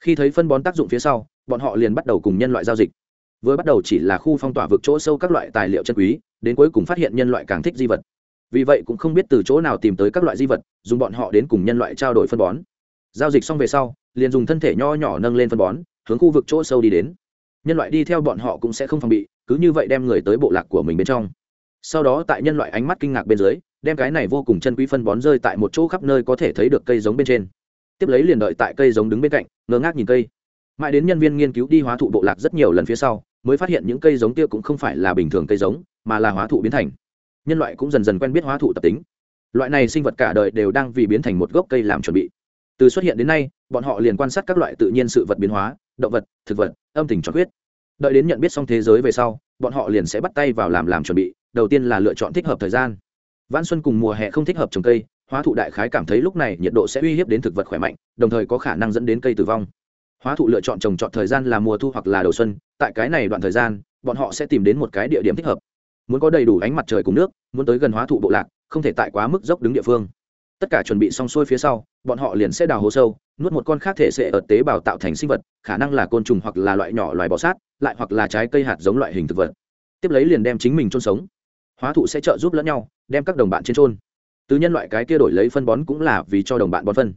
Khi thấy phân bón tác dụng phía sau, bọn họ liền bắt đầu cùng nhân loại giao dịch. Vừa bắt đầu chỉ là khu phong tỏa vực chỗ sâu các loại tài liệu chân quý, đến cuối cùng phát hiện nhân loại càng thích di vật vì vậy cũng không biết từ chỗ nào tìm tới các loại di vật, dùng bọn họ đến cùng nhân loại trao đổi phân bón. Giao dịch xong về sau, liền dùng thân thể nho nhỏ nâng lên phân bón, hướng khu vực chỗ sâu đi đến. Nhân loại đi theo bọn họ cũng sẽ không phòng bị, cứ như vậy đem người tới bộ lạc của mình bên trong. Sau đó tại nhân loại ánh mắt kinh ngạc bên dưới, đem cái này vô cùng chân quý phân bón rơi tại một chỗ khắp nơi có thể thấy được cây giống bên trên. Tiếp lấy liền đợi tại cây giống đứng bên cạnh, ngơ ngác nhìn cây. Mãi đến nhân viên nghiên cứu đi hóa thụ bộ lạc rất nhiều lần phía sau, mới phát hiện những cây giống kia cũng không phải là bình thường cây giống, mà là hóa thụ biến thành nhân loại cũng dần dần quen biết hóa thụ tập tính. Loại này sinh vật cả đời đều đang vì biến thành một gốc cây làm chuẩn bị. Từ xuất hiện đến nay, bọn họ liền quan sát các loại tự nhiên sự vật biến hóa, động vật, thực vật, âm tình cho huyết. Đợi đến nhận biết xong thế giới về sau, bọn họ liền sẽ bắt tay vào làm làm chuẩn bị, đầu tiên là lựa chọn thích hợp thời gian. Vãn xuân cùng mùa hè không thích hợp trồng cây, hóa thụ đại khái cảm thấy lúc này nhiệt độ sẽ uy hiếp đến thực vật khỏe mạnh, đồng thời có khả năng dẫn đến cây tử vong. Hóa thụ lựa chọn trồng trọt thời gian là mùa thu hoặc là đầu xuân, tại cái này đoạn thời gian, bọn họ sẽ tìm đến một cái địa điểm thích hợp muốn có đầy đủ ánh mặt trời cùng nước, muốn tới gần hóa thụ bộ lạc, không thể tại quá mức dốc đứng địa phương. Tất cả chuẩn bị xong xuôi phía sau, bọn họ liền sẽ đào hố sâu, nuốt một con khác thể sẽ ở tế bào tạo thành sinh vật, khả năng là côn trùng hoặc là loại nhỏ loài bọ sát, lại hoặc là trái cây hạt giống loại hình thực vật. Tiếp lấy liền đem chính mình trôn sống. Hóa thụ sẽ trợ giúp lẫn nhau, đem các đồng bạn trên trôn từ nhân loại cái kia đổi lấy phân bón cũng là vì cho đồng bạn bón phân.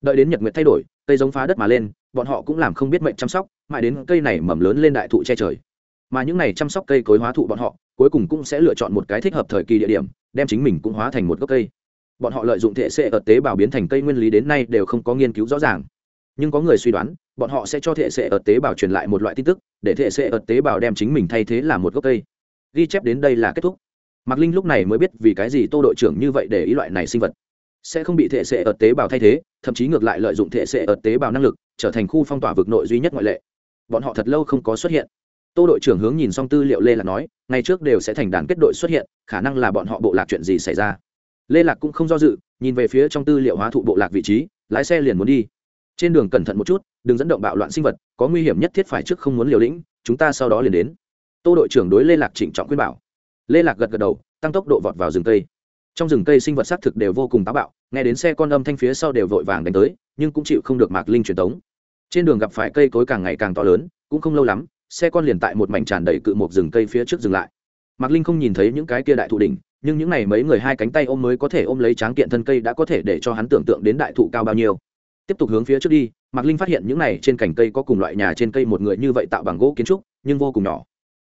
Đợi đến nhật nguyệt thay đổi, cây giống phá đất mà lên, bọn họ cũng làm không biết mệnh chăm sóc, mãi đến cây này mầm lớn lên đại thụ che trời. Mà những này chăm sóc cây cối hóa thụ bọn họ cuối cùng cũng sẽ lựa chọn một cái thích hợp thời kỳ địa điểm, đem chính mình cũng hóa thành một gốc cây. Bọn họ lợi dụng thể xệ ở tế bào biến thành cây nguyên lý đến nay đều không có nghiên cứu rõ ràng. Nhưng có người suy đoán, bọn họ sẽ cho thể xệ ở tế bào truyền lại một loại tin tức, để thể xệ ở tế bào đem chính mình thay thế làm một gốc cây. Ghi chép đến đây là kết thúc. Mạc linh lúc này mới biết vì cái gì tô đội trưởng như vậy để ý loại này sinh vật. Sẽ không bị thể xệ ở tế bào thay thế, thậm chí ngược lại lợi dụng thể xệ ở tế bào năng lực, trở thành khu phong tỏa vực nội duy nhất ngoại lệ. Bọn họ thật lâu không có xuất hiện. Tô đội trưởng hướng nhìn xong tư liệu lê là nói ngày trước đều sẽ thành đàn kết đội xuất hiện, khả năng là bọn họ bộ lạc chuyện gì xảy ra. Lê lạc cũng không do dự, nhìn về phía trong tư liệu hóa thụ bộ lạc vị trí, lái xe liền muốn đi. Trên đường cẩn thận một chút, đừng dẫn động bạo loạn sinh vật, có nguy hiểm nhất thiết phải trước không muốn liều lĩnh, chúng ta sau đó liền đến. Tô đội trưởng đối lê lạc trịnh trọng khuyên bảo. Lê lạc gật gật đầu, tăng tốc độ vọt vào rừng cây. Trong rừng cây sinh vật xác thực đều vô cùng táo bạo, nghe đến xe con âm thanh phía sau đều vội vàng đánh tới, nhưng cũng chịu không được mạc linh truyền tống. Trên đường gặp phải cây cối càng ngày càng to lớn, cũng không lâu lắm xe con liền tại một mảnh tràn đầy cự một rừng cây phía trước dừng lại. Mạc linh không nhìn thấy những cái kia đại thụ đỉnh, nhưng những này mấy người hai cánh tay ôm mới có thể ôm lấy tráng kiện thân cây đã có thể để cho hắn tưởng tượng đến đại thụ cao bao nhiêu. Tiếp tục hướng phía trước đi, mạc linh phát hiện những này trên cành cây có cùng loại nhà trên cây một người như vậy tạo bằng gỗ kiến trúc, nhưng vô cùng nhỏ.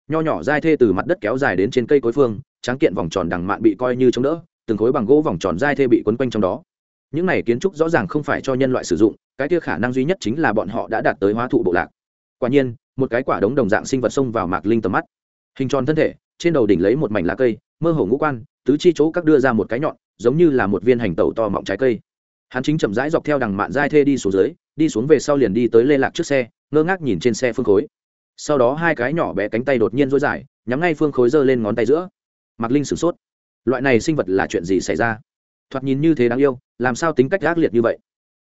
Nho nhỏ dai thê từ mặt đất kéo dài đến trên cây cối phương, tráng kiện vòng tròn đằng mạn bị coi như chống đỡ, từng khối bằng gỗ vòng tròn dai thê bị quấn quanh trong đó. Những này kiến trúc rõ ràng không phải cho nhân loại sử dụng, cái kia khả năng duy nhất chính là bọn họ đã đạt tới hóa thụ bộ lạc. Quả nhiên một cái quả đống đồng dạng sinh vật xông vào mạc linh tầm mắt hình tròn thân thể trên đầu đỉnh lấy một mảnh lá cây mơ hồ ngũ quan tứ chi chỗ các đưa ra một cái nhọn giống như là một viên hành tẩu to mọng trái cây hắn chính chậm rãi dọc theo đằng mạn dai thê đi xuống dưới đi xuống về sau liền đi tới lê lạc trước xe ngơ ngác nhìn trên xe phương khối sau đó hai cái nhỏ bé cánh tay đột nhiên rối dài nhắm ngay phương khối giơ lên ngón tay giữa mạc linh sửng sốt loại này sinh vật là chuyện gì xảy ra thoạt nhìn như thế đáng yêu làm sao tính cách ác liệt như vậy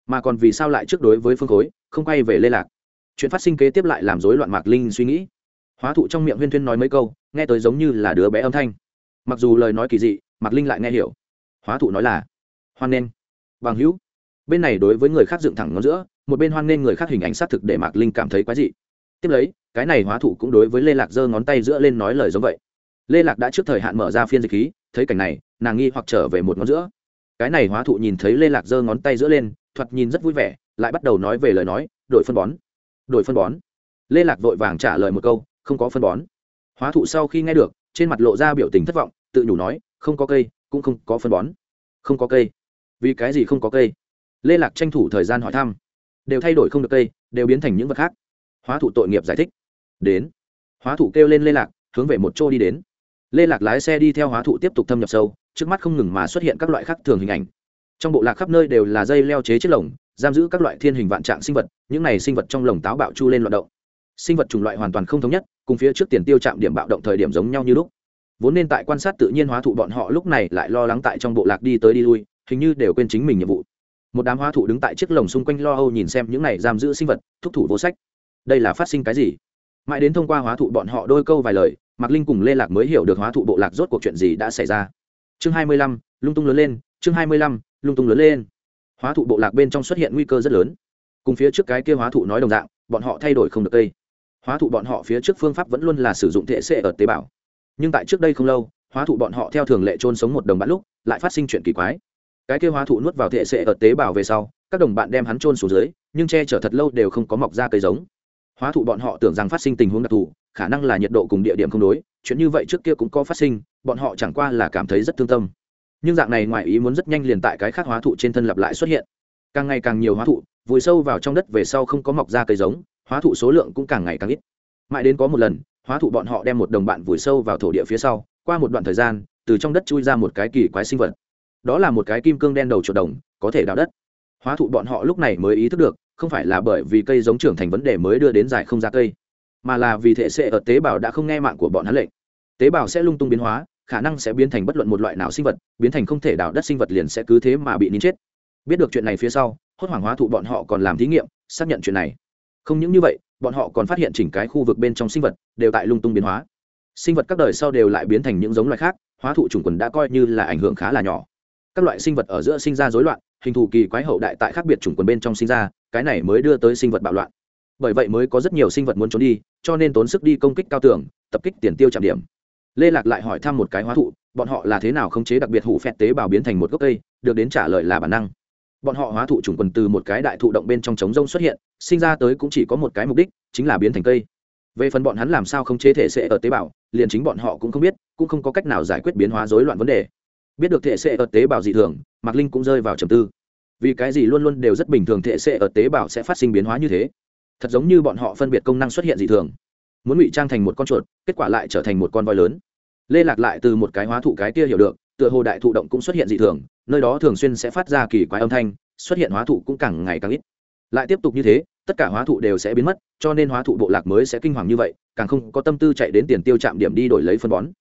mà còn vì sao lại trước đối với phương khối không quay về lê lạc chuyện phát sinh kế tiếp lại làm rối loạn mạc linh suy nghĩ. Hóa thụ trong miệng huyên thuyên nói mấy câu, nghe tới giống như là đứa bé âm thanh. Mặc dù lời nói kỳ dị, mạc linh lại nghe hiểu. Hóa thụ nói là, hoan nghênh. Bằng hữu. Bên này đối với người khác dựng thẳng ngón giữa, một bên hoan nghênh người khác hình ảnh xác thực để mạc linh cảm thấy quái dị. Tiếp lấy, cái này hóa thụ cũng đối với lê lạc giơ ngón tay giữa lên nói lời giống vậy. Lê lạc đã trước thời hạn mở ra phiên dịch khí, thấy cảnh này, nàng nghi hoặc trở về một ngón giữa. Cái này hóa thụ nhìn thấy lê lạc giơ ngón tay giữa lên, thoạt nhìn rất vui vẻ, lại bắt đầu nói về lời nói, đổi phân bón đổi phân bón. Lê lạc vội vàng trả lời một câu, không có phân bón. Hóa thụ sau khi nghe được, trên mặt lộ ra biểu tình thất vọng, tự nhủ nói, không có cây, cũng không có phân bón. Không có cây. Vì cái gì không có cây? Lê lạc tranh thủ thời gian hỏi thăm. Đều thay đổi không được cây, đều biến thành những vật khác. Hóa thụ tội nghiệp giải thích. Đến. Hóa thụ kêu lên lê lạc, hướng về một chỗ đi đến. Lê lạc lái xe đi theo hóa thụ tiếp tục thâm nhập sâu, trước mắt không ngừng mà xuất hiện các loại khác thường hình ảnh trong bộ lạc khắp nơi đều là dây leo chế chiếc lồng, giam giữ các loại thiên hình vạn trạng sinh vật, những này sinh vật trong lồng táo bạo chu lên loạt động. Sinh vật chủng loại hoàn toàn không thống nhất, cùng phía trước tiền tiêu chạm điểm bạo động thời điểm giống nhau như lúc. Vốn nên tại quan sát tự nhiên hóa thụ bọn họ lúc này lại lo lắng tại trong bộ lạc đi tới đi lui, hình như đều quên chính mình nhiệm vụ. Một đám hóa thụ đứng tại chiếc lồng xung quanh lo âu nhìn xem những này giam giữ sinh vật, thúc thủ vô sách. Đây là phát sinh cái gì? Mãi đến thông qua hóa thụ bọn họ đôi câu vài lời, mạc linh cùng lê lạc mới hiểu được hóa thụ bộ lạc rốt cuộc chuyện gì đã xảy ra. Chương hai mươi lăm, lung tung lớn lên chương hai mươi lăm, lung tung lớn lên. Hóa thụ bộ lạc bên trong xuất hiện nguy cơ rất lớn. Cùng phía trước cái kia hóa thụ nói đồng dạng, bọn họ thay đổi không được cây. Hóa thụ bọn họ phía trước phương pháp vẫn luôn là sử dụng thể xệ ở tế bào. Nhưng tại trước đây không lâu, hóa thụ bọn họ theo thường lệ trôn sống một đồng bạn lúc, lại phát sinh chuyện kỳ quái. Cái kia hóa thụ nuốt vào thể xệ ở tế bào về sau, các đồng bạn đem hắn trôn xuống dưới, nhưng che chở thật lâu đều không có mọc ra cây giống. Hóa thụ bọn họ tưởng rằng phát sinh tình huống đặc thù, khả năng là nhiệt độ cùng địa điểm không đối, chuyện như vậy trước kia cũng có phát sinh, bọn họ chẳng qua là cảm thấy rất thương tâm nhưng dạng này ngoài ý muốn rất nhanh liền tại cái khác hóa thụ trên thân lặp lại xuất hiện. Càng ngày càng nhiều hóa thụ vùi sâu vào trong đất về sau không có mọc ra cây giống, hóa thụ số lượng cũng càng ngày càng ít. Mãi đến có một lần, hóa thụ bọn họ đem một đồng bạn vùi sâu vào thổ địa phía sau, qua một đoạn thời gian, từ trong đất chui ra một cái kỳ quái sinh vật. Đó là một cái kim cương đen đầu chuột đồng, có thể đào đất. Hóa thụ bọn họ lúc này mới ý thức được, không phải là bởi vì cây giống trưởng thành vấn đề mới đưa đến giải không ra cây, mà là vì thể xệ ở tế bào đã không nghe mạng của bọn hắn lệnh. Tế bào sẽ lung tung biến hóa khả năng sẽ biến thành bất luận một loại nào sinh vật, biến thành không thể đào đất sinh vật liền sẽ cứ thế mà bị nín chết. Biết được chuyện này phía sau, hốt hoảng hóa thụ bọn họ còn làm thí nghiệm, xác nhận chuyện này. Không những như vậy, bọn họ còn phát hiện chỉnh cái khu vực bên trong sinh vật đều tại lung tung biến hóa. Sinh vật các đời sau đều lại biến thành những giống loài khác, hóa thụ chủng quần đã coi như là ảnh hưởng khá là nhỏ. Các loại sinh vật ở giữa sinh ra rối loạn, hình thù kỳ quái hậu đại tại khác biệt chủng quần bên trong sinh ra, cái này mới đưa tới sinh vật bạo loạn. Bởi vậy mới có rất nhiều sinh vật muốn trốn đi, cho nên tốn sức đi công kích cao tường, tập kích tiền tiêu trạm điểm lê lạc lại hỏi thăm một cái hóa thụ, bọn họ là thế nào khống chế đặc biệt hủ phẹt tế bào biến thành một gốc cây, được đến trả lời là bản năng. Bọn họ hóa thụ chủng quần từ một cái đại thụ động bên trong trống rông xuất hiện, sinh ra tới cũng chỉ có một cái mục đích, chính là biến thành cây. Về phần bọn hắn làm sao không chế thể sẽ ở tế bào, liền chính bọn họ cũng không biết, cũng không có cách nào giải quyết biến hóa rối loạn vấn đề. Biết được thể sẽ ở tế bào dị thường, mạc linh cũng rơi vào trầm tư. Vì cái gì luôn luôn đều rất bình thường thể sẽ ở tế bào sẽ phát sinh biến hóa như thế? Thật giống như bọn họ phân biệt công năng xuất hiện dị thường muốn ngụy trang thành một con chuột, kết quả lại trở thành một con voi lớn. Lê lạc lại từ một cái hóa thụ cái kia hiểu được, tựa hồ đại thụ động cũng xuất hiện dị thường, nơi đó thường xuyên sẽ phát ra kỳ quái âm thanh, xuất hiện hóa thụ cũng càng ngày càng ít. Lại tiếp tục như thế, tất cả hóa thụ đều sẽ biến mất, cho nên hóa thụ bộ lạc mới sẽ kinh hoàng như vậy, càng không có tâm tư chạy đến tiền tiêu chạm điểm đi đổi lấy phân bón.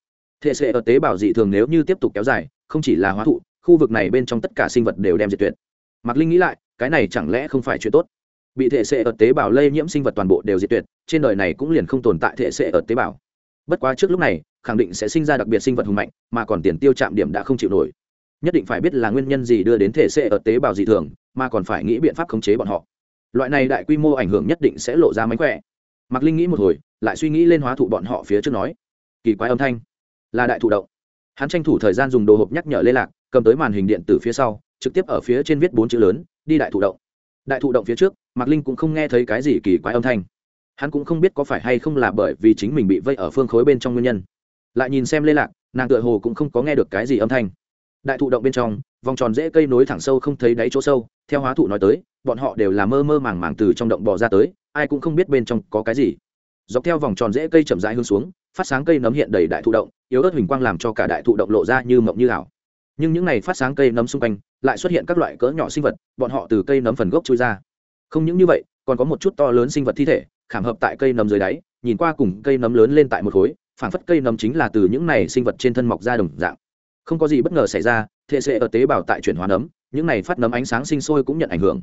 Thể sẽ ở tế bào dị thường nếu như tiếp tục kéo dài, không chỉ là hóa thụ, khu vực này bên trong tất cả sinh vật đều đem diệt tuyệt. Mạc linh nghĩ lại, cái này chẳng lẽ không phải chuyện tốt? Bị thể xệ ở tế bào lây nhiễm sinh vật toàn bộ đều diệt tuyệt, trên đời này cũng liền không tồn tại thể xệ ở tế bào. Bất quá trước lúc này, khẳng định sẽ sinh ra đặc biệt sinh vật hùng mạnh, mà còn tiền tiêu chạm điểm đã không chịu nổi. Nhất định phải biết là nguyên nhân gì đưa đến thể xệ ở tế bào dị thường, mà còn phải nghĩ biện pháp khống chế bọn họ. Loại này đại quy mô ảnh hưởng nhất định sẽ lộ ra mánh khỏe. Mạc linh nghĩ một hồi, lại suy nghĩ lên hóa thụ bọn họ phía trước nói. Kỳ quái âm thanh. Là đại thụ động. Hắn tranh thủ thời gian dùng đồ hộp nhắc nhở lê lạc, cầm tới màn hình điện từ phía sau, trực tiếp ở phía trên viết bốn chữ lớn, đi đại thụ động. Đại thụ động phía trước mạc linh cũng không nghe thấy cái gì kỳ quái âm thanh. Hắn cũng không biết có phải hay không là bởi vì chính mình bị vây ở phương khối bên trong nguyên nhân. Lại nhìn xem lê lạc, nàng tựa hồ cũng không có nghe được cái gì âm thanh. Đại thụ động bên trong, vòng tròn dễ cây nối thẳng sâu không thấy đáy chỗ sâu, theo hóa thụ nói tới, bọn họ đều là mơ mơ màng màng từ trong động bò ra tới, ai cũng không biết bên trong có cái gì. Dọc theo vòng tròn dễ cây chậm rãi hướng xuống, phát sáng cây nấm hiện đầy đại thụ động, yếu ớt hình quang làm cho cả đại thụ động lộ ra như mộng như ảo. Nhưng những n à y phát sáng cây nấm xung quanh, lại xuất hiện các loại cỡ nhỏ sinh vật, bọn họ từ cây nấm phần gốc chui ra không những như vậy, còn có một chút to lớn sinh vật thi thể, khảm hợp tại cây nấm dưới đáy, nhìn qua cùng cây nấm lớn lên tại một khối phản phất cây nấm chính là từ những này sinh vật trên thân mọc ra đồng dạng. Không có gì bất ngờ xảy ra thể sệ ở tế bào tại chuyển hóa nấm, những này phát nấm ánh sáng sinh sôi cũng nhận ảnh hưởng.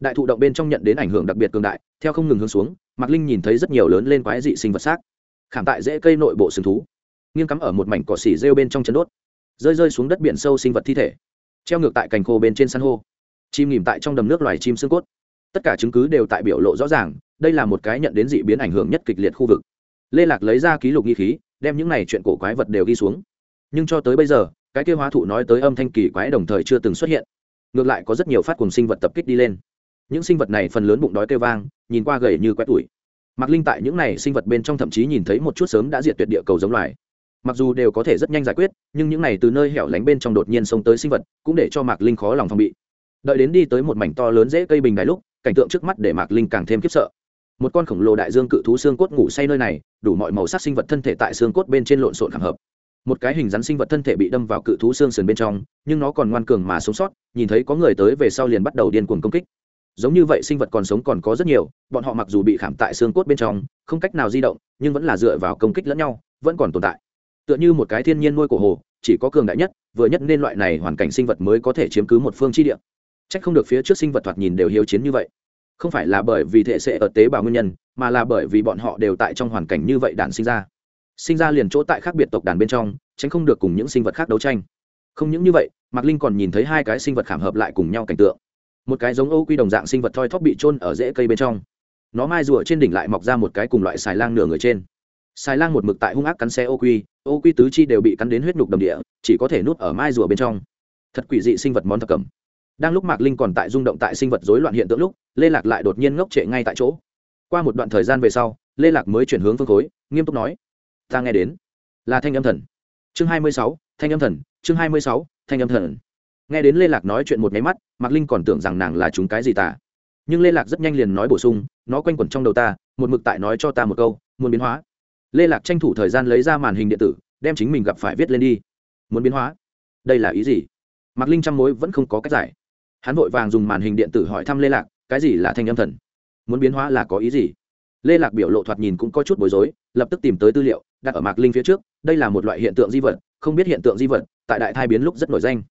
Đại thụ động bên trong nhận đến ảnh hưởng đặc biệt cường đại, theo không ngừng hướng xuống, mạc linh nhìn thấy rất nhiều lớn lên quái dị sinh vật xác. Khảm tại dễ cây nội bộ sừng thú. Nghiêng cắm ở một mảnh cỏ xỉ rêu bên trong chân đốt. Rơi rơi xuống đất biển sâu sinh vật thi thể. Treo ngược tại cành khô bên trên san hô. Chim nghỉm tại trong đầm nước loài chim xương cốt tất cả chứng cứ đều tại biểu lộ rõ ràng, đây là một cái nhận đến dị biến ảnh hưởng nhất kịch liệt khu vực. Lê lạc lấy ra ký lục nghi khí, đem những này chuyện cổ quái vật đều ghi xuống. Nhưng cho tới bây giờ, cái kêu hóa thụ nói tới âm thanh kỳ quái đồng thời chưa từng xuất hiện. Ngược lại có rất nhiều phát cùng sinh vật tập kích đi lên. Những sinh vật này phần lớn bụng đói kêu vang, nhìn qua gầy như quét tủi. Mạc linh tại những này sinh vật bên trong thậm chí nhìn thấy một chút sớm đã diệt tuyệt địa cầu giống loài. Mặc dù đều có thể rất nhanh giải quyết, nhưng những này từ nơi hẻo lánh bên trong đột nhiên xông tới sinh vật, cũng để cho mạc linh khó lòng phòng bị. Đợi đến đi tới một mảnh to lớn dễ cây bình đài lúc cảnh tượng trước mắt để mạc linh càng thêm khiếp sợ. Một con khổng lồ đại dương cự thú xương cốt ngủ say nơi này, đủ mọi màu sắc sinh vật thân thể tại xương cốt bên trên lộn xộn khảm hợp. Một cái hình rắn sinh vật thân thể bị đâm vào cự thú xương sườn bên trong, nhưng nó còn ngoan cường mà sống sót, nhìn thấy có người tới về sau liền bắt đầu điên cuồng công kích. Giống như vậy sinh vật còn sống còn có rất nhiều, bọn họ mặc dù bị khảm tại xương cốt bên trong, không cách nào di động, nhưng vẫn là dựa vào công kích lẫn nhau, vẫn còn tồn tại. Tựa như một cái thiên nhiên nuôi của hồ, chỉ có cường đại nhất, vừa nhất nên loại này hoàn cảnh sinh vật mới có thể chiếm cứ một phương chi địa trách không được phía trước sinh vật thoạt nhìn đều hiếu chiến như vậy. Không phải là bởi vì thể sẽ ở tế bào nguyên nhân, mà là bởi vì bọn họ đều tại trong hoàn cảnh như vậy đàn sinh ra. Sinh ra liền chỗ tại khác biệt tộc đàn bên trong, tránh không được cùng những sinh vật khác đấu tranh. Không những như vậy, mạc linh còn nhìn thấy hai cái sinh vật khảm hợp lại cùng nhau cảnh tượng. Một cái giống âu quy đồng dạng sinh vật thoi thóp bị trôn ở rễ cây bên trong. Nó mai rùa trên đỉnh lại mọc ra một cái cùng loại xài lang nửa người trên. Xài lang một mực tại hung ác cắn xe ô quy ô quy tứ chi đều bị cắn đến huyết nhục đầm địa, chỉ có thể nút ở mai rùa bên trong. Thật quỷ dị sinh vật món thập cầm đang lúc mạc linh còn tại rung động tại sinh vật rối loạn hiện tượng lúc, lê lạc lại đột nhiên ngốc trệ ngay tại chỗ. Qua một đoạn thời gian về sau, lê lạc mới chuyển hướng phương khối, nghiêm túc nói, ta nghe đến là thanh âm thần. Chương hai mươi sáu, thanh âm thần, chương hai mươi sáu, thanh âm thần. Nghe đến lê lạc nói chuyện một nháy mắt, mạc linh còn tưởng rằng nàng là chúng cái gì tả nhưng lê lạc rất nhanh liền nói bổ sung, nó quanh quẩn trong đầu ta, một mực tại nói cho ta một câu, muốn biến hóa. Lê lạc tranh thủ thời gian lấy ra màn hình điện tử, đem chính mình gặp phải viết lên đi. Muốn biến hóa? Đây là ý gì? Mạc linh chăm mối vẫn không có cách giải hắn vội vàng dùng màn hình điện tử hỏi thăm lê lạc, cái gì là thanh âm thần? Muốn biến hóa là có ý gì? Lê lạc biểu lộ thoạt nhìn cũng có chút bối rối, lập tức tìm tới tư liệu, đặt ở mạc linh phía trước, đây là một loại hiện tượng di vật, không biết hiện tượng di vật, tại đại thai biến lúc rất nổi danh.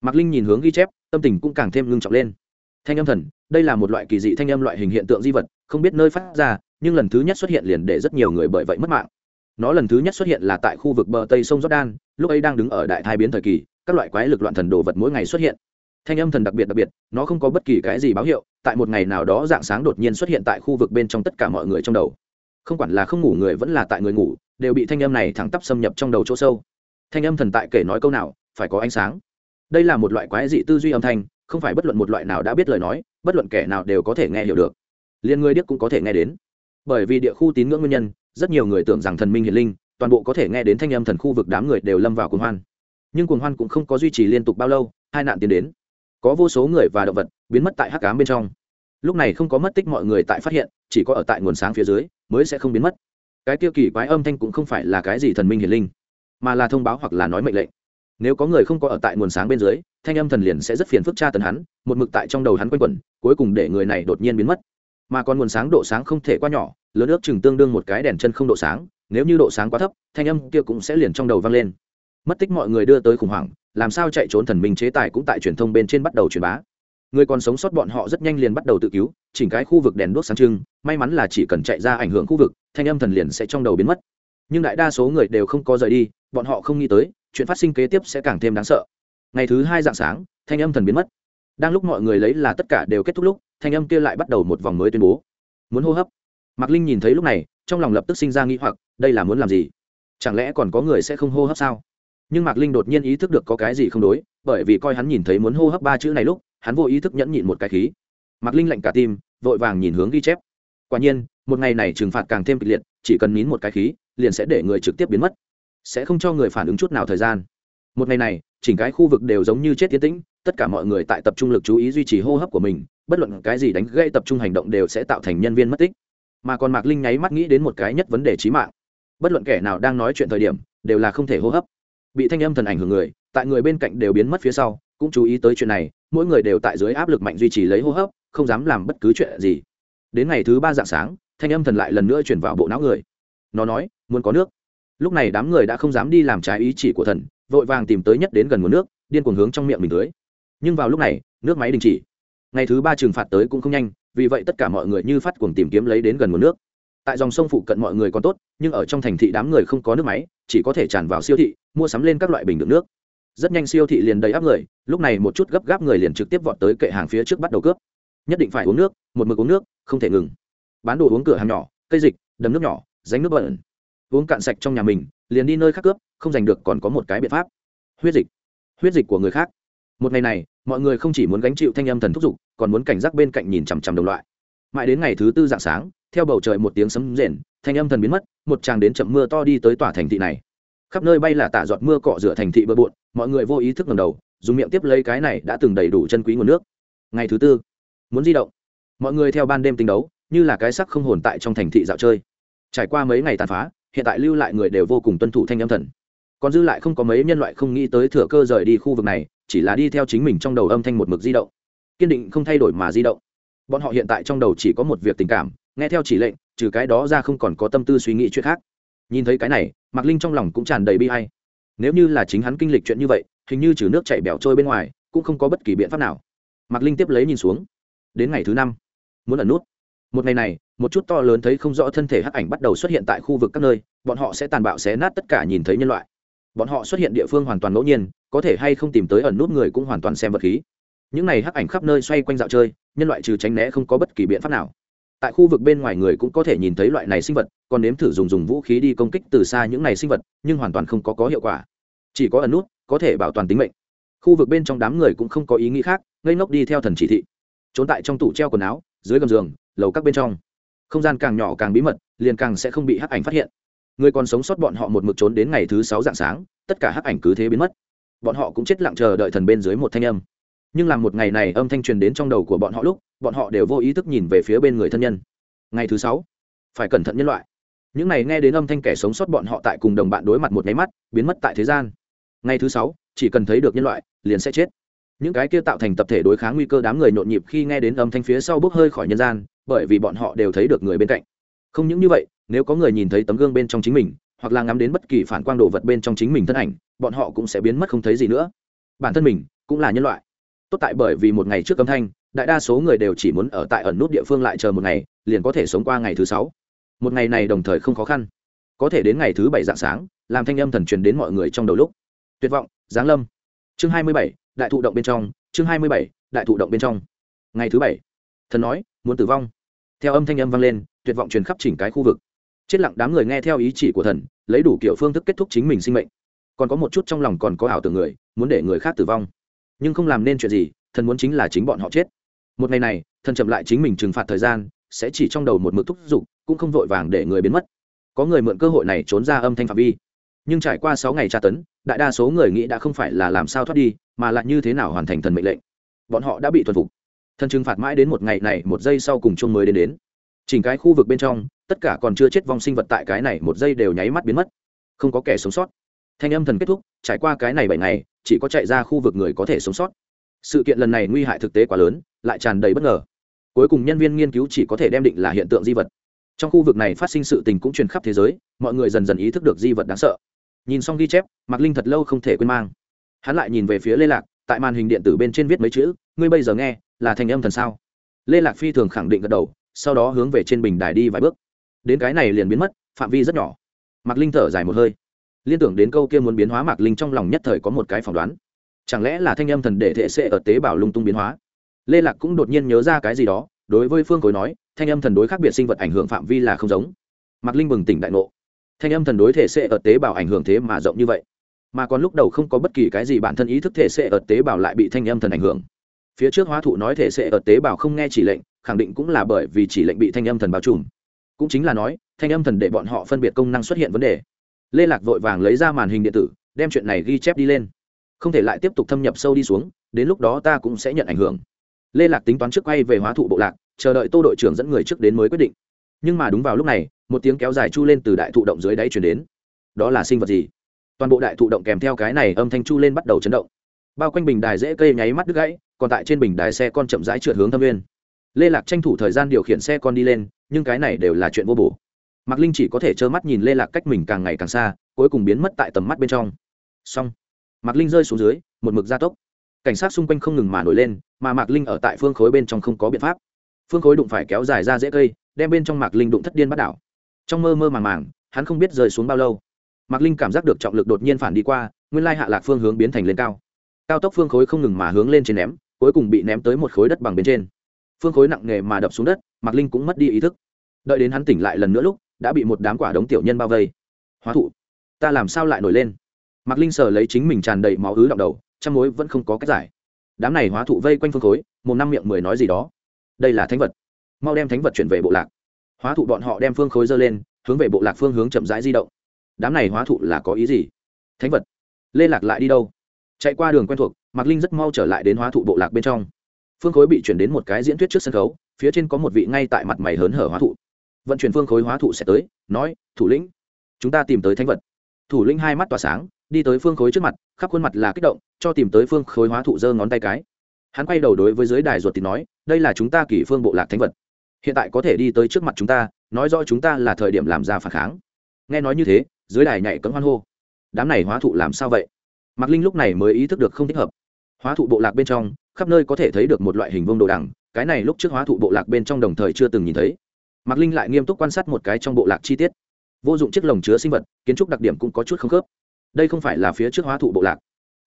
Mạc linh nhìn hướng ghi chép, tâm tình cũng càng thêm ngưng trọng lên. Thanh âm thần, đây là một loại kỳ dị thanh âm loại hình hiện tượng di vật, không biết nơi phát ra, nhưng lần thứ nhất xuất hiện liền để rất nhiều người bởi vậy mất mạng. Nó lần thứ nhất xuất hiện là tại khu vực bờ tây sông jordan, lúc ấy đang đứng ở đại thai biến thời kỳ, các loại quái lực loạn thần đồ vật mỗi ngày xuất hiện thanh âm thần đặc biệt đặc biệt, nó không có bất kỳ cái gì báo hiệu, tại một ngày nào đó dạng sáng đột nhiên xuất hiện tại khu vực bên trong tất cả mọi người trong đầu. Không quản là không ngủ người vẫn là tại người ngủ, đều bị thanh âm này thẳng tắp xâm nhập trong đầu chỗ sâu. Thanh âm thần tại kể nói câu nào, phải có ánh sáng. Đây là một loại quái dị tư duy âm thanh, không phải bất luận một loại nào đã biết lời nói, bất luận kẻ nào đều có thể nghe hiểu được. Liền người điếc cũng có thể nghe đến. Bởi vì địa khu tín ngưỡng nguyên nhân, rất nhiều người tưởng rằng thần minh hiền linh, toàn bộ có thể nghe đến thanh âm thần khu vực đám người đều lâm vào cuồng hoan. Nhưng cuồng hoan cũng không có duy trì liên tục bao lâu, hai nạn tiến đến có vô số người và động vật biến mất tại hắc cám bên trong. Lúc này không có mất tích mọi người tại phát hiện, chỉ có ở tại nguồn sáng phía dưới mới sẽ không biến mất. Cái tiêu kỳ quái âm thanh cũng không phải là cái gì thần minh hiền linh, mà là thông báo hoặc là nói mệnh lệnh. Nếu có người không có ở tại nguồn sáng bên dưới, thanh âm thần liền sẽ rất phiền phức tra tấn hắn, một mực tại trong đầu hắn quanh quẩn, cuối cùng để người này đột nhiên biến mất. Mà còn nguồn sáng độ sáng không thể quá nhỏ, lớn ước chừng tương đương một cái đèn chân không độ sáng, nếu như độ sáng quá thấp, thanh âm kia cũng sẽ liền trong đầu vang lên. Mất tích mọi người đưa tới khủng hoảng làm sao chạy trốn thần minh chế tài cũng tại truyền thông bên trên bắt đầu truyền bá. Người còn sống sót bọn họ rất nhanh liền bắt đầu tự cứu, chỉnh cái khu vực đèn đuốc sáng trưng, may mắn là chỉ cần chạy ra ảnh hưởng khu vực, thanh âm thần liền sẽ trong đầu biến mất. Nhưng đại đa số người đều không có rời đi, bọn họ không nghĩ tới, chuyện phát sinh kế tiếp sẽ càng thêm đáng sợ. Ngày thứ hai dạng sáng, thanh âm thần biến mất. Đang lúc mọi người lấy là tất cả đều kết thúc lúc, thanh âm kia lại bắt đầu một vòng mới tuyên bố. Muốn hô hấp. Mạc linh nhìn thấy lúc này, trong lòng lập tức sinh ra nghĩ hoặc, đây là muốn làm gì? Chẳng lẽ còn có người sẽ không hô hấp sao? Nhưng mạc linh đột nhiên ý thức được có cái gì không đối, bởi vì coi hắn nhìn thấy muốn hô hấp ba chữ này lúc, hắn vô ý thức nhẫn nhịn một cái khí. Mạc linh lạnh cả tim, vội vàng nhìn hướng ghi chép. Quả nhiên, một ngày này trừng phạt càng thêm kịch liệt, chỉ cần nín một cái khí, liền sẽ để người trực tiếp biến mất. Sẽ không cho người phản ứng chút nào thời gian. Một ngày này, chỉnh cái khu vực đều giống như chết tiến tĩnh, tất cả mọi người tại tập trung lực chú ý duy trì hô hấp của mình, bất luận cái gì đánh gây tập trung hành động đều sẽ tạo thành nhân viên mất tích. Mà còn mạc linh nháy mắt nghĩ đến một cái nhất vấn đề trí mạng. Bất luận kẻ nào đang nói chuyện thời điểm, đều là không thể hô hấp bị thanh âm thần ảnh hưởng người, tại người bên cạnh đều biến mất phía sau, cũng chú ý tới chuyện này, mỗi người đều tại dưới áp lực mạnh duy trì lấy hô hấp, không dám làm bất cứ chuyện gì. Đến ngày thứ ba dạng sáng, thanh âm thần lại lần nữa chuyển vào bộ não người. Nó nói, muốn có nước. Lúc này đám người đã không dám đi làm trái ý chỉ của thần, vội vàng tìm tới nhất đến gần nguồn nước, điên cuồng hướng trong miệng mình tưới. Nhưng vào lúc này, nước máy đình chỉ. Ngày thứ ba trừng phạt tới cũng không nhanh, vì vậy tất cả mọi người như phát cuồng tìm kiếm lấy đến gần nguồn nước. Tại dòng sông phụ cận mọi người còn tốt, nhưng ở trong thành thị đám người không có nước máy, chỉ có thể tràn vào siêu thị mua sắm lên các loại bình đựng nước. Rất nhanh siêu thị liền đầy áp người, lúc này một chút gấp gáp người liền trực tiếp vọt tới kệ hàng phía trước bắt đầu cướp. Nhất định phải uống nước, một mực uống nước, không thể ngừng. Bán đồ uống cửa hàng nhỏ, cây dịch, đầm nước nhỏ ránh nước bẩn. Uống cạn sạch trong nhà mình, liền đi nơi khác cướp, không giành được còn có một cái biện pháp. Huyết dịch. Huyết dịch của người khác. Một ngày này, mọi người không chỉ muốn gánh chịu thanh âm thần thúc giục, còn muốn cảnh giác bên cạnh nhìn chằm chằm đồng loại. Mãi đến ngày thứ tư dạng sáng, theo bầu trời một tiếng sấm rền, thanh âm thần biến mất, một tràng đến chậm mưa to đi tới tòa thành thị này khắp nơi bay là tả giọt mưa cọ rửa thành thị bừa bộn, mọi người vô ý thức ngầm đầu, dùng miệng tiếp lấy cái này đã từng đầy đủ chân quý nguồn nước. Ngày thứ tư, muốn di động. Mọi người theo ban đêm tinh đấu, như là cái sắc không hồn tại trong thành thị dạo chơi. Trải qua mấy ngày tàn phá, hiện tại lưu lại người đều vô cùng tuân thủ thanh âm thần. Còn dư lại không có mấy nhân loại không nghĩ tới thừa cơ rời đi khu vực này, chỉ là đi theo chính mình trong đầu âm thanh một mực di động. Kiên định không thay đổi mà di động. Bọn họ hiện tại trong đầu chỉ có một việc tình cảm, nghe theo chỉ lệnh, trừ cái đó ra không còn có tâm tư suy nghĩ chuyện khác. Nhìn thấy cái này mạc linh trong lòng cũng tràn đầy bi hay nếu như là chính hắn kinh lịch chuyện như vậy, hình như trừ nước chạy bẻo trôi bên ngoài, cũng không có bất kỳ biện pháp nào. Mạc linh tiếp lấy nhìn xuống. Đến ngày thứ năm, muốn ẩn nút. Một ngày này, một chút to lớn thấy không rõ thân thể hắc ảnh bắt đầu xuất hiện tại khu vực các nơi, bọn họ sẽ tàn bạo xé nát tất cả nhìn thấy nhân loại. Bọn họ xuất hiện địa phương hoàn toàn ngẫu nhiên, có thể hay không tìm tới ẩn nút người cũng hoàn toàn xem vật khí. Những này hắc ảnh khắp nơi xoay quanh dạo chơi, nhân loại trừ tránh né không có bất kỳ biện pháp nào tại khu vực bên ngoài người cũng có thể nhìn thấy loại này sinh vật, còn nếm thử dùng dùng vũ khí đi công kích từ xa những này sinh vật, nhưng hoàn toàn không có có hiệu quả. Chỉ có ẩn nút, có thể bảo toàn tính mệnh. Khu vực bên trong đám người cũng không có ý nghĩ khác, ngây ngốc đi theo thần chỉ thị. Trốn tại trong tủ treo quần áo, dưới gầm giường, lầu các bên trong. Không gian càng nhỏ càng bí mật, liền càng sẽ không bị hắc ảnh phát hiện. Người còn sống sót bọn họ một mực trốn đến ngày thứ sáu dạng sáng, tất cả hắc ảnh cứ thế biến mất. Bọn họ cũng chết lặng chờ đợi thần bên dưới một thanh âm nhưng làm một ngày này âm thanh truyền đến trong đầu của bọn họ lúc, bọn họ đều vô ý thức nhìn về phía bên người thân nhân. Ngày thứ sáu, phải cẩn thận nhân loại. Những này nghe đến âm thanh kẻ sống sót bọn họ tại cùng đồng bạn đối mặt một nháy mắt, biến mất tại thế gian. Ngày thứ sáu, chỉ cần thấy được nhân loại, liền sẽ chết. Những cái kia tạo thành tập thể đối kháng nguy cơ đám người nhộn nhịp khi nghe đến âm thanh phía sau bốc hơi khỏi nhân gian, bởi vì bọn họ đều thấy được người bên cạnh. Không những như vậy, nếu có người nhìn thấy tấm gương bên trong chính mình, hoặc là ngắm đến bất kỳ phản quang đồ vật bên trong chính mình thân ảnh, bọn họ cũng sẽ biến mất không thấy gì nữa. Bản thân mình cũng là nhân loại tốt tại bởi vì một ngày trước âm thanh, đại đa số người đều chỉ muốn ở tại ẩn nút địa phương lại chờ một ngày, liền có thể sống qua ngày thứ sáu. Một ngày này đồng thời không khó khăn. Có thể đến ngày thứ bảy dạng sáng, làm thanh âm thần truyền đến mọi người trong đầu lúc. Tuyệt vọng, giáng lâm. Chương hai mươi bảy, đại thụ động bên trong, chương hai mươi bảy, đại thụ động bên trong. Ngày thứ bảy, thần nói, muốn tử vong. Theo âm thanh âm vang lên, tuyệt vọng truyền khắp chỉnh cái khu vực. Chết lặng đám người nghe theo ý chỉ của thần, lấy đủ kiểu phương thức kết thúc chính mình sinh mệnh. Còn có một chút trong lòng còn có ảo tưởng người, muốn để người khác tử vong nhưng không làm nên chuyện gì, thần muốn chính là chính bọn họ chết. Một ngày này, thần chậm lại chính mình trừng phạt thời gian, sẽ chỉ trong đầu một mực thúc giục, cũng không vội vàng để người biến mất. Có người mượn cơ hội này trốn ra âm thanh phạm vi. Nhưng trải qua sáu ngày tra tấn, đại đa số người nghĩ đã không phải là làm sao thoát đi, mà lại như thế nào hoàn thành thần mệnh lệnh. Bọn họ đã bị thuần phục. Thần trừng phạt mãi đến một ngày này, một giây sau cùng chung mới đến đến. Chỉnh cái khu vực bên trong, tất cả còn chưa chết vong sinh vật tại cái này một giây đều nháy mắt biến mất. Không có kẻ sống sót thanh âm thần kết thúc, trải qua cái này bảy ngày, chỉ có chạy ra khu vực người có thể sống sót. Sự kiện lần này nguy hại thực tế quá lớn, lại tràn đầy bất ngờ. Cuối cùng nhân viên nghiên cứu chỉ có thể đem định là hiện tượng di vật. Trong khu vực này phát sinh sự tình cũng truyền khắp thế giới, mọi người dần dần ý thức được di vật đáng sợ. Nhìn xong ghi chép, mạc linh thật lâu không thể quên mang. Hắn lại nhìn về phía lê lạc, tại màn hình điện tử bên trên viết mấy chữ, ngươi bây giờ nghe, là thành âm thần sao? Lê lạc phi thường khẳng định gật đầu, sau đó hướng về trên bình đài đi vài bước. Đến cái này liền biến mất, phạm vi rất nhỏ. Mạc linh thở dài một hơi liên tưởng đến câu kia muốn biến hóa mạc linh trong lòng nhất thời có một cái phỏng đoán. Chẳng lẽ là thanh âm thần để thể sẽ ở tế bào lung tung biến hóa? Lê lạc cũng đột nhiên nhớ ra cái gì đó, đối với phương cối nói, thanh âm thần đối khác biệt sinh vật ảnh hưởng phạm vi là không giống. Mạc linh bừng tỉnh đại ngộ. Thanh âm thần đối thể sẽ ở tế bào ảnh hưởng thế mà rộng như vậy, mà còn lúc đầu không có bất kỳ cái gì bản thân ý thức thể sẽ ở tế bào lại bị thanh âm thần ảnh hưởng. Phía trước hóa thụ nói thể sẽ ở tế bào không nghe chỉ lệnh, khẳng định cũng là bởi vì chỉ lệnh bị thanh âm thần bao trùm. Cũng chính là nói, thanh âm thần để bọn họ phân biệt công năng xuất hiện vấn đề lê lạc vội vàng lấy ra màn hình điện tử, đem chuyện này ghi chép đi lên. Không thể lại tiếp tục thâm nhập sâu đi xuống, đến lúc đó ta cũng sẽ nhận ảnh hưởng. Lê lạc tính toán trước quay về hóa thụ bộ lạc, chờ đợi tô đội trưởng dẫn người trước đến mới quyết định. Nhưng mà đúng vào lúc này, một tiếng kéo dài chu lên từ đại thụ động dưới đáy chuyển đến. Đó là sinh vật gì? Toàn bộ đại thụ động kèm theo cái này âm thanh chu lên bắt đầu chấn động. Bao quanh bình đài dễ cây nháy mắt đứt gãy, còn tại trên bình đài xe con chậm rãi trượt hướng thâm viên lê lạc tranh thủ thời gian điều khiển xe con đi lên, nhưng cái này đều là chuyện vô bổ mạc linh chỉ có thể trơ mắt nhìn lê lạc cách mình càng ngày càng xa, cuối cùng biến mất tại tầm mắt bên trong. Xong, mạc linh rơi xuống dưới, một mực gia tốc. Cảnh sát xung quanh không ngừng mà nổi lên, mà mạc linh ở tại phương khối bên trong không có biện pháp. Phương khối đụng phải kéo dài ra dễ cây, đem bên trong mạc linh đụng thất điên bắt đảo. Trong mơ mơ màng màng, hắn không biết rơi xuống bao lâu. Mạc linh cảm giác được trọng lực đột nhiên phản đi qua, nguyên lai hạ lạc phương hướng biến thành lên cao. Cao tốc phương khối không ngừng mà hướng lên trên ném, cuối cùng bị ném tới một khối đất bằng bên trên. Phương khối nặng nề mà đập xuống đất, mạc linh cũng mất đi ý thức. Đợi đến hắn tỉnh lại lần nữa lúc đã bị một đám quả đống tiểu nhân bao vây. Hóa thụ, ta làm sao lại nổi lên? Mạc linh sờ lấy chính mình tràn đầy máu ứ động đầu trong mối vẫn không có cách giải. Đám này hóa thụ vây quanh phương khối, một năm miệng mười nói gì đó. Đây là thánh vật. Mau đem thánh vật chuyển về bộ lạc. Hóa thụ bọn họ đem phương khối dơ lên, hướng về bộ lạc phương hướng chậm rãi di động. Đám này hóa thụ là có ý gì? Thánh vật. Lê lạc lại đi đâu? Chạy qua đường quen thuộc, mạc linh rất mau trở lại đến hóa thụ bộ lạc bên trong. Phương khối bị chuyển đến một cái diễn thuyết trước sân khấu, phía trên có một vị ngay tại mặt mày hớn hở hóa thụ vận chuyển phương khối hóa thụ sẽ tới, nói, thủ lĩnh, chúng ta tìm tới thánh vật. Thủ lĩnh hai mắt tỏa sáng, đi tới phương khối trước mặt, khắp khuôn mặt là kích động, cho tìm tới phương khối hóa thụ giơ ngón tay cái. Hắn quay đầu đối với dưới đài ruột thì nói, đây là chúng ta kỷ phương bộ lạc thánh vật. Hiện tại có thể đi tới trước mặt chúng ta, nói rõ chúng ta là thời điểm làm ra phản kháng. Nghe nói như thế, dưới đài nhảy cấm hoan hô. Đám này hóa thụ làm sao vậy? Mạc linh lúc này mới ý thức được không thích hợp. Hóa thụ bộ lạc bên trong, khắp nơi có thể thấy được một loại hình vông đồ đằng, cái này lúc trước hóa thụ bộ lạc bên trong đồng thời chưa từng nhìn thấy mạc linh lại nghiêm túc quan sát một cái trong bộ lạc chi tiết. Vô dụng chiếc lồng chứa sinh vật, kiến trúc đặc điểm cũng có chút không khớp. Đây không phải là phía trước hóa thụ bộ lạc.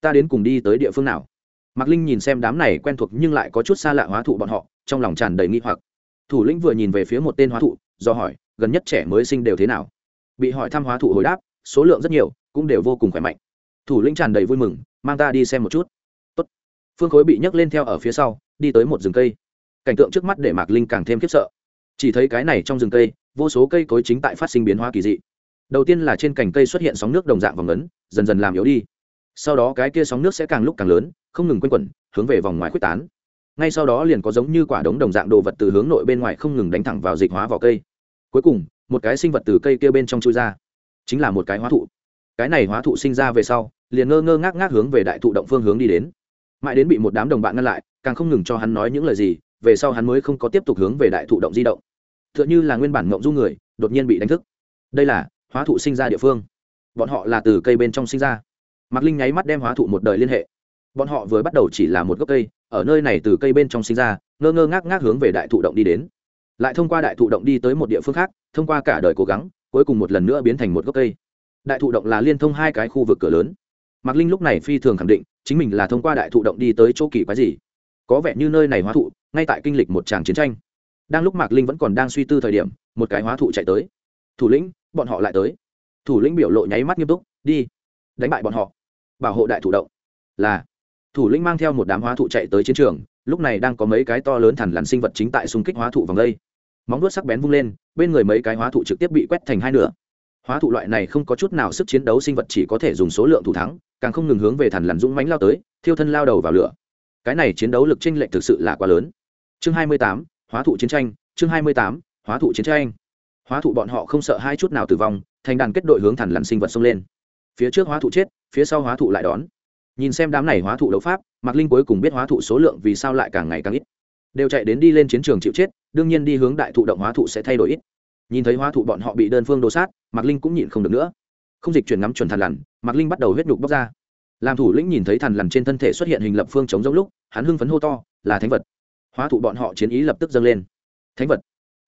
Ta đến cùng đi tới địa phương nào? Mạc linh nhìn xem đám này quen thuộc nhưng lại có chút xa lạ hóa thụ bọn họ, trong lòng tràn đầy nghi hoặc. Thủ lĩnh vừa nhìn về phía một tên hóa thụ, do hỏi, gần nhất trẻ mới sinh đều thế nào? Bị hỏi thăm hóa thụ hồi đáp, số lượng rất nhiều, cũng đều vô cùng khỏe mạnh. Thủ lĩnh tràn đầy vui mừng, mang ta đi xem một chút. Tốt. phương khối bị nhấc lên theo ở phía sau, đi tới một rừng cây. Cảnh tượng trước mắt để mạc linh càng thêm khiếp sợ chỉ thấy cái này trong rừng cây, vô số cây cối chính tại phát sinh biến hóa kỳ dị. Đầu tiên là trên cành cây xuất hiện sóng nước đồng dạng vòng ấn dần dần làm yếu đi. Sau đó cái kia sóng nước sẽ càng lúc càng lớn, không ngừng quanh quẩn, hướng về vòng ngoài quyết tán. Ngay sau đó liền có giống như quả đống đồng dạng đồ vật từ hướng nội bên ngoài không ngừng đánh thẳng vào dịch hóa vỏ cây. Cuối cùng, một cái sinh vật từ cây kia bên trong chui ra, chính là một cái hóa thụ. Cái này hóa thụ sinh ra về sau, liền ngơ ngơ ngác ngác hướng về đại thụ động phương hướng đi đến. Mãi đến bị một đám đồng bạn ngăn lại, càng không ngừng cho hắn nói những lời gì, về sau hắn mới không có tiếp tục hướng về đại thụ động di động tựa như là nguyên bản mộng du người, đột nhiên bị đánh thức. Đây là hóa thụ sinh ra địa phương. Bọn họ là từ cây bên trong sinh ra. Mạc linh nháy mắt đem hóa thụ một đời liên hệ. Bọn họ vừa bắt đầu chỉ là một gốc cây, ở nơi này từ cây bên trong sinh ra, ngơ ngơ ngác ngác hướng về đại thụ động đi đến. Lại thông qua đại thụ động đi tới một địa phương khác, thông qua cả đời cố gắng, cuối cùng một lần nữa biến thành một gốc cây. Đại thụ động là liên thông hai cái khu vực cửa lớn. Mạc linh lúc này phi thường khẳng định, chính mình là thông qua đại thụ động đi tới chỗ kỳ quái gì. Có vẻ như nơi này hóa thụ, ngay tại kinh lịch một tràng chiến tranh đang lúc mạc linh vẫn còn đang suy tư thời điểm một cái hóa thụ chạy tới. Thủ lĩnh bọn họ lại tới. Thủ lĩnh biểu lộ nháy mắt nghiêm túc đi đánh bại bọn họ. Bảo hộ đại thủ động là. Thủ lĩnh mang theo một đám hóa thụ chạy tới chiến trường lúc này đang có mấy cái to lớn thẳn lằn sinh vật chính tại xung kích hóa thụ vòng đây. Móng vuốt sắc bén vung lên bên người mấy cái hóa thụ trực tiếp bị quét thành hai nửa. Hóa thụ loại này không có chút nào sức chiến đấu sinh vật chỉ có thể dùng số lượng thủ thắng càng không ngừng hướng về thằn lằn dũng mánh lao tới thiêu thân lao đầu vào lửa. Cái này chiến đấu lực tranh lệch thực sự là quá lớn. Chương 28, hóa thụ chiến tranh chương 28, hóa thụ chiến tranh. Hóa thụ bọn họ không sợ hai chút nào tử vong thành đàn kết đội hướng thẳng lằn sinh vật xông lên. Phía trước hóa thụ chết phía sau hóa thụ lại đón. Nhìn xem đám này hóa thụ đấu pháp mạc linh cuối cùng biết hóa thụ số lượng vì sao lại càng ngày càng ít. Đều chạy đến đi lên chiến trường chịu chết đương nhiên đi hướng đại thụ động hóa thụ sẽ thay đổi ít. Nhìn thấy hóa thụ bọn họ bị đơn phương đồ sát mạc linh cũng nhịn không được nữa. Không dịch chuyển ngắm chuẩn thằn lằn mạc linh bắt đầu huyết nhục bóc ra. Làm thủ lĩnh nhìn thấy thằn lằn trên thân thể xuất hiện hình lập phương chống giống lúc hắn hưng phấn hô to là thánh vật hóa thụ bọn họ chiến ý lập tức dâng lên. Thánh vật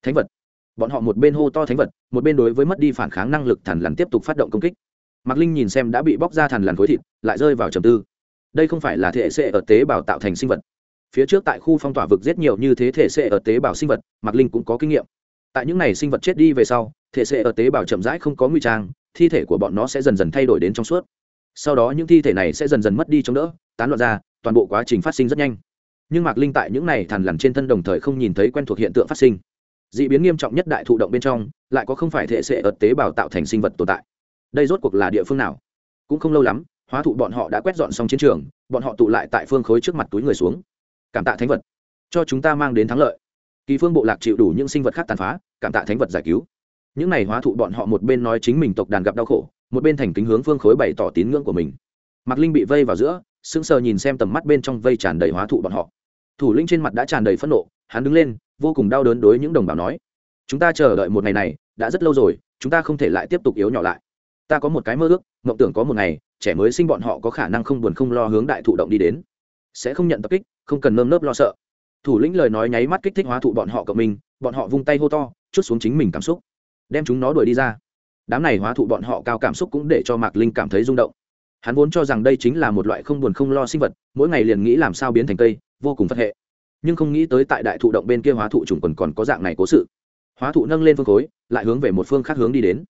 thánh vật. Bọn họ một bên hô to thánh vật, một bên đối với mất đi phản kháng năng lực thằn lằn tiếp tục phát động công kích. Mạc linh nhìn xem đã bị bóc ra thằn lằn khối thịt, lại rơi vào trầm tư. Đây không phải là thể xệ ở tế bào tạo thành sinh vật. Phía trước tại khu phong tỏa vực rất nhiều như thế thể xệ ở tế bào sinh vật, mạc linh cũng có kinh nghiệm. Tại những n à y sinh vật chết đi về sau, thể xệ ở tế bào chậm rãi không có nguy trang, thi thể của bọn nó sẽ dần dần thay đổi đến trong suốt. Sau đó những thi thể này sẽ dần dần mất đi chống đỡ, tán loạn ra, toàn bộ quá trình phát sinh rất nhanh nhưng mạc linh tại những này thằn lằn trên thân đồng thời không nhìn thấy quen thuộc hiện tượng phát sinh. D ị biến nghiêm trọng nhất đại thụ động bên trong, lại có không phải thể sệ ợt tế bào tạo thành sinh vật tồn tại. Đây rốt cuộc là địa phương nào? Cũng không lâu lắm, hóa thụ bọn họ đã quét dọn xong chiến trường, bọn họ tụ lại tại phương khối trước mặt túi người xuống. Cảm tạ thánh vật. Cho chúng ta mang đến thắng lợi. Kỳ phương bộ lạc chịu đủ những sinh vật khác tàn phá, cảm tạ thánh vật giải cứu. Những n à y hóa thụ bọn họ một bên nói chính mình tộc đàn gặp đau khổ, một bên thành kính hướng phương khối bày tỏ tín ngưỡng của mình. Mạc linh bị vây vào giữa, sững sờ nhìn xem tầm mắt bên trong vây tràn đầy hóa thụ bọn họ thủ lĩnh trên mặt đã tràn đầy phẫn nộ, hắn đứng lên, vô cùng đau đớn đối những đồng bào nói, chúng ta chờ đợi một ngày này, đã rất lâu rồi, chúng ta không thể lại tiếp tục yếu nhỏ lại. Ta có một cái mơ ước, mộng tưởng có một ngày, trẻ mới sinh bọn họ có khả năng không buồn không lo hướng đại thụ động đi đến. Sẽ không nhận tập kích, không cần nơm nớp lo sợ. Thủ lĩnh lời nói nháy mắt kích thích hóa thụ bọn họ cộng mình, bọn họ vung tay hô to, chút xuống chính mình cảm xúc, đem chúng nó đuổi đi ra. Đám này hóa thụ bọn họ cao cảm xúc cũng để cho mạc linh cảm thấy rung động. Hắn vốn cho rằng đây chính là một loại không buồn không lo sinh vật, mỗi ngày liền nghĩ làm sao biến thành cây vô cùng phật hệ. Nhưng không nghĩ tới tại đại thụ động bên kia hóa thụ trùng quần còn có dạng này cố sự. Hóa thụ nâng lên phương khối, lại hướng về một phương khác hướng đi đến.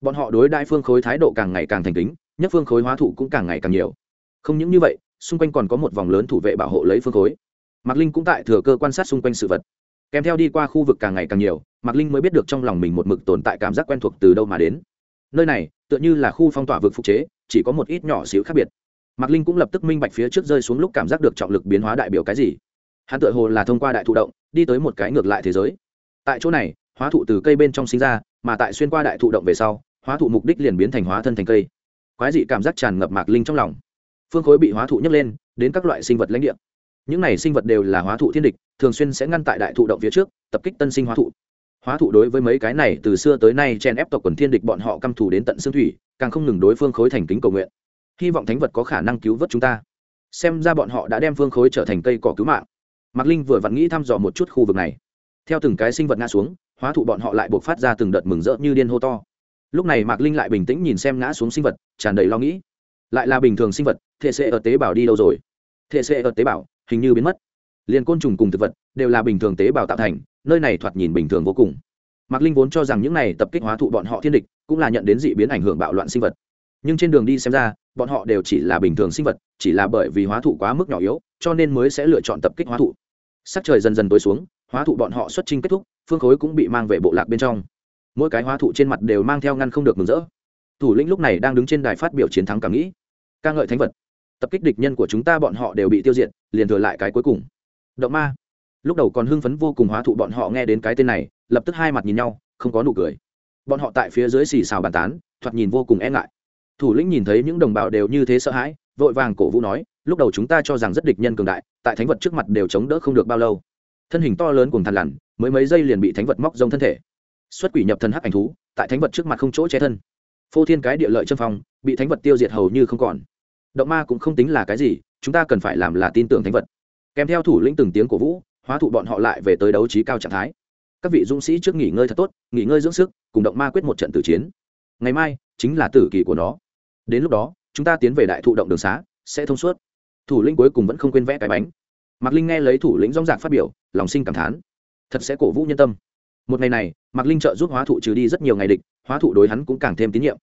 Bọn họ đối đại phương khối thái độ càng ngày càng thành kính, nhất phương khối hóa thụ cũng càng ngày càng nhiều. Không những như vậy, xung quanh còn có một vòng lớn thủ vệ bảo hộ lấy phương khối. Mạc linh cũng tại thừa cơ quan sát xung quanh sự vật. Kèm theo đi qua khu vực càng ngày càng nhiều, mạc linh mới biết được trong lòng mình một mực tồn tại cảm giác quen thuộc từ đâu mà đến. Nơi này, tựa như là khu phong tỏa vực phục chế, chỉ có một ít nhỏ xíu khác biệt mạc linh cũng lập tức minh bạch phía trước rơi xuống lúc cảm giác được trọng lực biến hóa đại biểu cái gì. Hắn tự hồ là thông qua đại thụ động, đi tới một cái ngược lại thế giới. Tại chỗ này, hóa thụ từ cây bên trong sinh ra, mà tại xuyên qua đại thụ động về sau, hóa thụ mục đích liền biến thành hóa thân thành cây. Quái dị cảm giác tràn ngập mạc linh trong lòng. Phương khối bị hóa thụ nhấc lên, đến các loại sinh vật lãnh địa. Những này sinh vật đều là hóa thụ thiên địch, thường xuyên sẽ ngăn tại đại thụ động phía trước, tập kích tân sinh hóa thụ. Hóa thụ đối với mấy cái này từ xưa tới nay chen ép tộc quần thiên địch bọn họ căm thù đến tận xương thủy, càng không ngừng đối phương khối thành kính cầu nguyện hy vọng thánh vật có khả năng cứu vớt chúng ta. Xem ra bọn họ đã đem phương khối trở thành cây cỏ cứu mạng. Mạc linh vừa vặn nghĩ thăm dò một chút khu vực này. Theo từng cái sinh vật ngã xuống, hóa thụ bọn họ lại buộc phát ra từng đợt mừng rỡ như điên hô to. Lúc này mạc linh lại bình tĩnh nhìn xem ngã xuống sinh vật, tràn đầy lo nghĩ. Lại là bình thường sinh vật thể xệ ở tế bào đi đâu rồi? Thể xệ ở tế bào hình như biến mất. Liền côn trùng cùng thực vật đều là bình thường tế bào tạo thành, nơi này thoạt nhìn bình thường vô cùng. Mạc linh vốn cho rằng những này tập kích hóa thụ bọn họ thiên địch cũng là nhận đến dị biến ảnh hưởng bạo loạn sinh vật nhưng trên đường đi xem ra, bọn họ đều chỉ là bình thường sinh vật, chỉ là bởi vì hóa thụ quá mức nhỏ yếu, cho nên mới sẽ lựa chọn tập kích hóa thụ. Sắc trời dần dần tối xuống, hóa thụ bọn họ xuất trình kết thúc, phương khối cũng bị mang về bộ lạc bên trong. Mỗi cái hóa thụ trên mặt đều mang theo ngăn không được mừng rỡ. Thủ lĩnh lúc này đang đứng trên đài phát biểu chiến thắng cảm nghĩ. Ca ngợi thánh vật. Tập kích địch nhân của chúng ta bọn họ đều bị tiêu diệt, liền thừa lại cái cuối cùng. Động ma. Lúc đầu còn hưng phấn vô cùng hóa thụ bọn họ nghe đến cái tên này, lập tức hai mặt nhìn nhau, không có nụ cười. Bọn họ tại phía dưới xì xào bàn tán, thoạt nhìn vô cùng e ngại thủ lĩnh nhìn thấy những đồng bào đều như thế sợ hãi, vội vàng cổ vũ nói, lúc đầu chúng ta cho rằng rất địch nhân cường đại, tại thánh vật trước mặt đều chống đỡ không được bao lâu. Thân hình to lớn cùng thằn lằn, mới mấy giây liền bị thánh vật móc rông thân thể. Xuất quỷ nhập thân hắc ảnh thú, tại thánh vật trước mặt không chỗ che thân. Phô thiên cái địa lợi chân phong, bị thánh vật tiêu diệt hầu như không còn. Động ma cũng không tính là cái gì, chúng ta cần phải làm là tin tưởng thánh vật. Kèm theo thủ lĩnh từng tiếng cổ vũ, hóa thụ bọn họ lại về tới đấu trí cao trạng thái. Các vị dũng sĩ trước nghỉ ngơi thật tốt, nghỉ ngơi dưỡng sức, cùng động ma quyết một trận tử chiến. Ngày mai chính là tử kỳ của nó đến lúc đó, chúng ta tiến về đại thụ động đường xá, sẽ thông suốt. Thủ lĩnh cuối cùng vẫn không quên vẽ cái bánh. Mạc linh nghe lấy thủ lĩnh rong rạc phát biểu, lòng sinh cảm thán. Thật sẽ cổ vũ nhân tâm. Một ngày này, mạc linh trợ giúp hóa thụ trừ đi rất nhiều ngày địch, hóa thụ đối hắn cũng càng thêm tín nhiệm.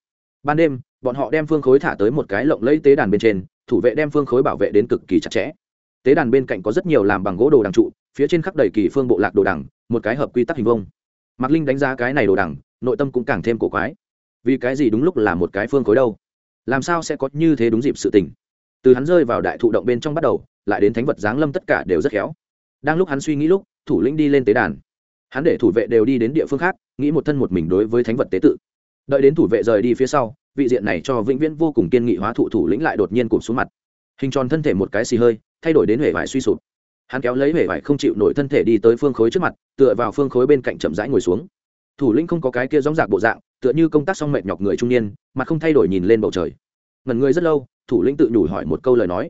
Ban đêm, bọn họ đem phương khối thả tới một cái lộng lẫy tế đàn bên trên, thủ vệ đem phương khối bảo vệ đến cực kỳ chặt chẽ. Tế đàn bên cạnh có rất nhiều làm bằng gỗ đồ đằng trụ, phía trên khắp đầy kỳ phương bộ lạc đồ đằng, một cái hợp quy tắc hình vông mạc linh đánh giá cái này đồ đằng, nội tâm cũng càng thêm cổ quái. Vì cái gì đúng lúc là một cái phương khối đâu? Làm sao sẽ có như thế đúng dịp sự tình? Từ hắn rơi vào đại thụ động bên trong bắt đầu, lại đến thánh vật giáng lâm tất cả đều rất khéo. Đang lúc hắn suy nghĩ lúc, thủ lĩnh đi lên tế đàn. Hắn để thủ vệ đều đi đến địa phương khác, nghĩ một thân một mình đối với thánh vật tế tự. Đợi đến thủ vệ rời đi phía sau, vị diện này cho vĩnh viễn vô cùng kiên nghị hóa thụ thủ lĩnh lại đột nhiên cụp xuống mặt. Hình tròn thân thể một cái xì hơi, thay đổi đến huệ vải suy sụp. Hắn kéo lấy huệ vải không chịu nổi thân thể đi tới phương khối trước mặt, tựa vào phương khối bên cạnh chậm rãi ngồi xuống. Thủ lĩnh không có cái kia dóng dạc bộ dạng tựa như công tác xong mệt nhọc người trung niên mặt không thay đổi nhìn lên bầu trời. Ngần người rất lâu, thủ lĩnh tự nhủ hỏi một câu lời nói.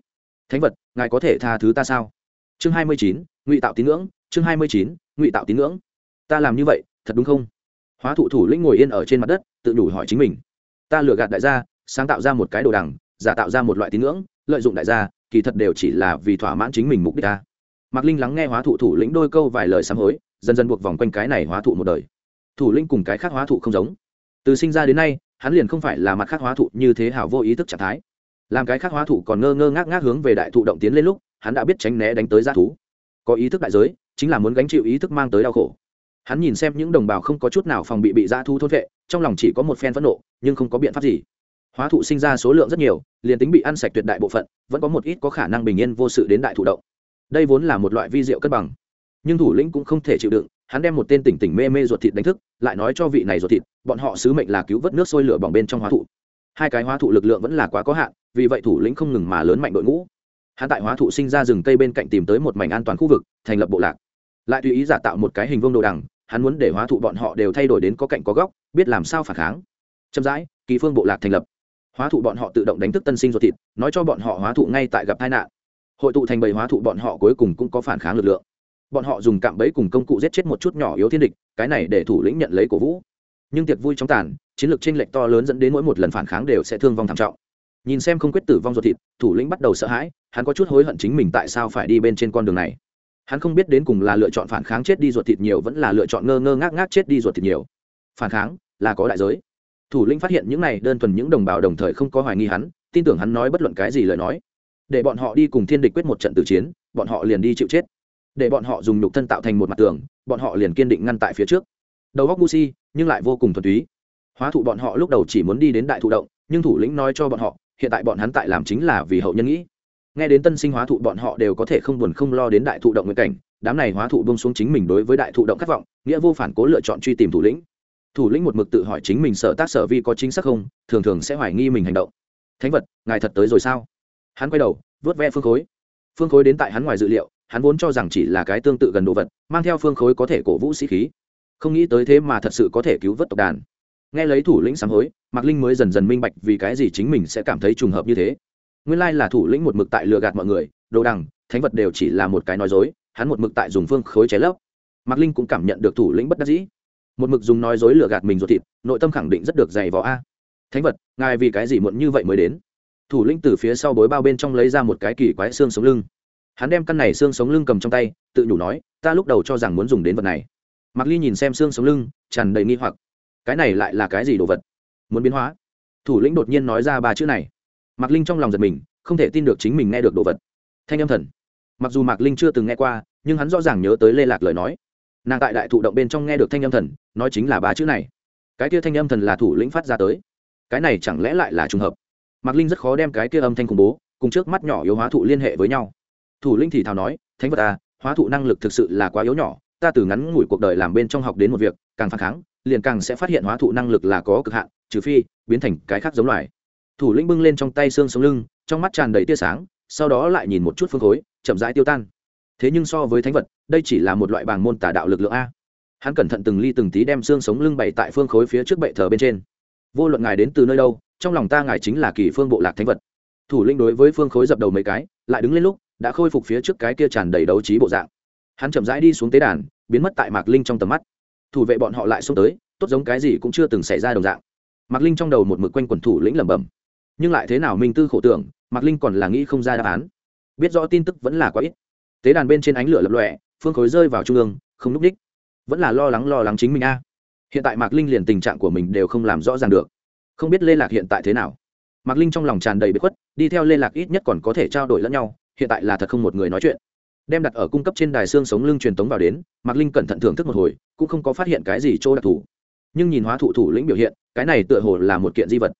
Thánh vật, ngài có thể tha thứ ta sao? Chương hai mươi chín, ngụy tạo tín ngưỡng, chương hai mươi chín, ngụy tạo tín ngưỡng. Ta làm như vậy, thật đúng không? Hóa thụ thủ lĩnh ngồi yên ở trên mặt đất, tự nhủ hỏi chính mình. Ta lừa gạt đại gia, sáng tạo ra một cái đồ đằng, giả tạo ra một loại tín ngưỡng, lợi dụng đại gia, kỳ thật đều chỉ là vì thỏa mãn chính mình mục đích ta. Mạc linh lắng nghe hóa thụ thủ lĩnh đôi câu vài lời sám hối, dần dần buộc vòng quanh cái này hóa thụ một đời. Thủ lĩnh cùng cái khác hóa thụ không giống từ sinh ra đến nay, hắn liền không phải là mặt khác hóa thụ như thế hảo vô ý thức trạng thái. Làm cái khác hóa thụ còn ngơ ngơ ngác ngác hướng về đại thụ động tiến lên lúc, hắn đã biết tránh né đánh tới g thú. Có ý thức đại giới, chính là muốn gánh chịu ý thức mang tới đau khổ. Hắn nhìn xem những đồng bào không có chút nào phòng bị bị ra thú thôn vệ, trong lòng chỉ có một phen phẫn nộ, nhưng không có biện pháp gì. Hóa thụ sinh ra số lượng rất nhiều, liền tính bị ăn sạch tuyệt đại bộ phận, vẫn có một ít có khả năng bình yên vô sự đến đại thụ động. Đây vốn là một loại vi diệu cân bằng, nhưng thủ lĩnh cũng không thể chịu đựng hắn đem một tên tỉnh tỉnh mê mê ruột thịt đánh thức, lại nói cho vị này ruột thịt, bọn họ sứ mệnh là cứu vớt nước sôi lửa bỏng bên trong hóa thụ. Hai cái hóa thụ lực lượng vẫn là quá có hạn, vì vậy thủ lĩnh không ngừng mà lớn mạnh đội ngũ. Hắn tại hóa thụ sinh ra rừng cây bên cạnh tìm tới một mảnh an toàn khu vực, thành lập bộ lạc. Lại tùy ý giả tạo một cái hình vương đồ đằng, hắn muốn để hóa thụ bọn họ đều thay đổi đến có cạnh có góc, biết làm sao phản kháng. Chậm rãi, kỳ phương bộ lạc thành lập. Hóa thụ bọn họ tự động đánh thức tân sinh ruột thịt, nói cho bọn họ hóa thụ ngay tại gặp tai nạn. Hội tụ thành bầy hóa thụ bọn họ cuối cùng cũng có phản kháng lực lượng bọn họ dùng cạm bẫy cùng công cụ giết chết một chút nhỏ yếu thiên địch, cái này để thủ lĩnh nhận lấy cổ vũ. Nhưng tiệc vui trong tàn, chiến lược tranh lệch to lớn dẫn đến mỗi một lần phản kháng đều sẽ thương vong thảm trọng. Nhìn xem không quyết tử vong ruột thịt, thủ lĩnh bắt đầu sợ hãi, hắn có chút hối hận chính mình tại sao phải đi bên trên con đường này. Hắn không biết đến cùng là lựa chọn phản kháng chết đi ruột thịt nhiều vẫn là lựa chọn ngơ ngơ ngác ngác chết đi ruột thịt nhiều. Phản kháng là có đại giới. Thủ lĩnh phát hiện những này đơn thuần những đồng bào đồng thời không có hoài nghi hắn, tin tưởng hắn nói bất luận cái gì lời nói. Để bọn họ đi cùng thiên địch quyết một trận tử chiến, bọn họ liền đi chịu chết để bọn họ dùng nhục thân tạo thành một mặt tường, bọn họ liền kiên định ngăn tại phía trước. Đầu góc gu si, nhưng lại vô cùng thuần túy. Hóa thụ bọn họ lúc đầu chỉ muốn đi đến đại thụ động, nhưng thủ lĩnh nói cho bọn họ, hiện tại bọn hắn tại làm chính là vì hậu nhân nghĩ. Nghe đến tân sinh hóa thụ bọn họ đều có thể không buồn không lo đến đại thụ động nguyện cảnh, đám này hóa thụ bông xuống chính mình đối với đại thụ động khát vọng, nghĩa vô phản cố lựa chọn truy tìm thủ lĩnh. Thủ lĩnh một mực tự hỏi chính mình sở tác sở vi có chính xác không, thường thường sẽ hoài nghi mình hành động. Thánh vật, ngài thật tới rồi sao? Hắn quay đầu vớt ve phương khối. Phương khối đến tại hắn ngoài dự liệu hắn vốn cho rằng chỉ là cái tương tự gần đồ vật, mang theo phương khối có thể cổ vũ sĩ khí. Không nghĩ tới thế mà thật sự có thể cứu vớt tộc đàn. Nghe lấy thủ lĩnh sám hối, mạc linh mới dần dần minh bạch vì cái gì chính mình sẽ cảm thấy trùng hợp như thế. Nguyên lai là thủ lĩnh một mực tại lừa gạt mọi người, đồ đằng, thánh vật đều chỉ là một cái nói dối, hắn một mực tại dùng phương khối cháy lấp. Mạc linh cũng cảm nhận được thủ lĩnh bất đắc dĩ. Một mực dùng nói dối lừa gạt mình ruột thịt, nội tâm khẳng định rất được dày vỏ a. Thánh vật, ngài vì cái gì muộn như vậy mới đến? Thủ lĩnh từ phía sau bối bao bên trong lấy ra một cái kỳ quái xương sống lưng hắn đem căn này xương sống lưng cầm trong tay, tự nhủ nói, ta lúc đầu cho rằng muốn dùng đến vật này. Mặc ly nhìn xem xương sống lưng, tràn đầy nghi hoặc. Cái này lại là cái gì đồ vật? Muốn biến hóa? Thủ lĩnh đột nhiên nói ra ba chữ này. Mạc linh trong lòng giật mình, không thể tin được chính mình nghe được đồ vật. Thanh âm thần. Mặc dù mạc linh chưa từng nghe qua, nhưng hắn rõ ràng nhớ tới lê lạc lời nói. Nàng tại đại thụ động bên trong nghe được thanh âm thần, nói chính là ba chữ này. Cái kia thanh âm thần là thủ lĩnh phát ra tới. Cái này chẳng lẽ lại là trùng hợp? Mạc linh rất khó đem cái kia âm thanh khủng bố, cùng trước mắt nhỏ yếu hóa thụ liên hệ với nhau thủ linh thì thào nói thánh vật à, hóa thụ năng lực thực sự là quá yếu nhỏ ta từ ngắn ngủi cuộc đời làm bên trong học đến một việc càng phản kháng liền càng sẽ phát hiện hóa thụ năng lực là có cực hạn trừ phi biến thành cái khác giống loài. Thủ lĩnh bưng lên trong tay xương sống lưng trong mắt tràn đầy tia sáng sau đó lại nhìn một chút phương khối chậm rãi tiêu tan. Thế nhưng so với thánh vật đây chỉ là một loại bàng môn tả đạo lực lượng a. Hắn cẩn thận từng ly từng tí đem xương sống lưng bày tại phương khối phía trước bệ thờ bên trên. Vô luận ngài đến từ nơi đâu trong lòng ta ngài chính là kỳ phương bộ lạc thánh vật. Thủ lĩnh đối với phương khối dập đầu mấy cái lại đứng lên lúc đã khôi phục phía trước cái kia tràn đầy đấu trí bộ dạng. Hắn chậm rãi đi xuống tế đàn, biến mất tại mạc linh trong tầm mắt. Thủ vệ bọn họ lại xông tới, tốt giống cái gì cũng chưa từng xảy ra đồng dạng. Mạc linh trong đầu một mực quanh quần thủ lĩnh lẩm bẩm. Nhưng lại thế nào minh tư khổ tưởng, mạc linh còn là nghĩ không ra đáp án. Biết rõ tin tức vẫn là quá ít. Tế đàn bên trên ánh lửa lập lòe, phương khối rơi vào trung ương, không núp đích. Vẫn là lo lắng lo lắng chính mình a. Hiện tại mạc linh liền tình trạng của mình đều không làm rõ ràng được. Không biết lê lạc hiện tại thế nào. Mạc linh trong lòng tràn đầy bất khuất, đi theo lê lạc ít nhất còn có thể trao đổi lẫn nhau hiện tại là thật không một người nói chuyện. Đem đặt ở cung cấp trên đài xương sống lưng truyền tống vào đến, mạc linh cẩn thận thưởng thức một hồi, cũng không có phát hiện cái gì chỗ đặc thù. Nhưng nhìn hóa thụ thủ lĩnh biểu hiện, cái này tựa hồ là một kiện di vật.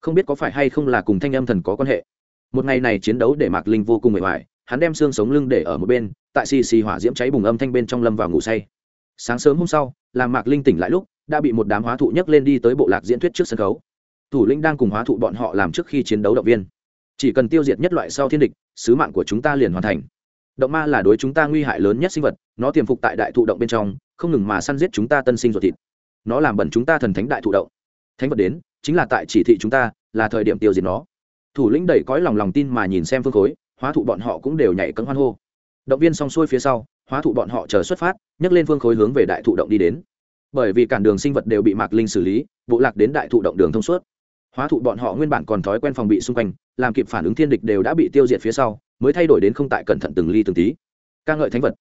Không biết có phải hay không là cùng thanh âm thần có quan hệ. Một ngày này chiến đấu để mạc linh vô cùng mệt mỏi, hắn đem xương sống lưng để ở một bên, tại xì xì hỏa diễm cháy bùng âm thanh bên trong lâm vào ngủ say. Sáng sớm hôm sau, làm mạc linh tỉnh lại lúc, đã bị một đám hóa thụ nhấc lên đi tới bộ lạc diễn thuyết trước sân khấu. Thủ lĩnh đang cùng hóa thụ bọn họ làm trước khi chiến đấu động viên chỉ cần tiêu diệt nhất loại sau thiên địch, sứ mạng của chúng ta liền hoàn thành. Động ma là đối chúng ta nguy hại lớn nhất sinh vật, nó tiềm phục tại đại thụ động bên trong, không ngừng mà săn giết chúng ta tân sinh ruột thịt. Nó làm bẩn chúng ta thần thánh đại thụ động. Thánh vật đến, chính là tại chỉ thị chúng ta, là thời điểm tiêu diệt nó. Thủ lĩnh đầy cõi lòng lòng tin mà nhìn xem phương khối, hóa thụ bọn họ cũng đều nhảy cấm hoan hô. Động viên xong xuôi phía sau, hóa thụ bọn họ chờ xuất phát, nhấc lên phương khối hướng về đại thụ động đi đến. Bởi vì cản đường sinh vật đều bị mạc linh xử lý, bộ lạc đến đại thụ động đường thông suốt hóa thụ bọn họ nguyên bản còn thói quen phòng bị xung quanh, làm kịp phản ứng thiên địch đều đã bị tiêu diệt phía sau, mới thay đổi đến không tại cẩn thận từng ly từng tí. Ca ngợi thánh vật.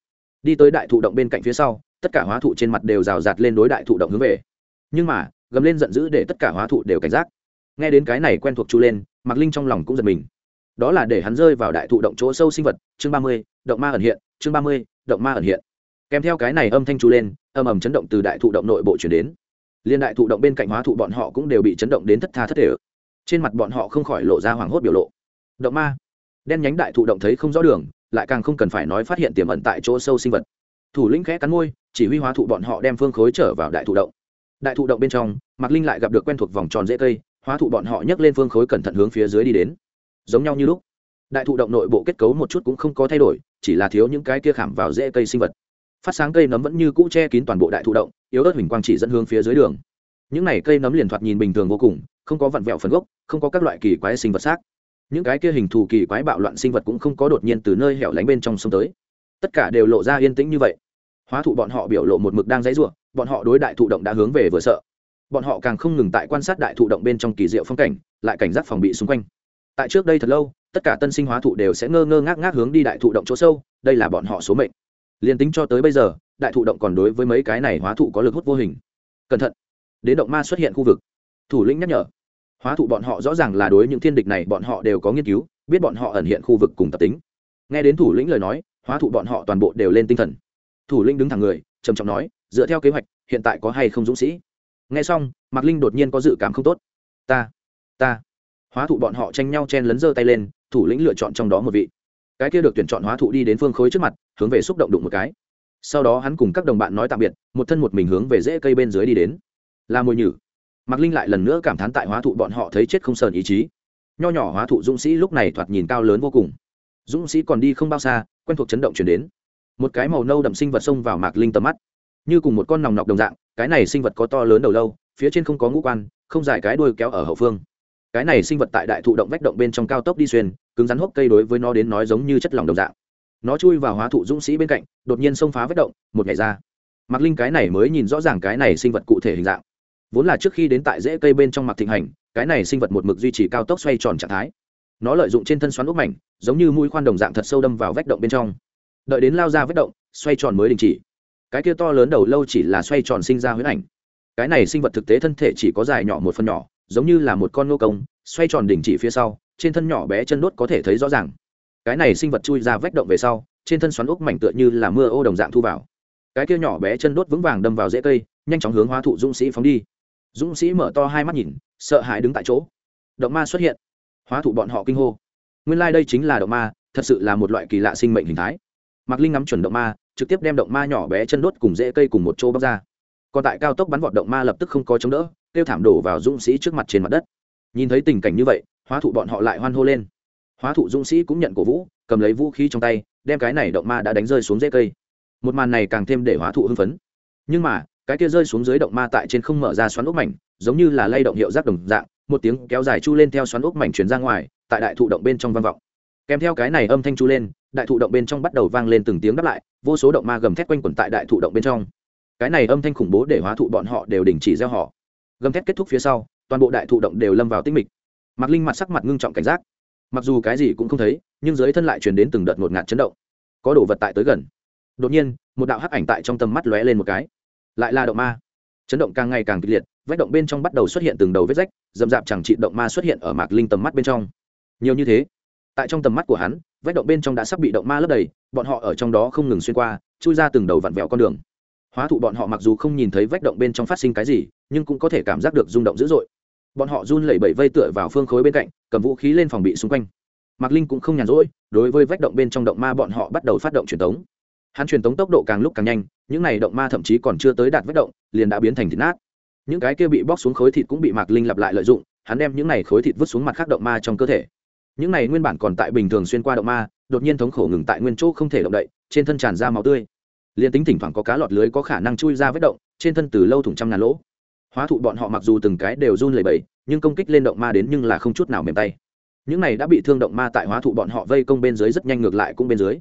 Đi tới đại thụ động bên cạnh phía sau, tất cả hóa thụ trên mặt đều rào rạt lên đối đại thụ động hướng về. Nhưng mà, gầm lên giận dữ để tất cả hóa thụ đều cảnh giác. Nghe đến cái này quen thuộc chu lên, mạc linh trong lòng cũng giật mình. Đó là để hắn rơi vào đại thụ động chỗ sâu sinh vật, chương ba mươi, động ma ẩn hiện, chương ba mươi, động ma ẩn hiện. Kèm theo cái này âm thanh chu lên, âm ầm chấn động từ đại thụ động nội bộ chuyển đến liên đại thụ động bên cạnh hóa thụ bọn họ cũng đều bị chấn động đến thất tha thất thể ức trên mặt bọn họ không khỏi lộ ra hoảng hốt biểu lộ. Động ma. Đen nhánh đại thụ động thấy không rõ đường, lại càng không cần phải nói phát hiện tiềm ẩn tại chỗ sâu sinh vật. Thủ lĩnh khẽ cắn môi, chỉ huy hóa thụ bọn họ đem phương khối trở vào đại thụ động. Đại thụ động bên trong, mạc linh lại gặp được quen thuộc vòng tròn dễ cây, hóa thụ bọn họ nhấc lên phương khối cẩn thận hướng phía dưới đi đến. Giống nhau như lúc, đại thụ động nội bộ kết cấu một chút cũng không có thay đổi, chỉ là thiếu những cái kia khảm vào rễ cây sinh vật phát sáng cây nấm vẫn như cũ che kín toàn bộ đại thụ động, yếu ớt huỳnh quang chỉ dẫn hướng phía dưới đường. Những này cây nấm liền thoạt nhìn bình thường vô cùng, không có vặn vẹo phần gốc, không có các loại kỳ quái sinh vật xác. Những cái kia hình thù kỳ quái bạo loạn sinh vật cũng không có đột nhiên từ nơi hẻo lánh bên trong sông tới. Tất cả đều lộ ra yên tĩnh như vậy. Hóa thụ bọn họ biểu lộ một mực đang dãy ruộng bọn họ đối đại thụ động đã hướng về vừa sợ. Bọn họ càng không ngừng tại quan sát đại thụ động bên trong kỳ diệu phong cảnh, lại cảnh giác phòng bị xung quanh. Tại trước đây thật lâu, tất cả tân sinh hóa thụ đều sẽ ngơ ngơ ngác ngác hướng đi đại thụ động chỗ sâu, đây là bọn họ số mệnh liền tính cho tới bây giờ, đại thụ động còn đối với mấy cái này hóa thụ có lực hút vô hình. Cẩn thận. Đến động ma xuất hiện khu vực. Thủ lĩnh nhắc nhở. Hóa thụ bọn họ rõ ràng là đối những thiên địch này bọn họ đều có nghiên cứu, biết bọn họ ẩn hiện khu vực cùng tập tính. Nghe đến thủ lĩnh lời nói, hóa thụ bọn họ toàn bộ đều lên tinh thần. Thủ lĩnh đứng thẳng người, trầm trọng nói, dựa theo kế hoạch, hiện tại có hay không dũng sĩ? Nghe xong, mạc linh đột nhiên có dự cảm không tốt. Ta ta. Hóa thụ bọn họ tranh nhau chen lấn giơ tay lên, thủ lĩnh lựa chọn trong đó một vị cái kia được tuyển chọn hóa thụ đi đến phương khối trước mặt, hướng về xúc động đụng một cái. Sau đó hắn cùng các đồng bạn nói tạm biệt, một thân một mình hướng về rễ cây bên dưới đi đến. Là mồi nhử. Mạc linh lại lần nữa cảm thán tại hóa thụ bọn họ thấy chết không sờn ý chí. Nho nhỏ hóa thụ dũng sĩ lúc này thoạt nhìn cao lớn vô cùng. Dũng sĩ còn đi không bao xa, quen thuộc chấn động chuyển đến. Một cái màu nâu đậm sinh vật xông vào mạc linh tầm mắt. Như cùng một con nòng nọc đồng dạng, cái này sinh vật có to lớn đầu lâu, phía trên không có ngũ quan, không dài cái đuôi kéo ở hậu phương cái này sinh vật tại đại thụ động vách động bên trong cao tốc đi xuyên, cứng rắn hốc cây đối với nó đến nói giống như chất lỏng đồng dạng. Nó chui vào hóa thụ dũng sĩ bên cạnh, đột nhiên xông phá vách động, một ngày ra. Mặc linh cái này mới nhìn rõ ràng cái này sinh vật cụ thể hình dạng. Vốn là trước khi đến tại rễ cây bên trong mặt thịnh hành, cái này sinh vật một mực duy trì cao tốc xoay tròn trạng thái. Nó lợi dụng trên thân xoắn úp mảnh, giống như mũi khoan đồng dạng thật sâu đâm vào vách động bên trong. Đợi đến lao ra vách động, xoay tròn mới đình chỉ. Cái kia to lớn đầu lâu chỉ là xoay tròn sinh ra huyết ảnh. Cái này sinh vật thực tế thân thể chỉ có dài nhỏ một phần nhỏ giống như là một con nô công, xoay tròn đỉnh chỉ phía sau, trên thân nhỏ bé chân đốt có thể thấy rõ ràng. Cái này sinh vật chui ra vách động về sau, trên thân xoắn ốc mảnh tựa như là mưa ô đồng dạng thu vào. Cái kia nhỏ bé chân đốt vững vàng đâm vào rễ cây, nhanh chóng hướng hóa thụ dũng sĩ phóng đi. Dũng sĩ mở to hai mắt nhìn, sợ hãi đứng tại chỗ. Động ma xuất hiện. Hóa thụ bọn họ kinh hô. Nguyên lai、like、đây chính là động ma, thật sự là một loại kỳ lạ sinh mệnh hình thái. Mạc linh ngắm chuẩn động ma, trực tiếp đem động ma nhỏ bé chân đốt cùng rễ cây cùng một chỗ bóc ra. Còn tại cao tốc bắn vọt động ma lập tức không có chống đỡ kêu thảm đổ vào dũng sĩ trước mặt trên mặt đất. Nhìn thấy tình cảnh như vậy, hóa thụ bọn họ lại hoan hô lên. Hóa thụ dũng sĩ cũng nhận cổ vũ, cầm lấy vũ khí trong tay, đem cái này động ma đã đánh rơi xuống rễ cây. Một màn này càng thêm để hóa thụ hưng phấn. Nhưng mà, cái kia rơi xuống dưới động ma tại trên không mở ra xoắn ốc mảnh, giống như là lay động hiệu giác đồng dạng, một tiếng kéo dài chu lên theo xoắn ốc mảnh chuyển ra ngoài, tại đại thụ động bên trong vang vọng. Kèm theo cái này âm thanh chu lên, đại thụ động bên trong bắt đầu vang lên từng tiếng đáp lại, vô số động ma gầm thét quanh quẩn tại đại thụ động bên trong. Cái này âm thanh khủng bố để hóa thụ bọn họ đều đình chỉ gieo họ gầm thét kết thúc phía sau, toàn bộ đại thụ động đều lâm vào tinh mịch. Mặc linh mặt sắc mặt ngưng trọng cảnh giác. Mặc dù cái gì cũng không thấy, nhưng dưới thân lại chuyển đến từng đợt ngột ngạt chấn động. Có đồ vật tại tới gần. Đột nhiên, một đạo hắc ảnh tại trong tầm mắt lóe lên một cái. Lại là động ma. Chấn động càng ngày càng kịch liệt, vách động bên trong bắt đầu xuất hiện từng đầu vết rách, dầm dạp chẳng trị động ma xuất hiện ở mạc linh tầm mắt bên trong. Nhiều như thế, tại trong tầm mắt của hắn, vách động bên trong đã sắp bị động ma lấp đầy, bọn họ ở trong đó không ngừng xuyên qua, chui ra từng đầu vặn vẹo con đường hóa thụ bọn họ mặc dù không nhìn thấy vách động bên trong phát sinh cái gì, nhưng cũng có thể cảm giác được rung động dữ dội. Bọn họ run lẩy bẩy vây tựa vào phương khối bên cạnh, cầm vũ khí lên phòng bị xung quanh. Mạc linh cũng không nhàn rỗi, đối với vách động bên trong động ma bọn họ bắt đầu phát động truyền tống. Hắn truyền tống tốc độ càng lúc càng nhanh, những này động ma thậm chí còn chưa tới đạt vách động, liền đã biến thành thịt nát. Những cái kia bị bóc xuống khối thịt cũng bị mạc linh lặp lại lợi dụng, hắn đem những này khối thịt vứt xuống mặt khác động ma trong cơ thể. Những này nguyên bản còn tại bình thường xuyên qua động ma, đột nhiên thống khổ ngừng tại nguyên chỗ không thể động đậy, trên thân tràn ra máu tươi liền tính thỉnh thoảng có cá lọt lưới có khả năng chui ra vết động, trên thân từ lâu thủng trăm ngàn lỗ. Hóa thụ bọn họ mặc dù từng cái đều run lẩy bẩy, nhưng công kích lên động ma đến nhưng là không chút nào mềm tay. Những này đã bị thương động ma tại hóa thụ bọn họ vây công bên dưới rất nhanh ngược lại cũng bên dưới.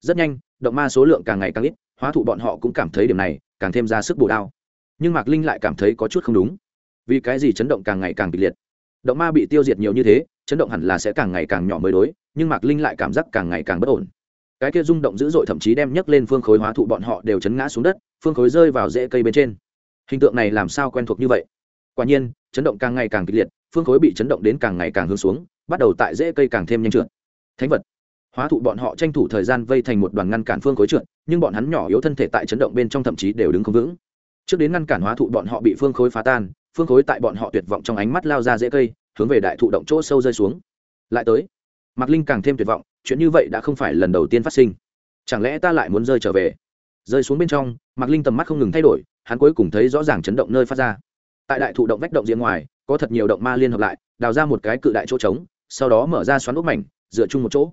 Rất nhanh, động ma số lượng càng ngày càng ít, hóa thụ bọn họ cũng cảm thấy điểm này, càng thêm ra sức bổ đao. Nhưng mạc linh lại cảm thấy có chút không đúng. Vì cái gì chấn động càng ngày càng kịch liệt? Động ma bị tiêu diệt nhiều như thế, chấn động hẳn là sẽ càng ngày càng nhỏ mới đối, nhưng mạc linh lại cảm giác càng ngày càng bất ổn cái kia rung động dữ dội thậm chí đem nhấc lên phương khối hóa thụ bọn họ đều chấn ngã xuống đất, phương khối rơi vào rễ cây bên trên. Hình tượng này làm sao quen thuộc như vậy? Quả nhiên, chấn động càng ngày càng kịch liệt, phương khối bị chấn động đến càng ngày càng hướng xuống, bắt đầu tại rễ cây càng thêm nhanh trượt. Thánh vật. Hóa thụ bọn họ tranh thủ thời gian vây thành một đoàn ngăn cản phương khối trượt, nhưng bọn hắn nhỏ yếu thân thể tại chấn động bên trong thậm chí đều đứng không vững. Trước đến ngăn cản hóa thụ bọn họ bị phương khối phá tan, phương khối tại bọn họ tuyệt vọng trong ánh mắt lao ra dễ cây, hướng về đại thụ động chỗ sâu rơi xuống. Lại tới, mạc linh càng thêm tuyệt vọng chuyện như vậy đã không phải lần đầu tiên phát sinh. Chẳng lẽ ta lại muốn rơi trở về? Rơi xuống bên trong, mạc linh tầm mắt không ngừng thay đổi, hắn cuối cùng thấy rõ ràng chấn động nơi phát ra. Tại đại thụ động vách động diện ngoài, có thật nhiều động ma liên hợp lại, đào ra một cái cự đại chỗ trống, sau đó mở ra xoắn ốc mảnh, dựa chung một chỗ.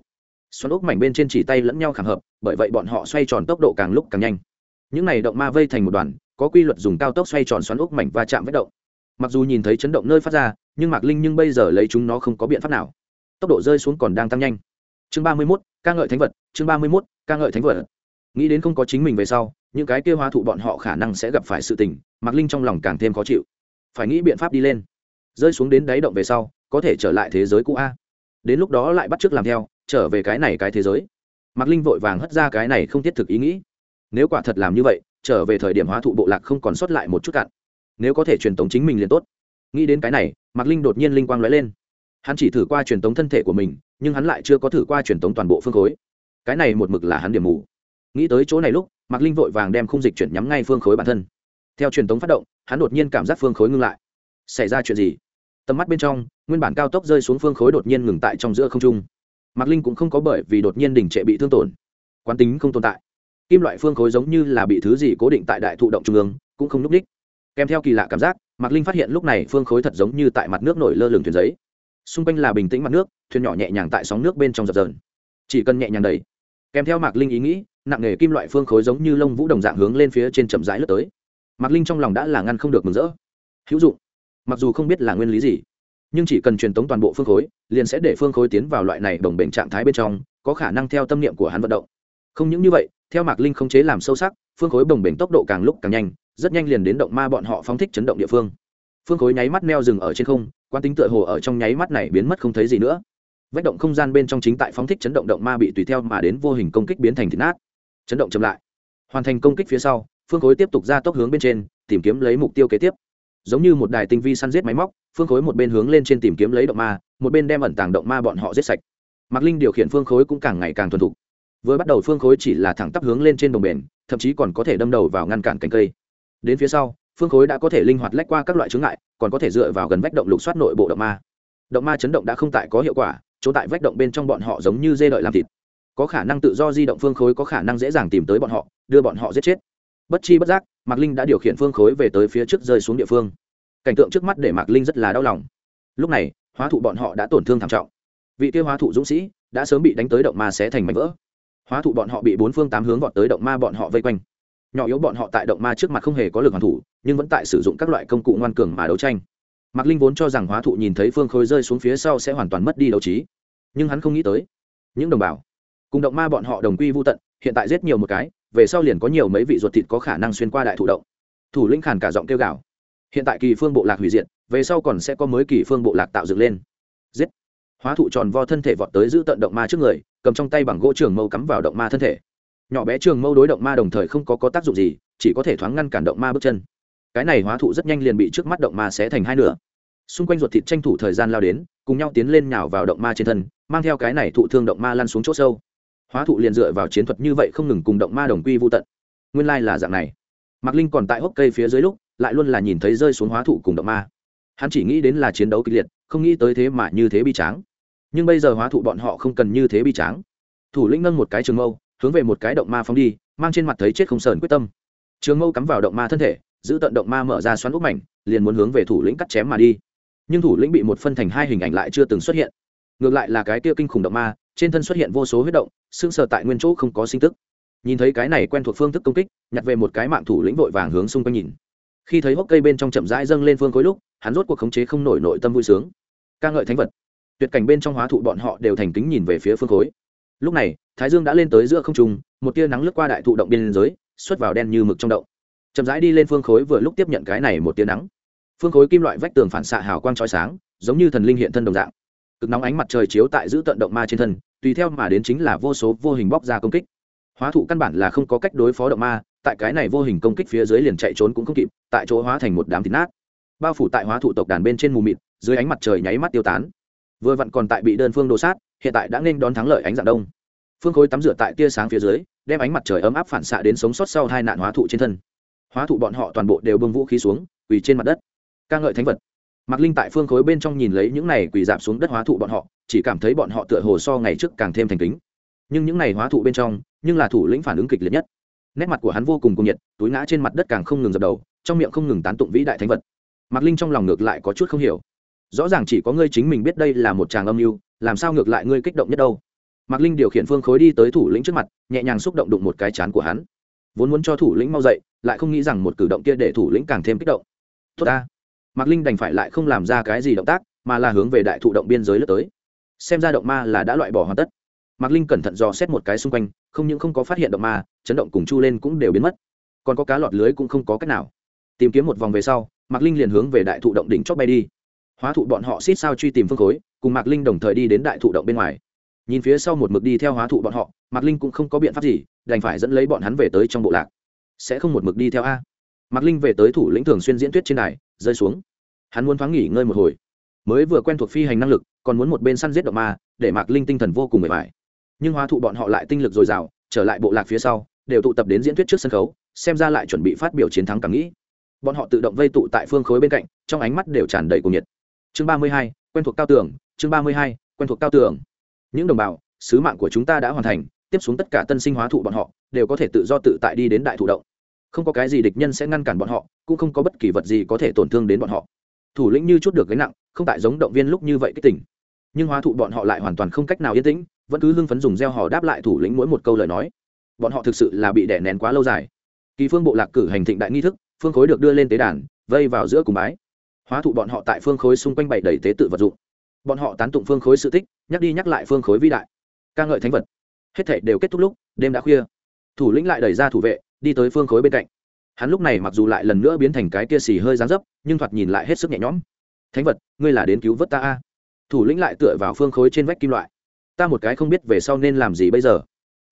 Xoắn ốc mảnh bên trên chỉ tay lẫn nhau khảm hợp, bởi vậy bọn họ xoay tròn tốc độ càng lúc càng nhanh. Những này động ma vây thành một đoàn, có quy luật dùng cao tốc xoay tròn xoắn ốc mảnh và chạm vết động. Mặc dù nhìn thấy chấn động nơi phát ra, nhưng mạc linh nhưng bây giờ lấy chúng nó không có biện pháp nào. Tốc độ rơi xuống còn đang tăng nhanh chương ba mươi mốt, ca ngợi thánh vật, chương ba mươi mốt, ca ngợi thánh vật. Nghĩ đến không có chính mình về sau, những cái kêu hóa thụ bọn họ khả năng sẽ gặp phải sự tình, mạc linh trong lòng càng thêm khó chịu. Phải nghĩ biện pháp đi lên. Rơi xuống đến đáy động về sau, có thể trở lại thế giới cũ a. Đến lúc đó lại bắt t làm theo, trở về cái này cái thế giới. Mạc linh vội vàng hất ra cái này không thiết thực ý nghĩ. Nếu quả thật làm như vậy, trở về thời điểm hóa thụ bộ lạc không còn sót lại một chút cạn. Nếu có thể truyền tống chính mình liền tốt. Nghĩ đến cái này, mạc linh đột nhiên linh quang lóe lên. Hắn chỉ thử qua truyền tống thân thể của mình nhưng hắn lại chưa có thử qua truyền tống toàn bộ phương khối. Cái này một mực là hắn điểm mù. Nghĩ tới chỗ này lúc, mạc linh vội vàng đem khung dịch chuyển nhắm ngay phương khối bản thân. Theo truyền tống phát động, hắn đột nhiên cảm giác phương khối ngưng lại. Xảy ra chuyện gì? Tầm mắt bên trong, nguyên bản cao tốc rơi xuống phương khối đột nhiên ngừng tại trong giữa không trung. Mạc linh cũng không có bởi vì đột nhiên đỉnh trệ bị thương tổn. Quán tính không tồn tại. Kim loại phương khối giống như là bị thứ gì cố định tại đại thụ động trung ương, cũng không n ú c ních kèm theo kỳ lạ cảm giác, mạc linh phát hiện lúc này phương khối thật giống như tại mặt nước nổi lơ lửng thuyền giấy xung quanh là bình tĩnh mặt nước, thuyền nhỏ nhẹ nhàng tại sóng nước bên trong dập dờn. Chỉ cần nhẹ nhàng đầy kèm theo mạc linh ý nghĩ, nặng nghề kim loại phương khối giống như lông vũ đồng dạng hướng lên phía trên chậm rãi lướt tới. Mạc linh trong lòng đã là ngăn không được mừng rỡ. Hữu dụng. Mặc dù không biết là nguyên lý gì, nhưng chỉ cần truyền tống toàn bộ phương khối, liền sẽ để phương khối tiến vào loại này đồng bệnh trạng thái bên trong, có khả năng theo tâm niệm của hắn vận động. Không những như vậy, theo mạc linh không chế làm sâu sắc, phương khối đồng bệnh tốc độ càng lúc càng nhanh, rất nhanh liền đến động ma bọn họ phóng thích chấn động địa phương. Phương khối nháy mắt neo rừng ở trên không quan tính tựa hồ ở trong nháy mắt này biến mất không thấy gì nữa. Vách động không gian bên trong chính tại phóng thích chấn động động ma bị tùy theo mà đến vô hình công kích biến thành thịt nát. Chấn động chậm lại. Hoàn thành công kích phía sau, phương khối tiếp tục ra tốc hướng bên trên, tìm kiếm lấy mục tiêu kế tiếp. Giống như một đài tinh vi săn giết máy móc, phương khối một bên hướng lên trên tìm kiếm lấy động ma, một bên đem ẩn tàng động ma bọn họ giết sạch. Mạc linh điều khiển phương khối cũng càng ngày càng thuần thục. Vừa bắt đầu phương khối chỉ là thẳng tắp hướng lên trên đồng bền, thậm chí còn có thể đâm đầu vào ngăn cản cành cây. Đến phía sau phương khối đã có thể linh hoạt lách qua các loại chướng ngại, còn có thể dựa vào gần vách động lục soát nội bộ động ma. Động ma chấn động đã không tại có hiệu quả, chỗ tại vách động bên trong bọn họ giống như dê đợi làm thịt. Có khả năng tự do di động phương khối, có khả năng dễ dàng tìm tới bọn họ, đưa bọn họ giết chết. Bất chi bất giác, mạc linh đã điều khiển phương khối về tới phía trước rơi xuống địa phương. Cảnh tượng trước mắt để mạc linh rất là đau lòng. Lúc này, hóa thụ bọn họ đã tổn thương thảm trọng. Vị kia hóa thụ dũng sĩ đã sớm bị đánh tới động ma sẽ thành mảnh vỡ. Hóa thụ bọn họ bị bốn phương tám hướng vọt tới động ma bọn họ vây quanh nhỏ yếu bọn họ tại động ma trước mặt không hề có lực hoàn thủ, nhưng vẫn tại sử dụng các loại công cụ ngoan cường mà đấu tranh. Mạc linh vốn cho rằng hóa thụ nhìn thấy phương khối rơi xuống phía sau sẽ hoàn toàn mất đi đấu trí. Nhưng hắn không nghĩ tới, những đồng bào, cùng động ma bọn họ đồng quy vô tận, hiện tại giết nhiều một cái, về sau liền có nhiều mấy vị ruột thịt có khả năng xuyên qua đại thụ động. Thủ lĩnh khàn cả giọng kêu gào. Hiện tại kỳ phương bộ lạc hủy diệt, về sau còn sẽ có mới kỳ phương bộ lạc tạo dựng lên. Giết. Hóa thụ tròn vo thân thể vọt tới giữ tận động ma trước người, cầm trong tay bằng gỗ trường mâu cắm vào động ma thân thể nhỏ bé trường mâu đối động ma đồng thời không có, có tác dụng gì chỉ có thể thoáng ngăn cản động ma bước chân. Cái này hóa thụ rất nhanh liền bị trước mắt động ma xé thành hai nửa. Xung quanh ruột thịt tranh thủ thời gian lao đến cùng nhau tiến lên nhào vào động ma trên thân mang theo cái này thụ thương động ma lăn xuống chỗ sâu. Hóa thụ liền dựa vào chiến thuật như vậy không ngừng cùng động ma đồng quy vô tận. Nguyên lai là dạng này. Mạc linh còn tại hốc cây phía dưới lúc lại luôn là nhìn thấy rơi xuống hóa thụ cùng động ma. Hắn chỉ nghĩ đến là chiến đấu kịch liệt không nghĩ tới thế mà như thế bi tráng. Nhưng bây giờ hóa thụ bọn họ không cần như thế bi tráng. Thủ lĩnh nâng một cái trường mâu hướng về một cái động ma phóng đi, mang trên mặt thấy chết không sờn quyết tâm. Trường mâu cắm vào động ma thân thể, giữ tận động ma mở ra xoắn úp mảnh, liền muốn hướng về thủ lĩnh cắt chém mà đi. Nhưng thủ lĩnh bị một phân thành hai hình ảnh lại chưa từng xuất hiện. Ngược lại là cái kia kinh khủng động ma, trên thân xuất hiện vô số huyết động xương sờ tại nguyên chỗ không có sinh tức. Nhìn thấy cái này quen thuộc phương thức công kích, nhặt về một cái mạng thủ lĩnh vội vàng hướng xung quanh nhìn. Khi thấy hốc cây bên trong chậm rãi dâng lên phương khối lúc, hắn rốt cuộc khống chế không nổi nội tâm vui sướng. Ca ngợi thánh vật. Tuyệt cảnh bên trong hóa thụ bọn họ đều thành kính nhìn về phía phương khối. Lúc này thái dương đã lên tới giữa không trung, một tia nắng lướt qua đại thụ động biên giới, xuất vào đen như mực trong động. Chậm rãi đi lên phương khối vừa lúc tiếp nhận cái này một tia nắng. Phương khối kim loại vách tường phản xạ hào quang trói sáng, giống như thần linh hiện thân đồng dạng. Cực nóng ánh mặt trời chiếu tại giữ tận động ma trên thân, tùy theo mà đến chính là vô số vô hình bóc ra công kích. Hóa thụ căn bản là không có cách đối phó động ma, tại cái này vô hình công kích phía dưới liền chạy trốn cũng không kịp, tại chỗ hóa thành một đám thịt nát. Bao phủ tại hóa thụ tộc đàn bên trên mù mịt, dưới ánh mặt trời nháy mắt tiêu tán. Vừa vặn còn tại bị đơn phương đồ sát, hiện tại đã nên đón thắng lợi ánh dạng đông phương khối tắm rửa tại tia sáng phía dưới, đem ánh mặt trời ấm áp phản xạ đến sống sót sau hai nạn hóa thụ trên thân. Hóa thụ bọn họ toàn bộ đều bưng vũ khí xuống, quỳ trên mặt đất. Ca ngợi thánh vật. Mạc linh tại phương khối bên trong nhìn lấy những này quỳ dạp xuống đất hóa thụ bọn họ, chỉ cảm thấy bọn họ tựa hồ so ngày trước càng thêm thành kính. Nhưng những này hóa thụ bên trong, nhưng là thủ lĩnh phản ứng kịch liệt nhất. Nét mặt của hắn vô cùng cuồng nhiệt, túi ngã trên mặt đất càng không ngừng dập đầu, trong miệng không ngừng tán tụng vĩ đại thánh vật. Mạc linh trong lòng ngược lại có chút không hiểu. Rõ ràng chỉ có ngươi chính mình biết đây là một chàng âm mưu, làm sao ngược lại ngươi kích động nhất đâu? Mạc linh điều khiển phương khối đi tới thủ lĩnh trước mặt, nhẹ nhàng xúc động đụng một cái chán của hắn. Vốn muốn cho thủ lĩnh mau dậy, lại không nghĩ rằng một cử động kia để thủ lĩnh càng thêm kích động. Tốt ta. Mạc linh đành phải lại không làm ra cái gì động tác, mà là hướng về đại thụ động biên giới lướt tới. Xem ra động ma là đã loại bỏ hoàn tất. Mạc linh cẩn thận dò xét một cái xung quanh, không những không có phát hiện động ma, chấn động cùng chu lên cũng đều biến mất. Còn có cá lọt lưới cũng không có cách nào. Tìm kiếm một vòng về sau, mạc linh liền hướng về đại thụ động đỉnh chót bay đi. Hóa thụ bọn họ xít sao truy tìm phương khối, cùng mạc linh đồng thời đi đến đại thụ động bên ngoài nhìn phía sau một mực đi theo hóa thụ bọn họ, mạc linh cũng không có biện pháp gì, đành phải dẫn lấy bọn hắn về tới trong bộ lạc. Sẽ không một mực đi theo a. Mạc linh về tới thủ lĩnh thường xuyên diễn tuyết trên đài, rơi xuống. Hắn muốn thoáng nghỉ ngơi một hồi. Mới vừa quen thuộc phi hành năng lực, còn muốn một bên săn giết động ma, để mạc linh tinh thần vô cùng mệt mỏi. Nhưng hóa thụ bọn họ lại tinh lực dồi dào, trở lại bộ lạc phía sau, đều tụ tập đến diễn thuyết trước sân khấu, xem ra lại chuẩn bị phát biểu chiến thắng cảm nghĩ. Bọn họ tự động vây tụ tại phương khối bên cạnh, trong ánh mắt đều tràn đầy cuồng nhiệt. Chương ba mươi hai, quen thuộc cao tường, chương ba mươi hai, quen thuộc cao tường những đồng bào, sứ mạng của chúng ta đã hoàn thành, tiếp xuống tất cả tân sinh hóa thụ bọn họ, đều có thể tự do tự tại đi đến đại thụ động. Không có cái gì địch nhân sẽ ngăn cản bọn họ, cũng không có bất kỳ vật gì có thể tổn thương đến bọn họ. Thủ lĩnh như chút được gánh nặng, không tại giống động viên lúc như vậy cái tỉnh nhưng hóa thụ bọn họ lại hoàn toàn không cách nào yên tĩnh, vẫn cứ hưng phấn dùng gieo hò đáp lại thủ lĩnh mỗi một câu lời nói. Bọn họ thực sự là bị đè nén quá lâu dài. Kỳ phương bộ lạc cử hành thịnh đại nghi thức, phương khối được đưa lên tế đàn, vây vào giữa cùng bái. Hóa thụ bọn họ tại phương khối xung quanh bảy đầy tế tự vật dụng bọn họ tán tụng phương khối sự tích, nhắc đi nhắc lại phương khối vĩ đại. Ca ngợi thánh vật. Hết thể đều kết thúc lúc, đêm đã khuya. Thủ lĩnh lại đẩy ra thủ vệ, đi tới phương khối bên cạnh. Hắn lúc này mặc dù lại lần nữa biến thành cái kia xì hơi dán dấp, nhưng thoạt nhìn lại hết sức nhẹ nhõm. Thánh vật, ngươi là đến cứu vớt ta a? Thủ lĩnh lại tựa vào phương khối trên vách kim loại. Ta một cái không biết về sau nên làm gì bây giờ.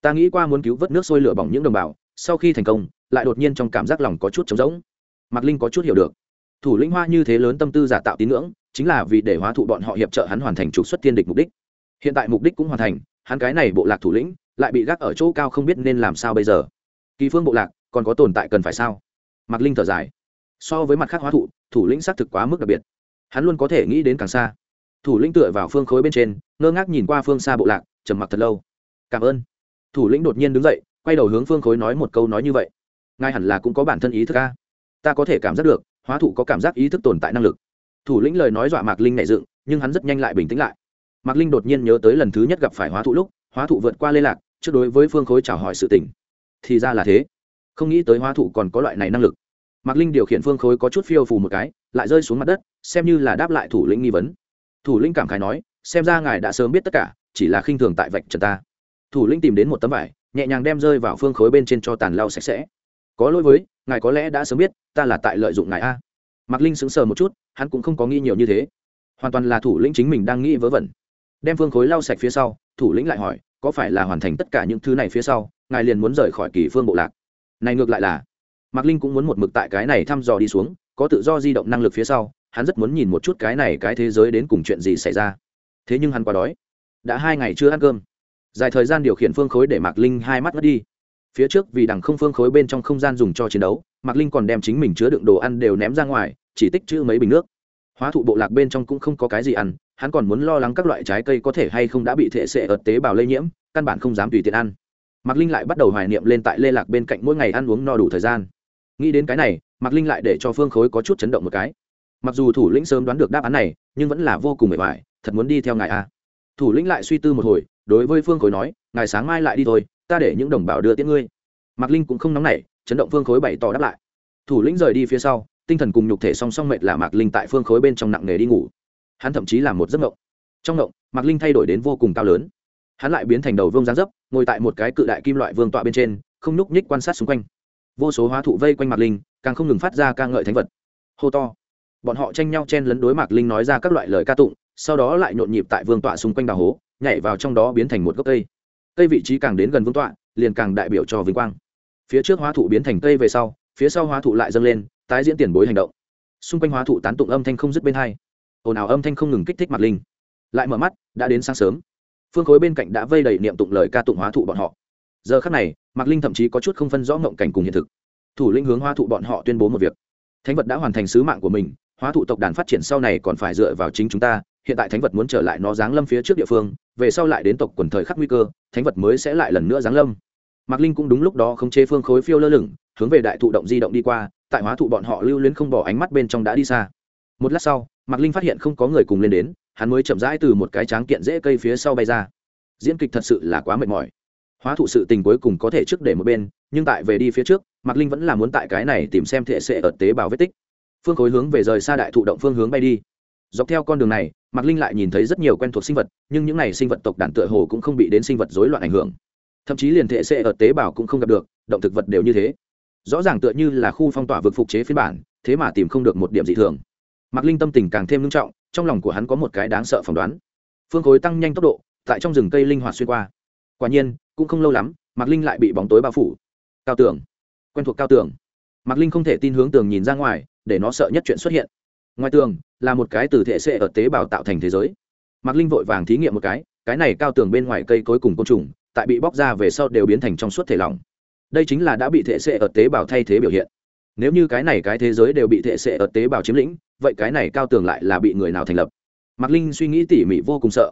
Ta nghĩ qua muốn cứu vớt nước sôi lửa bỏng những đồng bào, sau khi thành công, lại đột nhiên trong cảm giác lòng có chút trống rỗng. Mạc linh có chút hiểu được thủ lĩnh hoa như thế lớn tâm tư giả tạo tín ngưỡng, chính là vì để hóa thụ bọn họ hiệp trợ hắn hoàn thành trục xuất thiên địch mục đích. Hiện tại mục đích cũng hoàn thành, hắn cái này bộ lạc thủ lĩnh lại bị gác ở chỗ cao không biết nên làm sao bây giờ. Kỳ phương bộ lạc còn có tồn tại cần phải sao? Mạc linh thở dài. So với mặt khác hóa thụ, thủ lĩnh xác thực quá mức đặc biệt. Hắn luôn có thể nghĩ đến càng xa. Thủ lĩnh tựa vào phương khối bên trên, ngơ ngác nhìn qua phương xa bộ lạc, trầm mặc thật lâu. Cảm ơn. Thủ lĩnh đột nhiên đứng dậy, quay đầu hướng phương khối nói một câu nói như vậy. Ngài hẳn là cũng có bản thân ý thức ca ta có thể cảm giác được hóa thụ có cảm giác ý thức tồn tại năng lực. Thủ lĩnh lời nói dọa mạc linh nảy dựng, nhưng hắn rất nhanh lại bình tĩnh lại. Mạc linh đột nhiên nhớ tới lần thứ nhất gặp phải hóa thụ lúc, hóa thụ vượt qua lê lạc, trước đối với phương khối chào hỏi sự tình. Thì ra là thế. Không nghĩ tới hóa thụ còn có loại này năng lực. Mạc linh điều khiển phương khối có chút phiêu phù một cái, lại rơi xuống mặt đất, xem như là đáp lại thủ lĩnh nghi vấn. Thủ lĩnh cảm khái nói, xem ra ngài đã sớm biết tất cả, chỉ là khinh thường tại vạch trần ta. Thủ lĩnh tìm đến một tấm vải, nhẹ nhàng đem rơi vào phương khối bên trên cho tàn lau sạch sẽ. Có lỗi với ngài có lẽ đã sớm biết, ta là tại lợi dụng ngài a. Mạc linh sững sờ một chút, hắn cũng không có nghĩ nhiều như thế. Hoàn toàn là thủ lĩnh chính mình đang nghĩ vớ vẩn. Đem phương khối lau sạch phía sau, thủ lĩnh lại hỏi, có phải là hoàn thành tất cả những thứ này phía sau, ngài liền muốn rời khỏi kỳ phương bộ lạc? Này ngược lại là, mạc linh cũng muốn một mực tại cái này thăm dò đi xuống, có tự do di động năng lực phía sau, hắn rất muốn nhìn một chút cái này cái thế giới đến cùng chuyện gì xảy ra. Thế nhưng hắn quá đói. Đã hai ngày chưa ăn cơm. Dài thời gian điều khiển phương khối để mạc linh hai mắt mất đi phía trước vì đằng không phương khối bên trong không gian dùng cho chiến đấu, mạc linh còn đem chính mình chứa đựng đồ ăn đều ném ra ngoài, chỉ tích chữ mấy bình nước. Hóa thụ bộ lạc bên trong cũng không có cái gì ăn, hắn còn muốn lo lắng các loại trái cây có thể hay không đã bị thệ sệ ợt tế bào lây nhiễm, căn bản không dám tùy tiện ăn. Mạc linh lại bắt đầu hoài niệm lên tại lê lạc bên cạnh mỗi ngày ăn uống no đủ thời gian. Nghĩ đến cái này, mạc linh lại để cho phương khối có chút chấn động một cái. Mặc dù thủ lĩnh sớm đoán được đáp án này, nhưng vẫn là vô cùng mệt mỏi, thật muốn đi theo ngài a. Thủ lĩnh lại suy tư một hồi, đối với phương khối nói, ngài sáng mai lại đi thôi ta để những đồng bào đưa tiễn ngươi. Mạc linh cũng không nóng nảy, chấn động phương khối bày tỏ đáp lại. Thủ lĩnh rời đi phía sau, tinh thần cùng nhục thể song song mệt là mạc linh tại phương khối bên trong nặng nề đi ngủ. Hắn thậm chí làm một giấc ngộng trong ngộng mạc linh thay đổi đến vô cùng cao lớn. Hắn lại biến thành đầu vương gián dấp, ngồi tại một cái cự đại kim loại vương tọa bên trên, không nhúc nhích quan sát xung quanh. Vô số hóa thụ vây quanh mạc linh, càng không ngừng phát ra ca ngợi thánh vật. Hô to. Bọn họ tranh nhau chen lấn đối mạc linh nói ra các loại lời ca tụng, sau đó lại nhộn nhịp tại vương tọa xung quanh đào hố, nhảy vào trong đó biến thành một gốc cây cây vị trí càng đến gần vương tọa, liền càng đại biểu cho vinh quang. Phía trước hóa thụ biến thành cây về sau, phía sau hóa thụ lại dâng lên, tái diễn tiền bối hành động. Xung quanh hóa thụ tán tụng âm thanh không dứt bên hai. Ồn ào âm thanh không ngừng kích thích mặt linh. Lại mở mắt, đã đến sáng sớm. Phương khối bên cạnh đã vây đầy niệm tụng lời ca tụng hóa thụ bọn họ. Giờ khắc này, mạc linh thậm chí có chút không phân rõ ngộng cảnh cùng hiện thực. Thủ lĩnh hướng hóa thụ bọn họ tuyên bố một việc. Thánh vật đã hoàn thành sứ mạng của mình, hóa thụ tộc đàn phát triển sau này còn phải dựa vào chính chúng ta hiện tại thánh vật muốn trở lại nó giáng lâm phía trước địa phương, về sau lại đến tộc quần thời khắc nguy cơ, thánh vật mới sẽ lại lần nữa giáng lâm. Mạc linh cũng đúng lúc đó không chế phương khối phiêu lơ lửng, hướng về đại thụ động di động đi qua, tại hóa thụ bọn họ lưu luyến không bỏ ánh mắt bên trong đã đi xa. Một lát sau, mạc linh phát hiện không có người cùng lên đến, hắn mới chậm rãi từ một cái tráng kiện dễ cây phía sau bay ra. Diễn kịch thật sự là quá mệt mỏi. Hóa thụ sự tình cuối cùng có thể trước để một bên, nhưng tại về đi phía trước, mạc linh vẫn là muốn tại cái này tìm xem thể sẽ ở tế bào vết tích. Phương khối hướng về rời xa đại thụ động phương hướng bay đi. Dọc theo con đường này mạc linh lại nhìn thấy rất nhiều quen thuộc sinh vật, nhưng những n à y sinh vật tộc đàn tựa hồ cũng không bị đến sinh vật dối loạn ảnh hưởng. Thậm chí liền thể xệ ở tế bào cũng không gặp được, động thực vật đều như thế. Rõ ràng tựa như là khu phong tỏa vực phục chế phiên bản, thế mà tìm không được một điểm dị thường. Mạc linh tâm tình càng thêm nghiêm trọng, trong lòng của hắn có một cái đáng sợ phỏng đoán. Phương khối tăng nhanh tốc độ, tại trong rừng cây linh hoạt xuyên qua. Quả nhiên, cũng không lâu lắm, mạc linh lại bị bóng tối bao phủ. Cao tường. Quen thuộc cao tường. Mạc linh không thể tin hướng tường nhìn ra ngoài, để nó sợ nhất chuyện xuất hiện ngoài tường, là một cái từ thể sệ ở tế bào tạo thành thế giới. Mạc linh vội vàng thí nghiệm một cái cái này cao tường bên ngoài cây cối cùng côn trùng, tại bị bóc ra về sau đều biến thành trong suốt thể lỏng. Đây chính là đã bị thể sệ ở tế bào thay thế biểu hiện. Nếu như cái này cái thế giới đều bị thể sệ ở tế bào chiếm lĩnh, vậy cái này cao tường lại là bị người nào thành lập? Mạc linh suy nghĩ tỉ mỉ vô cùng sợ.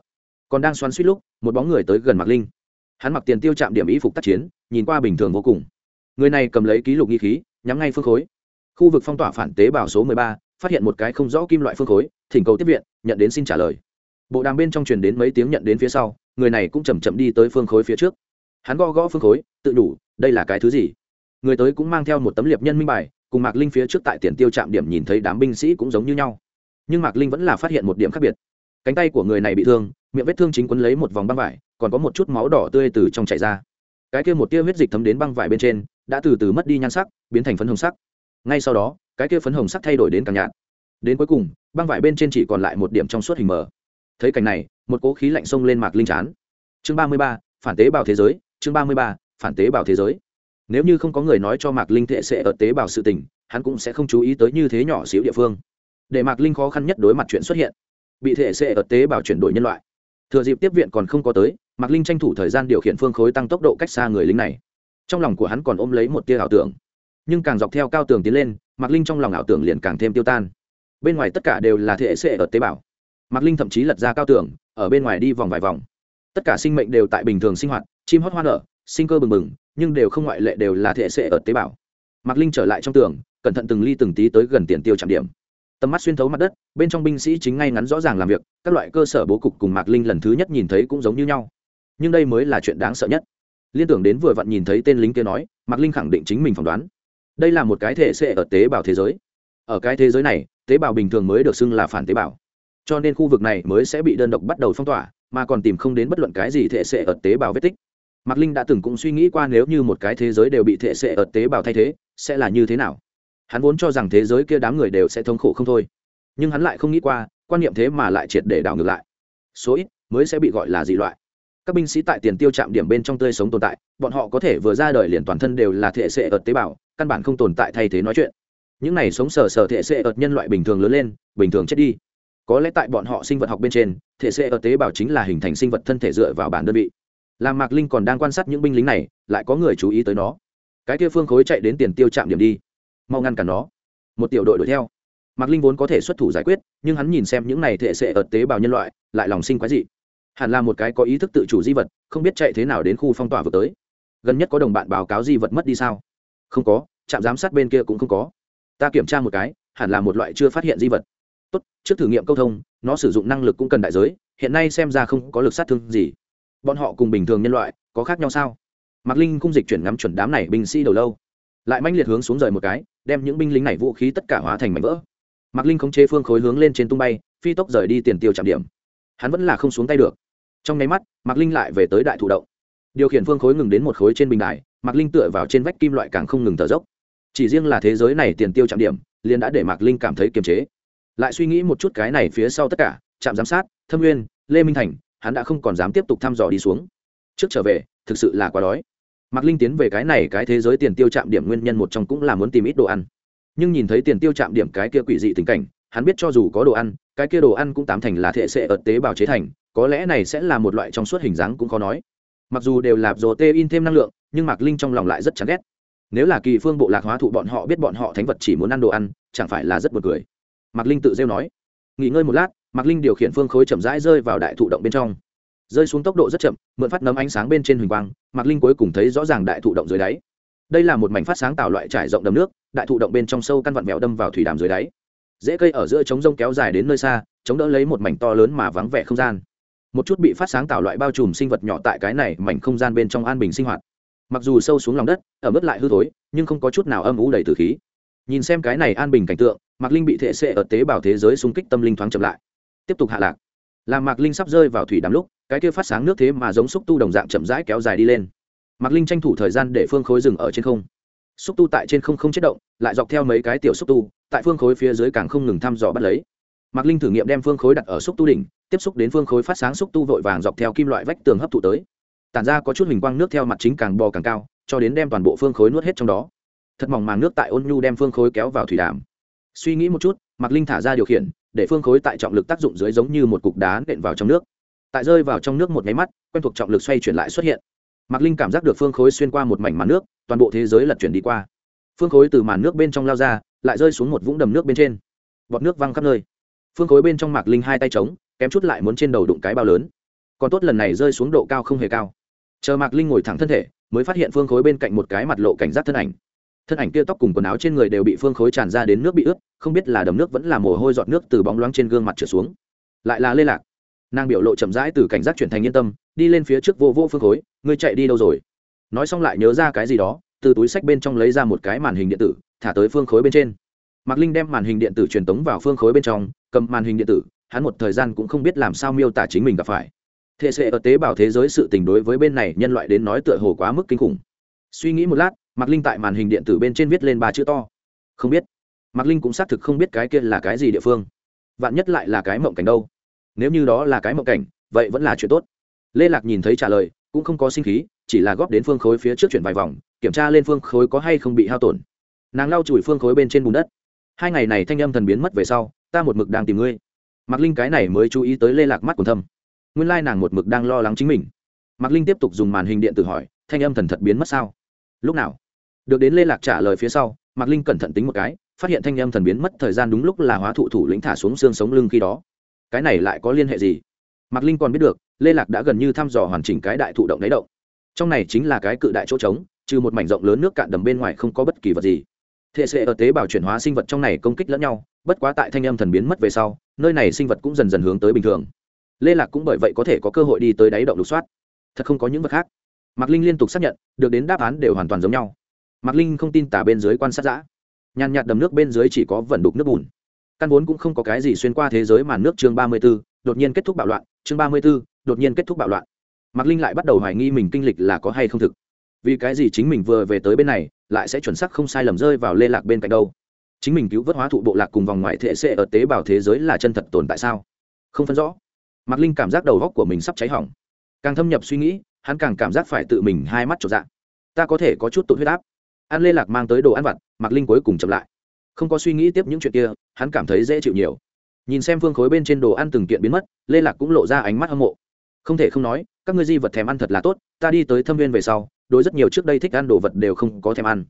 Còn đang xoắn suýt lúc, một bóng người tới gần mạc linh. Hắn mặc tiền tiêu chạm điểm y phục tác chiến, nhìn qua bình thường vô cùng. Người này cầm lấy ký lục nghi khí, nhắm ngay phương khối. Khu vực phong tỏa phản tế bào số mười ba phát hiện một cái không rõ kim loại phương khối, thỉnh cầu tiếp viện, nhận đến xin trả lời. Bộ đàm bên trong truyền đến mấy tiếng nhận đến phía sau, người này cũng chầm chậm đi tới phương khối phía trước. Hắn gõ gõ phương khối, tự đủ, đây là cái thứ gì? Người tới cũng mang theo một tấm liệp nhân minh bài, cùng mạc linh phía trước tại tiền tiêu trạm điểm nhìn thấy đám binh sĩ cũng giống như nhau. Nhưng mạc linh vẫn là phát hiện một điểm khác biệt. Cánh tay của người này bị thương, miệng vết thương chính quấn lấy một vòng băng vải, còn có một chút máu đỏ tươi từ trong chảy ra. Cái kia một tia huyết dịch thấm đến băng vải bên trên, đã từ từ mất đi nhan sắc, biến thành phấn hồng sắc. Ngay sau đó cái kia phấn hồng sắc thay đổi đến càng nhạt. Đến cuối cùng, băng vải bên trên chỉ còn lại một điểm trong suốt hình mờ. Thấy cảnh này, một cỗ khí lạnh xông lên mạc linh chán chương ba mươi ba, phản tế bào thế giới, chương ba mươi ba, phản tế bào thế giới. Nếu như không có người nói cho mạc linh thệ sẽ ở tế bào sự tình, hắn cũng sẽ không chú ý tới như thế nhỏ xíu địa phương. Để mạc linh khó khăn nhất đối mặt chuyện xuất hiện. Bị thể sẽ ở tế bào chuyển đổi nhân loại. Thừa dịp tiếp viện còn không có tới, mạc linh tranh thủ thời gian điều khiển phương khối tăng tốc độ cách xa người lính này. Trong lòng của hắn còn ôm lấy một tia ảo tưởng. Nhưng càng dọc theo cao tường tiến lên mạc linh trong lòng ảo tưởng liền càng thêm tiêu tan. Bên ngoài tất cả đều là thể xệ ở tế bào. Mạc linh thậm chí lật ra cao tưởng, ở bên ngoài đi vòng vài vòng. Tất cả sinh mệnh đều tại bình thường sinh hoạt chim hót hoa nở sinh cơ bừng bừng nhưng đều không ngoại lệ đều là thể xệ ở tế bào. Mạc linh trở lại trong tường cẩn thận từng ly từng tí tới gần tiền tiêu trạm điểm. Tầm mắt xuyên thấu mặt đất bên trong binh sĩ chính ngay ngắn rõ ràng làm việc các loại cơ sở bố cục cùng mạc linh lần thứ nhất nhìn thấy cũng giống như nhau. Nhưng đây mới là chuyện đáng sợ nhất. Liên tưởng đến vừa vặn nhìn thấy tên lính kia nói mạc linh khẳng định chính mình phỏng đoán đây là một cái thể sẽ ở tế bào thế giới. Ở cái thế giới này, tế bào bình thường mới được xưng là phản tế bào. Cho nên khu vực này mới sẽ bị đơn độc bắt đầu phong tỏa, mà còn tìm không đến bất luận cái gì thể sẽ ở tế bào vết tích. Mạc linh đã từng cũng suy nghĩ qua nếu như một cái thế giới đều bị thể sẽ ở tế bào thay thế, sẽ là như thế nào? Hắn vốn cho rằng thế giới kia đám người đều sẽ thống khổ không thôi. Nhưng hắn lại không nghĩ qua, quan niệm thế mà lại triệt để đảo ngược lại. Số ít mới sẽ bị gọi là dị loại. Các binh sĩ tại tiền tiêu chạm điểm bên trong tươi sống tồn tại, bọn họ có thể vừa ra đời liền toàn thân đều là thể sệ ở tế bào căn bản không tồn tại thay thế nói chuyện. Những này sống sờ sờ thể xệ ợt nhân loại bình thường lớn lên, bình thường chết đi. Có lẽ tại bọn họ sinh vật học bên trên, thể xệ ợt tế bào chính là hình thành sinh vật thân thể dựa vào bản đơn vị. Làm mạc linh còn đang quan sát những binh lính này, lại có người chú ý tới nó. Cái kia phương khối chạy đến tiền tiêu chạm điểm đi. Mau ngăn cản nó. Một tiểu đội đuổi theo. Mạc linh vốn có thể xuất thủ giải quyết, nhưng hắn nhìn xem những này thể xệ ợt tế bào nhân loại, lại lòng sinh quái dị. Hẳn là một cái có ý thức tự chủ di vật, không biết chạy thế nào đến khu phong tỏa vừa tới. Gần nhất có đồng bạn báo cáo di vật mất đi sao? Không có, trạm giám sát bên kia cũng không có. Ta kiểm tra một cái, hẳn là một loại chưa phát hiện di vật. Tốt, trước thử nghiệm câu thông, nó sử dụng năng lực cũng cần đại giới, hiện nay xem ra không có lực sát thương gì. Bọn họ cùng bình thường nhân loại, có khác nhau sao? Mạc linh cung dịch chuyển ngắm chuẩn đám này binh sĩ đầu lâu. Lại manh liệt hướng xuống rời một cái, đem những binh lính này vũ khí tất cả hóa thành mảnh vỡ. Mạc linh khống chế phương khối hướng lên trên tung bay, phi tốc rời đi tiền tiêu trạm điểm. Hắn vẫn là không xuống tay được. Trong nháy mắt, mạc linh lại về tới đại thủ động điều khiển phương khối ngừng đến một khối trên bình đài, mạc linh tựa vào trên vách kim loại càng không ngừng thở dốc. Chỉ riêng là thế giới này tiền tiêu trạm điểm, liền đã để mạc linh cảm thấy kiềm chế. Lại suy nghĩ một chút cái này phía sau tất cả, trạm giám sát, thâm nguyên, lê minh thành, hắn đã không còn dám tiếp tục thăm dò đi xuống. Trước trở về, thực sự là quá đói. Mạc linh tiến về cái này cái thế giới tiền tiêu trạm điểm nguyên nhân một trong cũng là muốn tìm ít đồ ăn. Nhưng nhìn thấy tiền tiêu trạm điểm cái kia quỷ dị tình cảnh, hắn biết cho dù có đồ ăn, cái kia đồ ăn cũng tám thành là thể sẽ ợt tế bào chế thành, có lẽ này sẽ là một loại trong suốt hình dáng cũng khó nói mặc dù đều là dồ tê in thêm năng lượng, nhưng mạc linh trong lòng lại rất chán ghét. Nếu là kỳ phương bộ lạc hóa thụ bọn họ biết bọn họ thánh vật chỉ muốn ăn đồ ăn, chẳng phải là rất b u ồ n cười. Mạc linh tự rêu nói. Nghỉ ngơi một lát, mạc linh điều khiển phương khối chậm rãi rơi vào đại thụ động bên trong. Rơi xuống tốc độ rất chậm, mượn phát nấm ánh sáng bên trên huỳnh quang, mạc linh cuối cùng thấy rõ ràng đại thụ động dưới đáy. Đây là một mảnh phát sáng tạo loại trải rộng đầm nước, đại thụ động bên trong sâu căn vặn vẹo đâm vào thủy đàm dưới đáy. Dễ cây ở giữa trống rông kéo dài đến nơi xa, chống đỡ lấy một mảnh to lớn mà vắng vẻ không gian một chút bị phát sáng tạo loại bao trùm sinh vật nhỏ tại cái này mảnh không gian bên trong an bình sinh hoạt. Mặc dù sâu xuống lòng đất, ở mức lại hư thối, nhưng không có chút nào âm ủ đầy từ khí. Nhìn xem cái này an bình cảnh tượng, mạc linh bị thệ xệ ở tế bào thế giới xung kích tâm linh thoáng chậm lại. Tiếp tục hạ lạc. Làm mạc linh sắp rơi vào thủy đám lúc, cái kia phát sáng nước thế mà giống xúc tu đồng dạng chậm rãi kéo dài đi lên. Mạc linh tranh thủ thời gian để phương khối rừng ở trên không. Xúc tu tại trên không không chết động, lại dọc theo mấy cái tiểu xúc tu, tại phương khối phía dưới càng không ngừng thăm dò bắt lấy mạc linh thử nghiệm đem phương khối đặt ở xúc tu đỉnh, tiếp xúc đến phương khối phát sáng xúc tu vội vàng dọc theo kim loại vách tường hấp thụ tới. Tản ra có chút hình quang nước theo mặt chính càng bò càng cao, cho đến đem toàn bộ phương khối nuốt hết trong đó. Thật mỏng màng nước tại ôn nhu đem phương khối kéo vào thủy đàm. Suy nghĩ một chút, mạc linh thả ra điều khiển, để phương khối tại trọng lực tác dụng dưới giống như một cục đá nện vào trong nước. Tại rơi vào trong nước một máy mắt, quen thuộc trọng lực xoay chuyển lại xuất hiện. Mạc linh cảm giác được phương khối xuyên qua một mảnh màn nước, toàn bộ thế giới lật chuyển đi qua. Phương khối từ màn nước bên trong lao ra, lại rơi xuống một vũng đầm nước bên trên. Bọt nước văng khắp nơi phương khối bên trong mạc linh hai tay trống kém chút lại muốn trên đầu đụng cái bao lớn. Còn tốt lần này rơi xuống độ cao không hề cao. Chờ mạc linh ngồi thẳng thân thể, mới phát hiện phương khối bên cạnh một cái mặt lộ cảnh giác thân ảnh. Thân ảnh kia tóc cùng quần áo trên người đều bị phương khối tràn ra đến nước bị ướt, không biết là đầm nước vẫn là mồ hôi giọt nước từ bóng loáng trên gương mặt trở xuống. Lại là lê lạc. Nàng biểu lộ chậm rãi từ cảnh giác chuyển thành yên tâm, đi lên phía trước vô vô phương khối, ngươi chạy đi đâu rồi? Nói xong lại nhớ ra cái gì đó, từ túi sách bên trong lấy ra một cái màn hình điện tử, thả tới phương khối bên trên mạc linh đem màn hình điện tử truyền tống vào phương khối bên trong, cầm màn hình điện tử, hắn một thời gian cũng không biết làm sao miêu tả chính mình gặp phải. Thế hệ ở tế bào thế giới sự tình đối với bên này nhân loại đến nói tựa hồ quá mức kinh khủng. Suy nghĩ một lát, mạc linh tại màn hình điện tử bên trên viết lên ba chữ to. Không biết. Mạc linh cũng xác thực không biết cái kia là cái gì địa phương. Vạn nhất lại là cái mộng cảnh đâu? Nếu như đó là cái mộng cảnh, vậy vẫn là chuyện tốt. Lê lạc nhìn thấy trả lời, cũng không có sinh khí, chỉ là góp đến phương khối phía trước chuyển vài vòng, kiểm tra lên phương khối có hay không bị hao tổn. Nàng lau chùi phương khối bên trên bùn đất hai ngày này thanh âm thần biến mất về sau, ta một mực đang tìm ngươi. Mạc linh cái này mới chú ý tới lê lạc mắt còn thâm. Nguyên lai nàng một mực đang lo lắng chính mình. Mạc linh tiếp tục dùng màn hình điện tử hỏi, thanh âm thần thật biến mất sao? Lúc nào? Được đến lê lạc trả lời phía sau, mạc linh cẩn thận tính một cái, phát hiện thanh âm thần biến mất thời gian đúng lúc là hóa thụ thủ lĩnh thả xuống xương sống lưng khi đó. Cái này lại có liên hệ gì? Mạc linh còn biết được, lê lạc đã gần như thăm dò hoàn chỉnh cái đại thụ động đáy động. Trong này chính là cái cự đại chỗ trống, trừ một mảnh rộng lớn nước cạn đầm bên ngoài không có bất kỳ vật gì thể sệ ở tế bào chuyển hóa sinh vật trong này công kích lẫn nhau, bất quá tại thanh âm thần biến mất về sau, nơi này sinh vật cũng dần dần hướng tới bình thường. Lê lạc cũng bởi vậy có thể có cơ hội đi tới đáy động lục soát. Thật không có những vật khác. Mạc linh liên tục xác nhận, được đến đáp án đều hoàn toàn giống nhau. Mạc linh không tin tả bên dưới quan sát giã nhàn nhạt đầm nước bên dưới chỉ có vẩn đục nước bùn. Căn vốn cũng không có cái gì xuyên qua thế giới màn nước chương ba mươi b ố đột nhiên kết thúc bạo loạn, chương ba mươi b ố đột nhiên kết thúc bạo loạn. Mạc linh lại bắt đầu hoài nghi mình kinh lịch là có hay không thực. Vì cái gì chính mình vừa về tới bên này lại sẽ chuẩn xác không sai lầm rơi vào lê lạc bên cạnh đâu. Chính mình cứu vớt hóa thụ bộ lạc cùng vòng ngoại thể sẽ ở tế bào thế giới là chân thật tồn tại sao? Không phân rõ. Mạc linh cảm giác đầu góc của mình sắp cháy hỏng. Càng thâm nhập suy nghĩ, hắn càng cảm giác phải tự mình hai mắt trộn dạng. Ta có thể có chút tụt huyết áp. Ăn lê lạc mang tới đồ ăn vặt, mạc linh cuối cùng chậm lại. Không có suy nghĩ tiếp những chuyện kia, hắn cảm thấy dễ chịu nhiều. Nhìn xem phương khối bên trên đồ ăn từng kiện biến mất, lê lạc cũng lộ ra ánh mắt hâm mộ. Không thể không nói, các ngươi di vật thèm ăn thật là tốt, ta đi tới thâm viên về sau đối rất nhiều trước đây thích ăn đồ vật đều không có thèm ăn.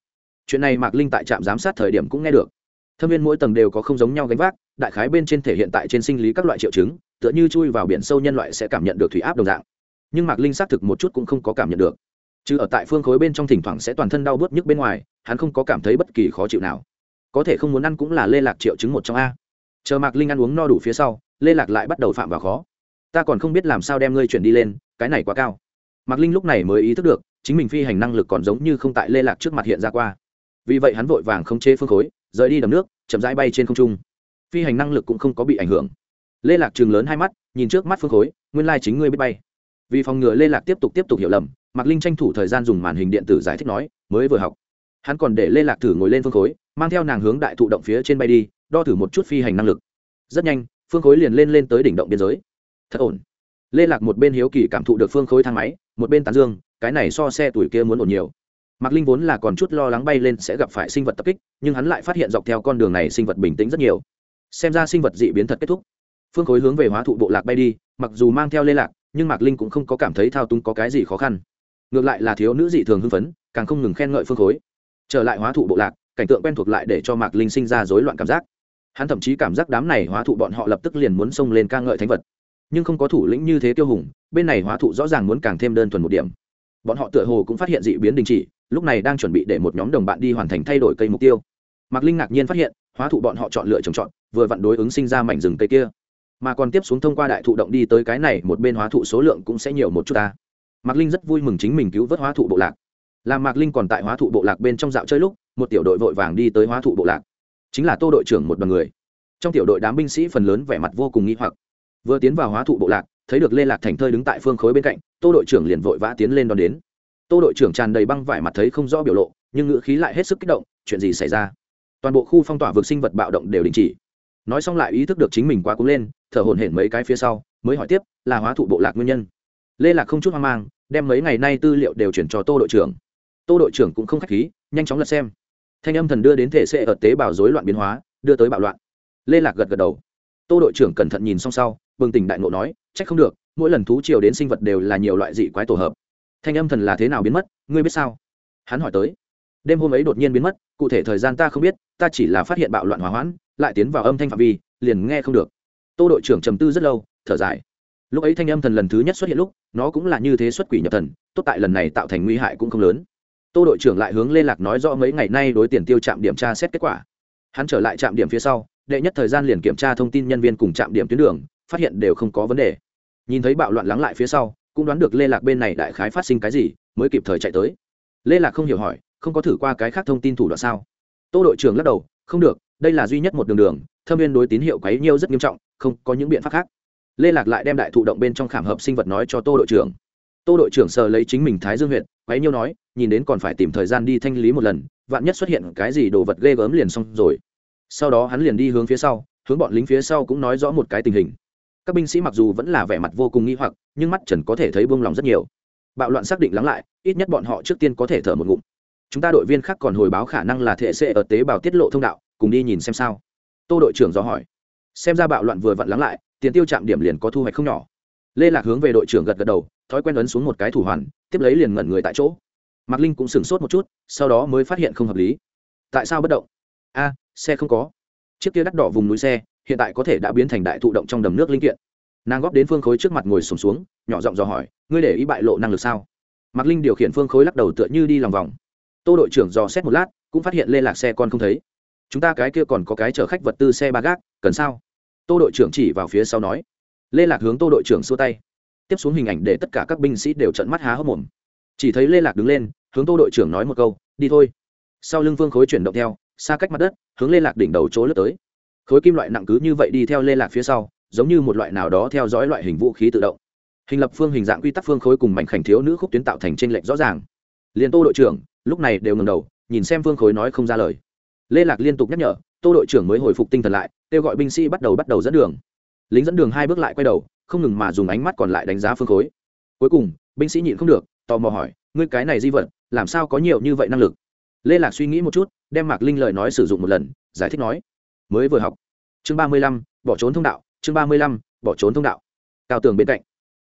Chuyện này mạc linh tại trạm giám sát thời điểm cũng nghe được. Thâm viên mỗi tầng đều có không giống nhau gánh vác, đại khái bên trên thể hiện tại trên sinh lý các loại triệu chứng, tựa như chui vào biển sâu nhân loại sẽ cảm nhận được thủy áp đồng dạng. Nhưng mạc linh xác thực một chút cũng không có cảm nhận được. Chứ ở tại phương khối bên trong thỉnh thoảng sẽ toàn thân đau bớt nhức bên ngoài, hắn không có cảm thấy bất kỳ khó chịu nào. Có thể không muốn ăn cũng là lê lạc triệu chứng một trong a. Chờ mạc linh ăn uống no đủ phía sau, lê lạc lại bắt đầu phạm vào khó. Ta còn không biết làm sao đem ngươi chuyển đi lên, cái này quá cao. Mạc linh lúc này mới ý thức được chính mình phi hành năng lực còn giống như không tại lê lạc trước mặt hiện ra qua. Vì vậy hắn vội vàng không chế phương khối, rời đi đầm nước, chậm rãi bay trên không trung. Phi hành năng lực cũng không có bị ảnh hưởng. Lê lạc chừng lớn hai mắt, nhìn trước mắt phương khối, nguyên lai chính ngươi biết bay. Vì phòng ngừa lê lạc tiếp tục tiếp tục hiểu lầm, mạc linh tranh thủ thời gian dùng màn hình điện tử giải thích nói, mới vừa học. Hắn còn để lê lạc thử ngồi lên phương khối, mang theo nàng hướng đại thụ động phía trên bay đi, đo thử một chút phi hành năng lực. Rất nhanh, phương khối liền lên lên tới đỉnh động biên giới. Thật ổn. Lê lạc một bên hiếu kỳ cảm thụ được phương khối thang máy, một bên tán dương cái này so xe tuổi kia muốn ổn nhiều. Mạc linh vốn là còn chút lo lắng bay lên sẽ gặp phải sinh vật tập kích, nhưng hắn lại phát hiện dọc theo con đường này sinh vật bình tĩnh rất nhiều. Xem ra sinh vật dị biến thật kết thúc. Phương khối hướng về hóa thụ bộ lạc bay đi, mặc dù mang theo lê lạc, nhưng mạc linh cũng không có cảm thấy thao túng có cái gì khó khăn. Ngược lại là thiếu nữ dị thường hưng phấn, càng không ngừng khen ngợi phương khối. Trở lại hóa thụ bộ lạc, cảnh tượng quen thuộc lại để cho mạc linh sinh ra rối loạn cảm giác. Hắn thậm chí cảm giác đám này hóa thụ bọn họ lập tức liền muốn xông lên ca ngợi thánh vật. Nhưng không có thủ lĩnh như thế tiêu hùng, bên này hóa thụ rõ ràng muốn càng thêm đơn thuần một điểm bọn họ tựa hồ cũng phát hiện dị biến đình chỉ, lúc này đang chuẩn bị để một nhóm đồng bạn đi hoàn thành thay đổi cây mục tiêu. Mạc linh ngạc nhiên phát hiện, hóa thụ bọn họ chọn lựa trồng trọt, vừa vặn đối ứng sinh ra mảnh rừng cây kia. Mà còn tiếp xuống thông qua đại thụ động đi tới cái này, một bên hóa thụ số lượng cũng sẽ nhiều một chút ta. Mạc linh rất vui mừng chính mình cứu vớt hóa thụ bộ lạc. Làm mạc linh còn tại hóa thụ bộ lạc bên trong dạo chơi lúc, một tiểu đội vội vàng đi tới hóa thụ bộ lạc. Chính là tô đội trưởng một đ o n người. Trong tiểu đội đám binh sĩ phần lớn vẻ mặt vô cùng nghi hoặc. Vừa tiến vào hóa thụ bộ lạc thấy được lê lạc thành thơi đứng tại phương khối bên cạnh, tô đội trưởng liền vội vã tiến lên đón đến. Tô đội trưởng tràn đầy băng vải mặt thấy không rõ biểu lộ, nhưng ngữ khí lại hết sức kích động, chuyện gì xảy ra? Toàn bộ khu phong tỏa vực sinh vật bạo động đều đình chỉ. Nói xong lại ý thức được chính mình quá cúng lên, thở hổn hển mấy cái phía sau, mới hỏi tiếp, là hóa thụ bộ lạc nguyên nhân? Lê lạc không chút hoang mang, đem mấy ngày nay tư liệu đều chuyển cho tô đội trưởng. Tô đội trưởng cũng không k h á c h khí, nhanh chóng lật xem. Thanh âm thần đưa đến thể xệ ở tế bào rối loạn biến hóa, đưa tới bạo loạn. Lê lạc gật gật đầu. Tô đội trưởng cẩn thận nhìn xong sau, bừng tỉnh đại ngộ nói trách không được, mỗi lần thú triều đến sinh vật đều là nhiều loại dị quái tổ hợp. Thanh âm thần là thế nào biến mất, ngươi biết sao? Hắn hỏi tới. Đêm hôm ấy đột nhiên biến mất, cụ thể thời gian ta không biết, ta chỉ là phát hiện bạo loạn hỏa hoãn, lại tiến vào âm thanh phạm vi, liền nghe không được. Tô đội trưởng trầm tư rất lâu, thở dài. Lúc ấy thanh âm thần lần thứ nhất xuất hiện lúc, nó cũng là như thế xuất quỷ nhập thần, tốt tại lần này tạo thành nguy hại cũng không lớn. Tô đội trưởng lại hướng lê lạc nói rõ mấy ngày nay đối tiền tiêu trạm điểm tra xét kết quả. Hắn trở lại trạm điểm phía sau, đệ nhất thời gian liền kiểm tra thông tin nhân viên cùng trạm điểm tuyến đường phát hiện đều không có vấn đề. Nhìn thấy bạo loạn lắng lại phía sau, cũng đoán được lê lạc bên này đại khái phát sinh cái gì, mới kịp thời chạy tới. Lê lạc không hiểu hỏi, không có thử qua cái khác thông tin thủ đoạn sao? Tô đội trưởng lắc đầu, không được, đây là duy nhất một đường đường, thâm viên đối tín hiệu quấy nhiêu rất nghiêm trọng, không có những biện pháp khác. Lê lạc lại đem đại thụ động bên trong khảm hợp sinh vật nói cho tô đội trưởng. Tô đội trưởng sờ lấy chính mình thái dương huyện quấy nhiêu nói, nhìn đến còn phải tìm thời gian đi thanh lý một lần, vạn nhất xuất hiện cái gì đồ vật ghê gớm liền xong rồi. Sau đó hắn liền đi hướng phía sau, hướng bọn lính phía sau cũng nói rõ một cái tình hình các binh sĩ mặc dù vẫn là vẻ mặt vô cùng nghi hoặc, nhưng mắt trần có thể thấy buông lòng rất nhiều. Bạo loạn xác định lắng lại, ít nhất bọn họ trước tiên có thể thở một ngụm. Chúng ta đội viên khác còn hồi báo khả năng là thể xệ ở tế bào tiết lộ thông đạo, cùng đi nhìn xem sao. Tô đội trưởng do hỏi. Xem ra bạo loạn vừa vặn lắng lại, tiền tiêu chạm điểm liền có thu hoạch không nhỏ. Lê lạc hướng về đội trưởng gật gật đầu, thói quen ấn xuống một cái thủ hoàn, tiếp lấy liền ngẩn người tại chỗ. Mạc linh cũng sửng sốt một chút, sau đó mới phát hiện không hợp lý. Tại sao bất động? A, xe không có chiếc kia đắt đỏ vùng núi xe hiện tại có thể đã biến thành đại thụ động trong đầm nước linh kiện. Nàng góp đến phương khối trước mặt ngồi sùng xuống, xuống nhỏ giọng dò hỏi ngươi để ý bại lộ năng lực sao? Mạc linh điều khiển phương khối lắc đầu tựa như đi lòng vòng. Tô đội trưởng dò xét một lát cũng phát hiện lê lạc xe con không thấy. Chúng ta cái kia còn có cái chở khách vật tư xe ba gác cần sao? Tô đội trưởng chỉ vào phía sau nói. Lê lạc hướng tô đội trưởng xua tay. Tiếp xuống hình ảnh để tất cả các binh sĩ đều trận mắt há hốc mồm. Chỉ thấy lê lạc đứng lên hướng tô đội trưởng nói một câu đi thôi. Sau lưng phương khối chuyển động theo xa cách mặt đất, hướng lê lạc đỉnh đầu chỗ lướt tới. Khối kim loại nặng cứ như vậy đi theo lê lạc phía sau, giống như một loại nào đó theo dõi loại hình vũ khí tự động. Hình lập phương hình dạng quy tắc phương khối cùng mảnh khảnh thiếu nữ khúc tuyến tạo thành t r ê n lệch rõ ràng. Liền tô đội trưởng, lúc này đều ngầm đầu, nhìn xem phương khối nói không ra lời. Lê lạc liên tục nhắc nhở, tô đội trưởng mới hồi phục tinh thần lại, kêu gọi binh sĩ bắt đầu bắt đầu dẫn đường. Lính dẫn đường hai bước lại quay đầu, không ngừng mà dùng ánh mắt còn lại đánh giá phương khối. Cuối cùng, binh sĩ nhịn không được, tò mò hỏi, ngươi cái này di vật, làm sao có nhiều như vậy năng lực? Lê lạc suy nghĩ một chút, đem mạc linh lời nói sử dụng một lần, giải thích nói, mới vừa học, chương ba mươi lăm, bỏ trốn thông đạo, chương ba mươi lăm, bỏ trốn thông đạo. Cao tường bên cạnh,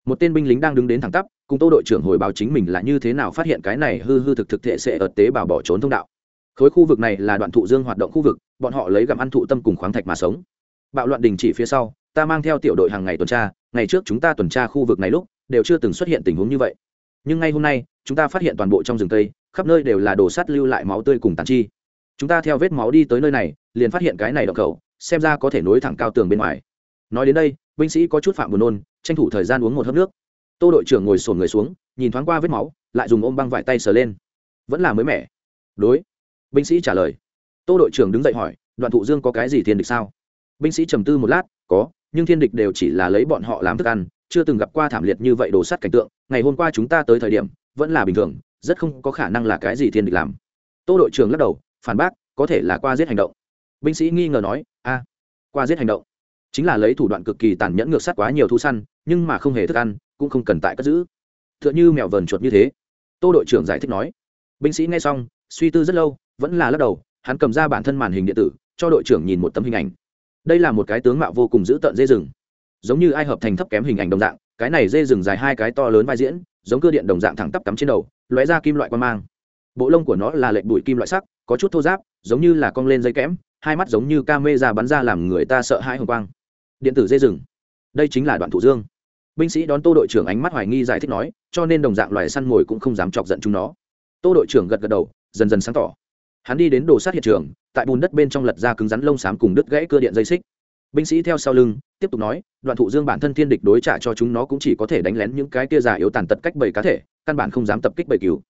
một tên binh lính đang đứng đến thẳng tắp, cùng tô đội trưởng hồi báo chính mình là như thế nào phát hiện cái này hư hư thực thực thể sẽ ở tế bào bỏ trốn thông đạo. Khối khu vực này là đoạn thụ dương hoạt động khu vực, bọn họ lấy gặm ăn thụ tâm cùng khoáng thạch mà sống. Bạo loạn đình chỉ phía sau, ta mang theo tiểu đội hàng ngày tuần tra, ngày trước chúng ta tuần tra khu vực này lúc, đều chưa từng xuất hiện tình huống như vậy. Nhưng ngay hôm nay, chúng ta phát hiện toàn bộ trong rừng cây khắp nơi đều là đồ sắt lưu lại máu tươi cùng tàn chi. Chúng ta theo vết máu đi tới nơi này, liền phát hiện cái này động khẩu, xem ra có thể nối thẳng cao tường bên ngoài. Nói đến đây, binh sĩ có chút phạm buồn nôn, tranh thủ thời gian uống một hớp nước. Tô đội trưởng ngồi sồn người xuống, nhìn thoáng qua vết máu, lại dùng ôm băng vải tay sờ lên. Vẫn là mới mẻ. Đối. Binh sĩ trả lời. Tô đội trưởng đứng dậy hỏi, đoạn thụ dương có cái gì thiên địch sao? Binh sĩ trầm tư một lát, có, nhưng thiên địch đều chỉ là lấy bọn họ làm thức ăn, chưa từng gặp qua thảm liệt như vậy đồ sắt cảnh tượng. Ngày hôm qua chúng ta tới thời điểm, vẫn là bình thường rất không có khả năng là cái gì thiên địch làm. Tô đội trưởng lắc đầu, phản bác, có thể là qua giết hành động. Binh sĩ nghi ngờ nói, a, qua giết hành động. Chính là lấy thủ đoạn cực kỳ tàn nhẫn ngược sát quá nhiều thu săn, nhưng mà không hề thức ăn, cũng không cần tại cất giữ. T h ư ợ n h ư mèo vờn chuột như thế. Tô đội trưởng giải thích nói. Binh sĩ nghe xong, suy tư rất lâu, vẫn là lắc đầu, hắn cầm ra bản thân màn hình điện tử, cho đội trưởng nhìn một tấm hình ảnh. Đây là một cái tướng mạo vô cùng dữ tợn dê rừng. Giống như ai hợp thành thấp kém hình ảnh đồng dạng, cái này dê rừng dài hai cái to lớn vai diễn giống cơ điện đồng dạng thẳng tắp cắm trên đầu, lóe ra kim loại quan mang. Bộ lông của nó là lệnh bụi kim loại sắc, có chút thô giáp giống như là cong lên dây kẽm, hai mắt giống như ca mê ra bắn ra làm người ta sợ hãi hồng quang. Điện tử dây rừng. Đây chính là đoạn thủ dương. Binh sĩ đón tô đội trưởng ánh mắt hoài nghi giải thích nói, cho nên đồng dạng loài săn mồi cũng không dám chọc giận chúng nó. Tô đội trưởng gật gật đầu, dần dần sáng tỏ. Hắn đi đến đồ sát hiện trường, tại bùn đất bên trong lật ra cứng rắn lông xám cùng đứt gãy cơ điện dây xích binh sĩ theo sau lưng, tiếp tục nói, đoạn thụ dương bản thân thiên địch đối trả cho chúng nó cũng chỉ có thể đánh lén những cái kia già yếu tàn tật cách bảy cá thể, căn bản không dám tập kích bầy cứu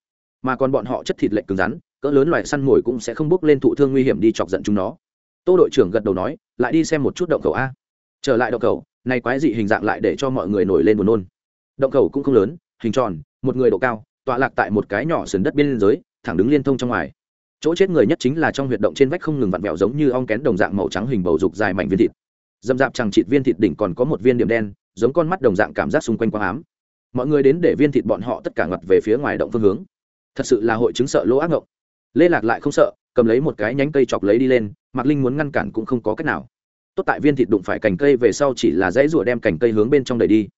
mà còn bọn họ chất thịt lệch cứng rắn, cỡ lớn loài săn mồi cũng sẽ không bước lên thụ thương nguy hiểm đi chọc giận chúng nó. Tô đội trưởng gật đầu nói, lại đi xem một chút động cầu a. Trở lại động cầu nay quái dị hình dạng lại để cho mọi người nổi lên buồn nôn. Động cầu cũng không lớn, hình tròn, một người độ cao, tọa lạc tại một cái nhỏ sườn đất biên giới, thẳng đứng liên thông trong ngoài. Chỗ chết người nhất chính là trong huyệt động trên vách không ngừng vặn vẹo giống như ong kén đồng dạng màu trắng hình bầu dục dài mảnh viên thịt dâm dạp chẳng chịt viên thịt đỉnh còn có một viên điểm đen, giống con mắt đồng dạng cảm giác xung quanh quang ám. Mọi người đến để viên thịt bọn họ tất cả ngặt về phía ngoài động phương hướng. Thật sự là hội chứng sợ lỗ ác ngộng. Lê lạc lại không sợ, cầm lấy một cái nhánh cây chọc lấy đi lên, mạc linh muốn ngăn cản cũng không có cách nào. Tốt tại viên thịt đụng phải cành cây về sau chỉ là dãy rủa đem cành cây hướng bên trong đẩy đi.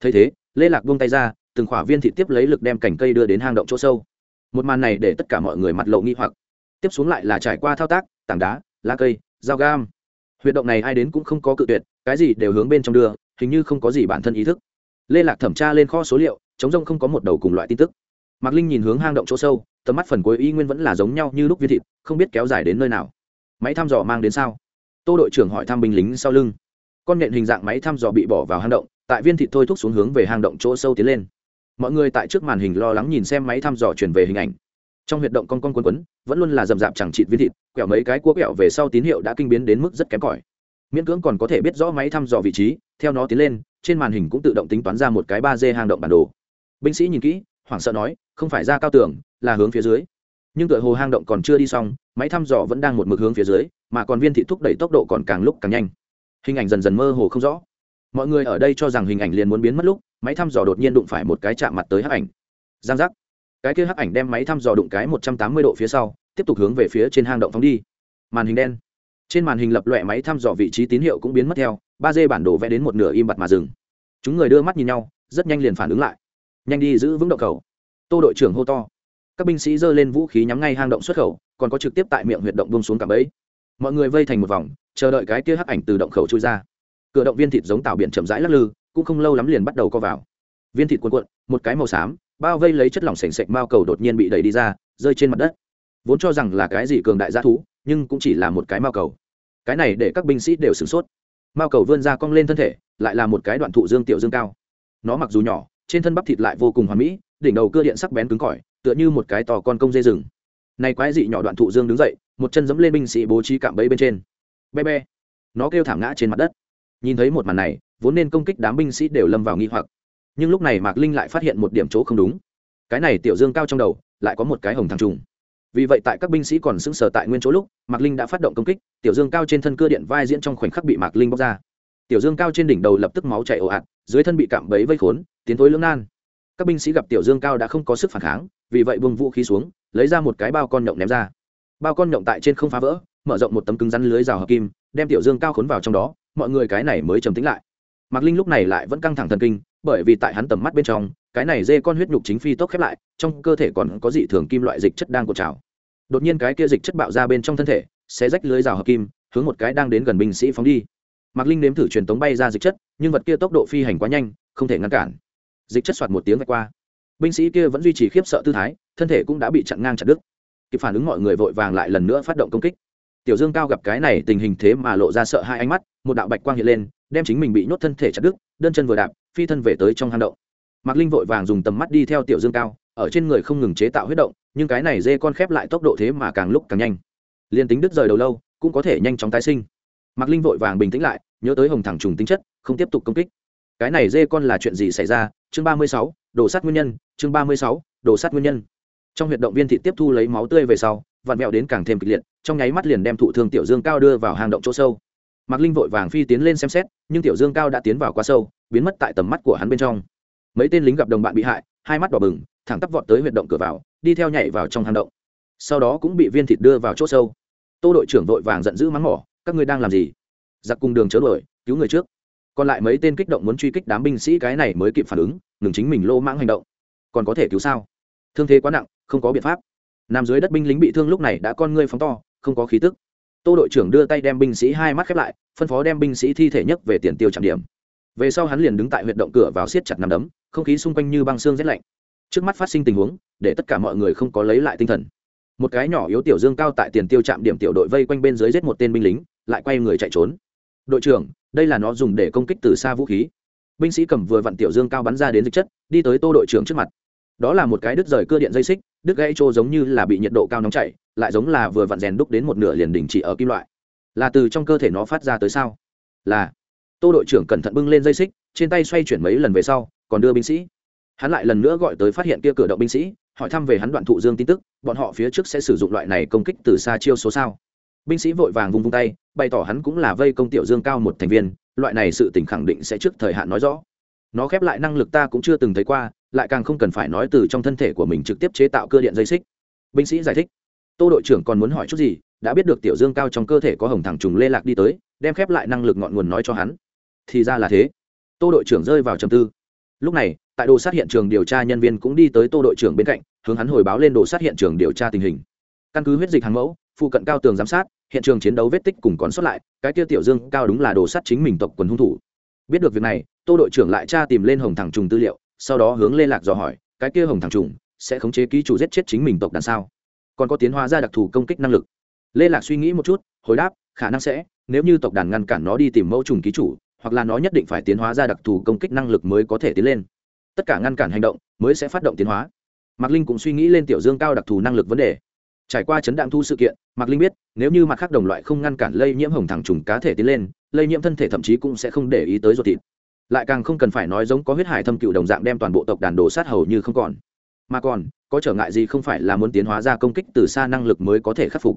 Thấy thế, lê lạc buông tay ra, từng khỏa viên thịt tiếp lấy lực đem cành cây đưa đến hang động chỗ sâu. Một màn này để tất cả mọi người mặt lộ nghi hoặc. Tiếp xuống lại là trải qua thao tác, tảng đá, lá cây, dao gam huyệt động này ai đến cũng không có cự tuyệt, cái gì đều hướng bên trong đưa, hình như không có gì bản thân ý thức. Lê lạc thẩm tra lên kho số liệu chống rông không có một đầu cùng loại tin tức. Mạc linh nhìn hướng hang động chỗ sâu, tầm mắt phần cuối y nguyên vẫn là giống nhau như lúc viên thịt, không biết kéo dài đến nơi nào. Máy thăm dò mang đến sao? Tô đội trưởng hỏi thăm binh lính sau lưng. Con nhện hình dạng máy thăm dò bị bỏ vào hang động, tại viên thịt thôi thúc xuống hướng về hang động chỗ sâu tiến lên. Mọi người tại trước màn hình lo lắng nhìn xem máy thăm dò chuyển về hình ảnh trong huyệt động con con quấn quấn, vẫn luôn là rầm rạp chẳng trị viên thịt, quẹo mấy cái cua quẹo về sau tín hiệu đã kinh biến đến mức rất kém cỏi. Miễn cưỡng còn có thể biết rõ máy thăm dò vị trí, theo nó tiến lên, trên màn hình cũng tự động tính toán ra một cái ba d hang động bản đồ. Binh sĩ nhìn kỹ, hoảng sợ nói, không phải ra cao tường, là hướng phía dưới. Nhưng tựa hồ hang động còn chưa đi xong, máy thăm dò vẫn đang một mực hướng phía dưới, mà còn viên thị thúc đẩy tốc độ còn càng lúc càng nhanh. Hình ảnh dần dần mơ hồ không rõ. Mọi người ở đây cho rằng hình ảnh liền muốn biến mất lúc, máy thăm dò đột nhiên đụng phải một cái chạm mặt tới hắc ảnh. Giang giác cái kia hắc ảnh đem máy thăm dò đụng cái một trăm tám mươi độ phía sau, tiếp tục hướng về phía trên hang động phóng đi. Màn hình đen. Trên màn hình lập loè máy thăm dò vị trí tín hiệu cũng biến mất theo, ba d bản đồ vẽ đến một nửa im bặt mà dừng. Chúng người đưa mắt nhìn nhau, rất nhanh liền phản ứng lại. Nhanh đi giữ vững động khẩu tô đội trưởng hô to. Các binh sĩ giơ lên vũ khí nhắm ngay hang động xuất khẩu, còn có trực tiếp tại miệng huyệt động bông xuống cả bẫy. Mọi người vây thành một vòng, chờ đợi cái kia hắc ảnh từ động khẩu chui ra. Cửa động viên thịt giống tạo biển chậm rãi lắc lư, cũng không lâu lắm liền bắt đầu co vào. Viên thịt cuộn cuộn, một cái màu xám bao vây lấy chất lỏng sành sạch mao cầu đột nhiên bị đẩy đi ra, rơi trên mặt đất. Vốn cho rằng là cái gì cường đại giá thú, nhưng cũng chỉ là một cái mao cầu. Cái này để các binh sĩ đều sửng sốt. Mao cầu vươn ra cong lên thân thể, lại là một cái đoạn thụ dương tiểu dương cao. Nó mặc dù nhỏ, trên thân bắp thịt lại vô cùng hoàn mỹ, đỉnh đầu cưa điện sắc bén cứng cỏi, tựa như một cái tò con công dây rừng. Này quái dị nhỏ đoạn thụ dương đứng dậy, một chân giẫm lên binh sĩ bố trí cạm bẫy bên trên. Be be. Nó kêu thảm ngã trên mặt đất. Nhìn thấy một màn này, vốn nên công kích đám binh sĩ đều lâm vào nghi hoặc nhưng lúc này mạc linh lại phát hiện một điểm chỗ không đúng. Cái này tiểu dương cao trong đầu, lại có một cái hồng thằng trùng. Vì vậy tại các binh sĩ còn sững sờ tại nguyên chỗ lúc, mạc linh đã phát động công kích, tiểu dương cao trên thân cưa điện vai diễn trong khoảnh khắc bị mạc linh bóc ra. Tiểu dương cao trên đỉnh đầu lập tức máu chảy ồ ạt, dưới thân bị cạm bẫy vây khốn, tiến thối lưỡng nan. Các binh sĩ gặp tiểu dương cao đã không có sức phản kháng, vì vậy buông vũ khí xuống, lấy ra một cái bao con nhộng ném ra. Bao con nhộng tại trên không phá vỡ, mở rộng một tấm cứng rắn lưới rào hợp kim, đem tiểu dương cao khốn vào trong đó, mọi người cái này mới trầm tĩnh lại. Mạc linh lúc này lại vẫn căng thẳng thần kinh bởi vì tại hắn tầm mắt bên trong, cái này dê con huyết nhục chính phi tốc khép lại, trong cơ thể còn có dị thường kim loại dịch chất đang cột trào. Đột nhiên cái kia dịch chất bạo ra bên trong thân thể sẽ rách lưới rào hợp kim, hướng một cái đang đến gần binh sĩ phóng đi. Mạc linh nếm thử truyền tống bay ra dịch chất, nhưng vật kia tốc độ phi hành quá nhanh, không thể ngăn cản. Dịch chất soạt một tiếng vạch qua. Binh sĩ kia vẫn duy trì khiếp sợ tư thái, thân thể cũng đã bị chặn ngang chặt đứt. Kịp phản ứng mọi người vội vàng lại lần nữa phát động công kích. Tiểu dương cao gặp cái này tình hình thế mà lộ ra sợ hai ánh mắt, một đạo bạch quang hiện lên, đem chính mình bị nhốt thân thể chặt đứt, đơn chân vừa đạp phi thân về tới trong hang động. Mạc linh vội vàng dùng tầm mắt đi theo tiểu dương cao, ở trên người không ngừng chế tạo huyết động, nhưng cái này dê con khép lại tốc độ thế mà càng lúc càng nhanh. Liền tính đứt rời đầu lâu, cũng có thể nhanh chóng tái sinh. Mạc linh vội vàng bình tĩnh lại, nhớ tới hồng thẳng trùng tính chất, không tiếp tục công kích. Cái này dê con là chuyện gì xảy ra? Chương ba mươi sáu sát nguyên nhân. Chương ba mươi sáu sát nguyên nhân. Trong huyệt động viên thị tiếp thu lấy máu tươi về sau, vặn vẹo đến càng thêm kịch liệt, trong nháy mắt liền đem thụ thương tiểu dương cao đưa vào hang động chỗ sâu mạc linh vội vàng phi tiến lên xem xét, nhưng tiểu dương cao đã tiến vào quá sâu, biến mất tại tầm mắt của hắn bên trong. Mấy tên lính gặp đồng bạn bị hại, hai mắt đỏ bừng, thẳng tắp vọt tới huyệt động cửa vào, đi theo nhảy vào trong hang động. Sau đó cũng bị viên thịt đưa vào chỗ sâu. Tô đội trưởng vội vàng giận dữ mắng mỏ, các ngươi đang làm gì? Giặc cùng đường chớ đuổi, cứu người trước. Còn lại mấy tên kích động muốn truy kích đám binh sĩ cái này mới kịp phản ứng, ngừng chính mình lô mãng hành động. Còn có thể cứu sao? Thương thế quá nặng, không có biện pháp. Nam dưới đất binh lính bị thương lúc này đã con ngươi phóng to, không có khí tức tô đội trưởng đưa tay đem binh sĩ hai mắt khép lại, phân phó đem binh sĩ thi thể nhất về tiền tiêu trạm điểm. Về sau hắn liền đứng tại huyện động cửa vào siết chặt nằm đấm, không khí xung quanh như băng xương rét lạnh. Trước mắt phát sinh tình huống, để tất cả mọi người không có lấy lại tinh thần. Một cái nhỏ yếu tiểu dương cao tại tiền tiêu trạm điểm tiểu đội vây quanh bên dưới giết một tên binh lính, lại quay người chạy trốn. Đội trưởng, đây là nó dùng để công kích từ xa vũ khí. Binh sĩ cầm vừa vặn tiểu dương cao bắn ra đến dịch chất, đi tới tô đội trưởng trước mặt. Đó là một cái đứt rời cơ điện dây xích, đứt gãy trô giống như là bị nhiệt độ cao nóng chảy lại giống là vừa vặn rèn đúc đến một nửa liền đình chỉ ở kim loại. Là từ trong cơ thể nó phát ra tới sao? Là. Tô đội trưởng cẩn thận bưng lên dây xích, trên tay xoay chuyển mấy lần về sau, còn đưa binh sĩ. Hắn lại lần nữa gọi tới phát hiện kia cửa động binh sĩ, hỏi thăm về hắn đoạn thụ dương tin tức, bọn họ phía trước sẽ sử dụng loại này công kích từ xa chiêu số sao? Binh sĩ vội vàng vung vung tay, bày tỏ hắn cũng là vây công tiểu dương cao một thành viên, loại này sự tỉnh khẳng định sẽ trước thời hạn nói rõ. Nó khép lại năng lực ta cũng chưa từng thấy qua, lại càng không cần phải nói từ trong thân thể của mình trực tiếp chế tạo cơ điện dây xích. Binh sĩ giải thích tô đội trưởng còn muốn hỏi chút gì, đã biết được tiểu dương cao trong cơ thể có hồng thẳng trùng lê lạc đi tới, đem khép lại năng lực ngọn nguồn nói cho hắn. Thì ra là thế. Tô đội trưởng rơi vào trầm tư. Lúc này, tại đồ sát hiện trường điều tra nhân viên cũng đi tới tô đội trưởng bên cạnh, hướng hắn hồi báo lên đồ sát hiện trường điều tra tình hình. Căn cứ huyết dịch hàng mẫu, phụ cận cao tường giám sát, hiện trường chiến đấu vết tích cùng còn sót lại, cái kia tiểu dương cao đúng là đồ sát chính mình tộc quần hung thủ. Biết được việc này, tô đội trưởng lại tra tìm lên hồng thẳng trùng tư liệu, sau đó hướng lê lạc dò hỏi, cái kia hồng thẳng trùng sẽ khống chế ký chủ giết chết chính mình tộc đằng sao? Còn có tiến hóa ra đặc thù công kích năng lực. Lê lạc suy nghĩ một chút, hồi đáp, khả năng sẽ, nếu như tộc đàn ngăn cản nó đi tìm mẫu trùng ký chủ, hoặc là nó nhất định phải tiến hóa ra đặc thù công kích năng lực mới có thể tiến lên. Tất cả ngăn cản hành động mới sẽ phát động tiến hóa. Mạc linh cũng suy nghĩ lên tiểu dương cao đặc thù năng lực vấn đề. Trải qua chấn đạm thu sự kiện, mạc linh biết, nếu như mặt khác đồng loại không ngăn cản lây nhiễm hồng thẳng trùng cá thể tiến lên, lây nhiễm thân thể thậm chí cũng sẽ không để ý tới ruột thịt. Lại càng không cần phải nói giống có huyết hải thâm cựu đồng dạng đem toàn bộ tộc đàn đồ sát hầu như không còn mà còn, có trở ngại gì không phải là muốn tiến hóa ra công kích từ xa năng lực mới có thể khắc phục?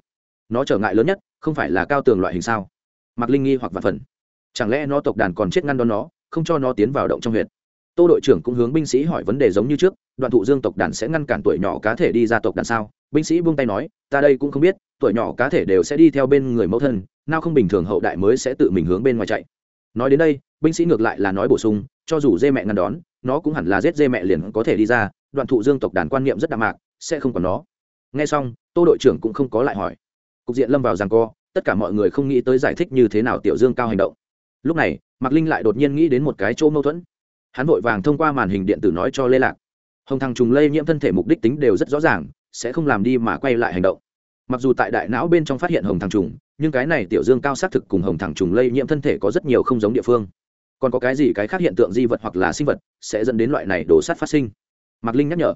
Nó trở ngại lớn nhất, không phải là cao tường loại hình sao? Mặc linh nghi hoặc vạn phần. Chẳng lẽ nó tộc đàn còn chết ngăn đón nó, không cho nó tiến vào động trong huyện tô đội trưởng cũng hướng binh sĩ hỏi vấn đề giống như trước, đoạn thụ dương tộc đàn sẽ ngăn cản tuổi nhỏ cá thể đi ra tộc đàn sao? Binh sĩ buông tay nói, ta đây cũng không biết, tuổi nhỏ cá thể đều sẽ đi theo bên người mẫu thân, nào không bình thường hậu đại mới sẽ tự mình hướng bên ngoài chạy. Nói đến đây, binh sĩ ngược lại là nói bổ sung, cho dù dê mẹ ngăn đón, nó cũng hẳn là giết dê mẹ liền có thể đi ra đoạn thụ dương tộc đàn quan niệm rất đạm mạc, sẽ không còn nó. Nghe xong, tô đội trưởng cũng không có lại hỏi. Cục diện lâm vào rằng co, tất cả mọi người không nghĩ tới giải thích như thế nào tiểu dương cao hành động. Lúc này, mạc linh lại đột nhiên nghĩ đến một cái chỗ mâu thuẫn. Hắn vội vàng thông qua màn hình điện tử nói cho lê lạc. Hồng thằng trùng lây nhiễm thân thể mục đích tính đều rất rõ ràng, sẽ không làm đi mà quay lại hành động. Mặc dù tại đại não bên trong phát hiện hồng thằng trùng, nhưng cái này tiểu dương cao xác thực cùng hồng thằng trùng lây nhiễm thân thể có rất nhiều không giống địa phương. Còn có cái gì cái khác hiện tượng di vật hoặc là sinh vật sẽ dẫn đến loại này đổ sắt phát sinh? Mạc linh nhắc nhở.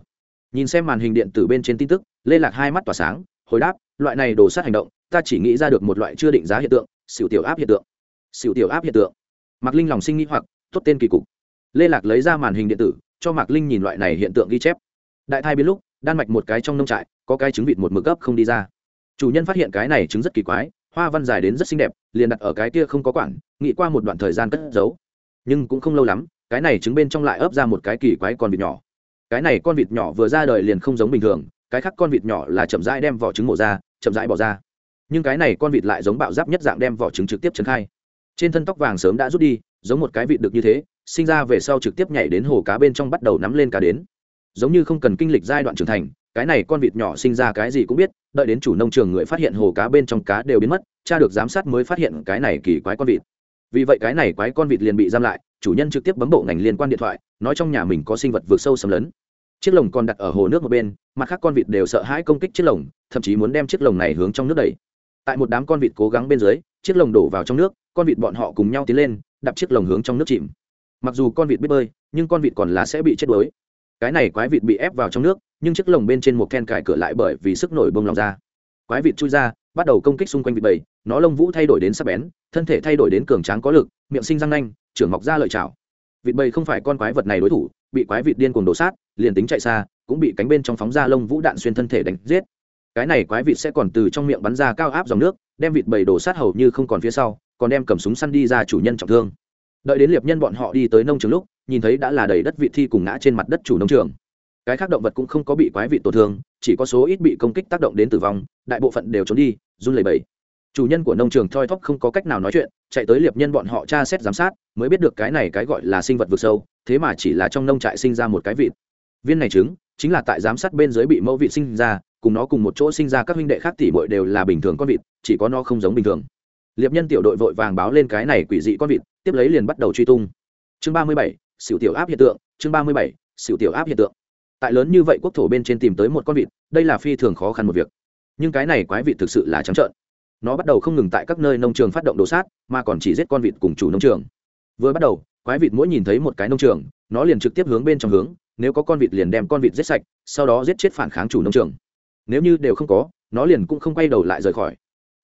Nhìn xem màn hình điện tử bên trên tin tức, lê lạc hai mắt tỏa sáng, hồi đáp, loại này đồ sát hành động, ta chỉ nghĩ ra được một loại chưa định giá hiện tượng, xỉu tiểu áp hiện tượng. Xỉu tiểu áp hiện tượng. Mạc linh lòng sinh nghĩ hoặc, tốt tên kỳ cục. Lê lạc lấy ra màn hình điện tử, cho mạc linh nhìn loại này hiện tượng ghi chép. Đại thai biến lúc, đan mạch một cái trong nông trại, có cái trứng vịt một mực gấp không đi ra. Chủ nhân phát hiện cái này trứng rất kỳ quái, hoa văn dài đến rất xinh đẹp, liền đặt ở cái kia không có quản nghĩ qua một đoạn thời gian cất giấu. Nhưng cũng không lâu lắm, cái này trứng bên trong lại ấp ra một cái kỳ quái con vịt nhỏ cái này con vịt nhỏ vừa ra đời liền không giống bình thường, cái khác con vịt nhỏ là chậm rãi đem vỏ trứng mổ ra, chậm rãi bỏ ra. Nhưng cái này con vịt lại giống bạo giáp nhất dạng đem vỏ trứng trực tiếp trấn khai. Trên thân tóc vàng sớm đã rút đi, giống một cái vịt được như thế, sinh ra về sau trực tiếp nhảy đến hồ cá bên trong bắt đầu nắm lên cá đến. Giống như không cần kinh lịch giai đoạn trưởng thành, cái này con vịt nhỏ sinh ra cái gì cũng biết, đợi đến chủ nông trường người phát hiện hồ cá bên trong cá đều biến mất, cha được giám sát mới phát hiện cái này kỳ quái con vịt vì vậy cái này quái con vịt liền bị giam lại, chủ nhân trực tiếp bấm bộ ngành liên quan điện thoại, nói trong nhà mình có sinh vật vượt sâu xâm lấn. Chiếc lồng còn đặt ở hồ nước một bên, mặt khác con vịt đều sợ hãi công kích chiếc lồng, thậm chí muốn đem chiếc lồng này hướng trong nước đẩy. Tại một đám con vịt cố gắng bên dưới, chiếc lồng đổ vào trong nước, con vịt bọn họ cùng nhau tiến lên đập chiếc lồng hướng trong nước chìm. Mặc dù con vịt biết bơi, nhưng con vịt còn lá sẽ bị chết đuối. Cái này quái vịt bị ép vào trong nước, nhưng chiếc lồng bên trên một then cải cửa lại bởi vì sức nổi bông lòng ra. Quái vịt chui ra bắt đầu công kích xung quanh vịt bầy, nó lông vũ thay đổi đến sắc bén, thân thể thay đổi đến cường tráng có lực, miệng sinh răng nanh, trưởng mọc ra lợi chảo vịt bầy không phải con quái vật này đối thủ, bị quái vịt điên cuồng đổ sát, liền tính chạy xa, cũng bị cánh bên trong phóng ra lông vũ đạn xuyên thân thể đánh giết. Cái này quái vịt sẽ còn từ trong miệng bắn ra cao áp dòng nước, đem vịt bầy đổ sát hầu như không còn phía sau, còn đem cầm súng săn đi ra chủ nhân trọng thương. Đợi đến liệp nhân bọn họ đi tới nông trường lúc, nhìn thấy đã là đầy đất vị thi cùng ngã trên mặt đất chủ nông trường cái khác động vật cũng không có bị quái vị tổn thương, chỉ có số ít bị công kích tác động đến tử vong, đại bộ phận đều trốn đi, run lẩy bẩy. Chủ nhân của nông trường thoi thóp không có cách nào nói chuyện, chạy tới liệp nhân bọn họ tra xét giám sát, mới biết được cái này cái gọi là sinh vật vực sâu, thế mà chỉ là trong nông trại sinh ra một cái vịt. Viên này trứng chính là tại giám sát bên dưới bị mẫu vịt sinh ra, cùng nó cùng một chỗ sinh ra các huynh đệ khác tỷ bội đều là bình thường con vịt, chỉ có nó không giống bình thường. Liệp nhân tiểu đội vội vàng báo lên cái này quỷ dị con vịt, tiếp lấy liền bắt đầu truy tung. Chương ba mươi bảy, xỉu tiểu áp hiện tượng, chương ba mươi bảy, xỉu tiểu áp hiện tượng tại lớn như vậy quốc thổ bên trên tìm tới một con vịt, đây là phi thường khó khăn một việc. Nhưng cái này quái vịt thực sự là trắng trợn. Nó bắt đầu không ngừng tại các nơi nông trường phát động đồ sát, mà còn chỉ giết con vịt cùng chủ nông trường. Vừa bắt đầu, quái vịt mỗi nhìn thấy một cái nông trường, nó liền trực tiếp hướng bên trong hướng, nếu có con vịt liền đem con vịt giết sạch, sau đó giết chết phản kháng chủ nông trường. Nếu như đều không có, nó liền cũng không quay đầu lại rời khỏi.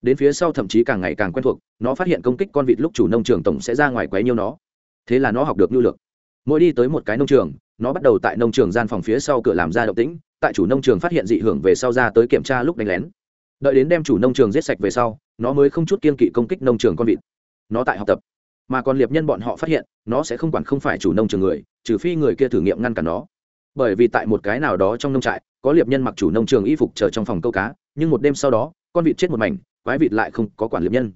Đến phía sau thậm chí càng ngày càng quen thuộc, nó phát hiện công kích con vịt lúc chủ nông trường tổng sẽ ra ngoài quấy nhiêu nó. Thế là nó học được nhu lược mỗi đi tới một cái nông trường nó bắt đầu tại nông trường gian phòng phía sau cửa làm ra động tĩnh, tại chủ nông trường phát hiện dị hưởng về sau ra tới kiểm tra lúc đánh lén. Đợi đến đem chủ nông trường giết sạch về sau, nó mới không chút kiên kỵ công kích nông trường con vịt. Nó tại học tập. Mà còn liệp nhân bọn họ phát hiện, nó sẽ không quản không phải chủ nông trường người, trừ phi người kia thử nghiệm ngăn cản nó. Bởi vì tại một cái nào đó trong nông trại, có liệp nhân mặc chủ nông trường y phục chờ trong phòng câu cá, nhưng một đêm sau đó, con vịt chết một mảnh, quái vịt lại không có quản liệp nhân.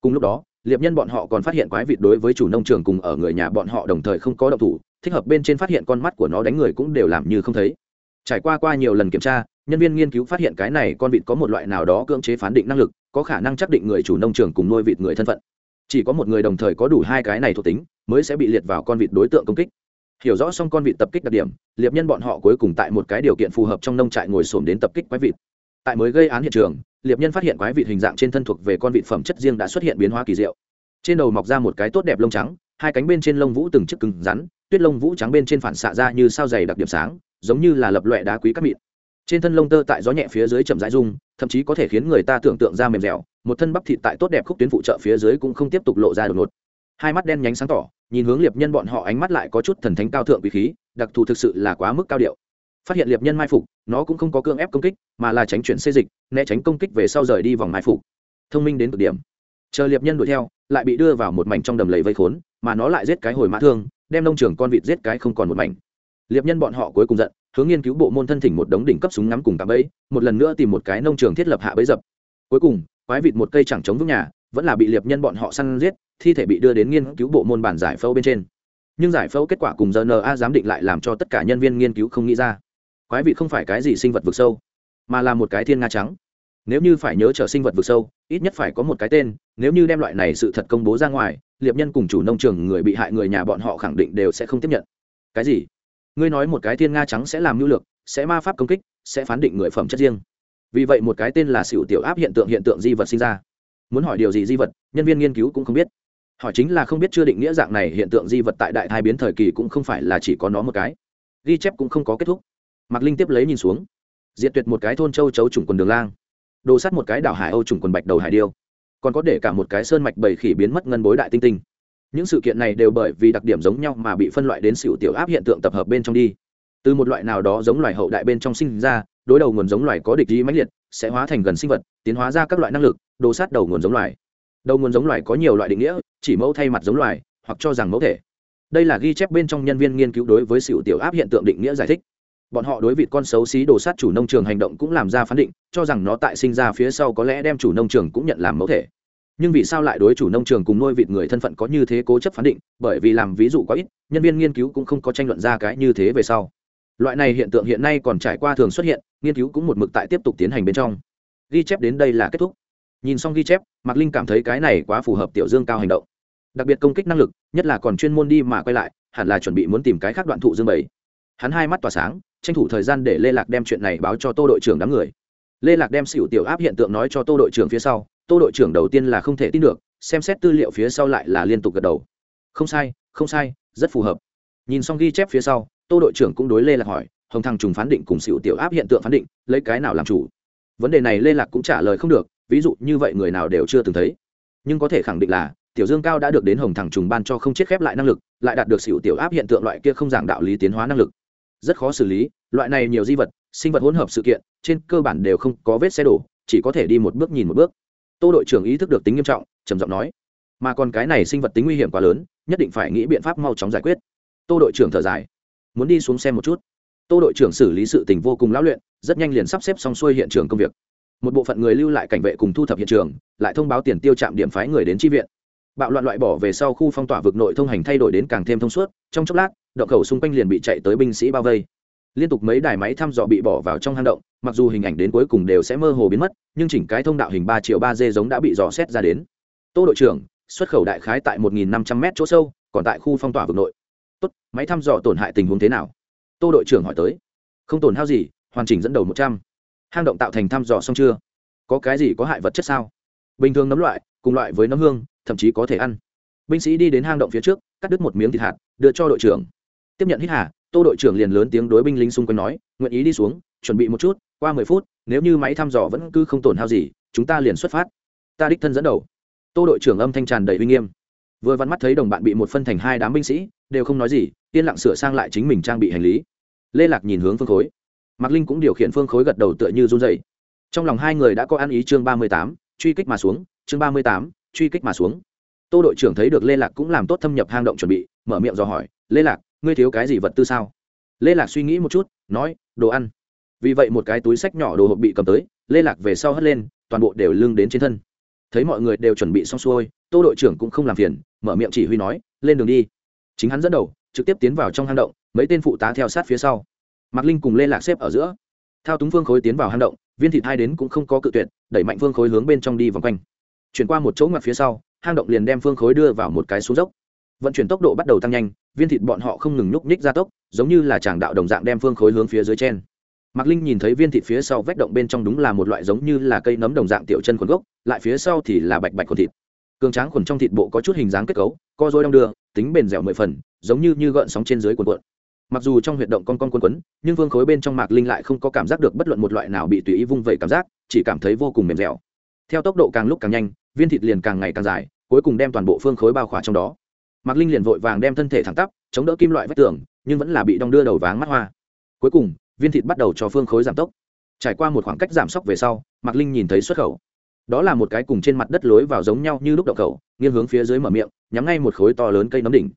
Cùng lúc đó liệp nhân bọn họ còn phát hiện quái vịt đối với chủ nông trường cùng ở người nhà bọn họ đồng thời không có động thủ, thích hợp bên trên phát hiện con mắt của nó đánh người cũng đều làm như không thấy. Trải qua qua nhiều lần kiểm tra, nhân viên nghiên cứu phát hiện cái này con vịt có một loại nào đó cưỡng chế phán định năng lực, có khả năng xác định người chủ nông trường cùng nuôi vịt người thân phận. Chỉ có một người đồng thời có đủ hai cái này thuộc tính, mới sẽ bị liệt vào con vịt đối tượng công kích. Hiểu rõ xong con vịt tập kích đặc điểm, liệp nhân bọn họ cuối cùng tại một cái điều kiện phù hợp trong nông trại ngồi xổm đến tập kích quái vịt. Tại mới gây án hiện trường liệp nhân phát hiện quái vịt hình dạng trên thân thuộc về con vịt phẩm chất riêng đã xuất hiện biến hóa kỳ diệu. Trên đầu mọc ra một cái tốt đẹp lông trắng, hai cánh bên trên lông vũ từng chiếc cứng rắn, tuyết lông vũ trắng bên trên phản xạ ra như sao dày đặc điểm sáng, giống như là lập loẹ đá quý cắt mịn. Trên thân lông tơ tại gió nhẹ phía dưới chậm rãi rung, thậm chí có thể khiến người ta tưởng tượng ra mềm dẻo, một thân bắp thịt tại tốt đẹp khúc tuyến phụ trợ phía dưới cũng không tiếp tục lộ ra đột ngột. Hai mắt đen nhánh sáng tỏ, nhìn hướng liệp nhân bọn họ ánh mắt lại có chút thần thánh cao thượng quý khí, đặc thù thực sự là quá mức cao điệu phát hiện liệp nhân mai phục, nó cũng không có cương ép công kích, mà là tránh chuyển xê dịch, né tránh công kích về sau rời đi vòng mai phục. Thông minh đến cực điểm. Chờ liệp nhân đuổi theo, lại bị đưa vào một mảnh trong đầm lầy vây khốn, mà nó lại giết cái hồi mã thương, đem nông trường con vịt giết cái không còn một mảnh. Liệp nhân bọn họ cuối cùng giận, hướng nghiên cứu bộ môn thân thỉnh một đống đỉnh cấp súng ngắm cùng cạm bẫy, một lần nữa tìm một cái nông trường thiết lập hạ bẫy dập. Cuối cùng, quái vịt một cây chẳng chống vững nhà, vẫn là bị liệp nhân bọn họ săn giết, thi thể bị đưa đến nghiên cứu bộ môn bản giải phẫu bên trên. Nhưng giải phẫu kết quả cùng rna giám định lại làm cho tất cả nhân viên nghiên cứu không nghĩ ra quái vị không phải cái gì sinh vật vực sâu, mà là một cái thiên nga trắng. Nếu như phải nhớ trở sinh vật vực sâu, ít nhất phải có một cái tên, nếu như đem loại này sự thật công bố ra ngoài, liệp nhân cùng chủ nông trường người bị hại người nhà bọn họ khẳng định đều sẽ không tiếp nhận. Cái gì? Ngươi nói một cái thiên nga trắng sẽ làm nhu lược, sẽ ma pháp công kích, sẽ phán định người phẩm chất riêng. Vì vậy một cái tên là xỉu tiểu áp hiện tượng hiện tượng di vật sinh ra. Muốn hỏi điều gì di vật, nhân viên nghiên cứu cũng không biết. Hỏi chính là không biết chưa định nghĩa dạng này hiện tượng di vật tại đại thai biến thời kỳ cũng không phải là chỉ có nó một cái. Ghi chép cũng không có kết thúc mạc linh tiếp lấy nhìn xuống. Diệt tuyệt một cái thôn châu chấu trùng quần đường lang. Đồ sắt một cái đảo hải âu trùng quần bạch đầu hải điêu. Còn có để cả một cái sơn mạch bầy khỉ biến mất ngân bối đại tinh tinh. Những sự kiện này đều bởi vì đặc điểm giống nhau mà bị phân loại đến sự tiểu áp hiện tượng tập hợp bên trong đi. Từ một loại nào đó giống loài hậu đại bên trong sinh ra, đối đầu nguồn giống loài có địch ý mãnh liệt, sẽ hóa thành gần sinh vật, tiến hóa ra các loại năng lực, đồ sát đầu nguồn giống loài. Đầu nguồn giống loài có nhiều loại định nghĩa, chỉ mẫu thay mặt giống loài, hoặc cho rằng mẫu thể. Đây là ghi chép bên trong nhân viên nghiên cứu đối với sự tiểu áp hiện tượng định nghĩa giải thích bọn họ đối vịt con xấu xí đồ sát chủ nông trường hành động cũng làm ra phán định, cho rằng nó tại sinh ra phía sau có lẽ đem chủ nông trường cũng nhận làm mẫu thể. Nhưng vì sao lại đối chủ nông trường cùng nuôi vịt người thân phận có như thế cố chấp phán định? Bởi vì làm ví dụ có ít, nhân viên nghiên cứu cũng không có tranh luận ra cái như thế về sau. Loại này hiện tượng hiện nay còn trải qua thường xuất hiện, nghiên cứu cũng một mực tại tiếp tục tiến hành bên trong. Ghi chép đến đây là kết thúc. Nhìn xong ghi chép, mạc linh cảm thấy cái này quá phù hợp tiểu dương cao hành động. Đặc biệt công kích năng lực, nhất là còn chuyên môn đi mà quay lại, hẳn là chuẩn bị muốn tìm cái khác đoạn thụ dương bảy hắn hai mắt tỏa sáng, tranh thủ thời gian để lê lạc đem chuyện này báo cho tô đội trưởng đám người. Lê lạc đem xỉu tiểu áp hiện tượng nói cho tô đội trưởng phía sau, tô đội trưởng đầu tiên là không thể tin được, xem xét tư liệu phía sau lại là liên tục gật đầu. Không sai không sai, rất phù hợp. Nhìn xong ghi chép phía sau, tô đội trưởng cũng đối lê lạc hỏi, hồng thăng trùng phán định cùng xỉu tiểu áp hiện tượng phán định, lấy cái nào làm chủ? Vấn đề này lê lạc cũng trả lời không được, ví dụ như vậy người nào đều chưa từng thấy. Nhưng có thể khẳng định là, tiểu dương cao đã được đến hồng thằng trùng ban cho không chết khép lại năng lực, lại đạt được xỉu tiểu áp hiện tượng loại kia không giảng đạo lý tiến hóa năng lực rất khó xử lý, loại này nhiều di vật, sinh vật hỗn hợp sự kiện, trên cơ bản đều không có vết xe đổ, chỉ có thể đi một bước nhìn một bước. Tô đội trưởng ý thức được tính nghiêm trọng, trầm giọng nói, mà còn cái này sinh vật tính nguy hiểm quá lớn, nhất định phải nghĩ biện pháp mau chóng giải quyết. Tô đội trưởng thở dài, muốn đi xuống xem một chút. Tô đội trưởng xử lý sự tình vô cùng lão luyện, rất nhanh liền sắp xếp xong xuôi hiện trường công việc. Một bộ phận người lưu lại cảnh vệ cùng thu thập hiện trường, lại thông báo tiền tiêu chạm điểm phái người đến tri viện. Bạo loạn loại bỏ về sau khu phong tỏa vực nội thông hành thay đổi đến càng thêm thông suốt, trong chốc lát động khẩu xung quanh liền bị chạy tới binh sĩ bao vây. Liên tục mấy đài máy thăm dò bị bỏ vào trong hang động, mặc dù hình ảnh đến cuối cùng đều sẽ mơ hồ biến mất, nhưng chỉnh cái thông đạo hình ba triệu ba d giống đã bị dò xét ra đến. Tô đội trưởng, xuất khẩu đại khái tại một nghìn năm trăm m chỗ sâu, còn tại khu phong tỏa vực nội. Tốt, máy thăm dò tổn hại tình huống thế nào? Tô đội trưởng hỏi tới. Không tổn hao gì, hoàn chỉnh dẫn đầu một trăm. Hang động tạo thành thăm dò xong chưa? Có cái gì có hại vật chất sao? Bình thường nấm loại, cùng loại với nấm hương, thậm chí có thể ăn. Binh sĩ đi đến hang động phía trước, cắt đứt một miếng thịt hạt, đưa cho đội trưởng tiếp nhận hít hà, tô đội trưởng liền lớn tiếng đối binh lính xung quanh nói, nguyện ý đi xuống, chuẩn bị một chút, qua mười phút, nếu như máy thăm dò vẫn cứ không tổn hao gì, chúng ta liền xuất phát. Ta đích thân dẫn đầu. Tô đội trưởng âm thanh tràn đầy uy nghiêm. Vừa vắn mắt thấy đồng bạn bị một phân thành hai đám binh sĩ, đều không nói gì, yên lặng sửa sang lại chính mình trang bị hành lý. Lê lạc nhìn hướng phương khối. Mạc linh cũng điều khiển phương khối gật đầu tựa như run dày trong lòng hai người đã có ăn ý chương ba mươi tám, truy kích mà xuống, chương ba mươi tám, truy kích mà xuống. Tô đội trưởng thấy được lê lạc cũng làm tốt thâm nhập hang động chuẩn bị, mở miệng dò hỏi, lê lạc ngươi thiếu cái gì vật tư sao? Lê lạc suy nghĩ một chút, nói, đồ ăn. Vì vậy một cái túi sách nhỏ đồ hộp bị cầm tới, lê lạc về sau hất lên, toàn bộ đều lưng đến trên thân. Thấy mọi người đều chuẩn bị xong xuôi, tô đội trưởng cũng không làm phiền, mở miệng chỉ huy nói, lên đường đi. Chính hắn dẫn đầu, trực tiếp tiến vào trong hang động, mấy tên phụ tá theo sát phía sau. Mạc linh cùng lê lạc xếp ở giữa. Thao túng phương khối tiến vào hang động, viên thịt hai đến cũng không có cự tuyệt, đẩy mạnh phương khối hướng bên trong đi vòng quanh. Chuyển qua một chỗ ngoặt phía sau, hang động liền đem phương khối đưa vào một cái xuống dốc vận chuyển tốc độ bắt đầu tăng nhanh, viên thịt bọn họ không ngừng nhúc nhích ra tốc, giống như là tràng đạo đồng dạng đem phương khối hướng phía dưới trên mạc linh nhìn thấy viên thịt phía sau vách động bên trong đúng là một loại giống như là cây nấm đồng dạng tiểu chân khuẩn gốc, lại phía sau thì là bạch bạch khuẩn thịt. Cường tráng khuẩn trong thịt bộ có chút hình dáng kết cấu, co dôi đong đưa, tính bền dẻo mười phần, giống như như gợn sóng trên dưới cuộn cuộn. Mặc dù trong huyệt động con con quấn quấn nhưng vương khối bên trong mạc linh lại không có cảm giác được bất luận một loại nào bị tùy ý vung vẩy cảm giác, chỉ cảm thấy vô cùng mềm dẻo. Theo tốc độ càng lúc càng nhanh, viên thịt liền càng ngày càng dài, cuối cùng đem toàn bộ phương khối bao khỏa trong đó mạc linh liền vội vàng đem thân thể thẳng tắp, chống đỡ kim loại vách tường, nhưng vẫn là bị đong đưa đầu váng mắt hoa. Cuối cùng, viên thịt bắt đầu cho phương khối giảm tốc. Trải qua một khoảng cách giảm sốc về sau, mạc linh nhìn thấy xuất khẩu. Đó là một cái cùng trên mặt đất lối vào giống nhau như lúc đậu khẩu, nghiêng hướng phía dưới mở miệng, nhắm ngay một khối to lớn cây nấm đỉnh.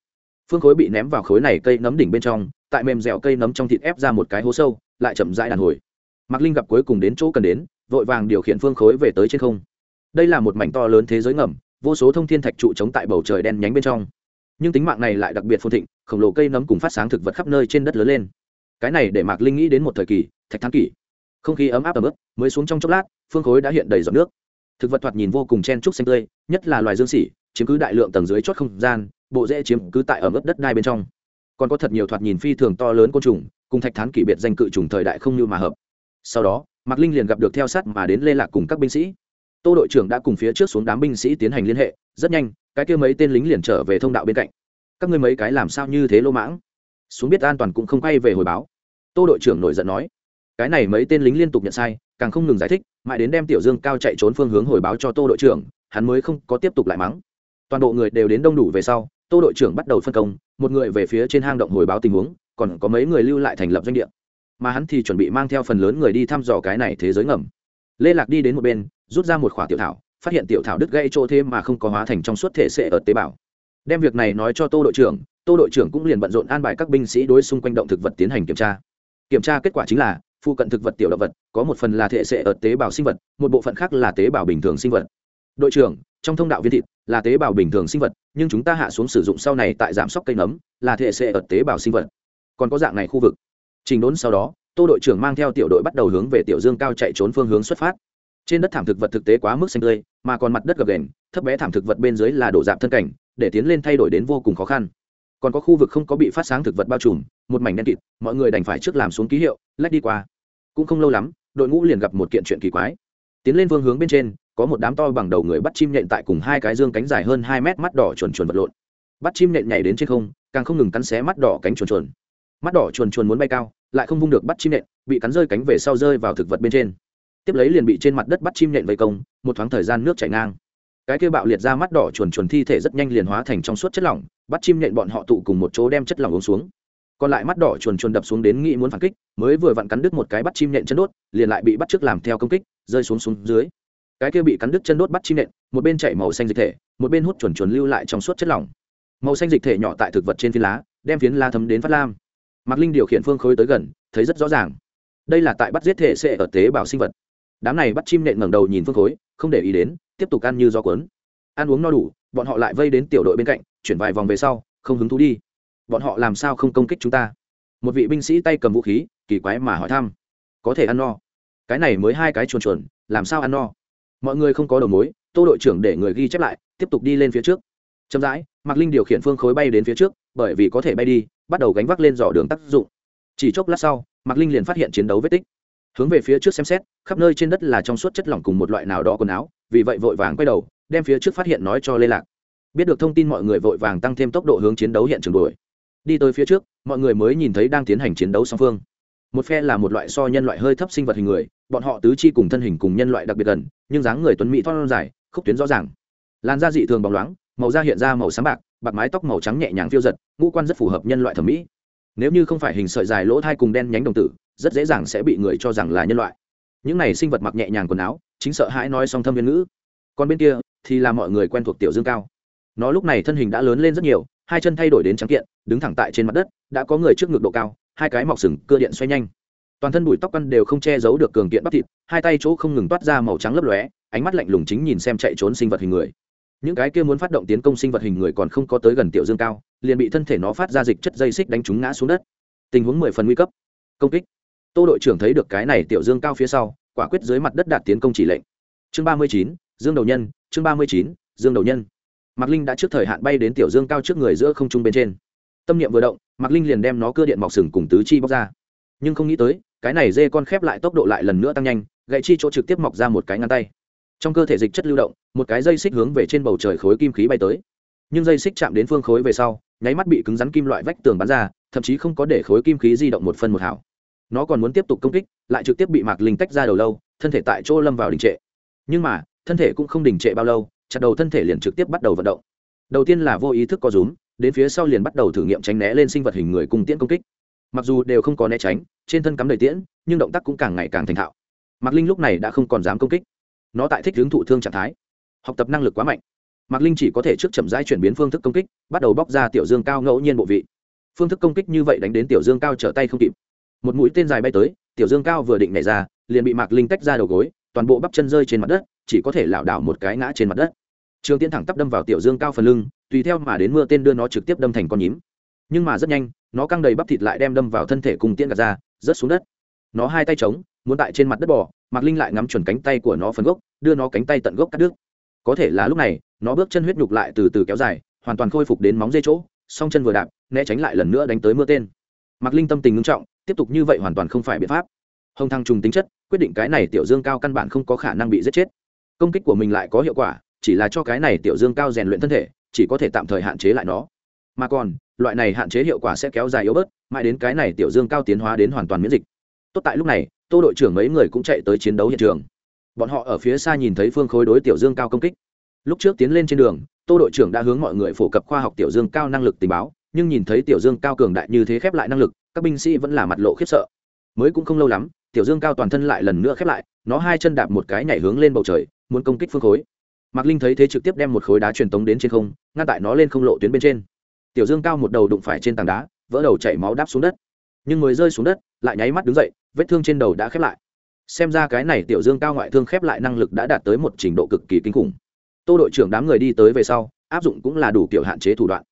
Phương khối bị ném vào khối này cây nấm đỉnh bên trong, tại mềm dẻo cây nấm trong thịt ép ra một cái hố sâu, lại chậm rãi đàn hồi. Mạc linh gặp cuối cùng đến chỗ cần đến, vội vàng điều khiển phương khối về tới trên không. Đây là một mảnh to lớn thế giới ngầm, vô số thông thiên thạch trụ chống tại bầu trời đen nhánh bên trong nhưng tính mạng này lại đặc biệt phồn thịnh, khổng lồ cây nấm cùng phát sáng thực vật khắp nơi trên đất lớn lên. Cái này để mạc linh nghĩ đến một thời kỳ, thạch thắng kỷ. Không khí ấm áp ấm ức mới xuống trong chốc lát, phương khối đã hiện đầy giọt nước. Thực vật thoạt nhìn vô cùng chen trúc xanh tươi, nhất là loài dương xỉ chiếm cứ đại lượng tầng dưới chót không gian, bộ rễ chiếm cứ tại ở mức đất đai bên trong. Còn có thật nhiều thoạt nhìn phi thường to lớn côn trùng, cùng thạch thán kỷ biệt danh cự trùng thời đại không như mà hợp. Sau đó, mạc linh liền gặp được theo sát mà đến lê lạc cùng các binh sĩ. Tô đội trưởng đã cùng phía trước xuống đám binh sĩ tiến hành liên hệ, rất nhanh cái kia mấy tên lính liền trở về thông đạo bên cạnh. Các ngươi mấy cái làm sao như thế lô mãng? Xuống biết an toàn cũng không quay về hồi báo. Tô đội trưởng nổi giận nói. Cái này mấy tên lính liên tục nhận sai, càng không ngừng giải thích, mãi đến đem tiểu dương cao chạy trốn phương hướng hồi báo cho tô đội trưởng, hắn mới không có tiếp tục lại mắng. Toàn bộ người đều đến đông đủ về sau, tô đội trưởng bắt đầu phân công, một người về phía trên hang động hồi báo tình huống, còn có mấy người lưu lại thành lập doanh địa. Mà hắn thì chuẩn bị mang theo phần lớn người đi thăm dò cái này thế giới ngầm. Lê lạc đi đến một bên, rút ra một khỏa tiểu thảo phát hiện tiểu thảo đứt gây chỗ thế mà không có hóa thành trong suốt thể sệ ở tế bào. Đem việc này nói cho tô đội trưởng, tô đội trưởng cũng liền bận rộn an bài các binh sĩ đối xung quanh động thực vật tiến hành kiểm tra. Kiểm tra kết quả chính là, phụ cận thực vật tiểu động vật, có một phần là thể sệ ở tế bào sinh vật, một bộ phận khác là tế bào bình thường sinh vật. Đội trưởng, trong thông đạo viên thịt, là tế bào bình thường sinh vật, nhưng chúng ta hạ xuống sử dụng sau này tại giảm sóc cây nấm, là thể sệ ở tế bào sinh vật. Còn có dạng này khu vực. Trình đốn sau đó, tô đội trưởng mang theo tiểu đội bắt đầu hướng về tiểu dương cao chạy trốn phương hướng xuất phát trên đất thảm thực vật thực tế quá mức xanh tươi, mà còn mặt đất gập ghềnh, thấp bé thảm thực vật bên dưới là đổ dạp thân cảnh, để tiến lên thay đổi đến vô cùng khó khăn. Còn có khu vực không có bị phát sáng thực vật bao trùm, một mảnh đen kịt, mọi người đành phải trước làm xuống ký hiệu, lách đi qua. Cũng không lâu lắm, đội ngũ liền gặp một kiện chuyện kỳ quái. Tiến lên phương hướng bên trên, có một đám to bằng đầu người bắt chim nhện tại cùng hai cái dương cánh dài hơn hai mét mắt đỏ chuồn chuồn vật lộn. Bắt chim nhện nhảy đến trên không, càng không ngừng cắn xé mắt đỏ cánh chuồn chuồn. Mắt đỏ chuồn chuồn muốn bay cao, lại không vung được bắt chim nhện, bị cắn rơi cánh về sau rơi vào thực vật bên trên tiếp lấy liền bị trên mặt đất bắt chim nhện vây công, một thoáng thời gian nước chảy ngang. Cái kia bạo liệt ra mắt đỏ chuồn chuồn thi thể rất nhanh liền hóa thành trong suốt chất lỏng, bắt chim nhện bọn họ tụ cùng một chỗ đem chất lỏng uống xuống. Còn lại mắt đỏ chuồn chuồn đập xuống đến nghĩ muốn phản kích, mới vừa vặn cắn đứt một cái bắt chim nhện chân đốt, liền lại bị bắt trước làm theo công kích, rơi xuống xuống dưới. Cái kia bị cắn đứt chân đốt bắt chim nhện, một bên chảy màu xanh dịch thể, một bên hút chuồn chuồn lưu lại trong suốt chất lỏng. Màu xanh dịch thể nhỏ tại thực vật trên phiến lá, đem phiến lá thấm đến phát lam. Mạc linh điều khiển phương khối tới gần, thấy rất rõ ràng. Đây là tại bắt giết thể sẽ ở tế bào sinh vật đám này bắt chim nện ngẩng đầu nhìn phương khối, không để ý đến, tiếp tục ăn như do cuốn. Ăn uống no đủ, bọn họ lại vây đến tiểu đội bên cạnh, chuyển vài vòng về sau, không hứng thú đi. Bọn họ làm sao không công kích chúng ta? Một vị binh sĩ tay cầm vũ khí, kỳ quái mà hỏi thăm. Có thể ăn no. Cái này mới hai cái chuồn chuồn, làm sao ăn no? Mọi người không có đầu mối, tô đội trưởng để người ghi chép lại, tiếp tục đi lên phía trước. Chậm rãi, mạc linh điều khiển phương khối bay đến phía trước, bởi vì có thể bay đi, bắt đầu gánh vác lên dò đường tác dụng. Chỉ chốc lát sau, mạc linh liền phát hiện chiến đấu vết tích hướng về phía trước xem xét, khắp nơi trên đất là trong suốt chất lỏng cùng một loại nào đó quần áo, vì vậy vội vàng quay đầu, đem phía trước phát hiện nói cho lê lạc. Biết được thông tin mọi người vội vàng tăng thêm tốc độ hướng chiến đấu hiện trường đuổi. Đi tới phía trước, mọi người mới nhìn thấy đang tiến hành chiến đấu song phương. Một phe là một loại so nhân loại hơi thấp sinh vật hình người, bọn họ tứ chi cùng thân hình cùng nhân loại đặc biệt gần, nhưng dáng người tuấn mỹ thon dài, khúc tuyến rõ ràng. Làn da dị thường bóng loáng, màu da hiện ra màu sáng bạc bạc mái tóc màu trắng nhẹ nhàng phiêu giật, ngũ quan rất phù hợp nhân loại thẩm mỹ. Nếu như không phải hình sợi dài lỗ thai cùng đen nhánh đồng tử rất dễ dàng sẽ bị người cho rằng là nhân loại. Những này sinh vật mặc nhẹ nhàng quần áo, chính sợ hãi nói song thâm viên ngữ. Còn bên kia, thì là mọi người quen thuộc tiểu dương cao. Nó lúc này thân hình đã lớn lên rất nhiều, hai chân thay đổi đến trắng kiện, đứng thẳng tại trên mặt đất, đã có người trước ngực độ cao, hai cái mọc sừng cơ điện xoay nhanh. Toàn thân bụi tóc căn đều không che giấu được cường kiện bắp thịt, hai tay chỗ không ngừng toát ra màu trắng lấp lóe, ánh mắt lạnh lùng chính nhìn xem chạy trốn sinh vật hình người. Những cái kia muốn phát động tiến công sinh vật hình người còn không có tới gần tiểu dương cao, liền bị thân thể nó phát ra dịch chất dây xích đánh chúng ngã xuống đất. Tình huống mười phần nguy cấp. Công kích tô đội trưởng thấy được cái này tiểu dương cao phía sau, quả quyết dưới mặt đất đạt tiến công chỉ lệnh. Chương ba mươi chín, dương đầu nhân, chương ba mươi chín, dương đầu nhân. Mạc linh đã trước thời hạn bay đến tiểu dương cao trước người giữa không trung bên trên. Tâm niệm vừa động, mạc linh liền đem nó cơ điện mọc sừng cùng tứ chi bóc ra. Nhưng không nghĩ tới, cái này dê con khép lại tốc độ lại lần nữa tăng nhanh gậy chi chỗ trực tiếp mọc ra một cái ngăn tay. Trong cơ thể dịch chất lưu động, một cái dây xích hướng về trên bầu trời khối kim khí bay tới. Nhưng dây xích chạm đến phương khối về sau, nháy mắt bị cứng rắn kim loại vách tường bắn ra, thậm chí không có để khối kim khí di động một phân một hảo nó còn muốn tiếp tục công kích, lại trực tiếp bị mạc linh tách ra đầu lâu, thân thể tại chỗ lâm vào đình trệ. Nhưng mà, thân thể cũng không đình trệ bao lâu, chặt đầu thân thể liền trực tiếp bắt đầu vận động. Đầu tiên là vô ý thức có rúm, đến phía sau liền bắt đầu thử nghiệm tránh né lên sinh vật hình người cùng tiễn công kích. Mặc dù đều không có né tránh, trên thân cắm đầy tiễn, nhưng động tác cũng càng ngày càng thành thạo. Mạc linh lúc này đã không còn dám công kích. Nó tại thích hướng thụ thương trạng thái. Học tập năng lực quá mạnh. Mạc linh chỉ có thể trước chậm rãi chuyển biến phương thức công kích, bắt đầu bóc ra tiểu dương cao ngẫu nhiên bộ vị. Phương thức công kích như vậy đánh đến tiểu dương cao trở tay không kịp một mũi tên dài bay tới tiểu dương cao vừa định nhảy ra liền bị mạc linh tách ra đầu gối toàn bộ bắp chân rơi trên mặt đất chỉ có thể lảo đảo một cái ngã trên mặt đất. Trường tiên thẳng tắp đâm vào tiểu dương cao phần lưng tùy theo mà đến mưa tên đưa nó trực tiếp đâm thành con nhím. Nhưng mà rất nhanh nó căng đầy bắp thịt lại đem đâm vào thân thể cùng tiễn gạt ra rớt xuống đất. Nó hai tay trống muốn tại trên mặt đất bỏ, mạc linh lại ngắm chuẩn cánh tay của nó phần gốc đưa nó cánh tay tận gốc cắt đứt. Có thể là lúc này nó bước chân huyết nhục lại từ từ kéo dài hoàn toàn khôi phục đến móng dây chỗ song chân vừa đạp né tránh lại lần nữa đánh tới mưa tên. Mạc linh tâm tình ngưng trọng tiếp tục như vậy hoàn toàn không phải biện pháp. Hồng thăng trùng tính chất, quyết định cái này tiểu dương cao căn bản không có khả năng bị giết chết. Công kích của mình lại có hiệu quả, chỉ là cho cái này tiểu dương cao rèn luyện thân thể, chỉ có thể tạm thời hạn chế lại nó. Mà còn, loại này hạn chế hiệu quả sẽ kéo dài yếu bớt, mãi đến cái này tiểu dương cao tiến hóa đến hoàn toàn miễn dịch. Tốt tại lúc này, tô đội trưởng mấy người cũng chạy tới chiến đấu hiện trường. Bọn họ ở phía xa nhìn thấy phương khối đối tiểu dương cao công kích. Lúc trước tiến lên trên đường, tô đội trưởng đã hướng mọi người phổ cập khoa học tiểu dương cao năng lực tình báo, nhưng nhìn thấy tiểu dương cao cường đại như thế khép lại năng lực các binh sĩ vẫn là mặt lộ khiếp sợ. Mới cũng không lâu lắm, tiểu dương cao toàn thân lại lần nữa khép lại, nó hai chân đạp một cái nhảy hướng lên bầu trời, muốn công kích phương khối. Mạc linh thấy thế trực tiếp đem một khối đá truyền tống đến trên không, ngăn tại nó lên không lộ tuyến bên trên. Tiểu dương cao một đầu đụng phải trên tảng đá, vỡ đầu chảy máu đáp xuống đất. Nhưng mới rơi xuống đất, lại nháy mắt đứng dậy, vết thương trên đầu đã khép lại. Xem ra cái này tiểu dương cao ngoại thương khép lại năng lực đã đạt tới một trình độ cực kỳ kinh khủng. Tô đội trưởng đám người đi tới về sau, áp dụng cũng là đủ kiểu hạn chế thủ đoạn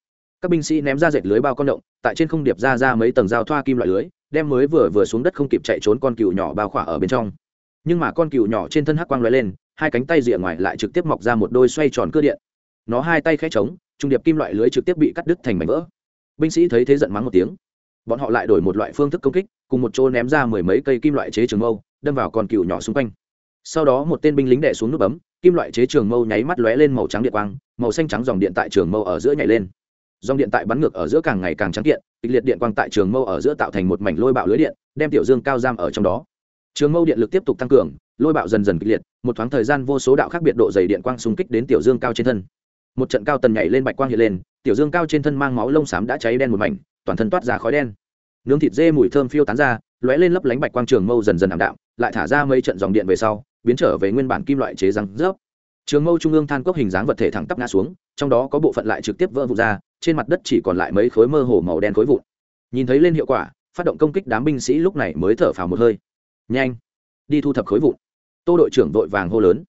các binh sĩ ném ra dệt lưới bao con động, tại trên không điệp ra ra mấy tầng dao thoa kim loại lưới, đem mới vừa vừa xuống đất không kịp chạy trốn con cừu nhỏ bao khỏa ở bên trong. Nhưng mà con cừu nhỏ trên thân hắc quang lóe lên, hai cánh tay rìa ngoài lại trực tiếp mọc ra một đôi xoay tròn cơ điện. Nó hai tay khẽ trống trung điệp kim loại lưới trực tiếp bị cắt đứt thành mảnh vỡ. Binh sĩ thấy thế giận mắng một tiếng. Bọn họ lại đổi một loại phương thức công kích, cùng một chỗ ném ra mười mấy cây kim loại chế trường mâu, đâm vào con cừu nhỏ xung quanh. Sau đó một tên binh lính đè xuống nút bấm, kim loại chế trường mâu nháy mắt lóe lên màu trắng điện quang, màu xanh trắng dòng điện tại trường mâu ở giữa nhảy lên dòng điện tại bắn ngược ở giữa càng ngày càng trắng kiện, kịch liệt điện quang tại trường mâu ở giữa tạo thành một mảnh lôi bạo lưới điện, đem tiểu dương cao giam ở trong đó. Trường mâu điện lực tiếp tục tăng cường, lôi bạo dần dần kịch liệt, một thoáng thời gian vô số đạo khác biệt độ dày điện quang xung kích đến tiểu dương cao trên thân. Một trận cao tần nhảy lên bạch quang hiện lên, tiểu dương cao trên thân mang máu lông xám đã cháy đen một mảnh, toàn thân toát ra khói đen. Nướng thịt dê mùi thơm phiêu tán ra, lóe lên lấp lánh bạch quang trường mâu dần dần ảm đạm, lại thả ra mấy trận dòng điện về sau, biến trở về nguyên bản kim loại chế răng rớp. Trường mâu trung ương than cốc hình dáng vật thể thẳng tắp ngã xuống, trong đó có bộ phận lại trực tiếp vỡ vụt ra trên mặt đất chỉ còn lại mấy khối mơ hồ màu đen khối vụn. Nhìn thấy lên hiệu quả, phát động công kích đám binh sĩ lúc này mới thở phào một hơi. Nhanh, đi thu thập khối vụn. Tô đội trưởng vội vàng hô lớn.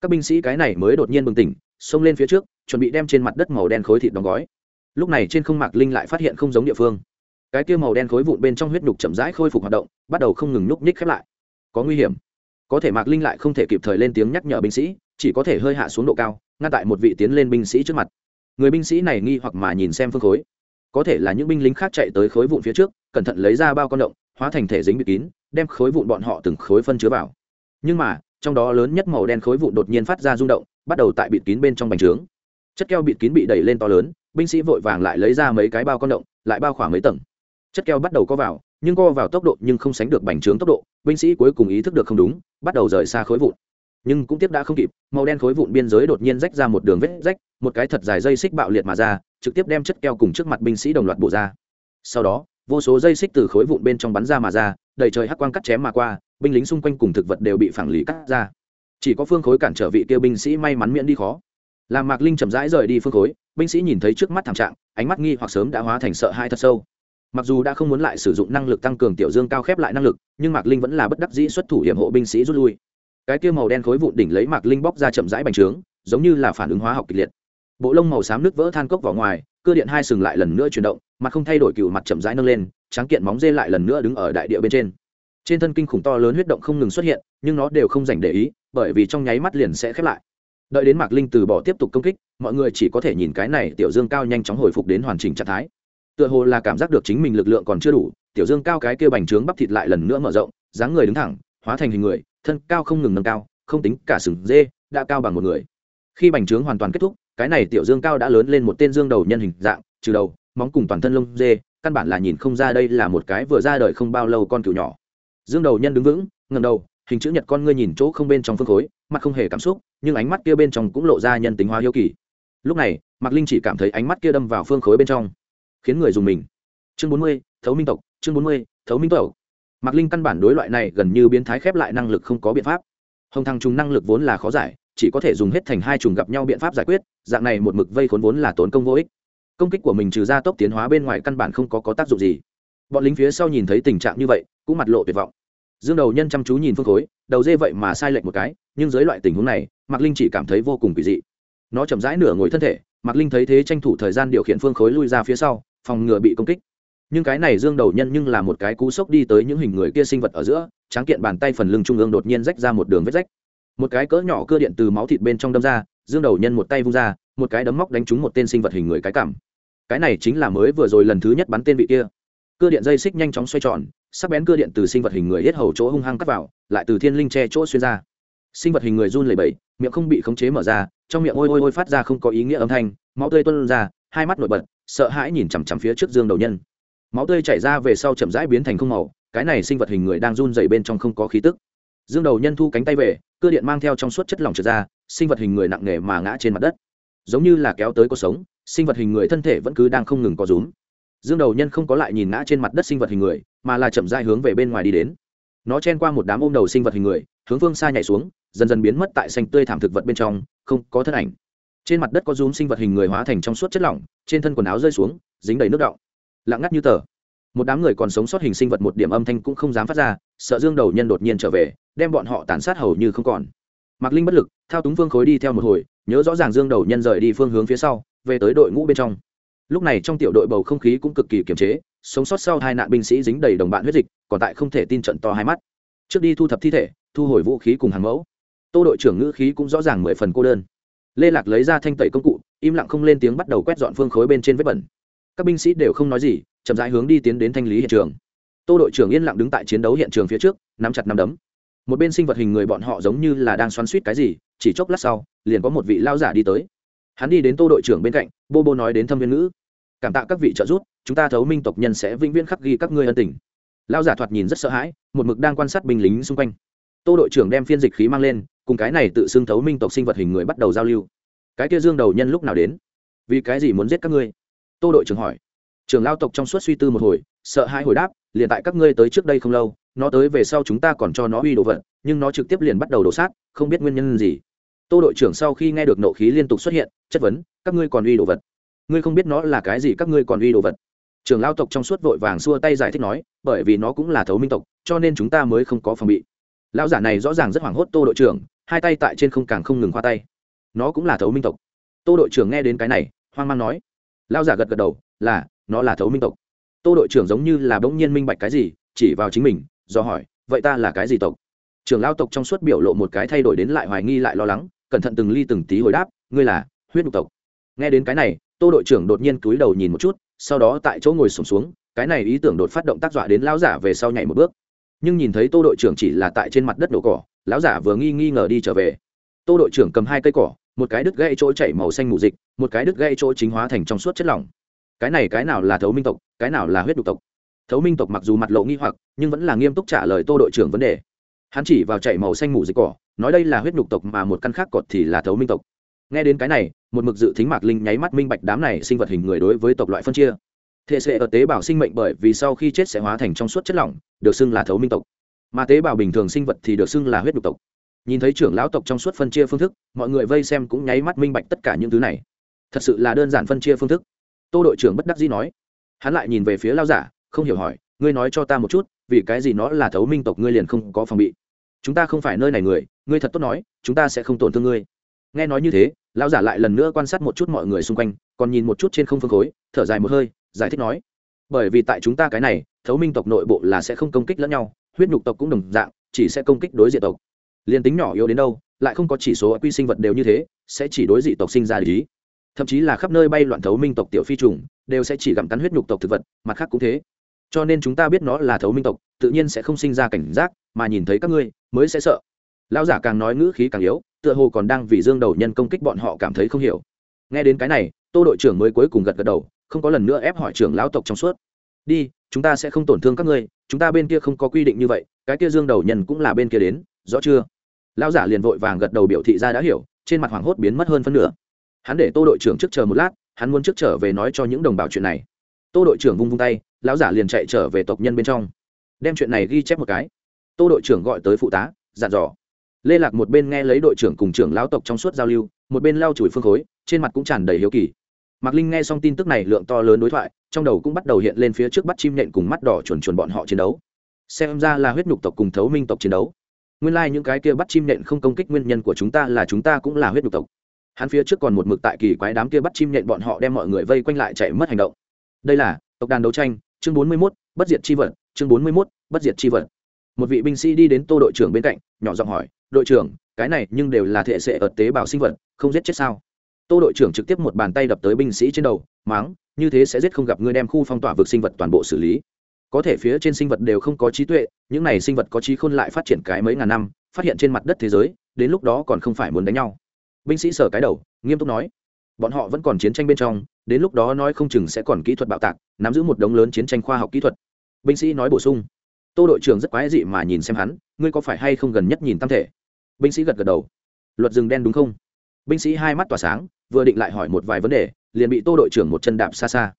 Các binh sĩ cái này mới đột nhiên bừng tỉnh, xông lên phía trước, chuẩn bị đem trên mặt đất màu đen khối thịt đóng gói. Lúc này trên không mạc linh lại phát hiện không giống địa phương. Cái kia màu đen khối vụn bên trong huyết nhục chậm rãi khôi phục hoạt động, bắt đầu không ngừng nhúc nhích khép lại. Có nguy hiểm. Có thể mạc linh lại không thể kịp thời lên tiếng nhắc nhở binh sĩ, chỉ có thể hơi hạ xuống độ cao, ngăn tại một vị tiến lên binh sĩ trước mặt người binh sĩ này nghi hoặc mà nhìn xem phương khối. Có thể là những binh lính khác chạy tới khối vụn phía trước, cẩn thận lấy ra bao con động, hóa thành thể dính bịt kín, đem khối vụn bọn họ từng khối phân chứa vào. Nhưng mà, trong đó lớn nhất màu đen khối vụn đột nhiên phát ra rung động, bắt đầu tại bịt kín bên trong bành trướng. Chất keo bịt kín bị đẩy lên to lớn, binh sĩ vội vàng lại lấy ra mấy cái bao con động, lại bao khoảng mấy tầng. Chất keo bắt đầu co vào, nhưng co vào tốc độ nhưng không sánh được bành trướng tốc độ, binh sĩ cuối cùng ý thức được không đúng, bắt đầu rời xa khối vụn. Nhưng cũng tiếp đã không kịp, màu đen khối vụn biên giới đột nhiên rách ra một đường vết rách một cái thật dài dây xích bạo liệt mà ra, trực tiếp đem chất keo cùng trước mặt binh sĩ đồng loạt bổ ra. Sau đó, vô số dây xích từ khối vụn bên trong bắn ra mà ra, đầy trời hắc quang cắt chém mà qua, binh lính xung quanh cùng thực vật đều bị phản lý cắt ra. Chỉ có phương khối cản trở vị kia binh sĩ may mắn miễn đi khó. Làm mạc linh chậm rãi rời đi phương khối, binh sĩ nhìn thấy trước mắt thảm trạng, ánh mắt nghi hoặc sớm đã hóa thành sợ hãi thật sâu. Mặc dù đã không muốn lại sử dụng năng lực tăng cường tiểu dương cao khép lại năng lực, nhưng mạc linh vẫn là bất đắc dĩ xuất thủ hiểm hộ binh sĩ rút lui. Cái kia màu đen khối vụn đỉnh lấy mạc linh bóc ra chậm rãi bành trướng, giống như là phản ứng hóa học kịch liệt bộ lông màu xám nước vỡ than cốc vào ngoài cơ điện hai sừng lại lần nữa chuyển động, mặt không thay đổi cựu mặt chậm rãi nâng lên, tráng kiện móng dê lại lần nữa đứng ở đại địa bên trên. Trên thân kinh khủng to lớn huyết động không ngừng xuất hiện, nhưng nó đều không dành để ý, bởi vì trong nháy mắt liền sẽ khép lại. Đợi đến mạc linh từ bỏ tiếp tục công kích, mọi người chỉ có thể nhìn cái này tiểu dương cao nhanh chóng hồi phục đến hoàn chỉnh trạng thái. Tựa hồ là cảm giác được chính mình lực lượng còn chưa đủ, tiểu dương cao cái kia bành trướng bắp thịt lại lần nữa mở rộng, dáng người đứng thẳng, hóa thành hình người, thân cao không ngừng nâng cao, không tính cả sừng dê, đã cao bằng một người. Khi bành trướng hoàn toàn kết thúc cái này tiểu dương cao đã lớn lên một tên dương đầu nhân hình dạng, trừ đầu, móng cùng toàn thân lông dê, căn bản là nhìn không ra đây là một cái vừa ra đời không bao lâu con cừu nhỏ. Dương đầu nhân đứng vững ngầm đầu, hình chữ nhật con ngươi nhìn chỗ không bên trong phương khối, mặt không hề cảm xúc, nhưng ánh mắt kia bên trong cũng lộ ra nhân tính hóa hiếu kỳ. Lúc này, mạc linh chỉ cảm thấy ánh mắt kia đâm vào phương khối bên trong, khiến người dùng mình. Chương bốn mươi, thấu minh tộc, chương bốn mươi, thấu minh tộc. Mạc linh căn bản đối loại này gần như biến thái khép lại năng lực không có biện pháp. Hồng thăng trùng năng lực vốn là khó giải chỉ có thể dùng hết thành hai trùng gặp nhau biện pháp giải quyết dạng này một mực vây khốn vốn là tốn công vô ích. Công kích của mình trừ ra tốc tiến hóa bên ngoài căn bản không có, có tác dụng gì. Bọn lính phía sau nhìn thấy tình trạng như vậy cũng mặt lộ tuyệt vọng. Dương đầu nhân chăm chú nhìn phương khối đầu dê vậy mà sai lệch một cái nhưng dưới loại tình huống này mạc linh chỉ cảm thấy vô cùng kỳ dị. Nó chậm rãi nửa ngồi thân thể mạc linh thấy thế tranh thủ thời gian điều khiển phương khối lui ra phía sau phòng ngừa bị công kích. Nhưng cái này dương đầu nhân nhưng là một cái cú sốc đi tới những hình người kia sinh vật ở giữa tráng kiện bàn tay phần lưng trung ương đột nhiên rách ra một đường vết rách một cái cỡ nhỏ cơ điện từ máu thịt bên trong đâm ra, dương đầu nhân một tay vung ra, một cái đấm móc đánh trúng một tên sinh vật hình người cái cảm. Cái này chính là mới vừa rồi lần thứ nhất bắn tên vị kia. Cơ điện dây xích nhanh chóng xoay tròn, sắc bén cơ điện từ sinh vật hình người hết hầu chỗ hung hăng cắt vào, lại từ thiên linh che chỗ xuyên ra. Sinh vật hình người run lẩy bẩy, miệng không bị khống chế mở ra, trong miệng ôi ôi ôi phát ra không có ý nghĩa âm thanh, máu tươi tuôn ra, hai mắt nổi bật, sợ hãi nhìn chằm chằm phía trước dương đầu nhân. Máu tươi chảy ra về sau chậm rãi biến thành không màu, cái này sinh vật hình người đang run dày bên trong không có khí tức dương đầu nhân thu cánh tay về cơ điện mang theo trong suốt chất lỏng trượt ra, sinh vật hình người nặng nề mà ngã trên mặt đất. Giống như là kéo tới cuộc sống, sinh vật hình người thân thể vẫn cứ đang không ngừng có rúm. Dương đầu nhân không có lại nhìn ngã trên mặt đất sinh vật hình người, mà là chậm dai hướng về bên ngoài đi đến. Nó chen qua một đám ôm đầu sinh vật hình người, hướng phương xa nhảy xuống, dần dần biến mất tại xanh tươi thảm thực vật bên trong, không có thân ảnh. Trên mặt đất có rúm sinh vật hình người hóa thành trong suốt chất lỏng, trên thân quần áo rơi xuống, dính đầy nước đọng. Lặng ngắt như tờ một đám người còn sống sót hình sinh vật một điểm âm thanh cũng không dám phát ra, sợ dương đầu nhân đột nhiên trở về, đem bọn họ tàn sát hầu như không còn. Mạc linh bất lực, thao túng phương khối đi theo một hồi, nhớ rõ ràng dương đầu nhân rời đi phương hướng phía sau, về tới đội ngũ bên trong. Lúc này trong tiểu đội bầu không khí cũng cực kỳ kiềm chế, sống sót sau hai nạn binh sĩ dính đầy đồng bạn huyết dịch, còn tại không thể tin trận to hai mắt. Trước đi thu thập thi thể, thu hồi vũ khí cùng hàng mẫu. Tô đội trưởng ngữ khí cũng rõ ràng mười phần cô đơn. Lê lạc lấy ra thanh tẩy công cụ, im lặng không lên tiếng bắt đầu quét dọn phương khối bên trên vết bẩn. Các binh sĩ đều không nói gì chậm rãi hướng đi tiến đến thanh lý hiện trường. Tô đội trưởng yên lặng đứng tại chiến đấu hiện trường phía trước, nắm chặt nắm đấm. Một bên sinh vật hình người bọn họ giống như là đang xoắn suýt cái gì, chỉ chốc lát sau, liền có một vị lao giả đi tới. Hắn đi đến tô đội trưởng bên cạnh, bô bô nói đến thâm viên ngữ. Cảm tạ các vị trợ giúp, chúng ta thấu minh tộc nhân sẽ vĩnh viễn khắc ghi các ngươi ân tình. Lao giả thoạt nhìn rất sợ hãi, một mực đang quan sát binh lính xung quanh. Tô đội trưởng đem phiên dịch khí mang lên, cùng cái này tự xưng thấu minh tộc sinh vật hình người bắt đầu giao lưu. Cái kia dương đầu nhân lúc nào đến? Vì cái gì muốn giết các ngươi? Tô đội trưởng hỏi trưởng lao tộc trong suốt suy tư một hồi, sợ hãi hồi đáp, liền tại các ngươi tới trước đây không lâu, nó tới về sau chúng ta còn cho nó uy đồ vật, nhưng nó trực tiếp liền bắt đầu đổ sát không biết nguyên nhân gì. Tô đội trưởng sau khi nghe được nộ khí liên tục xuất hiện, chất vấn, các ngươi còn uy đồ vật? Ngươi không biết nó là cái gì, các ngươi còn uy đồ vật? Trưởng lao tộc trong suốt vội vàng xua tay giải thích nói, bởi vì nó cũng là thấu minh tộc, cho nên chúng ta mới không có phòng bị. Lão giả này rõ ràng rất hoảng hốt tô đội trưởng, hai tay tại trên không càng không ngừng khoa tay. Nó cũng là thấu minh tộc. Tô đội trưởng nghe đến cái này, hoang mang nói. Lão giả gật gật đầu, là nó là thấu minh tộc. Tô đội trưởng giống như là bỗng nhiên minh bạch cái gì chỉ vào chính mình do hỏi vậy ta là cái gì tộc? Trưởng lao tộc trong suốt biểu lộ một cái thay đổi đến lại hoài nghi lại lo lắng cẩn thận từng ly từng tí hồi đáp ngươi là huyết nhục tộc. Nghe đến cái này tô đội trưởng đột nhiên cúi đầu nhìn một chút sau đó tại chỗ ngồi sùng xuống, xuống cái này ý tưởng đột phát động tác dọa đến lão giả về sau nhảy một bước. Nhưng nhìn thấy tô đội trưởng chỉ là tại trên mặt đất đổ cỏ lão giả vừa nghi nghi ngờ đi trở về. Tô đội trưởng cầm hai cây cỏ một cái đứt gãy chỗ chảy màu xanh mù dịch một cái đứt gãy chỗ chính hóa thành trong suốt chất lỏng cái này cái nào là thấu minh tộc, cái nào là huyết đục tộc. Thấu minh tộc mặc dù mặt lộ nghi hoặc, nhưng vẫn là nghiêm túc trả lời tô đội trưởng vấn đề. Hắn chỉ vào chạy màu xanh mù dịch cỏ, nói đây là huyết nhục tộc mà một căn khác cọt thì là thấu minh tộc. Nghe đến cái này, một mực dự thính mạc linh nháy mắt minh bạch đám này sinh vật hình người đối với tộc loại phân chia. Thể sẽ ở tế bào sinh mệnh bởi vì sau khi chết sẽ hóa thành trong suốt chất lỏng, được xưng là thấu minh tộc. Mà tế bào bình thường sinh vật thì được xưng là huyết nhục tộc. Nhìn thấy trưởng lão tộc trong suốt phân chia phương thức, mọi người vây xem cũng nháy mắt minh bạch tất cả những thứ này. Thật sự là đơn giản phân chia phương thức tô đội trưởng bất đắc dĩ nói. Hắn lại nhìn về phía lao giả, không hiểu hỏi, ngươi nói cho ta một chút, vì cái gì nó là thấu minh tộc ngươi liền không có phòng bị? Chúng ta không phải nơi này người, ngươi thật tốt nói, chúng ta sẽ không tổn thương ngươi. Nghe nói như thế, lão giả lại lần nữa quan sát một chút mọi người xung quanh, còn nhìn một chút trên không phương khối, thở dài một hơi, giải thích nói, bởi vì tại chúng ta cái này, thấu minh tộc nội bộ là sẽ không công kích lẫn nhau, huyết nhục tộc cũng đồng dạng, chỉ sẽ công kích đối diện tộc. Liền tính nhỏ yếu đến đâu, lại không có chỉ số quy sinh vật đều như thế, sẽ chỉ đối dị tộc sinh ra lý thậm chí là khắp nơi bay loạn thấu minh tộc tiểu phi trùng, đều sẽ chỉ gặm cắn huyết nhục tộc thực vật, mặt khác cũng thế. Cho nên chúng ta biết nó là thấu minh tộc, tự nhiên sẽ không sinh ra cảnh giác, mà nhìn thấy các ngươi, mới sẽ sợ. Lão giả càng nói ngữ khí càng yếu, tựa hồ còn đang vì dương đầu nhân công kích bọn họ cảm thấy không hiểu. Nghe đến cái này, tô đội trưởng mới cuối cùng gật gật đầu, không có lần nữa ép hỏi trưởng lão tộc trong suốt. Đi, chúng ta sẽ không tổn thương các ngươi, chúng ta bên kia không có quy định như vậy, cái kia dương đầu nhân cũng là bên kia đến, rõ chưa? Lão giả liền vội vàng gật đầu biểu thị ra đã hiểu, trên mặt hoảng hốt biến mất hơn phân nửa hắn để tô đội trưởng trước chờ một lát, hắn muốn trước trở về nói cho những đồng bào chuyện này. Tô đội trưởng vung vung tay, lão giả liền chạy trở về tộc nhân bên trong. Đem chuyện này ghi chép một cái. Tô đội trưởng gọi tới phụ tá, dặn dò. Lê lạc một bên nghe lấy đội trưởng cùng trưởng lão tộc trong suốt giao lưu, một bên lau chùi phương khối, trên mặt cũng tràn đầy hiếu kỳ. Mạc linh nghe xong tin tức này lượng to lớn đối thoại, trong đầu cũng bắt đầu hiện lên phía trước bắt chim nhện cùng mắt đỏ chuồn chuồn bọn họ chiến đấu. Xem ra là huyết nhục tộc cùng thấu minh tộc chiến đấu. Nguyên lai、like、những cái kia bắt chim nhện không công kích nguyên nhân của chúng ta là chúng ta cũng là huyết nhục tộc hắn phía trước còn một mực tại kỳ quái đám kia bắt chim nhện bọn họ đem mọi người vây quanh lại chạy mất hành động. Đây là, tộc đàn đấu tranh, chương bốn mươi mốt, bất diệt chi vật, chương bốn mươi mốt, bất diệt chi vật. Một vị binh sĩ đi đến tô đội trưởng bên cạnh, nhỏ giọng hỏi, đội trưởng, cái này nhưng đều là thể sệ ở tế bào sinh vật, không giết chết sao? Tô đội trưởng trực tiếp một bàn tay đập tới binh sĩ trên đầu, máng, như thế sẽ giết không gặp ngươi đem khu phong tỏa vực sinh vật toàn bộ xử lý. Có thể phía trên sinh vật đều không có trí tuệ, những này sinh vật có trí khôn lại phát triển cái mấy ngàn năm, phát hiện trên mặt đất thế giới, đến lúc đó còn không phải muốn đánh nhau binh sĩ sở cái đầu, nghiêm túc nói, bọn họ vẫn còn chiến tranh bên trong, đến lúc đó nói không chừng sẽ còn kỹ thuật bạo tạc, nắm giữ một đống lớn chiến tranh khoa học kỹ thuật. Binh sĩ nói bổ sung, tô đội trưởng rất quái dị mà nhìn xem hắn, ngươi có phải hay không gần nhất nhìn tam thể? Binh sĩ gật gật đầu, luật rừng đen đúng không? Binh sĩ hai mắt tỏa sáng, vừa định lại hỏi một vài vấn đề, liền bị tô đội trưởng một chân đạp xa xa.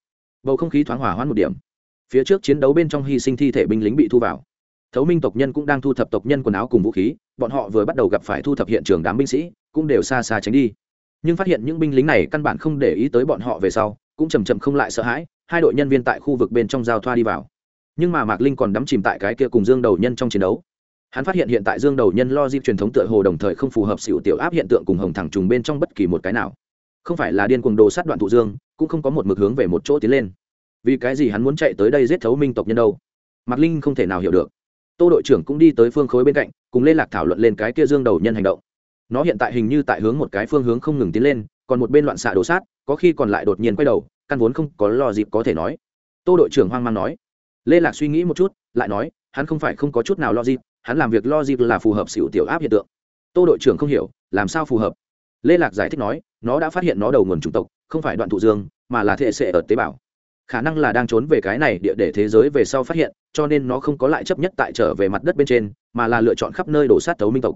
Bầu không khí thoáng hỏa hoãn một điểm. Phía trước chiến đấu bên trong hy sinh thi thể binh lính bị thu vào. Thấu minh tộc nhân cũng đang thu thập tộc nhân quần áo cùng vũ khí, bọn họ vừa bắt đầu gặp phải thu thập hiện trường đám binh sĩ cũng đều xa xa tránh đi. Nhưng phát hiện những binh lính này căn bản không để ý tới bọn họ về sau, cũng chầm chậm không lại sợ hãi, hai đội nhân viên tại khu vực bên trong giao thoa đi vào. Nhưng mà mạc linh còn đắm chìm tại cái kia cùng dương đầu nhân trong chiến đấu. Hắn phát hiện hiện tại dương đầu nhân lo dịp truyền thống tựa hồ đồng thời không phù hợp xỉu tiểu áp hiện tượng cùng hồng thẳng trùng bên trong bất kỳ một cái nào. Không phải là điên cuồng đồ sát đoạn thụ dương, cũng không có một mực hướng về một chỗ tiến lên. Vì cái gì hắn muốn chạy tới đây giết thấu minh tộc nhân đâu? Mạc linh không thể nào hiểu được. Tô đội trưởng cũng đi tới phương khối bên cạnh, cùng liên lạc thảo luận lên cái kia dương đầu nhân hành động nó hiện tại hình như tại hướng một cái phương hướng không ngừng tiến lên, còn một bên loạn xạ đổ sát, có khi còn lại đột nhiên quay đầu, căn vốn không có lo dịp có thể nói. Tô đội trưởng hoang mang nói. Lê lạc suy nghĩ một chút, lại nói, hắn không phải không có chút nào lo dịp, hắn làm việc lo dịp là phù hợp xỉu tiểu áp hiện tượng. Tô đội trưởng không hiểu, làm sao phù hợp? Lê lạc giải thích nói, nó đã phát hiện nó đầu nguồn chủng tộc, không phải đoạn thụ dương, mà là thể sệ ở tế bào. Khả năng là đang trốn về cái này địa để thế giới về sau phát hiện, cho nên nó không có lại chấp nhất tại trở về mặt đất bên trên, mà là lựa chọn khắp nơi đổ sát tấu minh tộc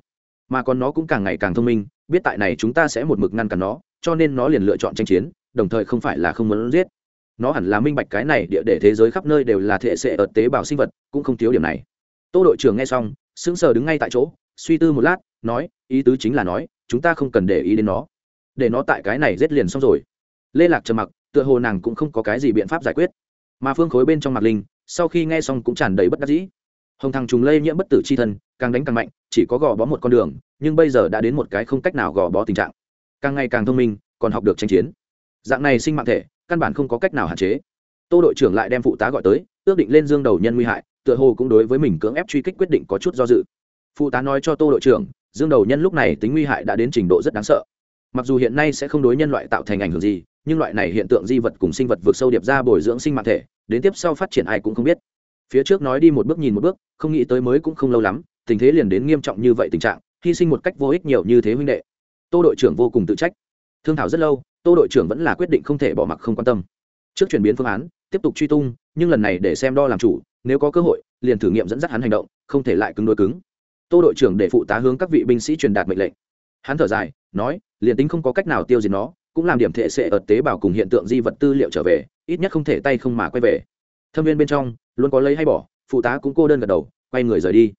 mà còn nó cũng càng ngày càng thông minh, biết tại này chúng ta sẽ một mực ngăn cản nó, cho nên nó liền lựa chọn tranh chiến, đồng thời không phải là không muốn giết. Nó hẳn là minh bạch cái này địa để thế giới khắp nơi đều là thể sệ ở tế bào sinh vật, cũng không thiếu điểm này. Tô đội trưởng nghe xong, sững sờ đứng ngay tại chỗ, suy tư một lát, nói, ý tứ chính là nói, chúng ta không cần để ý đến nó. Để nó tại cái này giết liền xong rồi. Lê lạc trầm mặc, tựa hồ nàng cũng không có cái gì biện pháp giải quyết. Mà phương khối bên trong mặt linh, sau khi nghe xong cũng tràn đầy bất đắc dĩ. Hồng thằng trùng lây nhiễm bất tử c h i thân càng đánh càng mạnh chỉ có gò bó một con đường, nhưng bây giờ đã đến một cái không cách nào gò bó tình trạng. Càng ngày càng thông minh, còn học được tranh chiến. Dạng này sinh mạng thể, căn bản không có cách nào hạn chế. Tô đội trưởng lại đem phụ tá gọi tới, ước định lên dương đầu nhân nguy hại, tựa hồ cũng đối với mình cưỡng ép truy kích quyết định có chút do dự. Phụ tá nói cho tô đội trưởng, dương đầu nhân lúc này tính nguy hại đã đến trình độ rất đáng sợ. Mặc dù hiện nay sẽ không đối nhân loại tạo thành ảnh hưởng gì, nhưng loại này hiện tượng di vật cùng sinh vật vượt sâu điệp ra bồi dưỡng sinh mạng thể, đến tiếp sau phát triển ai cũng không biết. Phía trước nói đi một bước nhìn một bước, không nghĩ tới mới cũng không lâu lắm tình thế liền đến nghiêm trọng như vậy tình trạng, hy sinh một cách vô ích nhiều như thế huynh đệ. Tô đội trưởng vô cùng tự trách. Thương thảo rất lâu, tô đội trưởng vẫn là quyết định không thể bỏ mặc không quan tâm. Trước chuyển biến phương án, tiếp tục truy tung, nhưng lần này để xem đo làm chủ, nếu có cơ hội, liền thử nghiệm dẫn dắt hắn hành động, không thể lại cứng đôi cứng. Tô đội trưởng để phụ tá hướng các vị binh sĩ truyền đạt mệnh lệnh. Hắn thở dài, nói, liền tính không có cách nào tiêu diệt nó, cũng làm điểm thể sệ ở tế bào cùng hiện tượng di vật tư liệu trở về, ít nhất không thể tay không mà quay về. Thâm viên bên trong, luôn có lấy hay bỏ, phụ tá cũng cô đơn gật đầu, quay người rời đi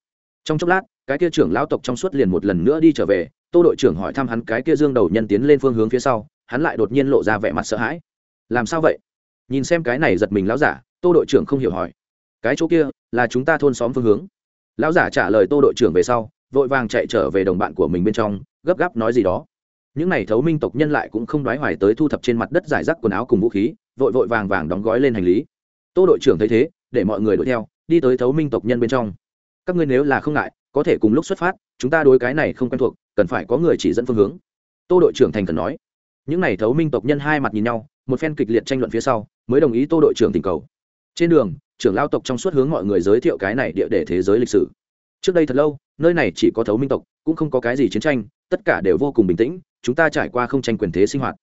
trong chốc lát, cái kia trưởng lão tộc trong suốt liền một lần nữa đi trở về, tô đội trưởng hỏi thăm hắn cái kia dương đầu nhân tiến lên phương hướng phía sau, hắn lại đột nhiên lộ ra vẻ mặt sợ hãi. Làm sao vậy? Nhìn xem cái này giật mình lão giả, tô đội trưởng không hiểu hỏi. Cái chỗ kia là chúng ta thôn xóm phương hướng. Lão giả trả lời tô đội trưởng về sau, vội vàng chạy trở về đồng bạn của mình bên trong, gấp gáp nói gì đó. Những n à y thấu minh tộc nhân lại cũng không đoái hoài tới thu thập trên mặt đất giải rác quần áo cùng vũ khí, vội vội vàng vàng đóng gói lên hành lý. Tô đội trưởng thấy thế, để mọi người đuổi theo, đi tới thấu minh tộc nhân bên trong các ngươi nếu là không ngại, có thể cùng lúc xuất phát, chúng ta đối cái này không quen thuộc, cần phải có người chỉ dẫn phương hướng. Tô đội trưởng thành cần nói. Những n à y thấu minh tộc nhân hai mặt nhìn nhau, một phen kịch liệt tranh luận phía sau, mới đồng ý tô đội trưởng tình cầu. Trên đường, trưởng lao tộc trong suốt hướng mọi người giới thiệu cái này địa để thế giới lịch sử. Trước đây thật lâu, nơi này chỉ có thấu minh tộc, cũng không có cái gì chiến tranh, tất cả đều vô cùng bình tĩnh, chúng ta trải qua không tranh quyền thế sinh hoạt.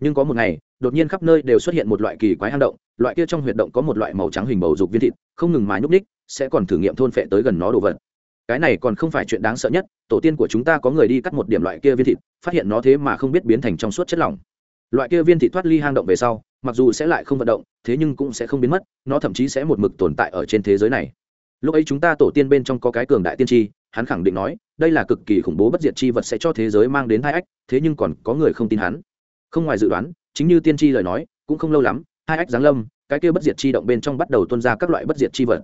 Nhưng có một ngày, đột nhiên khắp nơi đều xuất hiện một loại kỳ quái hang động, loại kia trong huyệt động có một loại màu trắng hình bầu dục viên thịt, không ngừng mà nhúc ních sẽ còn thử nghiệm thôn phệ tới gần nó đồ vật. Cái này còn không phải chuyện đáng sợ nhất, tổ tiên của chúng ta có người đi cắt một điểm loại kia viên thịt, phát hiện nó thế mà không biết biến thành trong suốt chất lỏng. Loại kia viên thịt thoát ly hang động về sau, mặc dù sẽ lại không vận động, thế nhưng cũng sẽ không biến mất, nó thậm chí sẽ một mực tồn tại ở trên thế giới này. Lúc ấy chúng ta tổ tiên bên trong có cái cường đại tiên tri, hắn khẳng định nói, đây là cực kỳ khủng bố bất diệt chi vật sẽ cho thế giới mang đến hai ách, thế nhưng còn có người không tin hắn. Không ngoài dự đoán, chính như tiên tri lời nói, cũng không lâu lắm, hai ách giáng lâm, cái kia bất diệt chi động bên trong bắt đầu tuân ra các loại bất diệt chi vật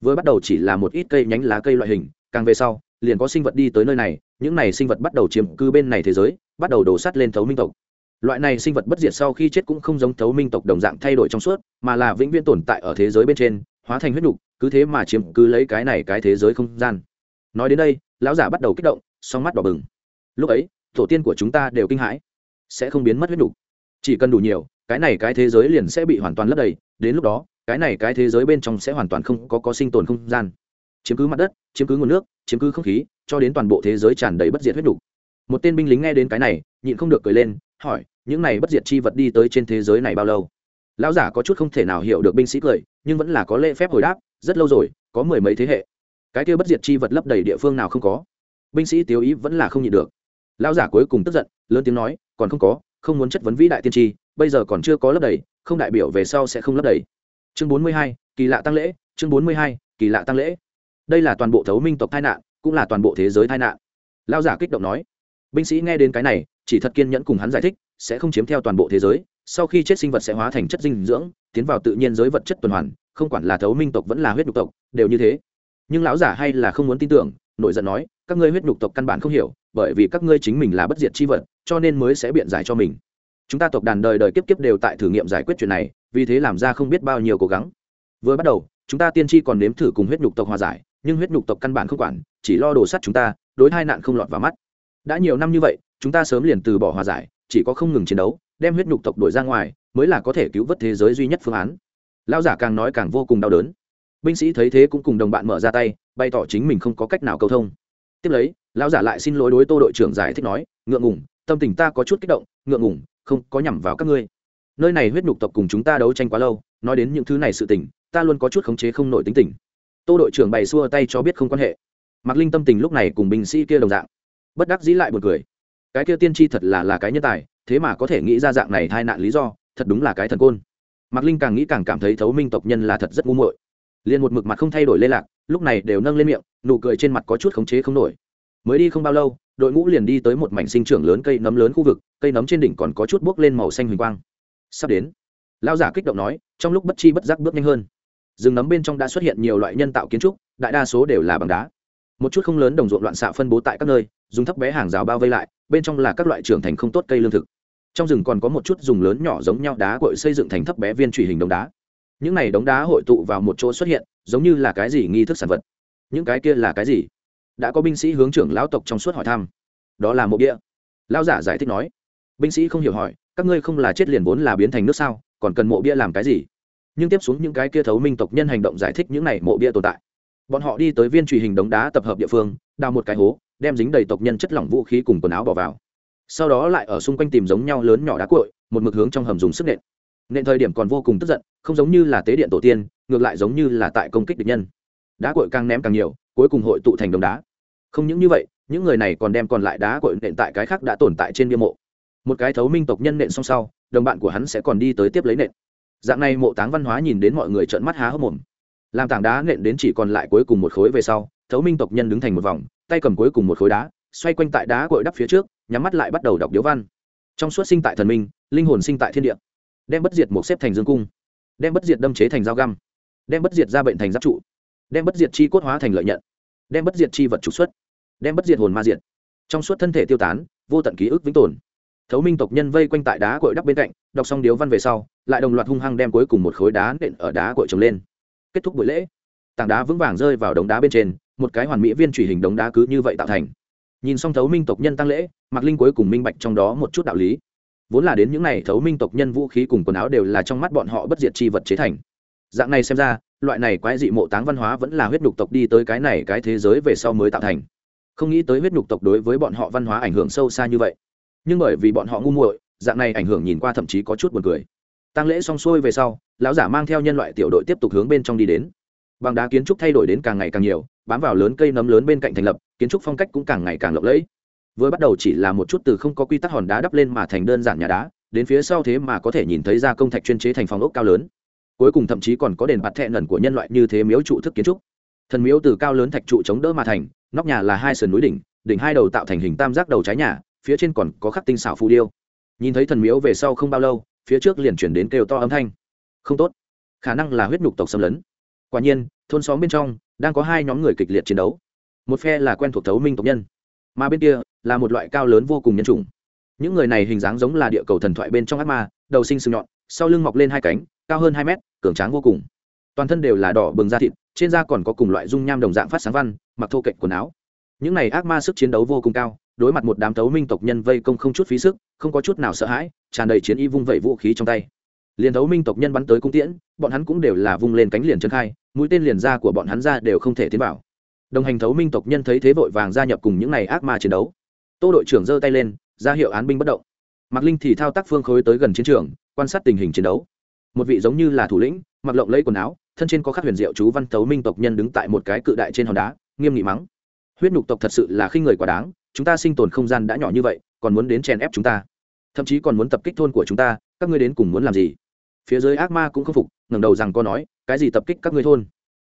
vừa bắt đầu chỉ là một ít cây nhánh lá cây loại hình càng về sau liền có sinh vật đi tới nơi này những này sinh vật bắt đầu chiếm cư bên này thế giới bắt đầu đổ sắt lên thấu minh tộc. Loại này sinh vật bất diệt sau khi chết cũng không giống thấu minh tộc đồng dạng thay đổi trong suốt mà là vĩnh viễn tồn tại ở thế giới bên trên hóa thành huyết nục, cứ thế mà chiếm cứ lấy cái này cái thế giới không gian. Nói đến đây lão giả bắt đầu kích động song mắt đỏ bừng. Lúc ấy tổ tiên của chúng ta đều kinh hãi sẽ không biến mất huyết nục chỉ cần đủ nhiều, cái này cái thế giới liền sẽ bị hoàn toàn lấp đầy, đến lúc đó, cái này cái thế giới bên trong sẽ hoàn toàn không có có sinh tồn không gian. Chiếm cứ mặt đất, chiếm cứ nguồn nước, chiếm cứ không khí, cho đến toàn bộ thế giới tràn đầy bất diệt huyết đủ. một tên binh lính nghe đến cái này, nhịn không được cười lên, hỏi, những này bất diệt chi vật đi tới trên thế giới này bao lâu? Lão giả có chút không thể nào hiểu được binh sĩ cười, nhưng vẫn là có lễ phép hồi đáp, rất lâu rồi, có mười mấy thế hệ. Cái kia bất diệt chi vật lấp đầy địa phương nào không có? Binh sĩ tiêu ý vẫn là không nhịn được. Lão giả cuối cùng tức giận, lớn tiếng nói, còn không có không muốn chất vấn vĩ đại tiên tri, bây giờ còn chưa có lấp đầy, không đại biểu về sau sẽ không lấp đầy. Chương bốn mươi hai, kỳ lạ tăng lễ, chương bốn mươi hai, kỳ lạ tăng lễ. Đây là toàn bộ thấu minh tộc tai nạn, cũng là toàn bộ thế giới tai nạn. Lão giả kích động nói. Binh sĩ nghe đến cái này, chỉ thật kiên nhẫn cùng hắn giải thích, sẽ không chiếm theo toàn bộ thế giới, sau khi chết sinh vật sẽ hóa thành chất dinh dưỡng, tiến vào tự nhiên giới vật chất tuần hoàn, không quản là thấu minh tộc vẫn là huyết nhục tộc, đều như thế. Nhưng lão giả hay là không muốn tin tưởng, nổi giận nói, các ngươi huyết nhục tộc căn bản không hiểu, bởi vì các ngươi chính mình là bất diệt chi vật cho nên mới sẽ biện giải cho mình. Chúng ta tộc đàn đời đời kiếp kiếp đều tại thử nghiệm giải quyết chuyện này, vì thế làm ra không biết bao nhiêu cố gắng. Vừa bắt đầu, chúng ta tiên tri còn nếm thử cùng huyết nhục tộc hòa giải, nhưng huyết nhục tộc căn bản không quản, chỉ lo đổ sắt chúng ta, đối hai nạn không lọt vào mắt. Đã nhiều năm như vậy, chúng ta sớm liền từ bỏ hòa giải, chỉ có không ngừng chiến đấu, đem huyết nhục tộc đuổi ra ngoài, mới là có thể cứu vớt thế giới duy nhất phương án. Lão giả càng nói càng vô cùng đau đớn. Binh sĩ thấy thế cũng cùng đồng bạn mở ra tay, bày tỏ chính mình không có cách nào cầu thông. Tiếp lấy, lão giả lại xin lỗi đối tô đội trưởng giải thích nói, ngượng ngùng tâm tình ta có chút kích động, ngượng ngùng, không, có nhằm vào các ngươi. Nơi này huyết nhục tộc cùng chúng ta đấu tranh quá lâu, nói đến những thứ này sự tình, ta luôn có chút khống chế không nổi tính tình. Tô đội trưởng bày xua tay cho biết không quan hệ. Mạc linh tâm tình lúc này cùng binh sĩ kia đồng dạng. Bất đắc dĩ lại một cười. Cái kia tiên tri thật là là cái nhân tài, thế mà có thể nghĩ ra dạng này hai nạn lý do, thật đúng là cái thần côn. Mạc linh càng nghĩ càng cảm thấy thấu minh tộc nhân là thật rất ngu muội. Liền một mực mặt không thay đổi lê lạc, lúc này đều nâng lên miệng, nụ cười trên mặt có chút khống chế không nổi mới đi không bao lâu, đội ngũ liền đi tới một mảnh sinh trưởng lớn cây nấm lớn khu vực, cây nấm trên đỉnh còn có chút bốc lên màu xanh huỳnh quang. Sắp đến lao giả kích động nói, trong lúc bất chi bất giác bước nhanh hơn. Rừng nấm bên trong đã xuất hiện nhiều loại nhân tạo kiến trúc, đại đa số đều là bằng đá. Một chút không lớn đồng ruộng loạn xạ phân bố tại các nơi, dùng thấp bé hàng rào bao vây lại, bên trong là các loại trưởng thành không tốt cây lương thực. Trong rừng còn có một chút dùng lớn nhỏ giống nhau đá cội xây dựng thành thấp bé viên truy hình đống đá. Những này đống đá hội tụ vào một chỗ xuất hiện, giống như là cái gì nghi thức sản vật. Những cái kia là cái gì? Đã có binh sĩ hướng trưởng lão tộc trong suốt hỏi thăm. Đó là mộ bia. Lão giả giải thích nói. Binh sĩ không hiểu hỏi, các ngươi không là chết liền vốn là biến thành nước sao, còn cần mộ bia làm cái gì? Nhưng tiếp xuống những cái kia thấu minh tộc nhân hành động giải thích những này mộ bia tồn tại. Bọn họ đi tới viên truy hình đống đá tập hợp địa phương, đào một cái hố, đem dính đầy tộc nhân chất lỏng vũ khí cùng quần áo bỏ vào. Sau đó lại ở xung quanh tìm giống nhau lớn nhỏ đá cội một mực hướng trong hầm dùng sức nện. Nện thời điểm còn vô cùng tức giận, không giống như là tế điện tổ tiên, ngược lại giống như là tại công kích địch nhân. Đá cội càng ném càng nhiều, cuối cùng hội tụ thành đống đá không những như vậy, những người này còn đem còn lại đá cội nện tại cái khác đã tồn tại trên bia mộ. Một cái thấu minh tộc nhân nện xong sau, đồng bạn của hắn sẽ còn đi tới tiếp lấy nện. Dạng này mộ táng văn hóa nhìn đến mọi người trợn mắt há hốc mồm. Làm tảng đá nện đến chỉ còn lại cuối cùng một khối về sau, thấu minh tộc nhân đứng thành một vòng, tay cầm cuối cùng một khối đá, xoay quanh tại đá cội đắp phía trước, nhắm mắt lại bắt đầu đọc điếu văn. Trong suốt sinh tại thần minh, linh hồn sinh tại thiên địa. Đem bất diệt một xếp thành dương cung. Đem bất diệt đâm chế thành dao găm. Đem bất diệt ra bệnh thành giáp trụ. Đem bất diệt chi cốt hóa thành lợi nhận đem bất diệt chi vật trục xuất, đem bất diệt hồn ma diệt. Trong suốt thân thể tiêu tán, vô tận ký ức vĩnh tồn. Thấu minh tộc nhân vây quanh tại đá cội đắp bên cạnh, đọc xong điếu văn về sau, lại đồng loạt hung hăng đem cuối cùng một khối đá nện ở đá cội trồng lên. Kết thúc buổi lễ, tảng đá vững vàng rơi vào đống đá bên trên, một cái hoàn mỹ viên truy hình đống đá cứ như vậy tạo thành. Nhìn xong thấu minh tộc nhân tăng lễ, mạc linh cuối cùng minh bạch trong đó một chút đạo lý. Vốn là đến những n à y thấu minh tộc nhân vũ khí cùng quần áo đều là trong mắt bọn họ bất diệt chi vật chế thành. Dạng này xem ra loại này quái dị mộ táng văn hóa vẫn là huyết nhục tộc đi tới cái này cái thế giới về sau mới tạo thành. Không nghĩ tới huyết nhục tộc đối với bọn họ văn hóa ảnh hưởng sâu xa như vậy. Nhưng bởi vì bọn họ ngu muội, dạng này ảnh hưởng nhìn qua thậm chí có chút buồn cười. Tăng lễ xong xuôi về sau, lão giả mang theo nhân loại tiểu đội tiếp tục hướng bên trong đi đến. Bằng đá kiến trúc thay đổi đến càng ngày càng nhiều, bám vào lớn cây nấm lớn bên cạnh thành lập, kiến trúc phong cách cũng càng ngày càng lộng lẫy. Vừa bắt đầu chỉ là một chút từ không có quy tắc hòn đá đắp lên mà thành đơn giản nhà đá, đến phía sau thế mà có thể nhìn thấy ra công thạch chuyên chế thành phòng ốc cao lớn cuối cùng thậm chí còn có đền bạt thẹn lần của nhân loại như thế miếu trụ thức kiến trúc. Thần miếu từ cao lớn thạch trụ chống đỡ mà thành, nóc nhà là hai sườn núi đỉnh đỉnh hai đầu tạo thành hình tam giác đầu trái nhà, phía trên còn có khắc tinh xảo phù điêu. Nhìn thấy thần miếu về sau không bao lâu, phía trước liền chuyển đến kêu to âm thanh. Không tốt, khả năng là huyết nhục tộc xâm lấn. Quả nhiên, thôn xóm bên trong đang có hai nhóm người kịch liệt chiến đấu. Một phe là quen thuộc thấu minh tộc nhân, mà bên kia là một loại cao lớn vô cùng nhân chủng. Những người này hình dáng giống là địa cầu thần thoại bên trong ác ma, đầu sinh sừng nhọn, sau lưng mọc lên hai cánh, cao hơn hai mét cường tráng vô cùng. Toàn thân đều là đỏ bừng da thịt, trên da còn có cùng loại dung nham đồng dạng phát sáng văn, mặc thô cạnh quần áo. Những này ác ma sức chiến đấu vô cùng cao, đối mặt một đám thấu minh tộc nhân vây công không chút phí sức, không có chút nào sợ hãi, tràn đầy chiến y vung vẩy vũ khí trong tay. Liền thấu minh tộc nhân bắn tới cung tiễn, bọn hắn cũng đều là vung lên cánh liền chân khai, mũi tên liền ra của bọn hắn ra đều không thể tiến vào. Đồng hành thấu minh tộc nhân thấy thế vội vàng gia nhập cùng những n à y ác ma chiến đấu. Tô đội trưởng giơ tay lên, ra hiệu án binh bất động. Mạc linh thì thao tác phương khối tới gần chiến trường, quan sát tình hình chiến đấu một vị giống như là thủ lĩnh, mặc lộng lấy quần áo, thân trên có khắc huyền diệu chú văn thấu minh tộc nhân đứng tại một cái cự đại trên hòn đá, nghiêm nghị mắng. Huyết nhục tộc thật sự là khi người quá đáng, chúng ta sinh tồn không gian đã nhỏ như vậy, còn muốn đến chèn ép chúng ta. Thậm chí còn muốn tập kích thôn của chúng ta, các ngươi đến cùng muốn làm gì? Phía dưới ác ma cũng không phục, ngẩng đầu rằng có nói, cái gì tập kích các ngươi thôn?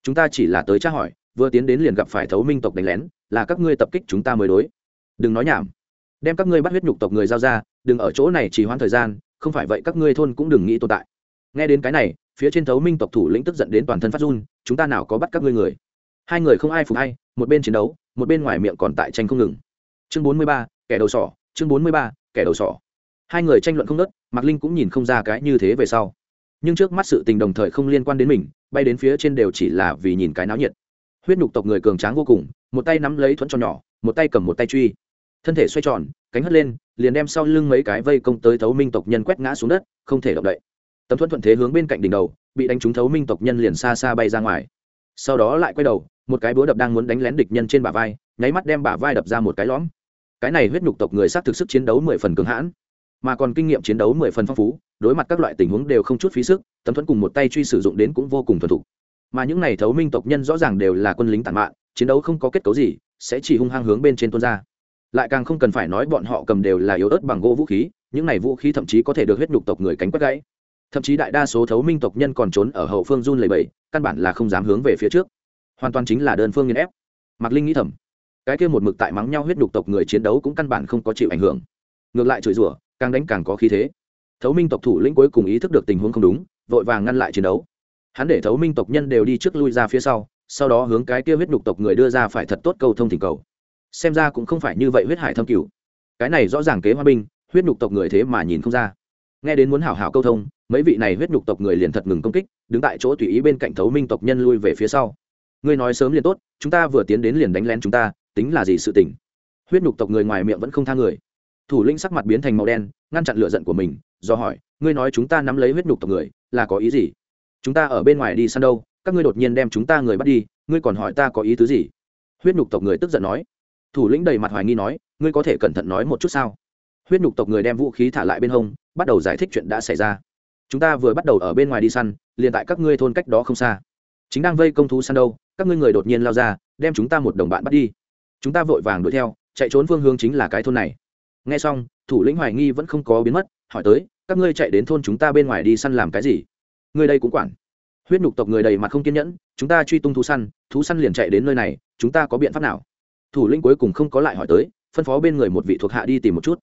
Chúng ta chỉ là tới tra hỏi, vừa tiến đến liền gặp phải thấu minh tộc đánh lén, là các ngươi tập kích chúng ta mới đối. Đừng nói nhảm. Đem các ngươi bắt huyết nhục tộc người giao ra, đừng ở chỗ này trì hoãn thời gian, không phải vậy các ngươi thôn cũng đừng nghĩ tồn tại nghe đến cái này, phía trên thấu minh tộc thủ lĩnh tức giận đến toàn thân phát run, chúng ta nào có bắt các ngươi người? Hai người không ai phục hay, một bên chiến đấu, một bên ngoài miệng còn tại tranh không ngừng. Chương bốn mươi ba, kẻ đầu sỏ, chương bốn mươi ba, kẻ đầu sỏ. Hai người tranh luận không nớt mạc linh cũng nhìn không ra cái như thế về sau. Nhưng trước mắt sự tình đồng thời không liên quan đến mình, bay đến phía trên đều chỉ là vì nhìn cái náo nhiệt. Huyết nhục tộc người cường tráng vô cùng, một tay nắm lấy thuẫn cho nhỏ, một tay cầm một tay truy. Thân thể xoay tròn, cánh hất lên, liền đem sau lưng mấy cái vây công tới thấu minh tộc nhân quét ngã xuống đất, không thể động đậy tấm thuẫn thuận thế hướng bên cạnh đỉnh đầu, bị đánh trúng thấu minh tộc nhân liền xa xa bay ra ngoài. Sau đó lại quay đầu, một cái búa đập đang muốn đánh lén địch nhân trên bả vai, nháy mắt đem bả vai đập ra một cái lõm. Cái này huyết nhục tộc người sát thực sức chiến đấu mười phần cường hãn, mà còn kinh nghiệm chiến đấu mười phần phong phú, đối mặt các loại tình huống đều không chút phí sức, tấm thuẫn cùng một tay truy sử dụng đến cũng vô cùng thuần thục. Mà những này thấu minh tộc nhân rõ ràng đều là quân lính tàn mạn, chiến đấu không có kết cấu gì, sẽ chỉ hung hăng hướng bên trên tuôn ra. Lại càng không cần phải nói bọn họ cầm đều là yếu ớt bằng gỗ vũ khí, những này vũ khí thậm chí có thể được huyết nhục tộc người cánh quất gãy thậm chí đại đa số thấu minh tộc nhân còn trốn ở hậu phương run lầy bẫy, căn bản là không dám hướng về phía trước. Hoàn toàn chính là đơn phương nghiên ép. Mạc linh nghĩ thầm, cái kia một mực tại mắng nhau huyết đục tộc người chiến đấu cũng căn bản không có chịu ảnh hưởng. Ngược lại chửi rủa, càng đánh càng có khí thế. Thấu minh tộc thủ lĩnh cuối cùng ý thức được tình huống không đúng, vội vàng ngăn lại chiến đấu. Hắn để thấu minh tộc nhân đều đi trước lui ra phía sau sau đó hướng cái kia huyết đục tộc người đưa ra phải thật tốt câu thông thỉnh cầu. Xem ra cũng không phải như vậy huyết hải thâm cửu. Cái này rõ ràng kế hoa binh, huyết đục tộc người thế mà nhìn không ra. Nghe đến muốn hảo hảo câu thông mấy vị này huyết nhục tộc người liền thật ngừng công kích, đứng tại chỗ tùy ý bên cạnh thấu minh tộc nhân lui về phía sau. Ngươi nói sớm liền tốt, chúng ta vừa tiến đến liền đánh lén chúng ta, tính là gì sự tình? Huyết nhục tộc người ngoài miệng vẫn không tha người. Thủ lĩnh sắc mặt biến thành màu đen, ngăn chặn lựa giận của mình, do hỏi, ngươi nói chúng ta nắm lấy huyết nhục tộc người, là có ý gì? Chúng ta ở bên ngoài đi săn đâu? Các ngươi đột nhiên đem chúng ta người bắt đi, ngươi còn hỏi ta có ý tứ gì? Huyết nhục tộc người tức giận nói. Thủ lĩnh đầy mặt hoài nghi nói, ngươi có thể cẩn thận nói một chút sao? Huyết nhục tộc người đem vũ khí thả lại bên hông, bắt đầu giải thích chuyện đã xảy ra chúng ta vừa bắt đầu ở bên ngoài đi săn, liền tại các ngươi thôn cách đó không xa. Chính đang vây công thú săn đâu, các ngươi người đột nhiên lao ra, đem chúng ta một đồng bạn bắt đi. Chúng ta vội vàng đuổi theo, chạy trốn phương hướng chính là cái thôn này. Nghe xong, thủ lĩnh hoài nghi vẫn không có biến mất, hỏi tới, các ngươi chạy đến thôn chúng ta bên ngoài đi săn làm cái gì? Người đây cũng quản. Huyết nhục tộc người đầy mặt không kiên nhẫn, chúng ta truy tung thú săn thú săn liền chạy đến nơi này, chúng ta có biện pháp nào? Thủ lĩnh cuối cùng không có lại hỏi tới, phân phó bên người một vị thuộc hạ đi tìm một chút.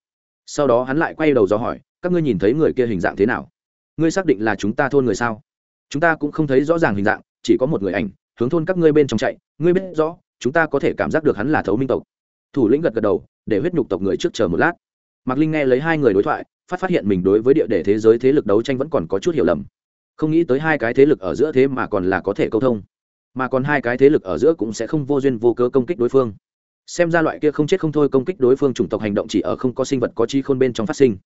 Sau đó hắn lại quay đầu do hỏi, các ngươi nhìn thấy người kia hình dạng thế nào? Ngươi xác định là chúng ta thôn người sao? Chúng ta cũng không thấy rõ ràng hình dạng, chỉ có một người ảnh, hướng thôn các ngươi bên trong chạy. Ngươi biết rõ, chúng ta có thể cảm giác được hắn là thấu minh tộc. Thủ lĩnh gật gật đầu, để huyết nhục tộc người trước chờ một lát. Mạc linh nghe lấy hai người đối thoại, phát phát hiện mình đối với địa để thế giới thế lực đấu tranh vẫn còn có chút hiểu lầm. Không nghĩ tới hai cái thế lực ở giữa thế mà còn là có thể câu thông. Mà còn hai cái thế lực ở giữa cũng sẽ không vô duyên vô cớ công kích đối phương. Xem ra loại kia không chết không thôi công kích đối phương chủng tộc hành động chỉ ở không có sinh vật có chi khôn bên trong phát sinh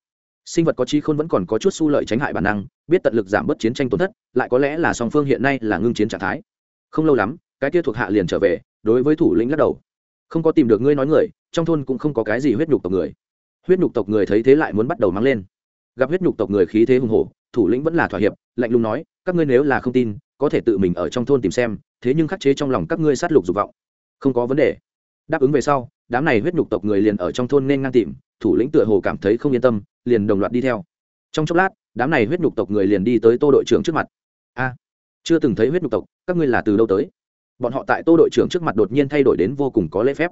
sinh vật có trí khôn vẫn còn có chút su lợi tránh hại bản năng, biết tận lực giảm bớt chiến tranh tổn thất, lại có lẽ là song phương hiện nay là ngưng chiến trạng thái. Không lâu lắm, cái kia thuộc hạ liền trở về, đối với thủ lĩnh lắc đầu. Không có tìm được ngươi nói người, trong thôn cũng không có cái gì huyết nhục tộc người. Huyết nhục tộc người thấy thế lại muốn bắt đầu mang lên. Gặp huyết nhục tộc người khí thế hùng hổ, thủ lĩnh vẫn là thỏa hiệp, lạnh lùng nói, các ngươi nếu là không tin, có thể tự mình ở trong thôn tìm xem, thế nhưng khắc chế trong lòng các ngươi sát lục dục vọng. Không có vấn đề. Đáp ứng về sau, đám này huyết nhục tộc người liền ở trong thôn nên ngang tìm thủ lĩnh tựa hồ cảm thấy không yên tâm, liền đồng loạt đi theo. Trong chốc lát, đám này huyết nhục tộc người liền đi tới tô đội trưởng trước mặt. A, chưa từng thấy huyết nhục tộc, các ngươi là từ đâu tới? Bọn họ tại tô đội trưởng trước mặt đột nhiên thay đổi đến vô cùng có lễ phép.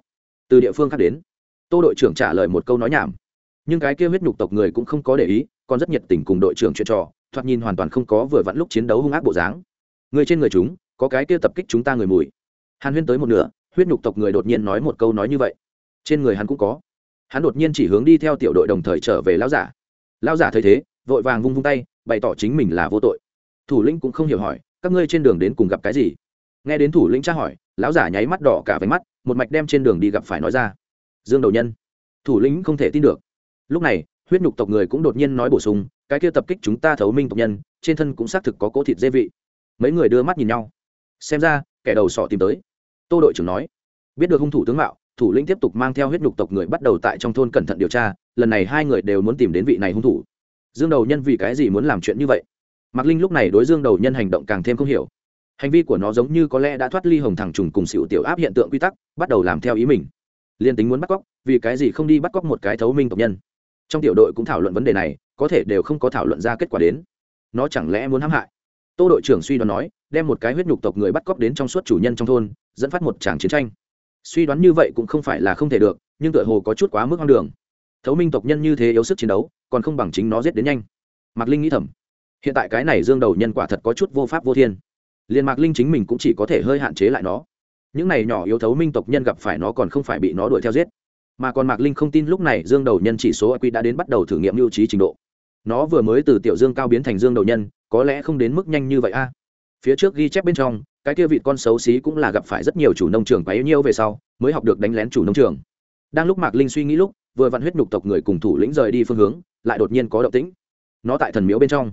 Từ địa phương khác đến, tô đội trưởng trả lời một câu nói nhảm. Nhưng cái kia huyết nhục tộc người cũng không có để ý, còn rất nhiệt tình cùng đội trưởng chuyện trò, thoạt nhìn hoàn toàn không có vừa vặn lúc chiến đấu hung ác bộ dáng. Người trên người chúng, có cái kia tập kích chúng ta người mùi. Hàn huyên tới một nửa, huyết nhục tộc người đột nhiên nói một câu nói như vậy. Trên người hắn cũng có hắn đột nhiên chỉ hướng đi theo tiểu đội đồng thời trở về lão giả. Lão giả thấy thế, vội vàng vung vung tay, bày tỏ chính mình là vô tội. Thủ lĩnh cũng không hiểu hỏi, các ngươi trên đường đến cùng gặp cái gì? Nghe đến thủ lĩnh tra hỏi, lão giả nháy mắt đỏ cả váy mắt, một mạch đem trên đường đi gặp phải nói ra. Dương đầu nhân. Thủ lĩnh không thể tin được. Lúc này, huyết nhục tộc người cũng đột nhiên nói bổ sung, cái kia tập kích chúng ta thấu minh tộc nhân, trên thân cũng xác thực có cỗ thịt dê vị. Mấy người đưa mắt nhìn nhau. Xem ra, kẻ đầu sọ tìm tới. Tô đội trưởng nói. Biết được hung thủ tướng mạo thủ lĩnh tiếp tục mang theo huyết nhục tộc người bắt đầu tại trong thôn cẩn thận điều tra, lần này hai người đều muốn tìm đến vị này hung thủ. Dương đầu nhân vì cái gì muốn làm chuyện như vậy? Mạc linh lúc này đối dương đầu nhân hành động càng thêm không hiểu. Hành vi của nó giống như có lẽ đã thoát ly hồng thẳng trùng cùng xịu tiểu áp hiện tượng quy tắc, bắt đầu làm theo ý mình. Liên tính muốn bắt cóc, vì cái gì không đi bắt cóc một cái thấu minh tộc nhân? Trong tiểu đội cũng thảo luận vấn đề này, có thể đều không có thảo luận ra kết quả đến. Nó chẳng lẽ muốn hãm hại? Tô đội trưởng suy đoán nói, đem một cái huyết nhục tộc người bắt cóc đến trong suốt chủ nhân trong thôn, dẫn phát một tràng chiến tranh suy đoán như vậy cũng không phải là không thể được, nhưng tựa hồ có chút quá mức hoang đường. Thấu minh tộc nhân như thế yếu sức chiến đấu, còn không bằng chính nó giết đến nhanh. Mạc linh nghĩ thầm, hiện tại cái này dương đầu nhân quả thật có chút vô pháp vô thiên. Liền mạc linh chính mình cũng chỉ có thể hơi hạn chế lại nó. Những này nhỏ yếu thấu minh tộc nhân gặp phải nó còn không phải bị nó đuổi theo giết. Mà còn mạc linh không tin lúc này dương đầu nhân chỉ số q đã đến bắt đầu thử nghiệm mưu trí trình độ. Nó vừa mới từ tiểu dương cao biến thành dương đầu nhân, có lẽ không đến mức nhanh như vậy a phía trước ghi chép bên trong, cái kia vị con xấu xí cũng là gặp phải rất nhiều chủ nông trường quá yêu nhiêu về sau, mới học được đánh lén chủ nông trường. Đang lúc mạc linh suy nghĩ lúc, vừa vặn huyết nhục tộc người cùng thủ lĩnh rời đi phương hướng, lại đột nhiên có động tĩnh. Nó tại thần miếu bên trong.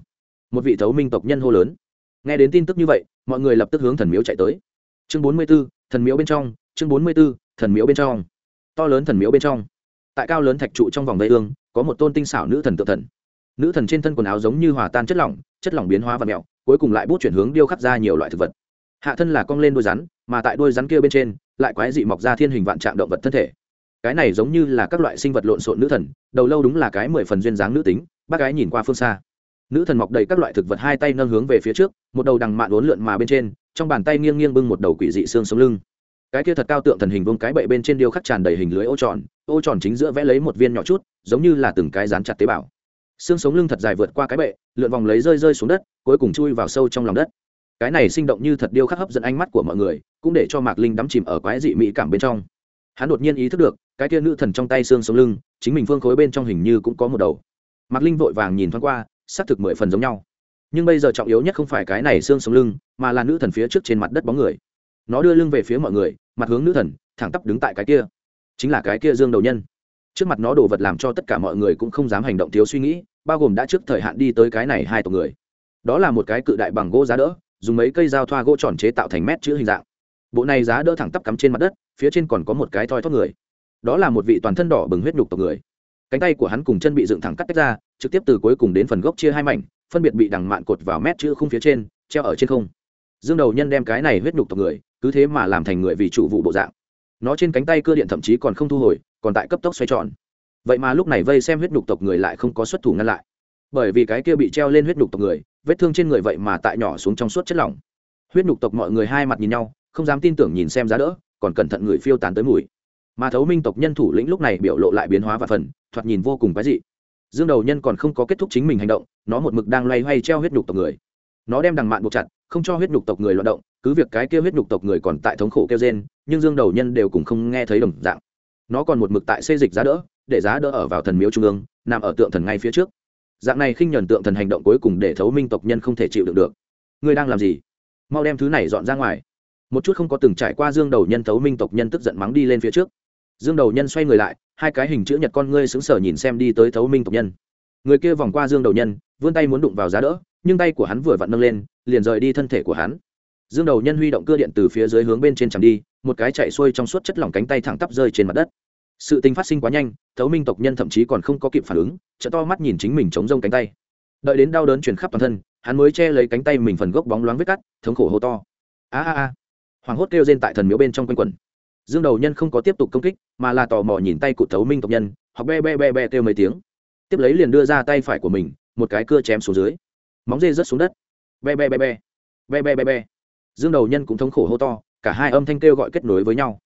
Một vị thấu minh tộc nhân hô lớn. Nghe đến tin tức như vậy, mọi người lập tức hướng thần miếu chạy tới. Chương bốn mươi b ố thần miếu bên trong, chương bốn mươi b ố thần miếu bên trong. To lớn thần miếu bên trong. Tại cao lớn thạch trụ trong vòng vây ương, có một tôn tinh xảo nữ thần tự thần. Nữ thần trên thân quần áo giống như hòa tan chất lỏng chất lỏng biến hóa và mẹo cuối cùng lại bút chuyển hướng điêu khắc ra nhiều loại thực vật. Hạ thân là cong lên đôi rắn, mà tại đôi rắn kia bên trên, lại quái dị mọc ra thiên hình vạn trạng động vật thân thể. Cái này giống như là các loại sinh vật lộn xộn nữ thần, đầu lâu đúng là cái mười phần duyên dáng nữ tính, bác gái nhìn qua phương xa. Nữ thần mọc đầy các loại thực vật hai tay nâng hướng về phía trước, một đầu đằng mạn uốn lượn mà bên trên, trong bàn tay nghiêng nghiêng bưng một đầu quỷ dị xương sống lưng. Cái kia thật cao tượng thần hình vương cái bậy bên trên điêu khắc tràn đầy hình lưới ô tròn ô tròn chính giữa vẽ lấy một viên nhỏ chút, giống như là từng cái dán chặt tế bào xương sống lưng thật dài vượt qua cái bệ, lượn vòng lấy rơi rơi xuống đất, cuối cùng chui vào sâu trong lòng đất. Cái này sinh động như thật điêu khắc hấp dẫn ánh mắt của mọi người, cũng để cho mạc linh đắm chìm ở quái dị mỹ cảm bên trong. Hắn đột nhiên ý thức được, cái kia nữ thần trong tay xương sống lưng, chính mình phương khối bên trong hình như cũng có một đầu. Mạc linh vội vàng nhìn thoáng qua xác thực mười phần giống nhau. Nhưng bây giờ trọng yếu nhất không phải cái này xương sống lưng, mà là nữ thần phía trước trên mặt đất bóng người. Nó đưa lưng về phía mọi người, mặt hướng nữ thần, thẳng tắp đứng tại cái kia. Chính là cái kia dương đầu nhân trước mặt nó đồ vật làm cho tất cả mọi người cũng không dám hành động thiếu suy nghĩ, bao gồm đã trước thời hạn đi tới cái này hai tộc người. Đó là một cái cự đại bằng gỗ giá đỡ, dùng mấy cây dao thoa gỗ tròn chế tạo thành mét chữ hình dạng. Bộ này giá đỡ thẳng tắp cắm trên mặt đất, phía trên còn có một cái thoi thoát người. Đó là một vị toàn thân đỏ bừng huyết nhục tộc người. Cánh tay của hắn cùng chân bị dựng thẳng cắt tách ra, trực tiếp từ cuối cùng đến phần gốc chia hai mảnh, phân biệt bị đằng mạn cột vào mét chữ khung phía trên, treo ở trên không. Dương đầu nhân đem cái này huyết nhục tộc người, cứ thế mà làm thành người vì chủ vụ bộ dạng. Nó trên cánh tay cơ điện thậm chí còn không thu hồi còn tại cấp tốc xoay tròn. Vậy mà lúc này vây xem huyết nhục tộc người lại không có xuất thủ ngăn lại. Bởi vì cái kia bị treo lên huyết nhục tộc người, vết thương trên người vậy mà tại nhỏ xuống trong suốt chất lỏng. Huyết nhục tộc mọi người hai mặt nhìn nhau, không dám tin tưởng nhìn xem giá đỡ, còn cẩn thận người phiêu tán tới mùi. Mà thấu minh tộc nhân thủ lĩnh lúc này biểu lộ lại biến hóa và phần, thoạt nhìn vô cùng cái dị. Dương đầu nhân còn không có kết thúc chính mình hành động, nó một mực đang loay hoay treo huyết nhục tộc người. Nó đem đằng mạn buộc chặt, không cho huyết nhục tộc người loạt động, cứ việc cái kia huyết nhục tộc người còn tại thống khổ kêu trên nhưng dương đầu nhân đều cùng không nghe thấy đồng dạng nó còn một mực tại xây dịch giá đỡ, để giá đỡ ở vào thần miếu trung ương, nằm ở tượng thần ngay phía trước. Dạng này khinh nhuần tượng thần hành động cuối cùng để thấu minh tộc nhân không thể chịu được được. Ngươi đang làm gì? Mau đem thứ này dọn ra ngoài. Một chút không có từng trải qua dương đầu nhân thấu minh tộc nhân tức giận mắng đi lên phía trước. Dương đầu nhân xoay người lại, hai cái hình chữ nhật con ngươi xứng sở nhìn xem đi tới thấu minh tộc nhân. Người kia vòng qua dương đầu nhân, vươn tay muốn đụng vào giá đỡ, nhưng tay của hắn vừa vặn nâng lên, liền rời đi thân thể của hắn dương đầu nhân huy động cưa điện từ phía dưới hướng bên trên chẳng đi, một cái chạy xuôi trong suốt chất lỏng cánh tay thẳng tắp rơi trên mặt đất. Sự tình phát sinh quá nhanh, thấu minh tộc nhân thậm chí còn không có kịp phản ứng chợ to mắt nhìn chính mình chống rông cánh tay. Đợi đến đau đớn chuyển khắp toàn thân, hắn mới che lấy cánh tay mình phần gốc bóng loáng vết cắt, thống khổ hô to. A a a. Hoàng hốt kêu rên tại thần miếu bên trong quanh quần dương đầu nhân không có tiếp tục công kích, mà là tò mò nhìn tay cụ thấu minh tộc nhân hoặc be be be be kêu mấy tiếng. Tiếp lấy liền đưa ra tay phải của mình, một cái cưa chém xuống dưới. Móng dê rớt xuống đất. Be be be be. Be be be be dương đầu nhân cũng thống khổ hô to, cả hai âm thanh kêu gọi kết nối với nhau.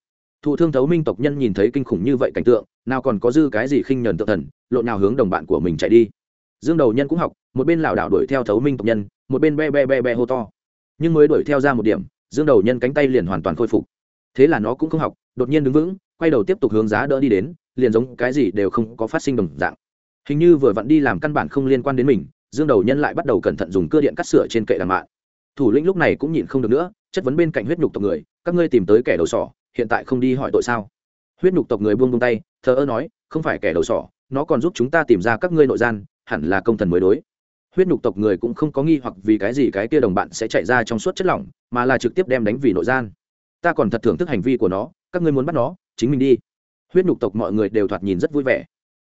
Thụ thương thấu minh tộc nhân nhìn thấy kinh khủng như vậy cảnh tượng, nào còn có dư cái gì khinh nhờn tự thần, lộn nào hướng đồng bạn của mình chạy đi. Dương đầu nhân cũng học, một bên lảo đảo đuổi theo thấu minh tộc nhân, một bên be be be be hô to. Nhưng mới đuổi theo ra một điểm, dương đầu nhân cánh tay liền hoàn toàn khôi phục. Thế là nó cũng không học, đột nhiên đứng vững, quay đầu tiếp tục hướng giá đỡ đi đến, liền giống cái gì đều không có phát sinh đồng dạng. Hình như vừa vặn đi làm căn bản không liên quan đến mình, dương đầu nhân lại bắt đầu cẩn thận dùng cơ điện cắt sửa trên kệ đàn mạng thủ lĩnh lúc này cũng nhịn không được nữa, chất vấn bên cạnh huyết nhục tộc người, các ngươi tìm tới kẻ đầu sỏ, hiện tại không đi hỏi tội sao? Huyết nhục tộc người buông buông tay, thờ ơ nói, không phải kẻ đầu sỏ, nó còn giúp chúng ta tìm ra các ngươi nội gian, hẳn là công thần mới đối. Huyết nhục tộc người cũng không có nghi hoặc vì cái gì cái kia đồng bạn sẽ chạy ra trong suốt chất lỏng, mà là trực tiếp đem đánh vì nội gian. Ta còn thật thưởng thức hành vi của nó, các ngươi muốn bắt nó, chính mình đi. Huyết nhục tộc mọi người đều thoạt nhìn rất vui vẻ.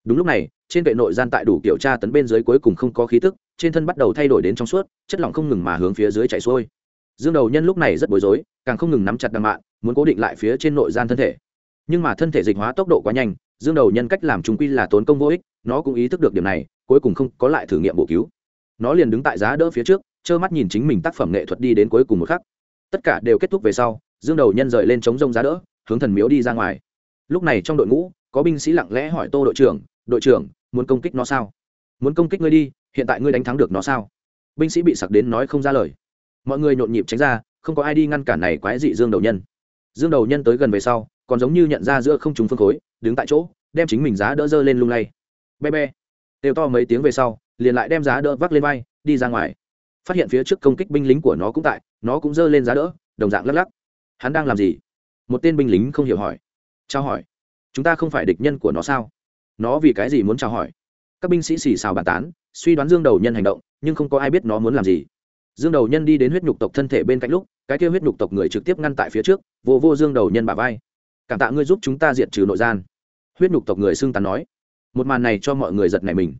Đúng lúc này trên vệ nội gian tại đủ kiểu tra tấn bên dưới cuối cùng không có khí tức, trên thân bắt đầu thay đổi đến trong suốt, chất lỏng không ngừng mà hướng phía dưới chạy xuôi. Dương đầu nhân lúc này rất bối rối, càng không ngừng nắm chặt đằng mạn, muốn cố định lại phía trên nội gian thân thể. Nhưng mà thân thể dịch hóa tốc độ quá nhanh, dương đầu nhân cách làm chúng quy là tốn công vô ích, nó cũng ý thức được điểm này, cuối cùng không có lại thử nghiệm bổ cứu. Nó liền đứng tại giá đỡ phía trước, trơ mắt nhìn chính mình tác phẩm nghệ thuật đi đến cuối cùng một khắc. Tất cả đều kết thúc về sau, dương đầu nhân rời lên chống rông giá đỡ, hướng thần miếu đi ra ngoài. Lúc này trong đội ngũ, có binh sĩ lặng lẽ hỏi tô đội trưởng đội trưởng, muốn công kích nó sao? Muốn công kích ngươi đi, hiện tại ngươi đánh thắng được nó sao? Binh sĩ bị sặc đến nói không ra lời. Mọi người nhộn nhịp tránh ra, không có ai đi ngăn cản này quái dị dương đầu nhân. Dương đầu nhân tới gần về sau, còn giống như nhận ra giữa không trùng phương khối, đứng tại chỗ, đem chính mình giá đỡ dơ lên lung lay. Be be. Đều to mấy tiếng về sau, liền lại đem giá đỡ vác lên vai, đi ra ngoài. Phát hiện phía trước công kích binh lính của nó cũng tại, nó cũng dơ lên giá đỡ, đồng dạng lắc lắc. Hắn đang làm gì? Một tên binh lính không hiểu hỏi. Trao hỏi. Chúng ta không phải địch nhân của nó sao? Nó vì cái gì muốn chào hỏi? Các binh sĩ xì xào bàn tán, suy đoán dương đầu nhân hành động, nhưng không có ai biết nó muốn làm gì. Dương đầu nhân đi đến huyết nhục tộc thân thể bên cạnh lúc, cái kia huyết nhục tộc người trực tiếp ngăn tại phía trước, vô vô dương đầu nhân bà vai. Cảm tạ ngươi giúp chúng ta diệt trừ nội gian. Huyết nhục tộc người xưng tàn nói. Một màn này cho mọi người giật nảy mình.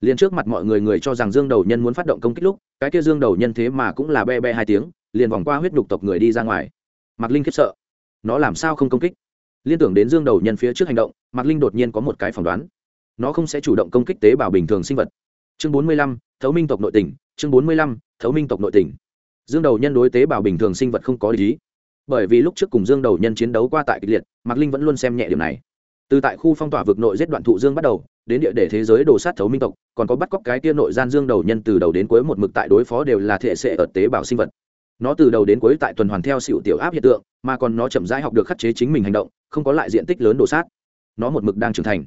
Liền trước mặt mọi người người cho rằng dương đầu nhân muốn phát động công kích lúc, cái kia dương đầu nhân thế mà cũng là be be hai tiếng, liền vòng qua huyết nhục tộc người đi ra ngoài. Mạc linh khiếp sợ. Nó làm sao không công kích? Liên tưởng đến dương đầu nhân phía trước hành động, mạc linh đột nhiên có một cái phỏng đoán. Nó không sẽ chủ động công kích tế bào bình thường sinh vật. Chương bốn mươi lăm, thấu minh tộc nội tỉnh chương bốn mươi lăm, thấu minh tộc nội tỉnh dương đầu nhân đối tế bào bình thường sinh vật không có lý. Bởi vì lúc trước cùng dương đầu nhân chiến đấu qua tại kịch liệt, mạc linh vẫn luôn xem nhẹ điều này. Từ tại khu phong tỏa vực nội giết đoạn thụ dương bắt đầu, đến địa để thế giới đồ sát thấu minh tộc, còn có bắt cóc cái tia nội gian dương đầu nhân từ đầu đến cuối một mực tại đối phó đều là thể sệ ở tế bào sinh vật. Nó từ đầu đến cuối tại tuần hoàn theo sự tiểu áp hiện tượng, mà còn nó chậm rãi học được khắc chế chính mình hành động không có lại diện tích lớn đồ sát. Nó một mực đang trưởng thành.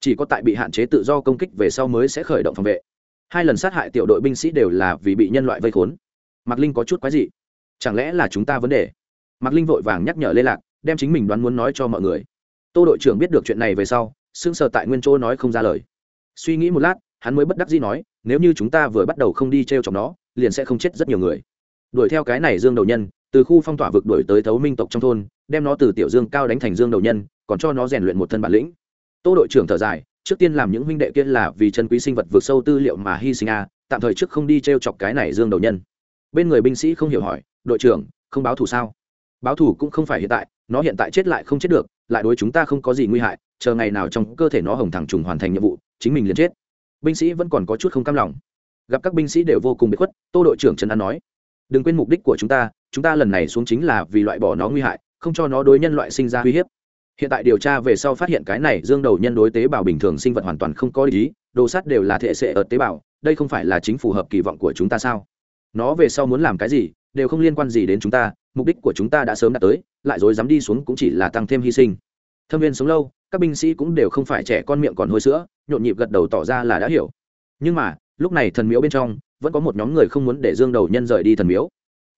Chỉ có tại bị hạn chế tự do công kích về sau mới sẽ khởi động phòng vệ. Hai lần sát hại tiểu đội binh sĩ đều là vì bị nhân loại vây khốn. Mạc linh có chút quái gì chẳng lẽ là chúng ta vấn đề? Mạc linh vội vàng nhắc nhở lê lạc, đem chính mình đoán muốn nói cho mọi người. Tô đội trưởng biết được chuyện này về sau, sững sờ tại nguyên chỗ nói không ra lời. Suy nghĩ một lát, hắn mới bất đắc dĩ nói, nếu như chúng ta vừa bắt đầu không đi t r e o chọc nó, liền sẽ không chết rất nhiều người. Đuổi theo cái này dương đầu nhân từ khu phong tỏa vực đuổi tới thấu minh tộc trong thôn, đem nó từ tiểu dương cao đánh thành dương đầu nhân, còn cho nó rèn luyện một thân bản lĩnh. Tô đội trưởng thở dài, trước tiên làm những huynh đệ kia là vì chân quý sinh vật vượt sâu tư liệu mà hy sinh a, tạm thời trước không đi t r e o chọc cái này dương đầu nhân. Bên người binh sĩ không hiểu hỏi, đội trưởng, không báo thù sao? Báo thù cũng không phải hiện tại, nó hiện tại chết lại không chết được, lại đối chúng ta không có gì nguy hại, chờ ngày nào trong cơ thể nó hồng thẳng trùng hoàn thành nhiệm vụ, chính mình liền chết. Binh sĩ vẫn còn có chút không cam lòng. Gặp các binh sĩ đều vô cùng bị khuất, tô đội trưởng trần an nói, đừng quên mục đích của chúng ta chúng ta lần này xuống chính là vì loại bỏ nó nguy hại, không cho nó đối nhân loại sinh ra uy hiếp. Hiện tại điều tra về sau phát hiện cái này dương đầu nhân đối tế bào bình thường sinh vật hoàn toàn không có lý đồ sắt đều là thể sệ ở tế bào, đây không phải là chính phù hợp kỳ vọng của chúng ta sao? Nó về sau muốn làm cái gì, đều không liên quan gì đến chúng ta, mục đích của chúng ta đã sớm đạt tới, lại dối dám đi xuống cũng chỉ là tăng thêm hy sinh. Thâm viên sống lâu, các binh sĩ cũng đều không phải trẻ con miệng còn hôi sữa, nhộn nhịp gật đầu tỏ ra là đã hiểu. Nhưng mà, lúc này thần miếu bên trong, vẫn có một nhóm người không muốn để dương đầu nhân rời đi thần miếu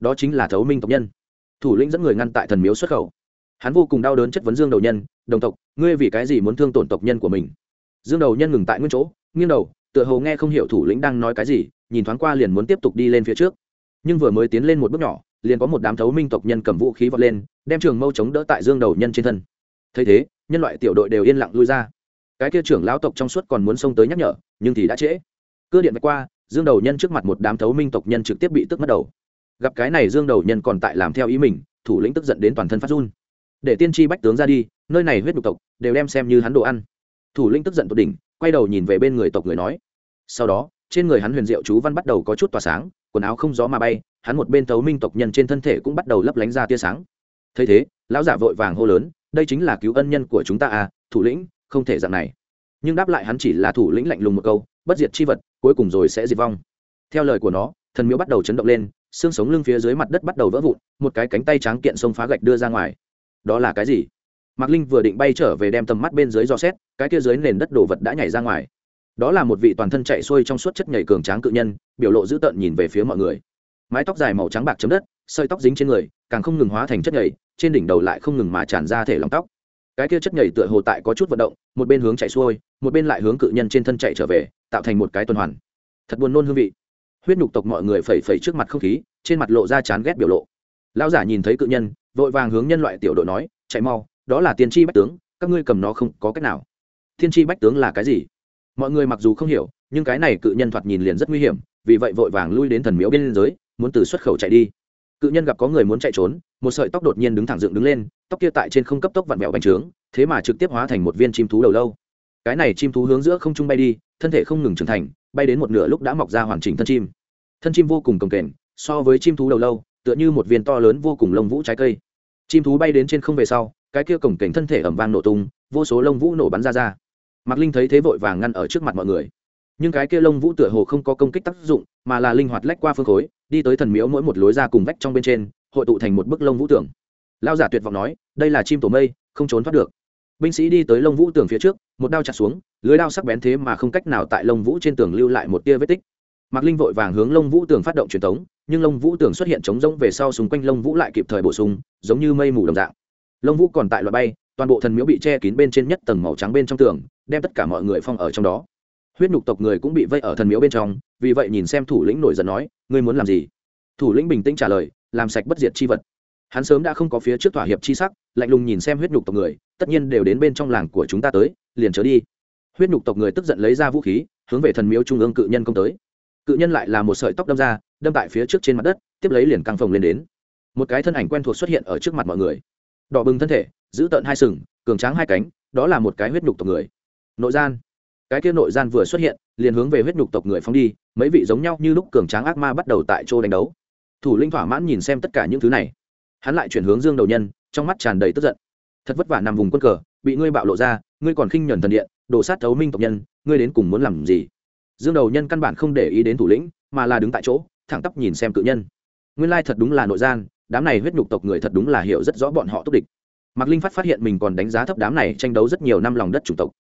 đó chính là thấu minh tộc nhân. Thủ lĩnh dẫn người ngăn tại thần miếu xuất khẩu. Hắn vô cùng đau đớn chất vấn dương đầu nhân, đồng tộc, ngươi vì cái gì muốn thương tổn tộc nhân của mình? Dương đầu nhân ngừng tại nguyên chỗ, nghiêng đầu, tựa hồ nghe không hiểu thủ lĩnh đang nói cái gì, nhìn thoáng qua liền muốn tiếp tục đi lên phía trước. Nhưng vừa mới tiến lên một bước nhỏ, liền có một đám thấu minh tộc nhân cầm vũ khí vọt lên, đem trường mâu chống đỡ tại dương đầu nhân trên thân. Thấy thế, nhân loại tiểu đội đều yên lặng lui ra. Cái kia trưởng lão tộc trong suốt còn muốn xông tới nhắc nhở, nhưng thì đã trễ. Cơ điện vạch qua, dương đầu nhân trước mặt một đám thấu minh tộc nhân trực tiếp bị tức mất đầu gặp cái này dương đầu nhân còn tại làm theo ý mình, thủ lĩnh tức giận đến toàn thân phát run. Để tiên tri bách tướng ra đi, nơi này huyết đục tộc, đều đem xem như hắn đồ ăn. Thủ lĩnh tức giận tột đỉnh, quay đầu nhìn về bên người tộc người nói. Sau đó, trên người hắn huyền diệu chú văn bắt đầu có chút tỏa sáng, quần áo không gió mà bay, hắn một bên thấu minh tộc nhân trên thân thể cũng bắt đầu lấp lánh ra tia sáng. Thấy thế, lão giả vội vàng hô lớn, đây chính là cứu ân nhân của chúng ta à thủ lĩnh, không thể dạng này. Nhưng đáp lại hắn chỉ là thủ lĩnh lạnh lùng một câu, bất diệt chi vật, cuối cùng rồi sẽ diệt vong. Theo lời của nó, thần miếu bắt đầu chấn động lên xương sống lưng phía dưới mặt đất bắt đầu vỡ vụn, một cái cánh tay tráng kiện sông phá gạch đưa ra ngoài. Đó là cái gì? Mạc linh vừa định bay trở về đem tầm mắt bên dưới do xét, cái kia dưới nền đất đổ vật đã nhảy ra ngoài. Đó là một vị toàn thân chạy xuôi trong suốt chất nhảy cường tráng cự nhân, biểu lộ dữ tợn nhìn về phía mọi người. Mái tóc dài màu trắng bạc chấm đất, sợi tóc dính trên người, càng không ngừng hóa thành chất nhảy, trên đỉnh đầu lại không ngừng mà tràn ra thể lòng tóc. Cái kia chất nhảy tựa hồ tại có chút vận động, một bên hướng chạy xuôi, một bên lại hướng cự nhân trên thân chạy trở về, tạo thành một cái tuần hoàn. Thật buồn nôn hương vị huyết nhục tộc mọi người phẩy phẩy trước mặt không khí, trên mặt lộ ra chán ghét biểu lộ. Lão giả nhìn thấy cự nhân, vội vàng hướng nhân loại tiểu đội nói, chạy mau, đó là tiên tri bách tướng, các ngươi cầm nó không có cách nào. Tiên tri bách tướng là cái gì? Mọi người mặc dù không hiểu, nhưng cái này cự nhân thoạt nhìn liền rất nguy hiểm, vì vậy vội vàng lui đến thần miếu bên giới, muốn từ xuất khẩu chạy đi. Cự nhân gặp có người muốn chạy trốn, một sợi tóc đột nhiên đứng thẳng dựng đứng lên, tóc kia tại trên không cấp tốc vặn vẹo bành trướng, thế mà trực tiếp hóa thành một viên chim thú đầu lâu. Cái này chim thú hướng giữa không trung bay đi thân thể không ngừng trưởng thành, bay đến một nửa lúc đã mọc ra hoàn chỉnh thân chim. Thân chim vô cùng cồng kềnh, so với chim thú đầu lâu, tựa như một viên to lớn vô cùng lông vũ trái cây. Chim thú bay đến trên không về sau, cái kia cồng kềnh thân thể ẩm vang nổ tung, vô số lông vũ nổ bắn ra ra. Mạc linh thấy thế vội vàng ngăn ở trước mặt mọi người. Nhưng cái kia lông vũ tựa hồ không có công kích tác dụng, mà là linh hoạt lách qua phương khối, đi tới thần miếu mỗi một lối ra cùng vách trong bên trên, hội tụ thành một bức lông vũ tưởng lao giả tuyệt vọng nói, đây là chim tổ mây, không trốn thoát được binh sĩ đi tới lông vũ tường phía trước, một đao chặt xuống, lưới đao sắc bén thế mà không cách nào tại lông vũ trên tường lưu lại một tia vết tích. Mạc linh vội vàng hướng lông vũ tường phát động truyền thống nhưng lông vũ tường xuất hiện trống rỗng về sau xung quanh lông vũ lại kịp thời bổ sung, giống như mây mù đồng dạng. Lông vũ còn tại loại bay, toàn bộ thần miếu bị che kín bên trên nhất tầng màu trắng bên trong tường, đem tất cả mọi người phong ở trong đó. Huyết nhục tộc người cũng bị vây ở thần miếu bên trong, vì vậy nhìn xem thủ lĩnh nổi giận nói, ngươi muốn làm gì? Thủ lĩnh bình tĩnh trả lời, làm sạch bất diệt chi vật. Hắn sớm đã không có phía trước thỏa hiệp chi sắc lạnh lùng nhìn xem huyết nhục tộc người, tất nhiên đều đến bên trong làng của chúng ta tới, liền trở đi. Huyết nhục tộc người tức giận lấy ra vũ khí, hướng về thần miếu trung ương cự nhân công tới. Cự nhân lại là một sợi tóc đâm ra, đâm tại phía trước trên mặt đất, tiếp lấy liền căng phồng lên đến. Một cái thân ảnh quen thuộc xuất hiện ở trước mặt mọi người. Đỏ bừng thân thể, giữ tợn hai sừng, cường tráng hai cánh, đó là một cái huyết nhục tộc người. Nội gian. Cái kia nội gian vừa xuất hiện, liền hướng về huyết nhục tộc người phóng đi, mấy vị giống nhau như lúc cường tráng ác ma bắt đầu tại chỗ đánh đấu. Thủ linh thỏa mãn nhìn xem tất cả những thứ này. Hắn lại chuyển hướng dương đầu nhân trong mắt tràn đầy tức giận. Thật vất vả nằm vùng quân cờ, bị ngươi bạo lộ ra, ngươi còn khinh nhuần thần điện đổ sát thấu minh tộc nhân, ngươi đến cùng muốn làm gì? Dương đầu nhân căn bản không để ý đến thủ lĩnh, mà là đứng tại chỗ, thẳng tắp nhìn xem cự nhân. Nguyên lai thật đúng là nội gian, đám này huyết nhục tộc người thật đúng là hiểu rất rõ bọn họ túc địch. Mạc linh phát phát hiện mình còn đánh giá thấp đám này tranh đấu rất nhiều năm lòng đất chủng tộc.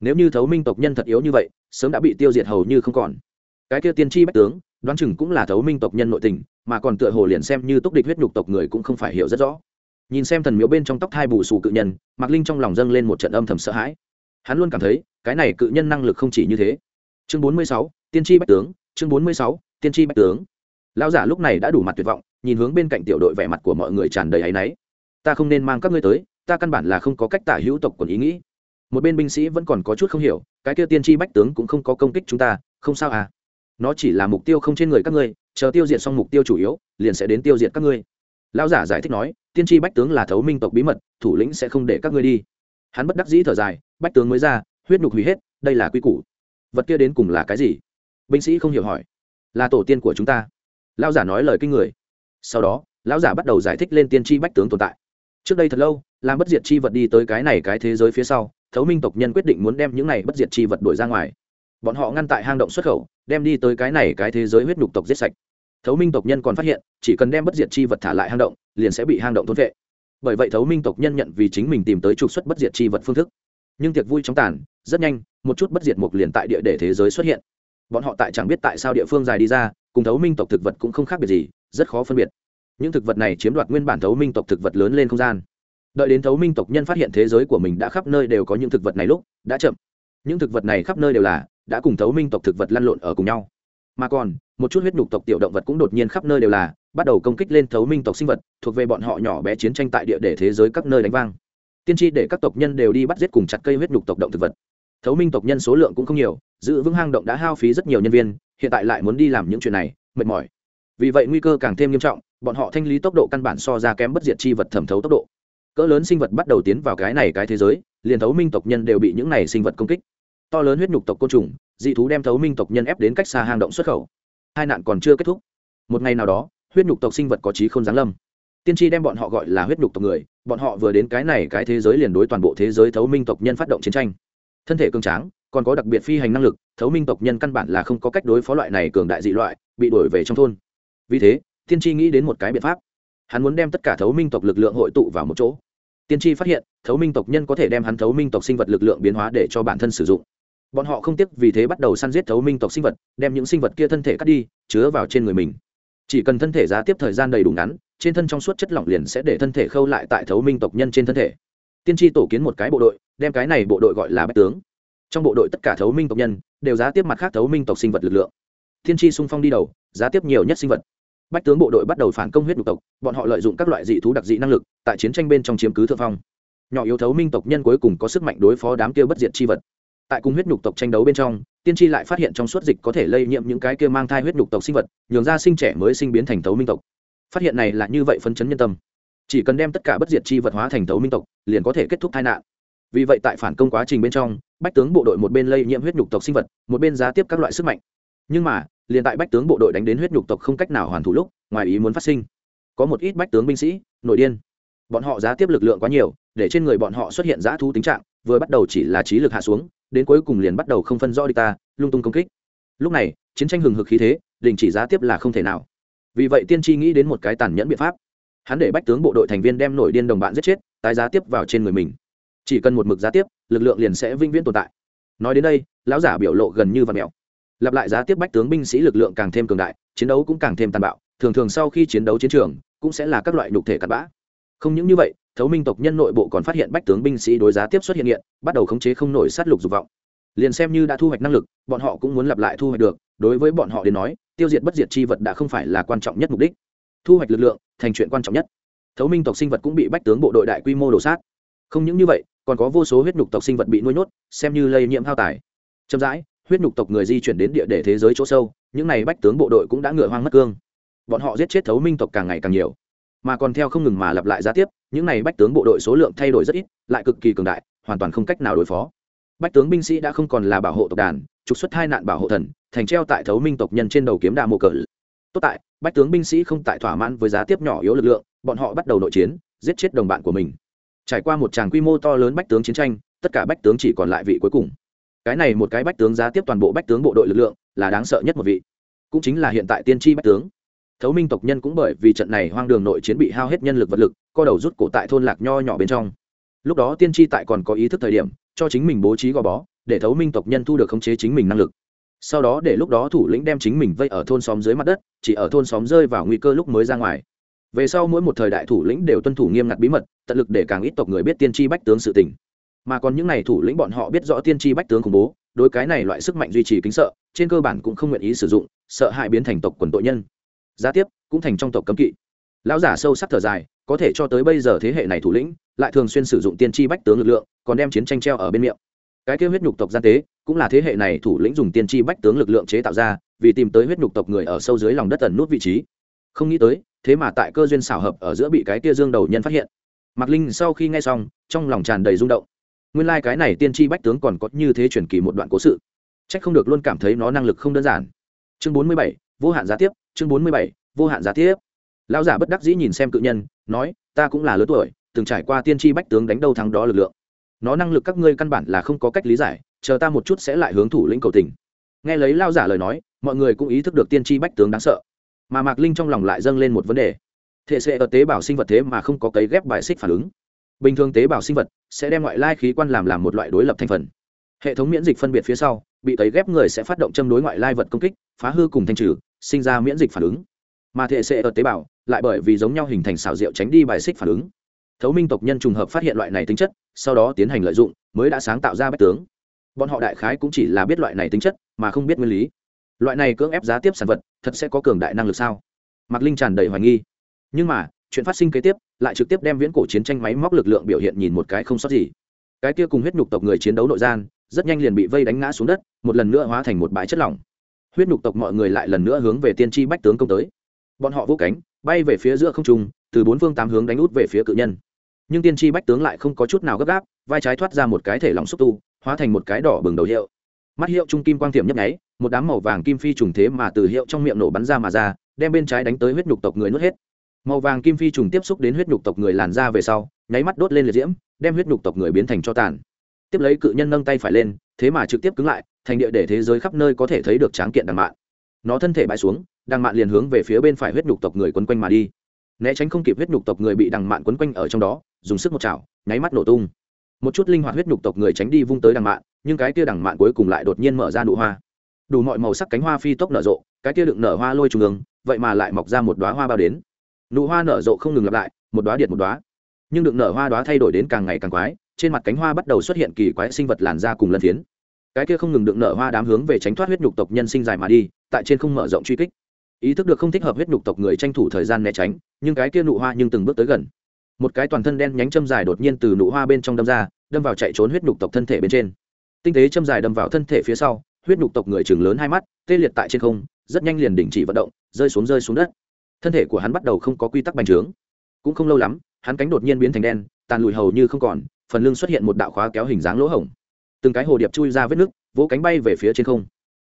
Nếu như thấu minh tộc nhân thật yếu như vậy, sớm đã bị tiêu diệt hầu như không còn. Cái kia tiên tri bách tướng, đoán chừng cũng là thấu minh tộc nhân nội tình, mà còn tựa hồ liền xem như túc địch huyết nhục tộc người cũng không phải hiểu rất rõ nhìn xem thần miếu bên trong tóc hai bù xù cự nhân, mạc linh trong lòng dâng lên một trận âm thầm sợ hãi. Hắn luôn cảm thấy, cái này cự nhân năng lực không chỉ như thế. Chương bốn mươi sáu, tiên tri bách tướng, chương bốn mươi sáu, tiên tri bách tướng. Lão giả lúc này đã đủ mặt tuyệt vọng, nhìn hướng bên cạnh tiểu đội vẻ mặt của mọi người tràn đầy áy náy. Ta không nên mang các ngươi tới, ta căn bản là không có cách tả hữu tộc còn ý nghĩ. Một bên binh sĩ vẫn còn có chút không hiểu, cái kia tiên tri bách tướng cũng không có công kích chúng ta, không sao à? Nó chỉ là mục tiêu không trên người các ngươi, chờ tiêu diệt xong mục tiêu chủ yếu, liền sẽ đến tiêu diệt các ngươi lão giả giải thích nói, tiên tri bách tướng là thấu minh tộc bí mật, thủ lĩnh sẽ không để các ngươi đi. Hắn bất đắc dĩ thở dài, bách tướng mới ra, huyết nhục hủy hết, đây là quy củ. Vật kia đến cùng là cái gì? Binh sĩ không hiểu hỏi. Là tổ tiên của chúng ta. Lão giả nói lời kinh người. Sau đó, lão giả bắt đầu giải thích lên tiên tri bách tướng tồn tại. Trước đây thật lâu, làm bất diệt chi vật đi tới cái này cái thế giới phía sau, thấu minh tộc nhân quyết định muốn đem những này bất diệt chi vật đuổi ra ngoài. Bọn họ ngăn tại hang động xuất khẩu, đem đi tới cái này cái thế giới huyết nhục tộc giết sạch thấu minh tộc nhân còn phát hiện, chỉ cần đem bất diệt chi vật thả lại hang động, liền sẽ bị hang động thôn vệ. Bởi vậy thấu minh tộc nhân nhận vì chính mình tìm tới trục xuất bất diệt chi vật phương thức. Nhưng tiệc vui chóng tàn, rất nhanh, một chút bất diệt mục liền tại địa để thế giới xuất hiện. Bọn họ tại chẳng biết tại sao địa phương dài đi ra, cùng thấu minh tộc thực vật cũng không khác biệt gì, rất khó phân biệt. Những thực vật này chiếm đoạt nguyên bản thấu minh tộc thực vật lớn lên không gian. Đợi đến thấu minh tộc nhân phát hiện thế giới của mình đã khắp nơi đều có những thực vật này lúc, đã chậm. Những thực vật này khắp nơi đều là, đã cùng thấu minh tộc thực vật lăn lộn ở cùng nhau mà còn, một chút huyết nhục tộc tiểu động vật cũng đột nhiên khắp nơi đều là, bắt đầu công kích lên thấu minh tộc sinh vật, thuộc về bọn họ nhỏ bé chiến tranh tại địa để thế giới các nơi đánh vang. Tiên tri để các tộc nhân đều đi bắt giết cùng chặt cây huyết nhục tộc động thực vật. Thấu minh tộc nhân số lượng cũng không nhiều, giữ vững hang động đã hao phí rất nhiều nhân viên, hiện tại lại muốn đi làm những chuyện này, mệt mỏi. Vì vậy nguy cơ càng thêm nghiêm trọng, bọn họ thanh lý tốc độ căn bản so ra kém bất diệt chi vật thẩm thấu tốc độ. Cỡ lớn sinh vật bắt đầu tiến vào cái này cái thế giới, liền thấu minh tộc nhân đều bị những này sinh vật công kích. To lớn huyết nhục tộc côn trùng dị thú đem thấu minh tộc nhân ép đến cách xa hang động xuất khẩu. Hai nạn còn chưa kết thúc. Một ngày nào đó, huyết nhục tộc sinh vật có trí không giáng lâm. Tiên tri đem bọn họ gọi là huyết nhục tộc người, bọn họ vừa đến cái này cái thế giới liền đối toàn bộ thế giới thấu minh tộc nhân phát động chiến tranh. Thân thể cường tráng, còn có đặc biệt phi hành năng lực, thấu minh tộc nhân căn bản là không có cách đối phó loại này cường đại dị loại, bị đuổi về trong thôn. Vì thế, tiên tri nghĩ đến một cái biện pháp. Hắn muốn đem tất cả thấu minh tộc lực lượng hội tụ vào một chỗ. Tiên tri phát hiện, thấu minh tộc nhân có thể đem hắn thấu minh tộc sinh vật lực lượng biến hóa để cho bản thân sử dụng bọn họ không tiếc vì thế bắt đầu săn giết thấu minh tộc sinh vật, đem những sinh vật kia thân thể cắt đi, chứa vào trên người mình. Chỉ cần thân thể giá tiếp thời gian đầy đủ ngắn, trên thân trong suốt chất lỏng liền sẽ để thân thể khâu lại tại thấu minh tộc nhân trên thân thể. Tiên tri tổ kiến một cái bộ đội, đem cái này bộ đội gọi là bách tướng. Trong bộ đội tất cả thấu minh tộc nhân, đều giá tiếp mặt khác thấu minh tộc sinh vật lực lượng. Tiên tri sung phong đi đầu, giá tiếp nhiều nhất sinh vật. Bách tướng bộ đội bắt đầu phản công huyết nhục tộc, bọn họ lợi dụng các loại dị thú đặc dị năng lực, tại chiến tranh bên trong chiếm cứ thượng phong. Nhỏ yếu thấu minh tộc nhân cuối cùng có sức mạnh đối phó đám kia bất diệt chi vật tại cùng huyết nhục tộc tranh đấu bên trong, tiên tri lại phát hiện trong suốt dịch có thể lây nhiễm những cái kia mang thai huyết nhục tộc sinh vật, nhường ra sinh trẻ mới sinh biến thành thấu minh tộc. Phát hiện này là như vậy phấn chấn nhân tâm. Chỉ cần đem tất cả bất diệt chi vật hóa thành thấu minh tộc, liền có thể kết thúc tai nạn. Vì vậy tại phản công quá trình bên trong, bách tướng bộ đội một bên lây nhiễm huyết nhục tộc sinh vật, một bên giá tiếp các loại sức mạnh. Nhưng mà, liền tại bách tướng bộ đội đánh đến huyết nhục tộc không cách nào hoàn thủ lúc, ngoài ý muốn phát sinh. Có một ít bách tướng binh sĩ, nội điên. Bọn họ giá tiếp lực lượng quá nhiều, để trên người bọn họ xuất hiện giã thu tính trạng, vừa bắt đầu chỉ là trí lực hạ xuống đến cuối cùng liền bắt đầu không phân rõ đi ta, lung tung công kích. Lúc này, chiến tranh hừng hực khí thế, đình chỉ giá tiếp là không thể nào. Vì vậy tiên tri nghĩ đến một cái tàn nhẫn biện pháp. Hắn để bách tướng bộ đội thành viên đem nổi điên đồng bạn giết chết, tái giá tiếp vào trên người mình. Chỉ cần một mực giá tiếp, lực lượng liền sẽ vĩnh viễn tồn tại. Nói đến đây, lão giả biểu lộ gần như và mèo. Lặp lại giá tiếp bách tướng binh sĩ lực lượng càng thêm cường đại, chiến đấu cũng càng thêm tàn bạo, thường thường sau khi chiến đấu chiến trường, cũng sẽ là các loại nhục thể cặn bã. Không những như vậy thấu minh tộc nhân nội bộ còn phát hiện bách tướng binh sĩ đối giá tiếp xuất hiện hiện bắt đầu khống chế không nổi sát lục dục vọng. Liền xem như đã thu hoạch năng lực, bọn họ cũng muốn lặp lại thu hoạch được, đối với bọn họ đến nói, tiêu diệt bất diệt chi vật đã không phải là quan trọng nhất mục đích. Thu hoạch lực lượng, thành chuyện quan trọng nhất. Thấu minh tộc sinh vật cũng bị bách tướng bộ đội đại quy mô đổ sát. Không những như vậy, còn có vô số huyết nhục tộc sinh vật bị nuôi nhốt, xem như lây nhiễm hao tài. Chậm rãi, huyết nhục tộc người di chuyển đến địa để thế giới chỗ sâu, những n à y bách tướng bộ đội cũng đã ngựa hoang mất cương. Bọn họ giết chết thấu minh tộc càng ngày càng nhiều mà còn theo không ngừng mà lặp lại giá tiếp, những n à y bách tướng bộ đội số lượng thay đổi rất ít, lại cực kỳ cường đại, hoàn toàn không cách nào đối phó. Bách tướng binh sĩ đã không còn là bảo hộ tộc đàn, trục xuất hai nạn bảo hộ thần, thành treo tại thấu minh tộc nhân trên đầu kiếm đa mộ cờ. Tốt tại, bách tướng binh sĩ không tại thỏa mãn với giá tiếp nhỏ yếu lực lượng, bọn họ bắt đầu nội chiến, giết chết đồng bạn của mình. Trải qua một tràng quy mô to lớn bách tướng chiến tranh, tất cả bách tướng chỉ còn lại vị cuối cùng. Cái này một cái bách tướng giá tiếp toàn bộ bách tướng bộ đội lực lượng là đáng sợ nhất một vị. Cũng chính là hiện tại tiên tri bách tướng thấu minh tộc nhân cũng bởi vì trận này hoang đường nội chiến bị hao hết nhân lực vật lực, co đầu rút cổ tại thôn lạc nho nhỏ bên trong. Lúc đó tiên tri tại còn có ý thức thời điểm, cho chính mình bố trí gò bó, để thấu minh tộc nhân thu được khống chế chính mình năng lực. Sau đó để lúc đó thủ lĩnh đem chính mình vây ở thôn xóm dưới mặt đất, chỉ ở thôn xóm rơi vào nguy cơ lúc mới ra ngoài. Về sau mỗi một thời đại thủ lĩnh đều tuân thủ nghiêm ngặt bí mật, tận lực để càng ít tộc người biết tiên tri bách tướng sự tình. Mà còn những n à y thủ lĩnh bọn họ biết rõ tiên tri bách tướng khủng bố, đối cái này loại sức mạnh duy trì kính sợ, trên cơ bản cũng không nguyện ý sử dụng, sợ hại biến thành tộc quần tội nhân giá tiếp cũng thành trong tộc cấm kỵ. Lão giả sâu sắc thở dài, có thể cho tới bây giờ thế hệ này thủ lĩnh lại thường xuyên sử dụng tiên tri bách tướng lực lượng, còn đem chiến tranh treo ở bên miệng. Cái kêu huyết nhục tộc gian tế cũng là thế hệ này thủ lĩnh dùng tiên tri bách tướng lực lượng chế tạo ra, vì tìm tới huyết nhục tộc người ở sâu dưới lòng đất tần nút vị trí. Không nghĩ tới, thế mà tại cơ duyên xảo hợp ở giữa bị cái kia dương đầu nhân phát hiện. Mạc linh sau khi nghe xong, trong lòng tràn đầy rung động. Nguyên lai、like、cái này tiên tri bách tướng còn có như thế truyền kỳ một đoạn cố sự. C h ắ c không được luôn cảm thấy nó năng lực không đơn giản. Chương bốn mươi bảy, vô hạn giá tiếp chương bốn mươi bảy, vô hạn giá tiếp lão giả bất đắc dĩ nhìn xem cự nhân, nói, ta cũng là lớn tuổi, từng trải qua tiên tri bách tướng đánh đâu thắng đó lực lượng. Nó năng lực các ngươi căn bản là không có cách lý giải, chờ ta một chút sẽ lại hướng thủ lĩnh cầu tình. Nghe lấy lao giả lời nói, mọi người cũng ý thức được tiên tri bách tướng đáng sợ. Mà mạc linh trong lòng lại dâng lên một vấn đề. Thể sẽ ở tế bào sinh vật thế mà không có cấy ghép bài xích phản ứng. Bình thường tế bào sinh vật sẽ đem ngoại lai khí quan làm làm một loại đối lập thành phần. Hệ thống miễn dịch phân biệt phía sau bị cấy ghép người sẽ phát động châm đối ngoại lai vật công kích, phá hư cùng thanh trừ, sinh ra miễn dịch phản ứng. Mà thể sẽ ở tế bào, lại bởi vì giống nhau hình thành xào rượu tránh đi bài xích phản ứng. Thấu minh tộc nhân trùng hợp phát hiện loại này tính chất, sau đó tiến hành lợi dụng, mới đã sáng tạo ra bách tướng. Bọn họ đại khái cũng chỉ là biết loại này tính chất, mà không biết nguyên lý. Loại này cưỡng ép giá tiếp sản vật, thật sẽ có cường đại năng lực sao? Mạc linh tràn đầy hoài nghi. Nhưng mà, chuyện phát sinh kế tiếp, lại trực tiếp đem viễn cổ chiến tranh máy móc lực lượng biểu hiện nhìn một cái không sót gì. Cái kia cùng huyết nhục tộc người chiến đấu nội gian rất nhanh liền bị vây đánh ngã xuống đất, một lần nữa hóa thành một bãi chất lỏng. Huyết nhục tộc mọi người lại lần nữa hướng về tiên tri bách tướng công tới. Bọn họ vô cánh, bay về phía giữa không trung, từ bốn phương tám hướng đánh út về phía cự nhân. Nhưng tiên tri bách tướng lại không có chút nào gấp gáp, vai trái thoát ra một cái thể lỏng xúc tu, hóa thành một cái đỏ bừng đầu hiệu. Mắt hiệu trung kim quang tiệm nhấp nháy, một đám màu vàng kim phi trùng thế mà từ hiệu trong miệng nổ bắn ra mà ra, đem bên trái đánh tới huyết nhục tộc người nuốt hết. Màu vàng kim phi trùng tiếp xúc đến huyết nhục tộc người làn ra về sau, nháy mắt đốt lên liệt diễm, đem huyết nhục tộc người biến thành cho tàn tiếp lấy cự nhân nâng tay phải lên, thế mà trực tiếp cứng lại, thành địa để thế giới khắp nơi có thể thấy được tráng kiện đằng mạn. Nó thân thể bãi xuống, đằng mạn liền hướng về phía bên phải huyết nhục tộc người quấn quanh mà đi. Né tránh không kịp huyết nhục tộc người bị đằng mạn quấn quanh ở trong đó, dùng sức một chảo, nháy mắt nổ tung. Một chút linh hoạt huyết nhục tộc người tránh đi vung tới đằng mạn, nhưng cái tia đằng mạn cuối cùng lại đột nhiên mở ra nụ hoa. Đủ mọi màu sắc cánh hoa phi tốc nở rộ, cái tia đựng nở hoa lôi trung ương, vậy mà lại mọc ra một đoá hoa bao đến. Nụ hoa nở rộ không ngừng lặp lại, một đoá điện một đoá nhưng đựng nở hoa đoá thay đổi đến càng ngày càng quái trên mặt cánh hoa bắt đầu xuất hiện kỳ quái sinh vật làn da cùng lân phiến. Cái kia không ngừng được nở hoa đám hướng về tránh thoát huyết nhục tộc nhân sinh dài mà đi, tại trên không mở rộng truy kích. Ý thức được không thích hợp huyết nhục tộc người tranh thủ thời gian né tránh, nhưng cái kia nụ hoa nhưng từng bước tới gần. Một cái toàn thân đen nhánh châm dài đột nhiên từ nụ hoa bên trong đâm ra, đâm vào chạy trốn huyết nhục tộc thân thể bên trên. Tinh tế châm dài đâm vào thân thể phía sau, huyết nhục tộc người chừng lớn hai mắt, tê liệt tại trên không, rất nhanh liền đình chỉ vận động, rơi xuống rơi xuống đất. Thân thể của hắn bắt đầu không có quy tắc bành trướng. Cũng không lâu lắm, hắn cánh đột nhiên biến thành đen, tàn lùi hầu như không còn phần lưng xuất hiện một đạo khóa kéo hình dáng lỗ hổng. Từng cái hồ điệp chui ra vết nước, vỗ cánh bay về phía trên không.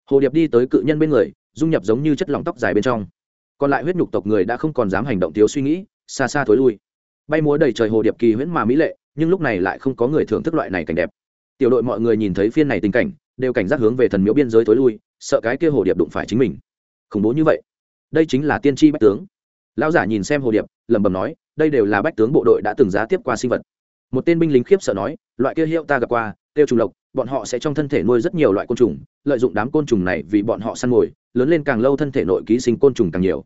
Hồ điệp đi tới cự nhân bên người, dung nhập giống như chất lỏng tóc dài bên trong. Còn lại huyết nhục tộc người đã không còn dám hành động thiếu suy nghĩ, xa xa thối lui. Bay múa đầy trời hồ điệp kỳ huyễn mà mỹ lệ, nhưng lúc này lại không có người thưởng thức loại này cảnh đẹp. Tiểu đội mọi người nhìn thấy phiên này tình cảnh, đều cảnh giác hướng về thần miếu biên giới thối lui, sợ cái kia hồ điệp đụng phải chính mình. Khủng bố như vậy. Đây chính là tiên tri bách tướng. Lão giả nhìn xem hồ điệp, lẩm bẩm nói, đây đều là bách tướng bộ đội đã từng giá tiếp qua sinh vật một tên binh lính khiếp sợ nói, loại kia hiệu ta gặp qua, tiêu trùng lộc, bọn họ sẽ trong thân thể nuôi rất nhiều loại côn trùng, lợi dụng đám côn trùng này vì bọn họ săn mồi, lớn lên càng lâu thân thể nội ký sinh côn trùng càng nhiều.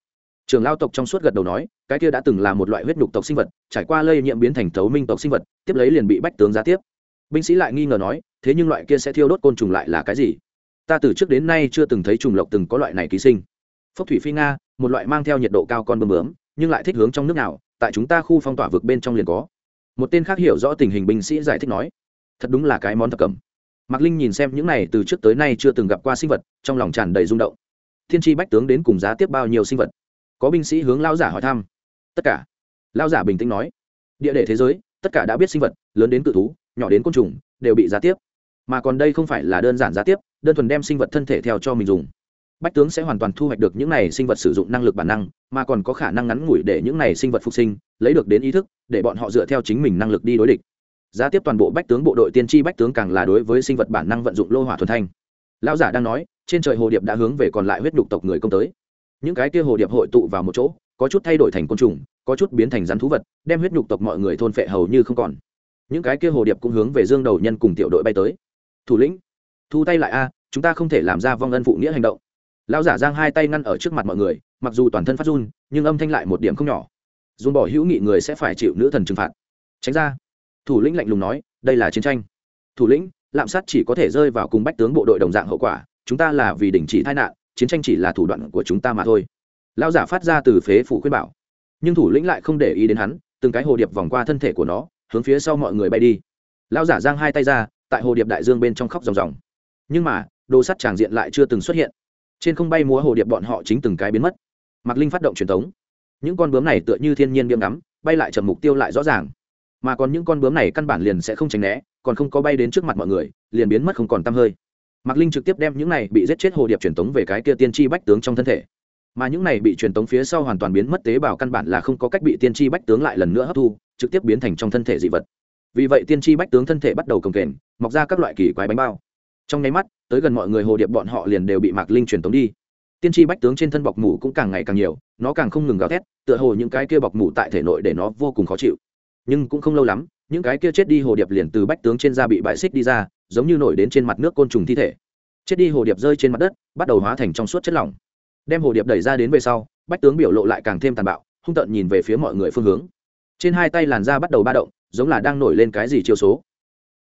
Trường lao tộc trong suốt gật đầu nói, cái kia đã từng là một loại huyết nhục tộc sinh vật, trải qua lây nhiễm biến thành thấu minh tộc sinh vật, tiếp lấy liền bị bách tướng giá tiếp. Binh sĩ lại nghi ngờ nói, thế nhưng loại kia sẽ thiêu đốt côn trùng lại là cái gì? Ta từ trước đến nay chưa từng thấy trùng lộc từng có loại này ký sinh. Phốc thủy phi nga, một loại mang theo nhiệt độ cao con bơm bướm, nhưng lại thích hướng trong nước nào, tại chúng ta khu phong tỏa vực bên trong liền có một tên khác hiểu rõ tình hình binh sĩ giải thích nói, thật đúng là cái món thập cẩm. Mạc linh nhìn xem những này từ trước tới nay chưa từng gặp qua sinh vật, trong lòng tràn đầy rung động. Thiên tri bách tướng đến cùng giá tiếp bao nhiêu sinh vật? Có binh sĩ hướng lao giả hỏi thăm. Tất cả. Lao giả bình tĩnh nói, địa đề thế giới, tất cả đã biết sinh vật, lớn đến cự thú, nhỏ đến côn trùng, đều bị giá tiếp. Mà còn đây không phải là đơn giản giá tiếp, đơn thuần đem sinh vật thân thể theo cho mình dùng bách tướng sẽ hoàn toàn thu hoạch được những này sinh vật sử dụng năng lực bản năng, mà còn có khả năng ngắn ngủi để những này sinh vật phục sinh, lấy được đến ý thức, để bọn họ dựa theo chính mình năng lực đi đối địch. Giá tiếp toàn bộ bách tướng, bộ đội tiên tri bách tướng càng là đối với sinh vật bản năng vận dụng lô hỏa thuần thanh. Lão giả đang nói, trên trời hồ điệp đã hướng về còn lại huyết đục tộc người công tới. Những cái kia hồ điệp hội tụ vào một chỗ, có chút thay đổi thành côn trùng, có chút biến thành rắn thú vật, đem huyết nhục tộc mọi người thôn phệ hầu như không còn. Những cái kia hồ điệp cũng hướng về dương đầu nhân cùng tiểu đội bay tới. Thủ lĩnh, thu tay lại a, chúng ta không thể làm ra vong ân phụ nghĩa hành động lão giả giang hai tay ngăn ở trước mặt mọi người, mặc dù toàn thân phát run, nhưng âm thanh lại một điểm không nhỏ. Dùng bỏ hữu nghị người sẽ phải chịu nữ thần trừng phạt. Tránh ra. Thủ lĩnh lạnh lùng nói, đây là chiến tranh. Thủ lĩnh, lạm sát chỉ có thể rơi vào cùng bách tướng bộ đội đồng dạng hậu quả, chúng ta là vì đình chỉ tai nạn, chiến tranh chỉ là thủ đoạn của chúng ta mà thôi. Lão giả phát ra từ phế phủ khuyên bảo. Nhưng thủ lĩnh lại không để ý đến hắn, từng cái hồ điệp vòng qua thân thể của nó, hướng phía sau mọi người bay đi. Lão giả giang hai tay ra, tại hồ điệp đại dương bên trong khóc ròng ròng. Nhưng mà, đồ sắt tràng diện lại chưa từng xuất hiện trên không bay múa hồ điệp bọn họ chính từng cái biến mất. Mạc linh phát động truyền thống những con bướm này tựa như thiên nhiên biếm ngắm, bay lại chậm mục tiêu lại rõ ràng. Mà còn những con bướm này căn bản liền sẽ không tránh né, còn không có bay đến trước mặt mọi người, liền biến mất không còn t hơi. Mạc linh trực tiếp đem những này bị giết chết hồ điệp truyền thống về cái kia tiên tri bách tướng trong thân thể. Mà những này bị truyền tống phía sau hoàn toàn biến mất tế bào căn bản là không có cách bị tiên tri bách tướng lại lần nữa hấp thu, trực tiếp biến thành trong thân thể dị vật. Vì vậy tiên tri bách tướng thân thể bắt đầu cồng kềnh, mọc ra các loại kỳ quái bánh bao trong nháy mắt, tới gần mọi người hồ điệp bọn họ liền đều bị mạc linh truyền tống đi. Tiên tri bách tướng trên thân bọc mủ cũng càng ngày càng nhiều, nó càng không ngừng gào thét, tựa hồ những cái kia bọc mủ tại thể nội để nó vô cùng khó chịu. Nhưng cũng không lâu lắm, những cái kia chết đi hồ điệp liền từ bách tướng trên da bị bại xích đi ra, giống như nổi đến trên mặt nước côn trùng thi thể. Chết đi hồ điệp rơi trên mặt đất, bắt đầu hóa thành trong suốt chất lỏng. Đem hồ điệp đẩy ra đến về sau, bách tướng biểu lộ lại càng thêm tàn bạo, hung tợn nhìn về phía mọi người phương hướng. Trên hai tay làn da bắt đầu ba động, giống là đang nổi lên cái gì chiêu số.